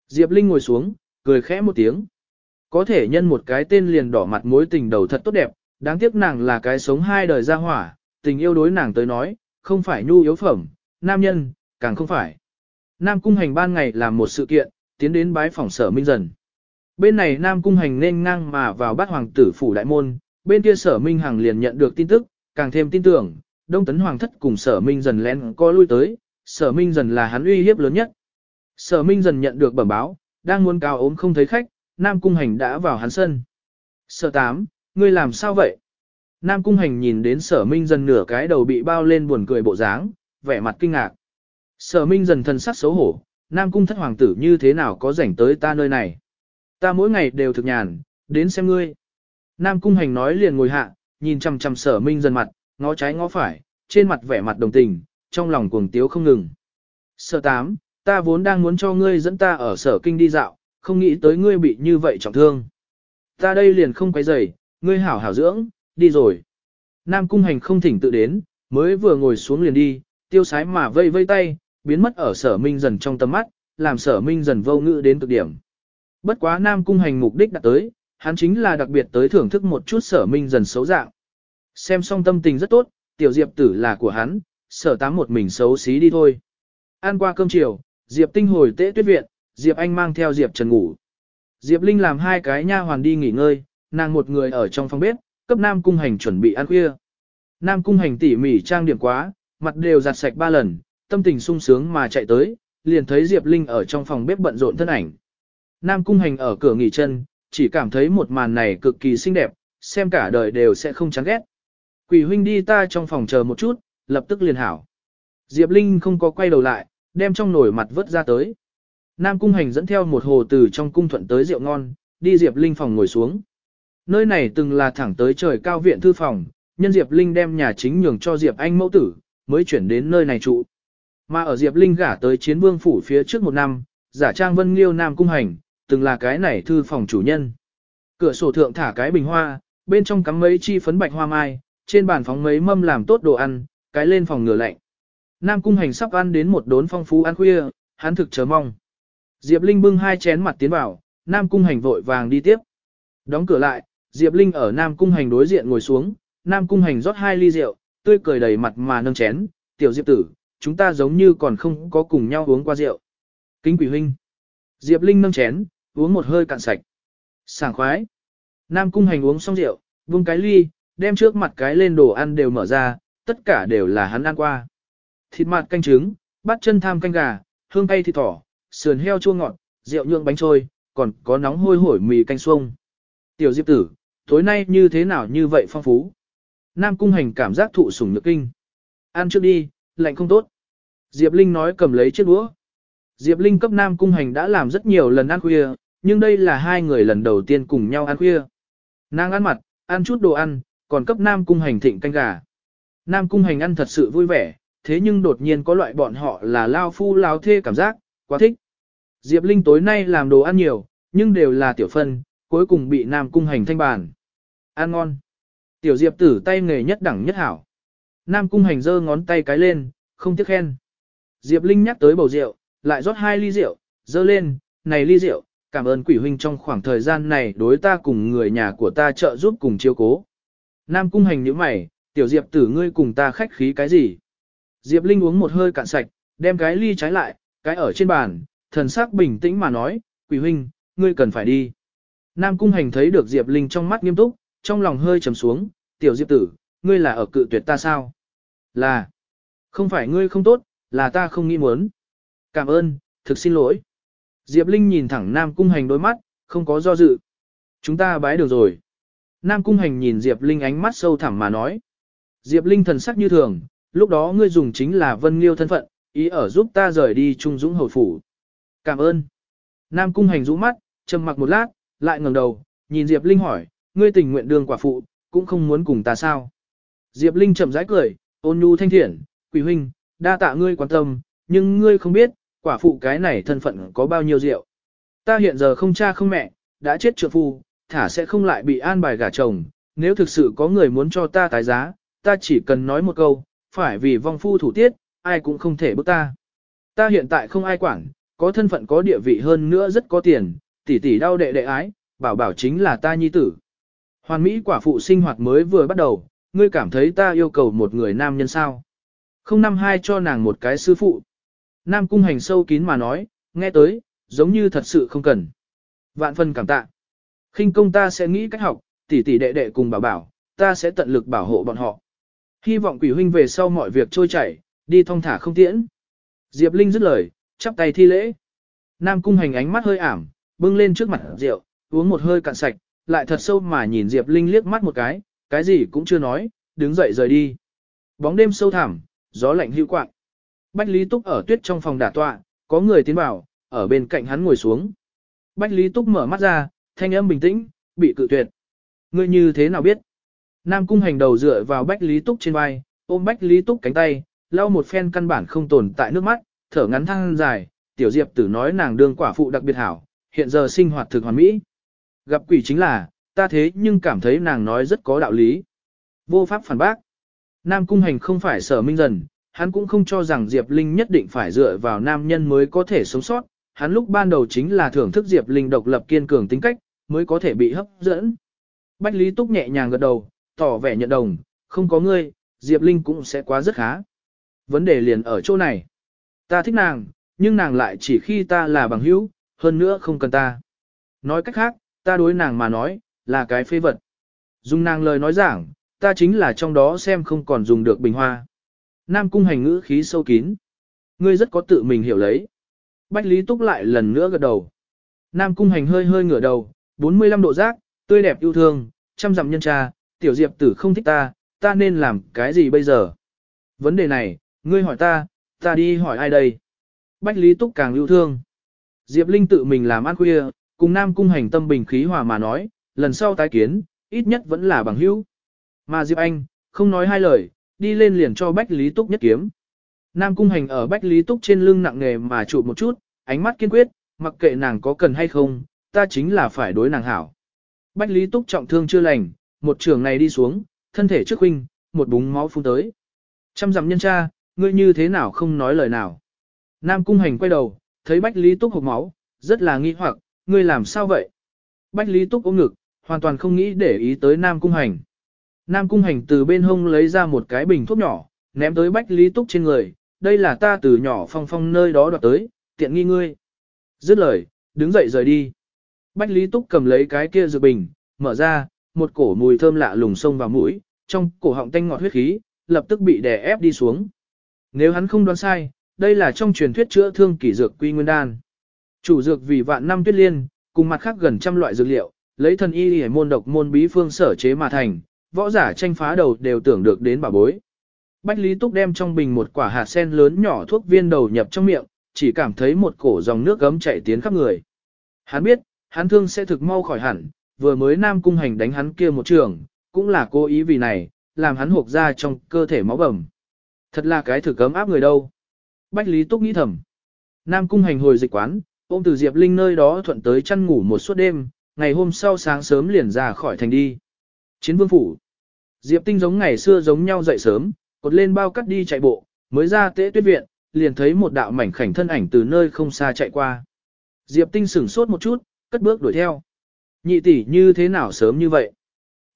Diệp Linh ngồi xuống, cười khẽ một tiếng. Có thể nhân một cái tên liền đỏ mặt mối tình đầu thật tốt đẹp, đáng tiếc nàng là cái sống hai đời ra hỏa, tình yêu đối nàng tới nói, không phải nhu yếu phẩm, nam nhân, càng không phải. Nam Cung Hành ban ngày làm một sự kiện, tiến đến bái phòng sở minh dần. Bên này Nam Cung Hành nên ngang mà vào bắt hoàng tử phủ đại môn, bên kia sở minh hằng liền nhận được tin tức, càng thêm tin tưởng, Đông Tấn Hoàng thất cùng sở minh dần lén co lui tới, sở minh dần là hắn uy hiếp lớn nhất. Sở minh dần nhận được bẩm báo, đang muốn cao ốm không thấy khách, Nam Cung Hành đã vào hắn sân. Sở tám, ngươi làm sao vậy? Nam Cung Hành nhìn đến sở minh dần nửa cái đầu bị bao lên buồn cười bộ dáng, vẻ mặt kinh ngạc. Sở minh dần thân sắc xấu hổ, Nam Cung thất hoàng tử như thế nào có rảnh tới ta nơi này. Ta mỗi ngày đều thực nhàn, đến xem ngươi. Nam Cung Hành nói liền ngồi hạ, nhìn chằm chằm sở minh dần mặt, ngó trái ngó phải, trên mặt vẻ mặt đồng tình, trong lòng cuồng tiếu không ngừng. Sở tám, ta vốn đang muốn cho ngươi dẫn ta ở sở kinh đi dạo, không nghĩ tới ngươi bị như vậy trọng thương. Ta đây liền không quay rầy, ngươi hảo hảo dưỡng, đi rồi. Nam cung hành không thỉnh tự đến, mới vừa ngồi xuống liền đi, tiêu sái mà vây vây tay, biến mất ở sở minh dần trong tầm mắt, làm sở minh dần vô ngữ đến cực điểm. Bất quá Nam cung hành mục đích đã tới, hắn chính là đặc biệt tới thưởng thức một chút sở minh dần xấu dạng. Xem xong tâm tình rất tốt, tiểu diệp tử là của hắn, sở tám một mình xấu xí đi thôi. Ăn qua cơm chiều, diệp tinh hồi tế tuyết viện, diệp anh mang theo diệp trần ngủ. Diệp Linh làm hai cái nha hoàn đi nghỉ ngơi, nàng một người ở trong phòng bếp, cấp Nam Cung Hành chuẩn bị ăn khuya. Nam Cung Hành tỉ mỉ trang điểm quá, mặt đều giặt sạch ba lần, tâm tình sung sướng mà chạy tới, liền thấy Diệp Linh ở trong phòng bếp bận rộn thân ảnh. Nam Cung Hành ở cửa nghỉ chân, chỉ cảm thấy một màn này cực kỳ xinh đẹp, xem cả đời đều sẽ không chán ghét. Quỷ huynh đi ta trong phòng chờ một chút, lập tức liền hảo. Diệp Linh không có quay đầu lại, đem trong nồi mặt vớt ra tới. Nam Cung Hành dẫn theo một hồ từ trong cung thuận tới rượu ngon, đi Diệp Linh phòng ngồi xuống. Nơi này từng là thẳng tới trời cao viện thư phòng, nhân Diệp Linh đem nhà chính nhường cho Diệp Anh mẫu tử, mới chuyển đến nơi này trụ. Mà ở Diệp Linh gả tới chiến vương phủ phía trước một năm, giả trang vân liêu Nam Cung Hành, từng là cái này thư phòng chủ nhân. Cửa sổ thượng thả cái bình hoa, bên trong cắm mấy chi phấn bạch hoa mai, trên bàn phóng mấy mâm làm tốt đồ ăn, cái lên phòng ngừa lạnh. Nam Cung Hành sắp ăn đến một đốn phong phú ăn khuya, hắn thực chờ mong. Diệp Linh bưng hai chén mặt tiến vào, Nam Cung Hành vội vàng đi tiếp. Đóng cửa lại, Diệp Linh ở Nam Cung Hành đối diện ngồi xuống, Nam Cung Hành rót hai ly rượu, tươi cười đầy mặt mà nâng chén, tiểu Diệp tử, chúng ta giống như còn không có cùng nhau uống qua rượu. Kính quỷ huynh. Diệp Linh nâng chén, uống một hơi cạn sạch. Sảng khoái. Nam Cung Hành uống xong rượu, vung cái ly, đem trước mặt cái lên đồ ăn đều mở ra, tất cả đều là hắn ăn qua. Thịt mặt canh trứng, bát chân tham canh gà, hương cay thịt thỏ, sườn heo chua ngọt, rượu nhượng bánh trôi, còn có nóng hôi hổi mì canh xuông. Tiểu Diệp tử, tối nay như thế nào như vậy phong phú. Nam Cung Hành cảm giác thụ sủng nhược kinh. Ăn trước đi, lạnh không tốt. Diệp Linh nói cầm lấy chiếc đũa. Diệp Linh cấp Nam Cung Hành đã làm rất nhiều lần ăn khuya, nhưng đây là hai người lần đầu tiên cùng nhau ăn khuya. Nàng ăn mặt, ăn chút đồ ăn, còn cấp Nam Cung Hành thịnh canh gà. Nam Cung Hành ăn thật sự vui vẻ, thế nhưng đột nhiên có loại bọn họ là lao phu lao thê cảm giác, quá thích. Diệp Linh tối nay làm đồ ăn nhiều, nhưng đều là tiểu phân, cuối cùng bị Nam Cung Hành thanh bàn. Ăn ngon. Tiểu Diệp tử tay nghề nhất đẳng nhất hảo. Nam Cung Hành giơ ngón tay cái lên, không tiếc khen. Diệp Linh nhắc tới bầu rượu, lại rót hai ly rượu, giơ lên, này ly rượu, cảm ơn quỷ huynh trong khoảng thời gian này đối ta cùng người nhà của ta trợ giúp cùng chiếu cố. Nam Cung Hành nhíu mày, tiểu Diệp tử ngươi cùng ta khách khí cái gì? Diệp Linh uống một hơi cạn sạch, đem cái ly trái lại, cái ở trên bàn, thần sắc bình tĩnh mà nói, quỷ huynh, ngươi cần phải đi. Nam Cung Hành thấy được Diệp Linh trong mắt nghiêm túc, trong lòng hơi trầm xuống, tiểu Diệp tử, ngươi là ở cự tuyệt ta sao? Là, không phải ngươi không tốt, là ta không nghĩ muốn. Cảm ơn, thực xin lỗi. Diệp Linh nhìn thẳng Nam Cung Hành đôi mắt, không có do dự. Chúng ta bái được rồi. Nam Cung Hành nhìn Diệp Linh ánh mắt sâu thẳm mà nói. Diệp Linh thần sắc như thường, lúc đó ngươi dùng chính là Vân Liêu thân phận, ý ở giúp ta rời đi Trung Dũng Hầu Phủ. Cảm ơn. Nam Cung Hành rũ mắt, trầm mặc một lát, lại ngẩng đầu, nhìn Diệp Linh hỏi, ngươi tình nguyện đường quả phụ, cũng không muốn cùng ta sao. Diệp Linh chậm rãi cười, ôn nhu thanh thiện, quỷ huynh, đa tạ ngươi quan tâm, nhưng ngươi không biết, quả phụ cái này thân phận có bao nhiêu rượu. Ta hiện giờ không cha không mẹ, đã chết trượng phu, thả sẽ không lại bị an bài gả chồng, nếu thực sự có người muốn cho ta tái giá, ta chỉ cần nói một câu, phải vì vong phu thủ tiết, ai cũng không thể bức ta. Ta hiện tại không ai quản, có thân phận có địa vị hơn nữa rất có tiền, tỷ tỷ đau đệ đệ ái, bảo bảo chính là ta nhi tử. Hoàn Mỹ quả phụ sinh hoạt mới vừa bắt đầu, ngươi cảm thấy ta yêu cầu một người nam nhân sao. Không năm hai cho nàng một cái sư phụ. Nam cung hành sâu kín mà nói, nghe tới, giống như thật sự không cần. Vạn phân cảm tạ. khinh công ta sẽ nghĩ cách học, tỷ tỷ đệ đệ cùng bảo bảo, ta sẽ tận lực bảo hộ bọn họ. Hy vọng quỷ huynh về sau mọi việc trôi chảy, đi thong thả không tiễn. Diệp Linh dứt lời, chắp tay thi lễ. Nam cung hành ánh mắt hơi ảm, bưng lên trước mặt rượu, uống một hơi cạn sạch, lại thật sâu mà nhìn Diệp Linh liếc mắt một cái, cái gì cũng chưa nói, đứng dậy rời đi. Bóng đêm sâu thẳm, gió lạnh hữu quạng. Bách Lý Túc ở tuyết trong phòng đả tọa, có người tiến vào, ở bên cạnh hắn ngồi xuống. Bách Lý Túc mở mắt ra, thanh âm bình tĩnh, bị cự tuyệt. Ngươi như thế nào biết? Nam cung hành đầu dựa vào Bách Lý Túc trên vai, ôm Bách Lý Túc cánh tay, lau một phen căn bản không tồn tại nước mắt, thở ngắn thăng dài, tiểu diệp tử nói nàng đương quả phụ đặc biệt hảo, hiện giờ sinh hoạt thực hoàn mỹ. Gặp quỷ chính là, ta thế nhưng cảm thấy nàng nói rất có đạo lý. Vô pháp phản bác. Nam cung hành không phải sở minh dần, hắn cũng không cho rằng Diệp Linh nhất định phải dựa vào nam nhân mới có thể sống sót, hắn lúc ban đầu chính là thưởng thức Diệp Linh độc lập kiên cường tính cách, mới có thể bị hấp dẫn. Bách Lý Túc nhẹ nhàng gật đầu, tỏ vẻ nhận đồng, không có ngươi, Diệp Linh cũng sẽ quá rất khá. Vấn đề liền ở chỗ này. Ta thích nàng, nhưng nàng lại chỉ khi ta là bằng hữu, hơn nữa không cần ta. Nói cách khác, ta đối nàng mà nói, là cái phê vật. Dùng nàng lời nói giảng, ta chính là trong đó xem không còn dùng được bình hoa. Nam cung hành ngữ khí sâu kín. Ngươi rất có tự mình hiểu lấy. Bách Lý Túc lại lần nữa gật đầu. Nam cung hành hơi hơi ngửa đầu, 45 độ giác, tươi đẹp yêu thương, trăm dặm nhân tra, tiểu diệp tử không thích ta, ta nên làm cái gì bây giờ? Vấn đề này, ngươi hỏi ta, ta đi hỏi ai đây? Bách Lý Túc càng lưu thương. Diệp Linh tự mình làm ăn khuya, cùng Nam cung hành tâm bình khí hòa mà nói, lần sau tái kiến, ít nhất vẫn là bằng hữu. Mà Diệp Anh, không nói hai lời, đi lên liền cho Bách Lý Túc nhất kiếm. Nam cung hành ở Bách Lý Túc trên lưng nặng nghề mà chụp một chút, ánh mắt kiên quyết, mặc kệ nàng có cần hay không, ta chính là phải đối nàng hảo. Bách Lý Túc trọng thương chưa lành, một trường này đi xuống, thân thể trước huynh, một búng máu phun tới. Trăm dặm nhân cha, ngươi như thế nào không nói lời nào. Nam cung hành quay đầu, thấy Bách Lý Túc hộp máu, rất là nghi hoặc, ngươi làm sao vậy? Bách Lý Túc ôm ngực, hoàn toàn không nghĩ để ý tới Nam cung hành. Nam cung hành từ bên hông lấy ra một cái bình thuốc nhỏ, ném tới Bách Lý Túc trên người, đây là ta từ nhỏ phong phong nơi đó đoạt tới, tiện nghi ngươi. Dứt lời, đứng dậy rời đi. Bách Lý Túc cầm lấy cái kia dược bình, mở ra, một cổ mùi thơm lạ lùng xông vào mũi, trong cổ họng tanh ngọt huyết khí, lập tức bị đè ép đi xuống. Nếu hắn không đoán sai, đây là trong truyền thuyết chữa thương kỷ dược quy nguyên đan. Chủ dược vì vạn năm tuyết liên, cùng mặt khác gần trăm loại dược liệu, lấy thần y y môn độc môn bí phương sở chế mà thành, võ giả tranh phá đầu đều tưởng được đến bà bối. Bách Lý Túc đem trong bình một quả hạt sen lớn nhỏ thuốc viên đầu nhập trong miệng, chỉ cảm thấy một cổ dòng nước gấm chảy tiến khắp người. Hắn biết, hắn thương sẽ thực mau khỏi hẳn, vừa mới Nam Cung Hành đánh hắn kia một trường, cũng là cố ý vì này, làm hắn hộp ra trong cơ thể máu bầm. Thật là cái thử cấm áp người đâu. Bách Lý Túc nghĩ thầm. Nam Cung Hành hồi dịch quán, ôm từ Diệp Linh nơi đó thuận tới chăn ngủ một suốt đêm, ngày hôm sau sáng sớm liền ra khỏi thành đi. Chiến vương phủ. Diệp Tinh giống ngày xưa giống nhau dậy sớm, cột lên bao cắt đi chạy bộ, mới ra tế tuyết viện, liền thấy một đạo mảnh khảnh thân ảnh từ nơi không xa chạy qua. Diệp Tinh sửng sốt một chút, cất bước đuổi theo. Nhị tỷ như thế nào sớm như vậy?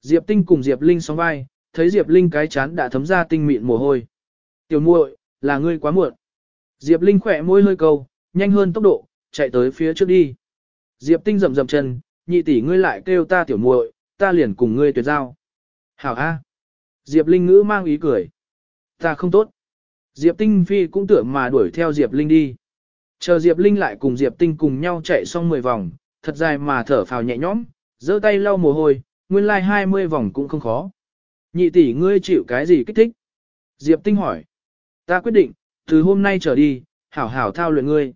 Diệp Tinh cùng Diệp Linh sóng vai, thấy Diệp Linh cái chán đã thấm ra tinh mịn mồ hôi. Tiểu muội, là ngươi quá muộn. Diệp Linh khỏe môi hơi câu, nhanh hơn tốc độ, chạy tới phía trước đi. Diệp Tinh rầm rầm chân, nhị tỷ ngươi lại kêu ta tiểu muội, ta liền cùng ngươi tuyệt giao. Hảo A. Diệp Linh ngữ mang ý cười. Ta không tốt. Diệp Tinh Phi cũng tưởng mà đuổi theo Diệp Linh đi. Chờ Diệp Linh lại cùng Diệp Tinh cùng nhau chạy xong 10 vòng, thật dài mà thở phào nhẹ nhõm, giơ tay lau mồ hôi, nguyên lai like 20 vòng cũng không khó. Nhị tỷ ngươi chịu cái gì kích thích? Diệp Tinh hỏi. Ta quyết định, từ hôm nay trở đi, hảo hảo thao luyện ngươi.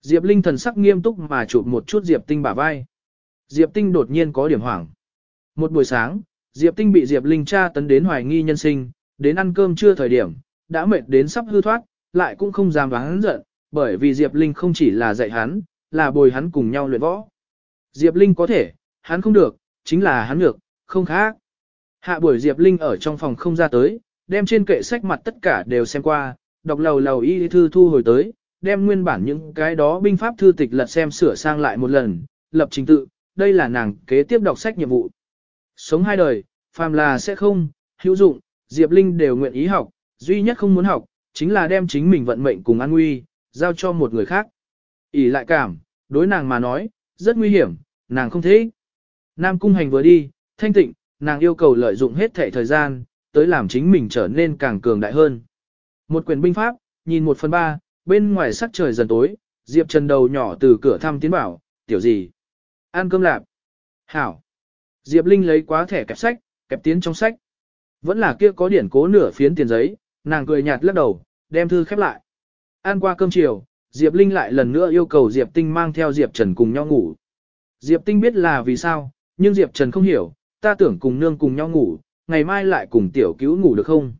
Diệp Linh thần sắc nghiêm túc mà chụp một chút Diệp Tinh bả vai. Diệp Tinh đột nhiên có điểm hoảng. Một buổi sáng, Diệp Tinh bị Diệp Linh tra tấn đến hoài nghi nhân sinh, đến ăn cơm trưa thời điểm, đã mệt đến sắp hư thoát, lại cũng không dám đoán giận, bởi vì Diệp Linh không chỉ là dạy hắn, là bồi hắn cùng nhau luyện võ. Diệp Linh có thể, hắn không được, chính là hắn được, không khác. Hạ buổi Diệp Linh ở trong phòng không ra tới, đem trên kệ sách mặt tất cả đều xem qua, đọc lầu lầu y thư thu hồi tới, đem nguyên bản những cái đó binh pháp thư tịch lật xem sửa sang lại một lần, lập trình tự, đây là nàng kế tiếp đọc sách nhiệm vụ. Sống hai đời, phàm là sẽ không, hữu dụng, Diệp Linh đều nguyện ý học, duy nhất không muốn học, chính là đem chính mình vận mệnh cùng an nguy, giao cho một người khác. ỉ lại cảm, đối nàng mà nói, rất nguy hiểm, nàng không thế. Nam cung hành vừa đi, thanh tịnh, nàng yêu cầu lợi dụng hết thể thời gian, tới làm chính mình trở nên càng cường đại hơn. Một quyển binh pháp, nhìn một phần ba, bên ngoài sắc trời dần tối, Diệp Trần đầu nhỏ từ cửa thăm tiến bảo, tiểu gì? Ăn cơm lạp. Hảo. Diệp Linh lấy quá thẻ kẹp sách, kẹp tiến trong sách. Vẫn là kia có điển cố nửa phiến tiền giấy, nàng cười nhạt lắc đầu, đem thư khép lại. Ăn qua cơm chiều, Diệp Linh lại lần nữa yêu cầu Diệp Tinh mang theo Diệp Trần cùng nhau ngủ. Diệp Tinh biết là vì sao, nhưng Diệp Trần không hiểu, ta tưởng cùng nương cùng nhau ngủ, ngày mai lại cùng tiểu cứu ngủ được không?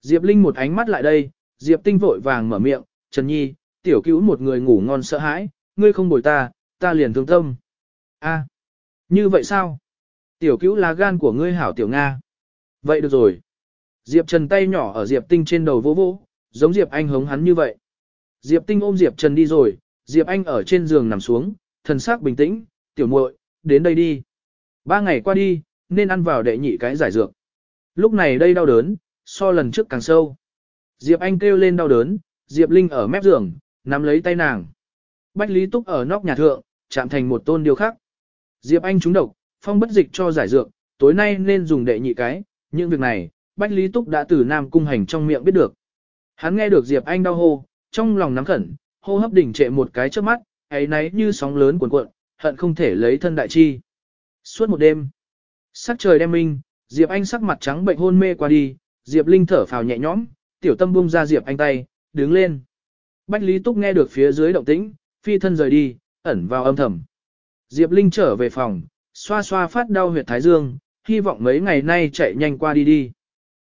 Diệp Linh một ánh mắt lại đây, Diệp Tinh vội vàng mở miệng, Trần Nhi, tiểu cứu một người ngủ ngon sợ hãi, ngươi không bồi ta, ta liền thương tâm. A, như vậy sao? Tiểu cứu là gan của ngươi hảo tiểu Nga. Vậy được rồi. Diệp Trần tay nhỏ ở Diệp Tinh trên đầu vỗ vỗ, giống Diệp Anh hống hắn như vậy. Diệp Tinh ôm Diệp Trần đi rồi, Diệp Anh ở trên giường nằm xuống, thần sắc bình tĩnh, tiểu muội, đến đây đi. Ba ngày qua đi, nên ăn vào đệ nhị cái giải dược. Lúc này đây đau đớn, so lần trước càng sâu. Diệp Anh kêu lên đau đớn, Diệp Linh ở mép giường, nắm lấy tay nàng. Bách Lý Túc ở nóc nhà thượng, chạm thành một tôn điêu khắc. Diệp Anh trúng độc, phong bất dịch cho giải dược, tối nay nên dùng đệ nhị cái, những việc này, Bách Lý Túc đã từ Nam Cung Hành trong miệng biết được. Hắn nghe được Diệp Anh đau hô, trong lòng nắm khẩn, hô hấp đỉnh trệ một cái trước mắt, ấy náy như sóng lớn cuộn cuộn, hận không thể lấy thân đại chi. Suốt một đêm, sắc trời đêm minh, Diệp Anh sắc mặt trắng bệnh hôn mê qua đi, Diệp Linh thở phào nhẹ nhõm, tiểu tâm buông ra Diệp Anh tay, đứng lên. Bách Lý Túc nghe được phía dưới động tĩnh, phi thân rời đi, ẩn vào âm thầm. Diệp Linh trở về phòng, xoa xoa phát đau huyệt thái dương, hy vọng mấy ngày nay chạy nhanh qua đi đi.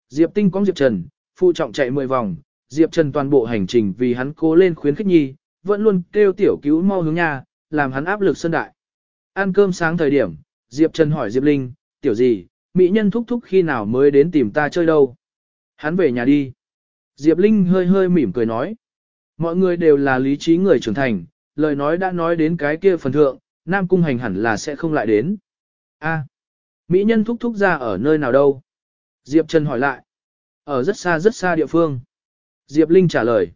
Diệp Tinh có Diệp Trần, phụ trọng chạy 10 vòng, Diệp Trần toàn bộ hành trình vì hắn cố lên khuyến khích nhi, vẫn luôn kêu tiểu cứu mau hướng nhà, làm hắn áp lực sân đại. Ăn cơm sáng thời điểm, Diệp Trần hỏi Diệp Linh, tiểu gì, mỹ nhân thúc thúc khi nào mới đến tìm ta chơi đâu. Hắn về nhà đi. Diệp Linh hơi hơi mỉm cười nói. Mọi người đều là lý trí người trưởng thành, lời nói đã nói đến cái kia phần thượng, Nam Cung Hành hẳn là sẽ không lại đến. A, Mỹ nhân thúc thúc ra ở nơi nào đâu? Diệp Trần hỏi lại. Ở rất xa rất xa địa phương. Diệp Linh trả lời.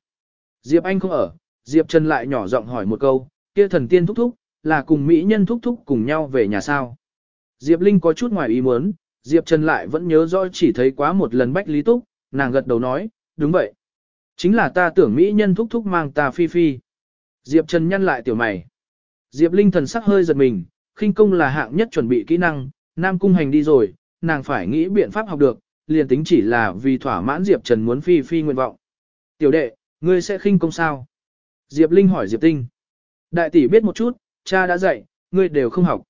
Diệp Anh không ở, Diệp Trần lại nhỏ giọng hỏi một câu, kia thần tiên thúc thúc, là cùng Mỹ nhân thúc thúc cùng nhau về nhà sao? Diệp Linh có chút ngoài ý muốn, Diệp Trần lại vẫn nhớ rõ chỉ thấy quá một lần Bách Lý Túc, nàng gật đầu nói, đúng vậy. Chính là ta tưởng Mỹ nhân thúc thúc mang ta phi phi. Diệp Trần nhăn lại tiểu mày. Diệp Linh thần sắc hơi giật mình, khinh công là hạng nhất chuẩn bị kỹ năng, Nam Cung Hành đi rồi, nàng phải nghĩ biện pháp học được, liền tính chỉ là vì thỏa mãn Diệp Trần muốn phi phi nguyện vọng. Tiểu đệ, ngươi sẽ khinh công sao? Diệp Linh hỏi Diệp Tinh. Đại tỷ biết một chút, cha đã dạy, ngươi đều không học.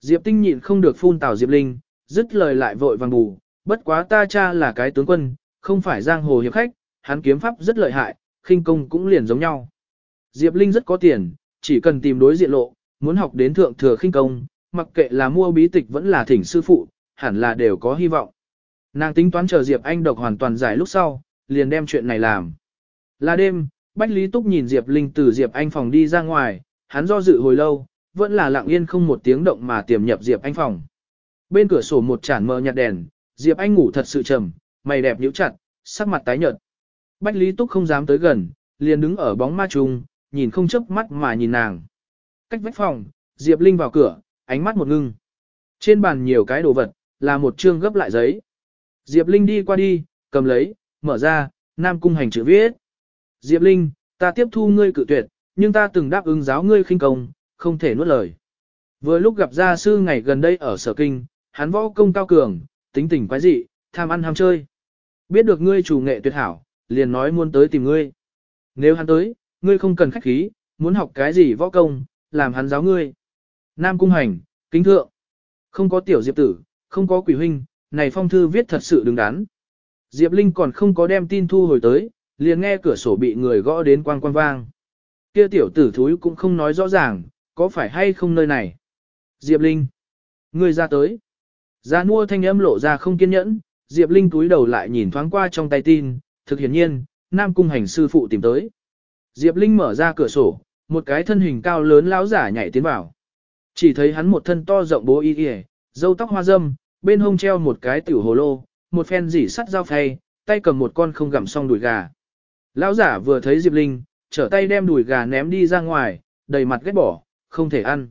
Diệp Tinh nhịn không được phun tào Diệp Linh, dứt lời lại vội vàng bù, bất quá ta cha là cái tướng quân, không phải giang hồ hiệp khách, hắn kiếm pháp rất lợi hại, khinh công cũng liền giống nhau. Diệp Linh rất có tiền, chỉ cần tìm đối diện lộ, muốn học đến thượng thừa khinh công, mặc kệ là mua bí tịch vẫn là thỉnh sư phụ, hẳn là đều có hy vọng. Nàng tính toán chờ Diệp Anh độc hoàn toàn giải lúc sau, liền đem chuyện này làm. Là đêm, Bách Lý Túc nhìn Diệp Linh từ Diệp Anh phòng đi ra ngoài, hắn do dự hồi lâu, vẫn là lặng yên không một tiếng động mà tiềm nhập Diệp Anh phòng. Bên cửa sổ một chản mờ nhạt đèn, Diệp Anh ngủ thật sự trầm, mày đẹp nhíu chặt, sắc mặt tái nhợt. Bách Lý Túc không dám tới gần, liền đứng ở bóng ma trùng, nhìn không chớp mắt mà nhìn nàng. Cách vách phòng, Diệp Linh vào cửa, ánh mắt một ngưng. Trên bàn nhiều cái đồ vật, là một chương gấp lại giấy. Diệp Linh đi qua đi, cầm lấy, mở ra, Nam Cung hành chữ viết. Diệp Linh, ta tiếp thu ngươi cự tuyệt, nhưng ta từng đáp ứng giáo ngươi khinh công, không thể nuốt lời. Vừa lúc gặp gia sư ngày gần đây ở sở kinh, hắn võ công cao cường, tính tình quái dị, tham ăn ham chơi. Biết được ngươi chủ nghệ tuyệt hảo, liền nói muốn tới tìm ngươi. Nếu hắn tới, ngươi không cần khách khí, muốn học cái gì võ công, làm hắn giáo ngươi. Nam cung hành, kính thượng. Không có tiểu diệp tử, không có quỷ huynh, này phong thư viết thật sự đứng đắn. Diệp Linh còn không có đem tin thu hồi tới, liền nghe cửa sổ bị người gõ đến quang quang vang. Kia tiểu tử thúi cũng không nói rõ ràng, có phải hay không nơi này. Diệp Linh. Người ra tới. Gia mua thanh âm lộ ra không kiên nhẫn, Diệp Linh túi đầu lại nhìn thoáng qua trong tay tin, thực hiển nhiên, Nam Cung hành sư phụ tìm tới. Diệp Linh mở ra cửa sổ, một cái thân hình cao lớn lão giả nhảy tiến vào. Chỉ thấy hắn một thân to rộng bố y y, râu tóc hoa râm, bên hông treo một cái tiểu hồ lô, một phen dỉ sắt dao phay, tay cầm một con không gặm xong đùi gà. Lão giả vừa thấy Diệp Linh, trở tay đem đùi gà ném đi ra ngoài, đầy mặt ghét bỏ, không thể ăn.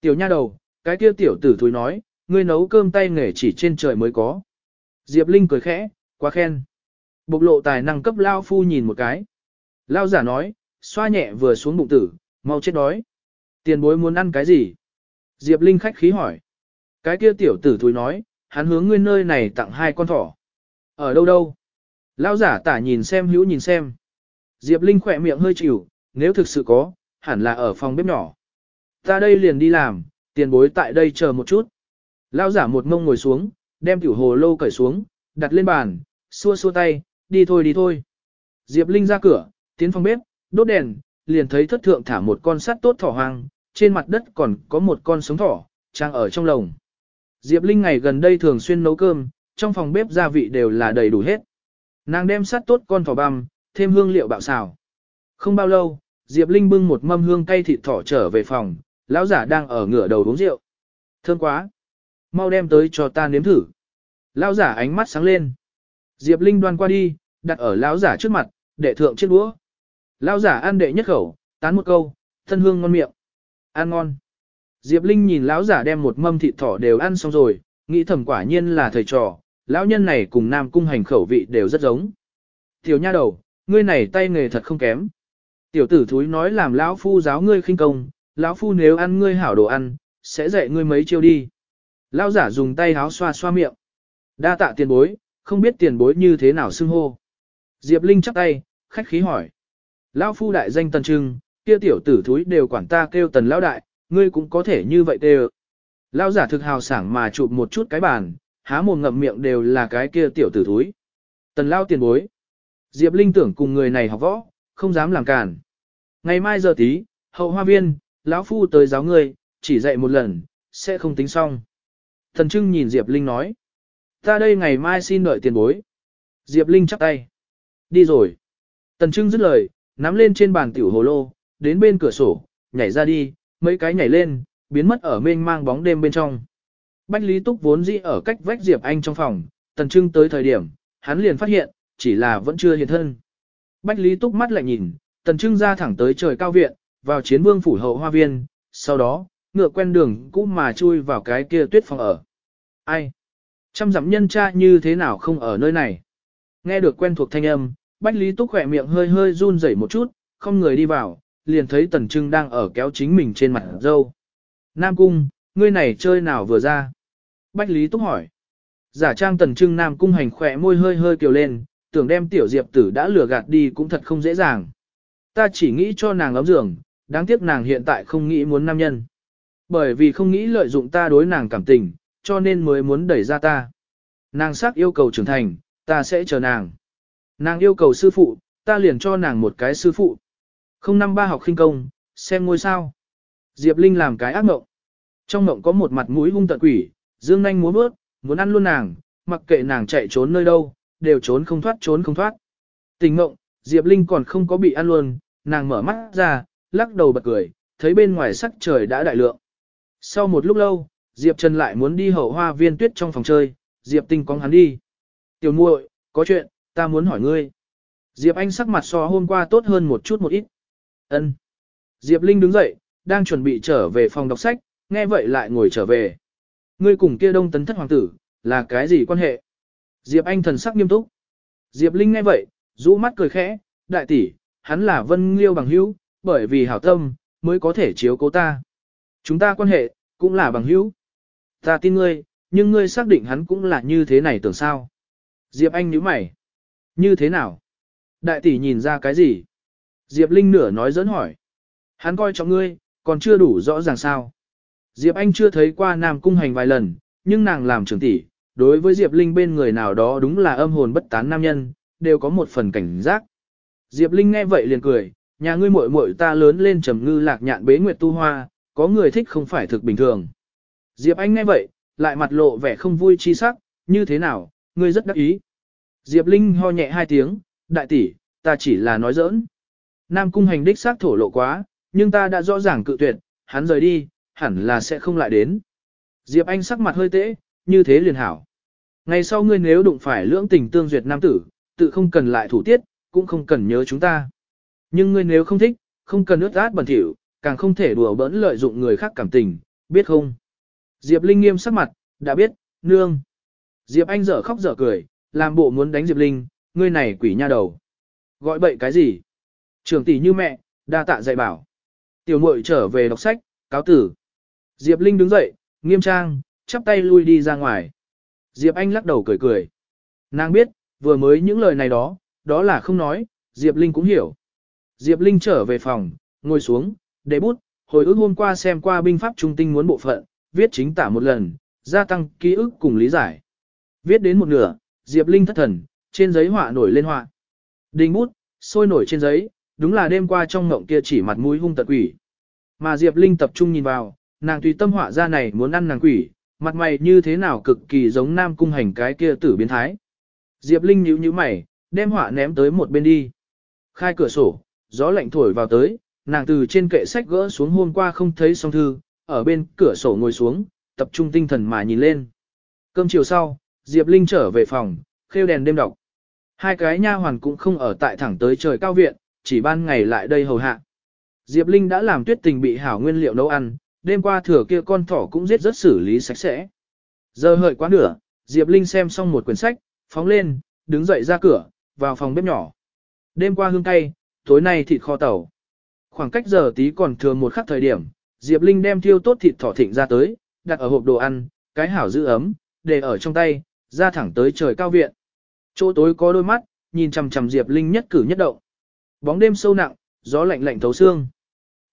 Tiểu nha đầu, cái kia tiểu tử thúi nói, ngươi nấu cơm tay nghề chỉ trên trời mới có. Diệp Linh cười khẽ, quá khen. Bộc lộ tài năng cấp Lao Phu nhìn một cái. Lao giả nói, xoa nhẹ vừa xuống bụng tử, mau chết đói. Tiền bối muốn ăn cái gì? Diệp Linh khách khí hỏi. Cái kia tiểu tử thúi nói, hắn hướng ngươi nơi này tặng hai con thỏ. Ở đâu đâu? Lao giả tả nhìn xem hữu nhìn xem. Diệp Linh khỏe miệng hơi chịu, nếu thực sự có, hẳn là ở phòng bếp nhỏ. Ta đây liền đi làm, tiền bối tại đây chờ một chút. Lao giả một mông ngồi xuống, đem tiểu hồ lô cởi xuống, đặt lên bàn, xua xua tay, đi thôi đi thôi. Diệp Linh ra cửa, tiến phòng bếp, đốt đèn, liền thấy thất thượng thả một con sắt tốt thỏ hoang, trên mặt đất còn có một con sống thỏ, trang ở trong lồng. Diệp Linh ngày gần đây thường xuyên nấu cơm, trong phòng bếp gia vị đều là đầy đủ hết. Nàng đem sắt tốt con thỏ băm, thêm hương liệu bạo xào. Không bao lâu, Diệp Linh bưng một mâm hương cay thịt thỏ trở về phòng, lão giả đang ở ngửa đầu uống rượu. Thơm quá. Mau đem tới cho ta nếm thử. Lão giả ánh mắt sáng lên. Diệp Linh đoan qua đi, đặt ở lão giả trước mặt, đệ thượng chiếc đũa. Lão giả ăn đệ nhất khẩu, tán một câu, thân hương ngon miệng. Ăn ngon. Diệp Linh nhìn lão giả đem một mâm thịt thỏ đều ăn xong rồi, nghĩ thầm quả nhiên là thầy trò, lão nhân này cùng Nam cung hành khẩu vị đều rất giống. Tiểu nha đầu, ngươi này tay nghề thật không kém. Tiểu tử thúi nói làm lão phu giáo ngươi khinh công, lão phu nếu ăn ngươi hảo đồ ăn, sẽ dạy ngươi mấy chiêu đi. Lão giả dùng tay háo xoa xoa miệng. Đa tạ tiền bối, không biết tiền bối như thế nào xưng hô. Diệp Linh chắp tay, khách khí hỏi. Lão phu đại danh tần trưng, kia tiểu tử thúi đều quản ta kêu tần lão đại, ngươi cũng có thể như vậy đều. Lão giả thực hào sảng mà chụp một chút cái bàn, há mồm ngậm miệng đều là cái kia tiểu tử thúi. Tần lão tiền bối. Diệp Linh tưởng cùng người này học võ, không dám làm cản. Ngày mai giờ tí, hậu hoa viên, lão phu tới giáo ngươi, chỉ dạy một lần, sẽ không tính xong. Thần Trưng nhìn Diệp Linh nói. Ta đây ngày mai xin đợi tiền bối. Diệp Linh chắp tay. Đi rồi. Tần Trưng dứt lời, nắm lên trên bàn tiểu hồ lô, đến bên cửa sổ, nhảy ra đi, mấy cái nhảy lên, biến mất ở mênh mang bóng đêm bên trong. Bách Lý Túc vốn dĩ ở cách vách Diệp Anh trong phòng, Tần Trưng tới thời điểm, hắn liền phát hiện, chỉ là vẫn chưa hiện thân. Bách Lý Túc mắt lại nhìn, Tần Trưng ra thẳng tới trời cao viện, vào chiến vương phủ hậu hoa viên, sau đó, ngựa quen đường cũ mà chui vào cái kia tuyết phòng ở. Ai? Trăm dặm nhân cha như thế nào không ở nơi này? Nghe được quen thuộc thanh âm, Bách Lý Túc khỏe miệng hơi hơi run rẩy một chút, không người đi vào, liền thấy Tần Trưng đang ở kéo chính mình trên mặt dâu. Nam Cung, ngươi này chơi nào vừa ra? Bách Lý Túc hỏi. Giả trang Tần Trưng Nam Cung hành khỏe môi hơi hơi kiều lên, tưởng đem tiểu diệp tử đã lừa gạt đi cũng thật không dễ dàng. Ta chỉ nghĩ cho nàng ấm giường, đáng tiếc nàng hiện tại không nghĩ muốn nam nhân. Bởi vì không nghĩ lợi dụng ta đối nàng cảm tình, cho nên mới muốn đẩy ra ta. Nàng sắc yêu cầu trưởng thành, ta sẽ chờ nàng. Nàng yêu cầu sư phụ, ta liền cho nàng một cái sư phụ. Không năm ba học khinh công, xem ngôi sao. Diệp Linh làm cái ác mộng. Trong mộng có một mặt mũi hung tận quỷ, dương nanh muốn bước, muốn ăn luôn nàng, mặc kệ nàng chạy trốn nơi đâu, đều trốn không thoát trốn không thoát. Tình mộng, Diệp Linh còn không có bị ăn luôn, nàng mở mắt ra, lắc đầu bật cười, thấy bên ngoài sắc trời đã đại lượng. Sau một lúc lâu, Diệp Trần lại muốn đi hậu hoa viên tuyết trong phòng chơi, Diệp Tinh cóng hắn đi. Tiểu muội, có chuyện, ta muốn hỏi ngươi. Diệp Anh sắc mặt so hôm qua tốt hơn một chút một ít. Ân. Diệp Linh đứng dậy, đang chuẩn bị trở về phòng đọc sách, nghe vậy lại ngồi trở về. Ngươi cùng kia đông tấn thất hoàng tử, là cái gì quan hệ? Diệp Anh thần sắc nghiêm túc. Diệp Linh nghe vậy, rũ mắt cười khẽ, đại tỷ, hắn là vân liêu bằng hữu, bởi vì hảo tâm, mới có thể chiếu cố ta. Chúng ta quan hệ, cũng là bằng hữu. Ta tin ngươi, nhưng ngươi xác định hắn cũng là như thế này tưởng sao? Diệp Anh nhíu mày. Như thế nào? Đại tỷ nhìn ra cái gì? Diệp Linh nửa nói dẫn hỏi. Hắn coi trọng ngươi, còn chưa đủ rõ ràng sao? Diệp Anh chưa thấy qua Nam Cung Hành vài lần, nhưng nàng làm trưởng tỷ, đối với Diệp Linh bên người nào đó đúng là âm hồn bất tán nam nhân, đều có một phần cảnh giác. Diệp Linh nghe vậy liền cười, nhà ngươi muội muội ta lớn lên trầm ngư lạc nhạn bế nguyệt tu hoa, có người thích không phải thực bình thường. Diệp Anh nghe vậy, lại mặt lộ vẻ không vui chi sắc, như thế nào, ngươi rất đắc ý. Diệp Linh ho nhẹ hai tiếng, đại tỷ, ta chỉ là nói giỡn. Nam cung hành đích xác thổ lộ quá, nhưng ta đã rõ ràng cự tuyệt, hắn rời đi, hẳn là sẽ không lại đến. Diệp Anh sắc mặt hơi tễ, như thế liền hảo. Ngày sau ngươi nếu đụng phải lưỡng tình tương duyệt nam tử, tự không cần lại thủ tiết, cũng không cần nhớ chúng ta. Nhưng ngươi nếu không thích, không cần ướt át bẩn thỉu, càng không thể đùa bỡn lợi dụng người khác cảm tình, biết không? Diệp Linh nghiêm sắc mặt, đã biết, nương. Diệp Anh dở khóc dở cười, làm bộ muốn đánh Diệp Linh, ngươi này quỷ nha đầu. Gọi bậy cái gì? Trường tỷ như mẹ, đa tạ dạy bảo. Tiểu muội trở về đọc sách, cáo tử. Diệp Linh đứng dậy, nghiêm trang, chắp tay lui đi ra ngoài. Diệp Anh lắc đầu cười cười. Nàng biết, vừa mới những lời này đó, đó là không nói, Diệp Linh cũng hiểu. Diệp Linh trở về phòng, ngồi xuống, để bút, hồi ức hôm qua xem qua binh pháp trung tinh muốn bộ phận, viết chính tả một lần, gia tăng ký ức cùng lý giải. Viết đến một nửa, Diệp Linh thất thần, trên giấy họa nổi lên họa. Đình bút, sôi nổi trên giấy, đúng là đêm qua trong ngộng kia chỉ mặt mũi hung tật quỷ. Mà Diệp Linh tập trung nhìn vào, nàng tùy tâm họa ra này muốn ăn nàng quỷ, mặt mày như thế nào cực kỳ giống nam cung hành cái kia tử biến thái. Diệp Linh nhíu nhíu mày, đem họa ném tới một bên đi. Khai cửa sổ, gió lạnh thổi vào tới, nàng từ trên kệ sách gỡ xuống hôm qua không thấy song thư, ở bên cửa sổ ngồi xuống, tập trung tinh thần mà nhìn lên. Cơm chiều sau, Diệp Linh trở về phòng, khêu đèn đêm đọc. Hai cái nha hoàn cũng không ở tại thẳng tới trời cao viện, chỉ ban ngày lại đây hầu hạ. Diệp Linh đã làm tuyết tình bị hảo nguyên liệu nấu ăn, đêm qua thừa kia con thỏ cũng giết rất xử lý sạch sẽ. Giờ hợi quá nửa, Diệp Linh xem xong một quyển sách, phóng lên, đứng dậy ra cửa, vào phòng bếp nhỏ. Đêm qua hương cay, tối nay thịt kho tàu. Khoảng cách giờ tí còn thừa một khắc thời điểm, Diệp Linh đem thiêu tốt thịt thỏ thịnh ra tới, đặt ở hộp đồ ăn, cái hảo giữ ấm, để ở trong tay, ra thẳng tới trời cao viện. Chỗ tối có đôi mắt, nhìn chằm chằm Diệp Linh nhất cử nhất động. Bóng đêm sâu nặng, gió lạnh lạnh thấu xương.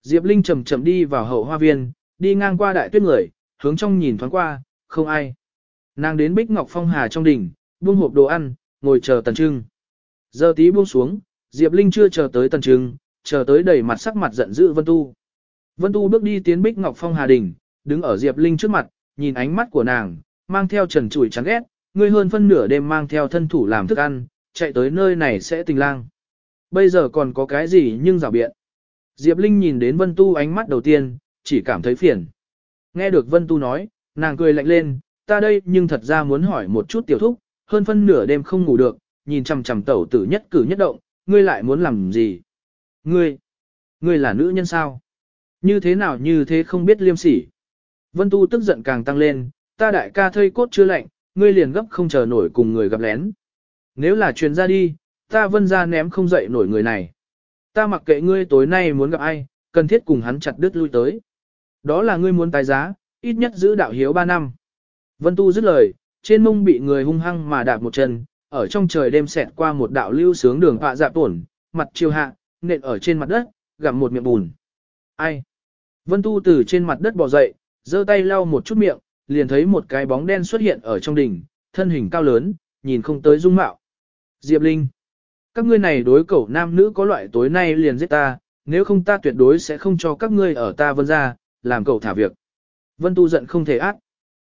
Diệp Linh chậm chậm đi vào hậu hoa viên, đi ngang qua đại tuyết người, hướng trong nhìn thoáng qua, không ai. Nàng đến Bích Ngọc Phong Hà trong đỉnh, buông hộp đồ ăn, ngồi chờ Tần Trưng. Giờ tí buông xuống, Diệp Linh chưa chờ tới Tần Trưng, chờ tới đầy mặt sắc mặt giận dữ Vân Tu. Vân Tu bước đi tiến Bích Ngọc Phong Hà Đình, đứng ở Diệp Linh trước mặt, nhìn ánh mắt của nàng, mang theo trần trụi chán ghét, ngươi hơn phân nửa đêm mang theo thân thủ làm thức ăn, chạy tới nơi này sẽ tình lang. Bây giờ còn có cái gì nhưng rào biện. Diệp Linh nhìn đến Vân Tu ánh mắt đầu tiên, chỉ cảm thấy phiền. Nghe được Vân Tu nói, nàng cười lạnh lên, ta đây nhưng thật ra muốn hỏi một chút tiểu thúc, hơn phân nửa đêm không ngủ được, nhìn chằm chằm tẩu tử nhất cử nhất động, ngươi lại muốn làm gì? Ngươi, ngươi là nữ nhân sao? Như thế nào như thế không biết liêm sỉ? Vân Tu tức giận càng tăng lên, ta đại ca thây cốt chưa lạnh, ngươi liền gấp không chờ nổi cùng người gặp lén. Nếu là truyền ra đi, ta vân ra ném không dậy nổi người này. Ta mặc kệ ngươi tối nay muốn gặp ai, cần thiết cùng hắn chặt đứt lui tới. Đó là ngươi muốn tài giá, ít nhất giữ đạo hiếu 3 năm. Vân Tu dứt lời, trên mông bị người hung hăng mà đạp một chân, ở trong trời đêm xẹt qua một đạo lưu sướng đường họa dạ tổn, mặt chiều hạ, nện ở trên mặt đất, gặm một miệng bùn. Ai? Vân Tu từ trên mặt đất bò dậy, giơ tay lau một chút miệng, liền thấy một cái bóng đen xuất hiện ở trong đỉnh, thân hình cao lớn, nhìn không tới dung mạo. Diệp Linh. Các ngươi này đối cẩu nam nữ có loại tối nay liền giết ta, nếu không ta tuyệt đối sẽ không cho các ngươi ở ta vân ra, làm cậu thả việc. Vân Tu giận không thể ác.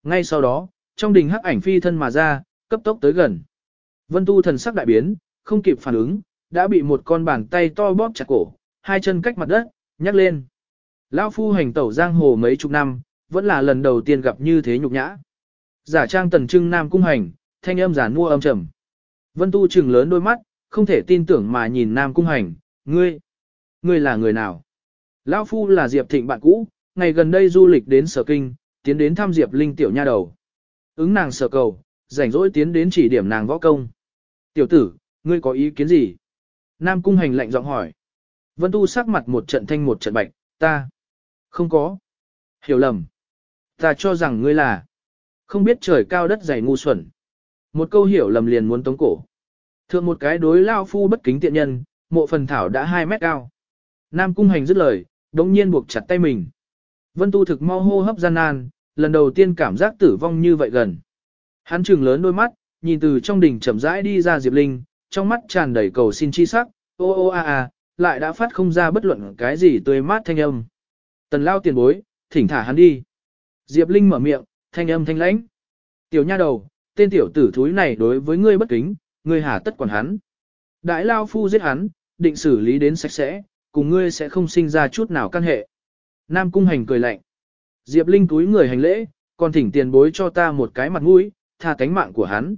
Ngay sau đó, trong đình hắc ảnh phi thân mà ra, cấp tốc tới gần. Vân Tu thần sắc đại biến, không kịp phản ứng, đã bị một con bàn tay to bóp chặt cổ, hai chân cách mặt đất, nhắc lên. Lão phu hành tẩu giang hồ mấy chục năm, vẫn là lần đầu tiên gặp như thế nhục nhã. Giả trang tần trưng nam cung hành, thanh âm giả mua âm trầm. Vân Tu trừng lớn đôi mắt, không thể tin tưởng mà nhìn nam cung hành, ngươi, ngươi là người nào? Lão phu là Diệp Thịnh bạn cũ, ngày gần đây du lịch đến sở kinh, tiến đến thăm Diệp Linh tiểu nha đầu. Ứng nàng sở cầu, rảnh rỗi tiến đến chỉ điểm nàng võ công. Tiểu tử, ngươi có ý kiến gì? Nam cung hành lạnh giọng hỏi. Vân Tu sắc mặt một trận thanh một trận bạch, ta. Không có. Hiểu lầm. Ta cho rằng ngươi là. Không biết trời cao đất dày ngu xuẩn. Một câu hiểu lầm liền muốn tống cổ. Thượng một cái đối lao phu bất kính tiện nhân, mộ phần thảo đã 2 mét cao. Nam cung hành dứt lời, đống nhiên buộc chặt tay mình. Vân tu thực mau hô hấp gian nan, lần đầu tiên cảm giác tử vong như vậy gần. Hắn trừng lớn đôi mắt, nhìn từ trong đỉnh chậm rãi đi ra Diệp Linh, trong mắt tràn đầy cầu xin chi sắc, ô ô a a, lại đã phát không ra bất luận cái gì tươi mát thanh âm. Tần lao tiền bối, thỉnh thả hắn đi. Diệp Linh mở miệng, thanh âm thanh lãnh. Tiểu nha đầu, tên tiểu tử thúi này đối với ngươi bất kính, ngươi hà tất quản hắn. Đại lao phu giết hắn, định xử lý đến sạch sẽ, cùng ngươi sẽ không sinh ra chút nào căn hệ. Nam cung hành cười lạnh. Diệp Linh túi người hành lễ, còn thỉnh tiền bối cho ta một cái mặt mũi, tha cánh mạng của hắn.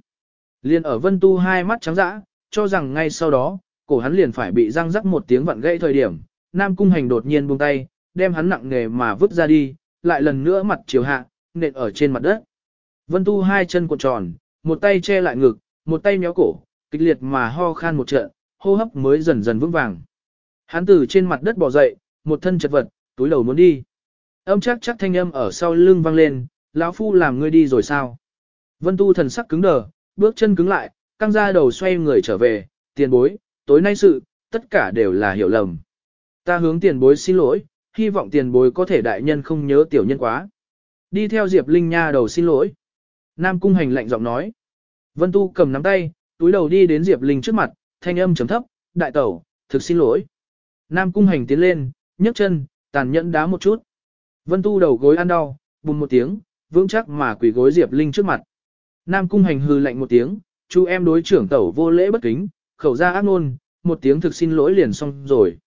Liên ở vân tu hai mắt trắng dã, cho rằng ngay sau đó, cổ hắn liền phải bị răng rắc một tiếng vặn gãy thời điểm. Nam cung hành đột nhiên buông tay, đem hắn nặng nghề mà vứt ra đi, lại lần nữa mặt chiều hạ, nện ở trên mặt đất. Vân tu hai chân cuộn tròn, một tay che lại ngực, một tay méo cổ, kịch liệt mà ho khan một trận, hô hấp mới dần dần vững vàng. Hắn từ trên mặt đất bò dậy, một thân chật vật, túi đầu muốn đi. Âm chắc chắc thanh âm ở sau lưng vang lên, lão phu làm ngươi đi rồi sao? Vân Tu thần sắc cứng đờ, bước chân cứng lại, căng ra đầu xoay người trở về, tiền bối, tối nay sự, tất cả đều là hiểu lầm. Ta hướng tiền bối xin lỗi, hy vọng tiền bối có thể đại nhân không nhớ tiểu nhân quá. Đi theo Diệp Linh Nha đầu xin lỗi. Nam Cung Hành lạnh giọng nói. Vân Tu cầm nắm tay, túi đầu đi đến Diệp Linh trước mặt, thanh âm chấm thấp, đại tẩu, thực xin lỗi. Nam Cung Hành tiến lên, nhấc chân, tàn nhẫn đá một chút. Vân Tu đầu gối ăn đau, bùng một tiếng, vững chắc mà quỳ gối Diệp Linh trước mặt. Nam Cung Hành hư lạnh một tiếng, chú em đối trưởng tẩu vô lễ bất kính, khẩu ra ác ngôn, một tiếng thực xin lỗi liền xong rồi.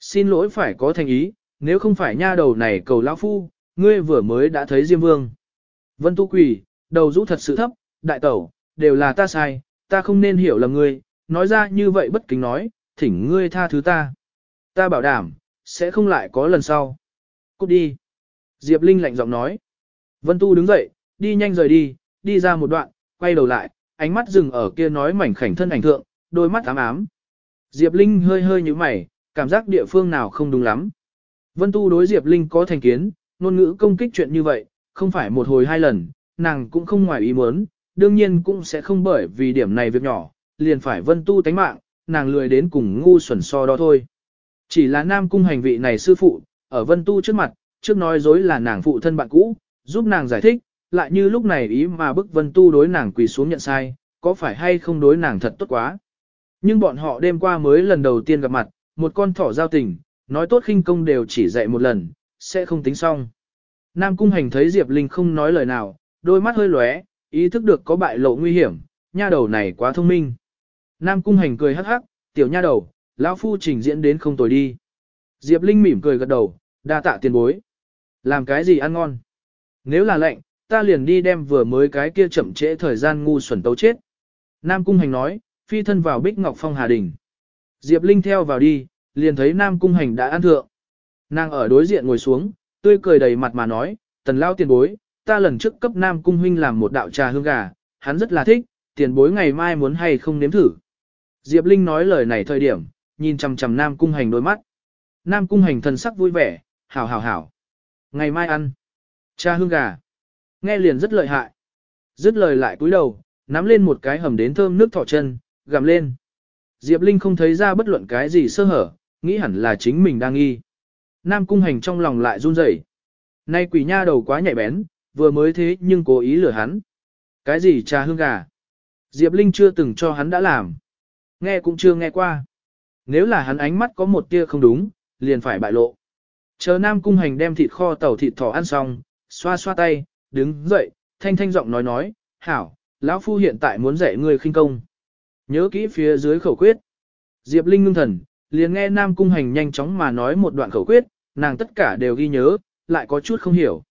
Xin lỗi phải có thành ý, nếu không phải nha đầu này cầu lão phu, ngươi vừa mới đã thấy Diêm Vương. Vân Tu quỳ, đầu rũ thật sự thấp, đại tẩu, đều là ta sai, ta không nên hiểu lầm ngươi, nói ra như vậy bất kính nói, thỉnh ngươi tha thứ ta. Ta bảo đảm, sẽ không lại có lần sau. Cút đi. Diệp Linh lạnh giọng nói. Vân Tu đứng dậy, đi nhanh rời đi, đi ra một đoạn, quay đầu lại, ánh mắt dừng ở kia nói mảnh khảnh thân ảnh thượng, đôi mắt ám ám. Diệp Linh hơi hơi như mày, cảm giác địa phương nào không đúng lắm. Vân Tu đối Diệp Linh có thành kiến, ngôn ngữ công kích chuyện như vậy, không phải một hồi hai lần, nàng cũng không ngoài ý muốn, đương nhiên cũng sẽ không bởi vì điểm này việc nhỏ, liền phải Vân Tu tánh mạng, nàng lười đến cùng ngu xuẩn so đó thôi. Chỉ là nam cung hành vị này sư phụ, ở Vân Tu trước mặt, trước nói dối là nàng phụ thân bạn cũ, giúp nàng giải thích, lại như lúc này ý mà bức Vân Tu đối nàng quỳ xuống nhận sai, có phải hay không đối nàng thật tốt quá. Nhưng bọn họ đêm qua mới lần đầu tiên gặp mặt, một con thỏ giao tình, nói tốt khinh công đều chỉ dạy một lần, sẽ không tính xong. Nam Cung Hành thấy Diệp Linh không nói lời nào, đôi mắt hơi lóe, ý thức được có bại lộ nguy hiểm, nha đầu này quá thông minh. Nam Cung Hành cười hắc hắc, tiểu nha đầu, lão phu trình diễn đến không tồi đi. Diệp Linh mỉm cười gật đầu, đa tạ tiền bối. Làm cái gì ăn ngon? Nếu là lệnh, ta liền đi đem vừa mới cái kia chậm trễ thời gian ngu xuẩn tấu chết. Nam Cung Hành nói, phi thân vào Bích Ngọc Phong Hà Đình. Diệp Linh theo vào đi, liền thấy Nam Cung Hành đã ăn thượng. Nàng ở đối diện ngồi xuống, tươi cười đầy mặt mà nói, tần lao tiền bối, ta lần trước cấp Nam Cung Huynh làm một đạo trà hương gà, hắn rất là thích, tiền bối ngày mai muốn hay không nếm thử. Diệp Linh nói lời này thời điểm, nhìn chằm chằm Nam Cung Hành đôi mắt. Nam Cung Hành thần sắc vui vẻ, hảo hảo hảo. Ngày mai ăn. Trà hương gà. Nghe liền rất lợi hại. Dứt lời lại cúi đầu, nắm lên một cái hầm đến thơm nước thỏ chân, gặm lên. Diệp Linh không thấy ra bất luận cái gì sơ hở, nghĩ hẳn là chính mình đang nghi. Nam cung hành trong lòng lại run rẩy. Nay quỷ nha đầu quá nhạy bén, vừa mới thế nhưng cố ý lừa hắn. Cái gì trà hương gà? Diệp Linh chưa từng cho hắn đã làm. Nghe cũng chưa nghe qua. Nếu là hắn ánh mắt có một tia không đúng, liền phải bại lộ. Chờ Nam cung hành đem thịt kho tàu thịt thỏ ăn xong, xoa xoa tay, đứng dậy, thanh thanh giọng nói nói, hảo, lão phu hiện tại muốn dạy ngươi khinh công. Nhớ kỹ phía dưới khẩu quyết. Diệp Linh ngưng thần, liền nghe Nam Cung Hành nhanh chóng mà nói một đoạn khẩu quyết, nàng tất cả đều ghi nhớ, lại có chút không hiểu.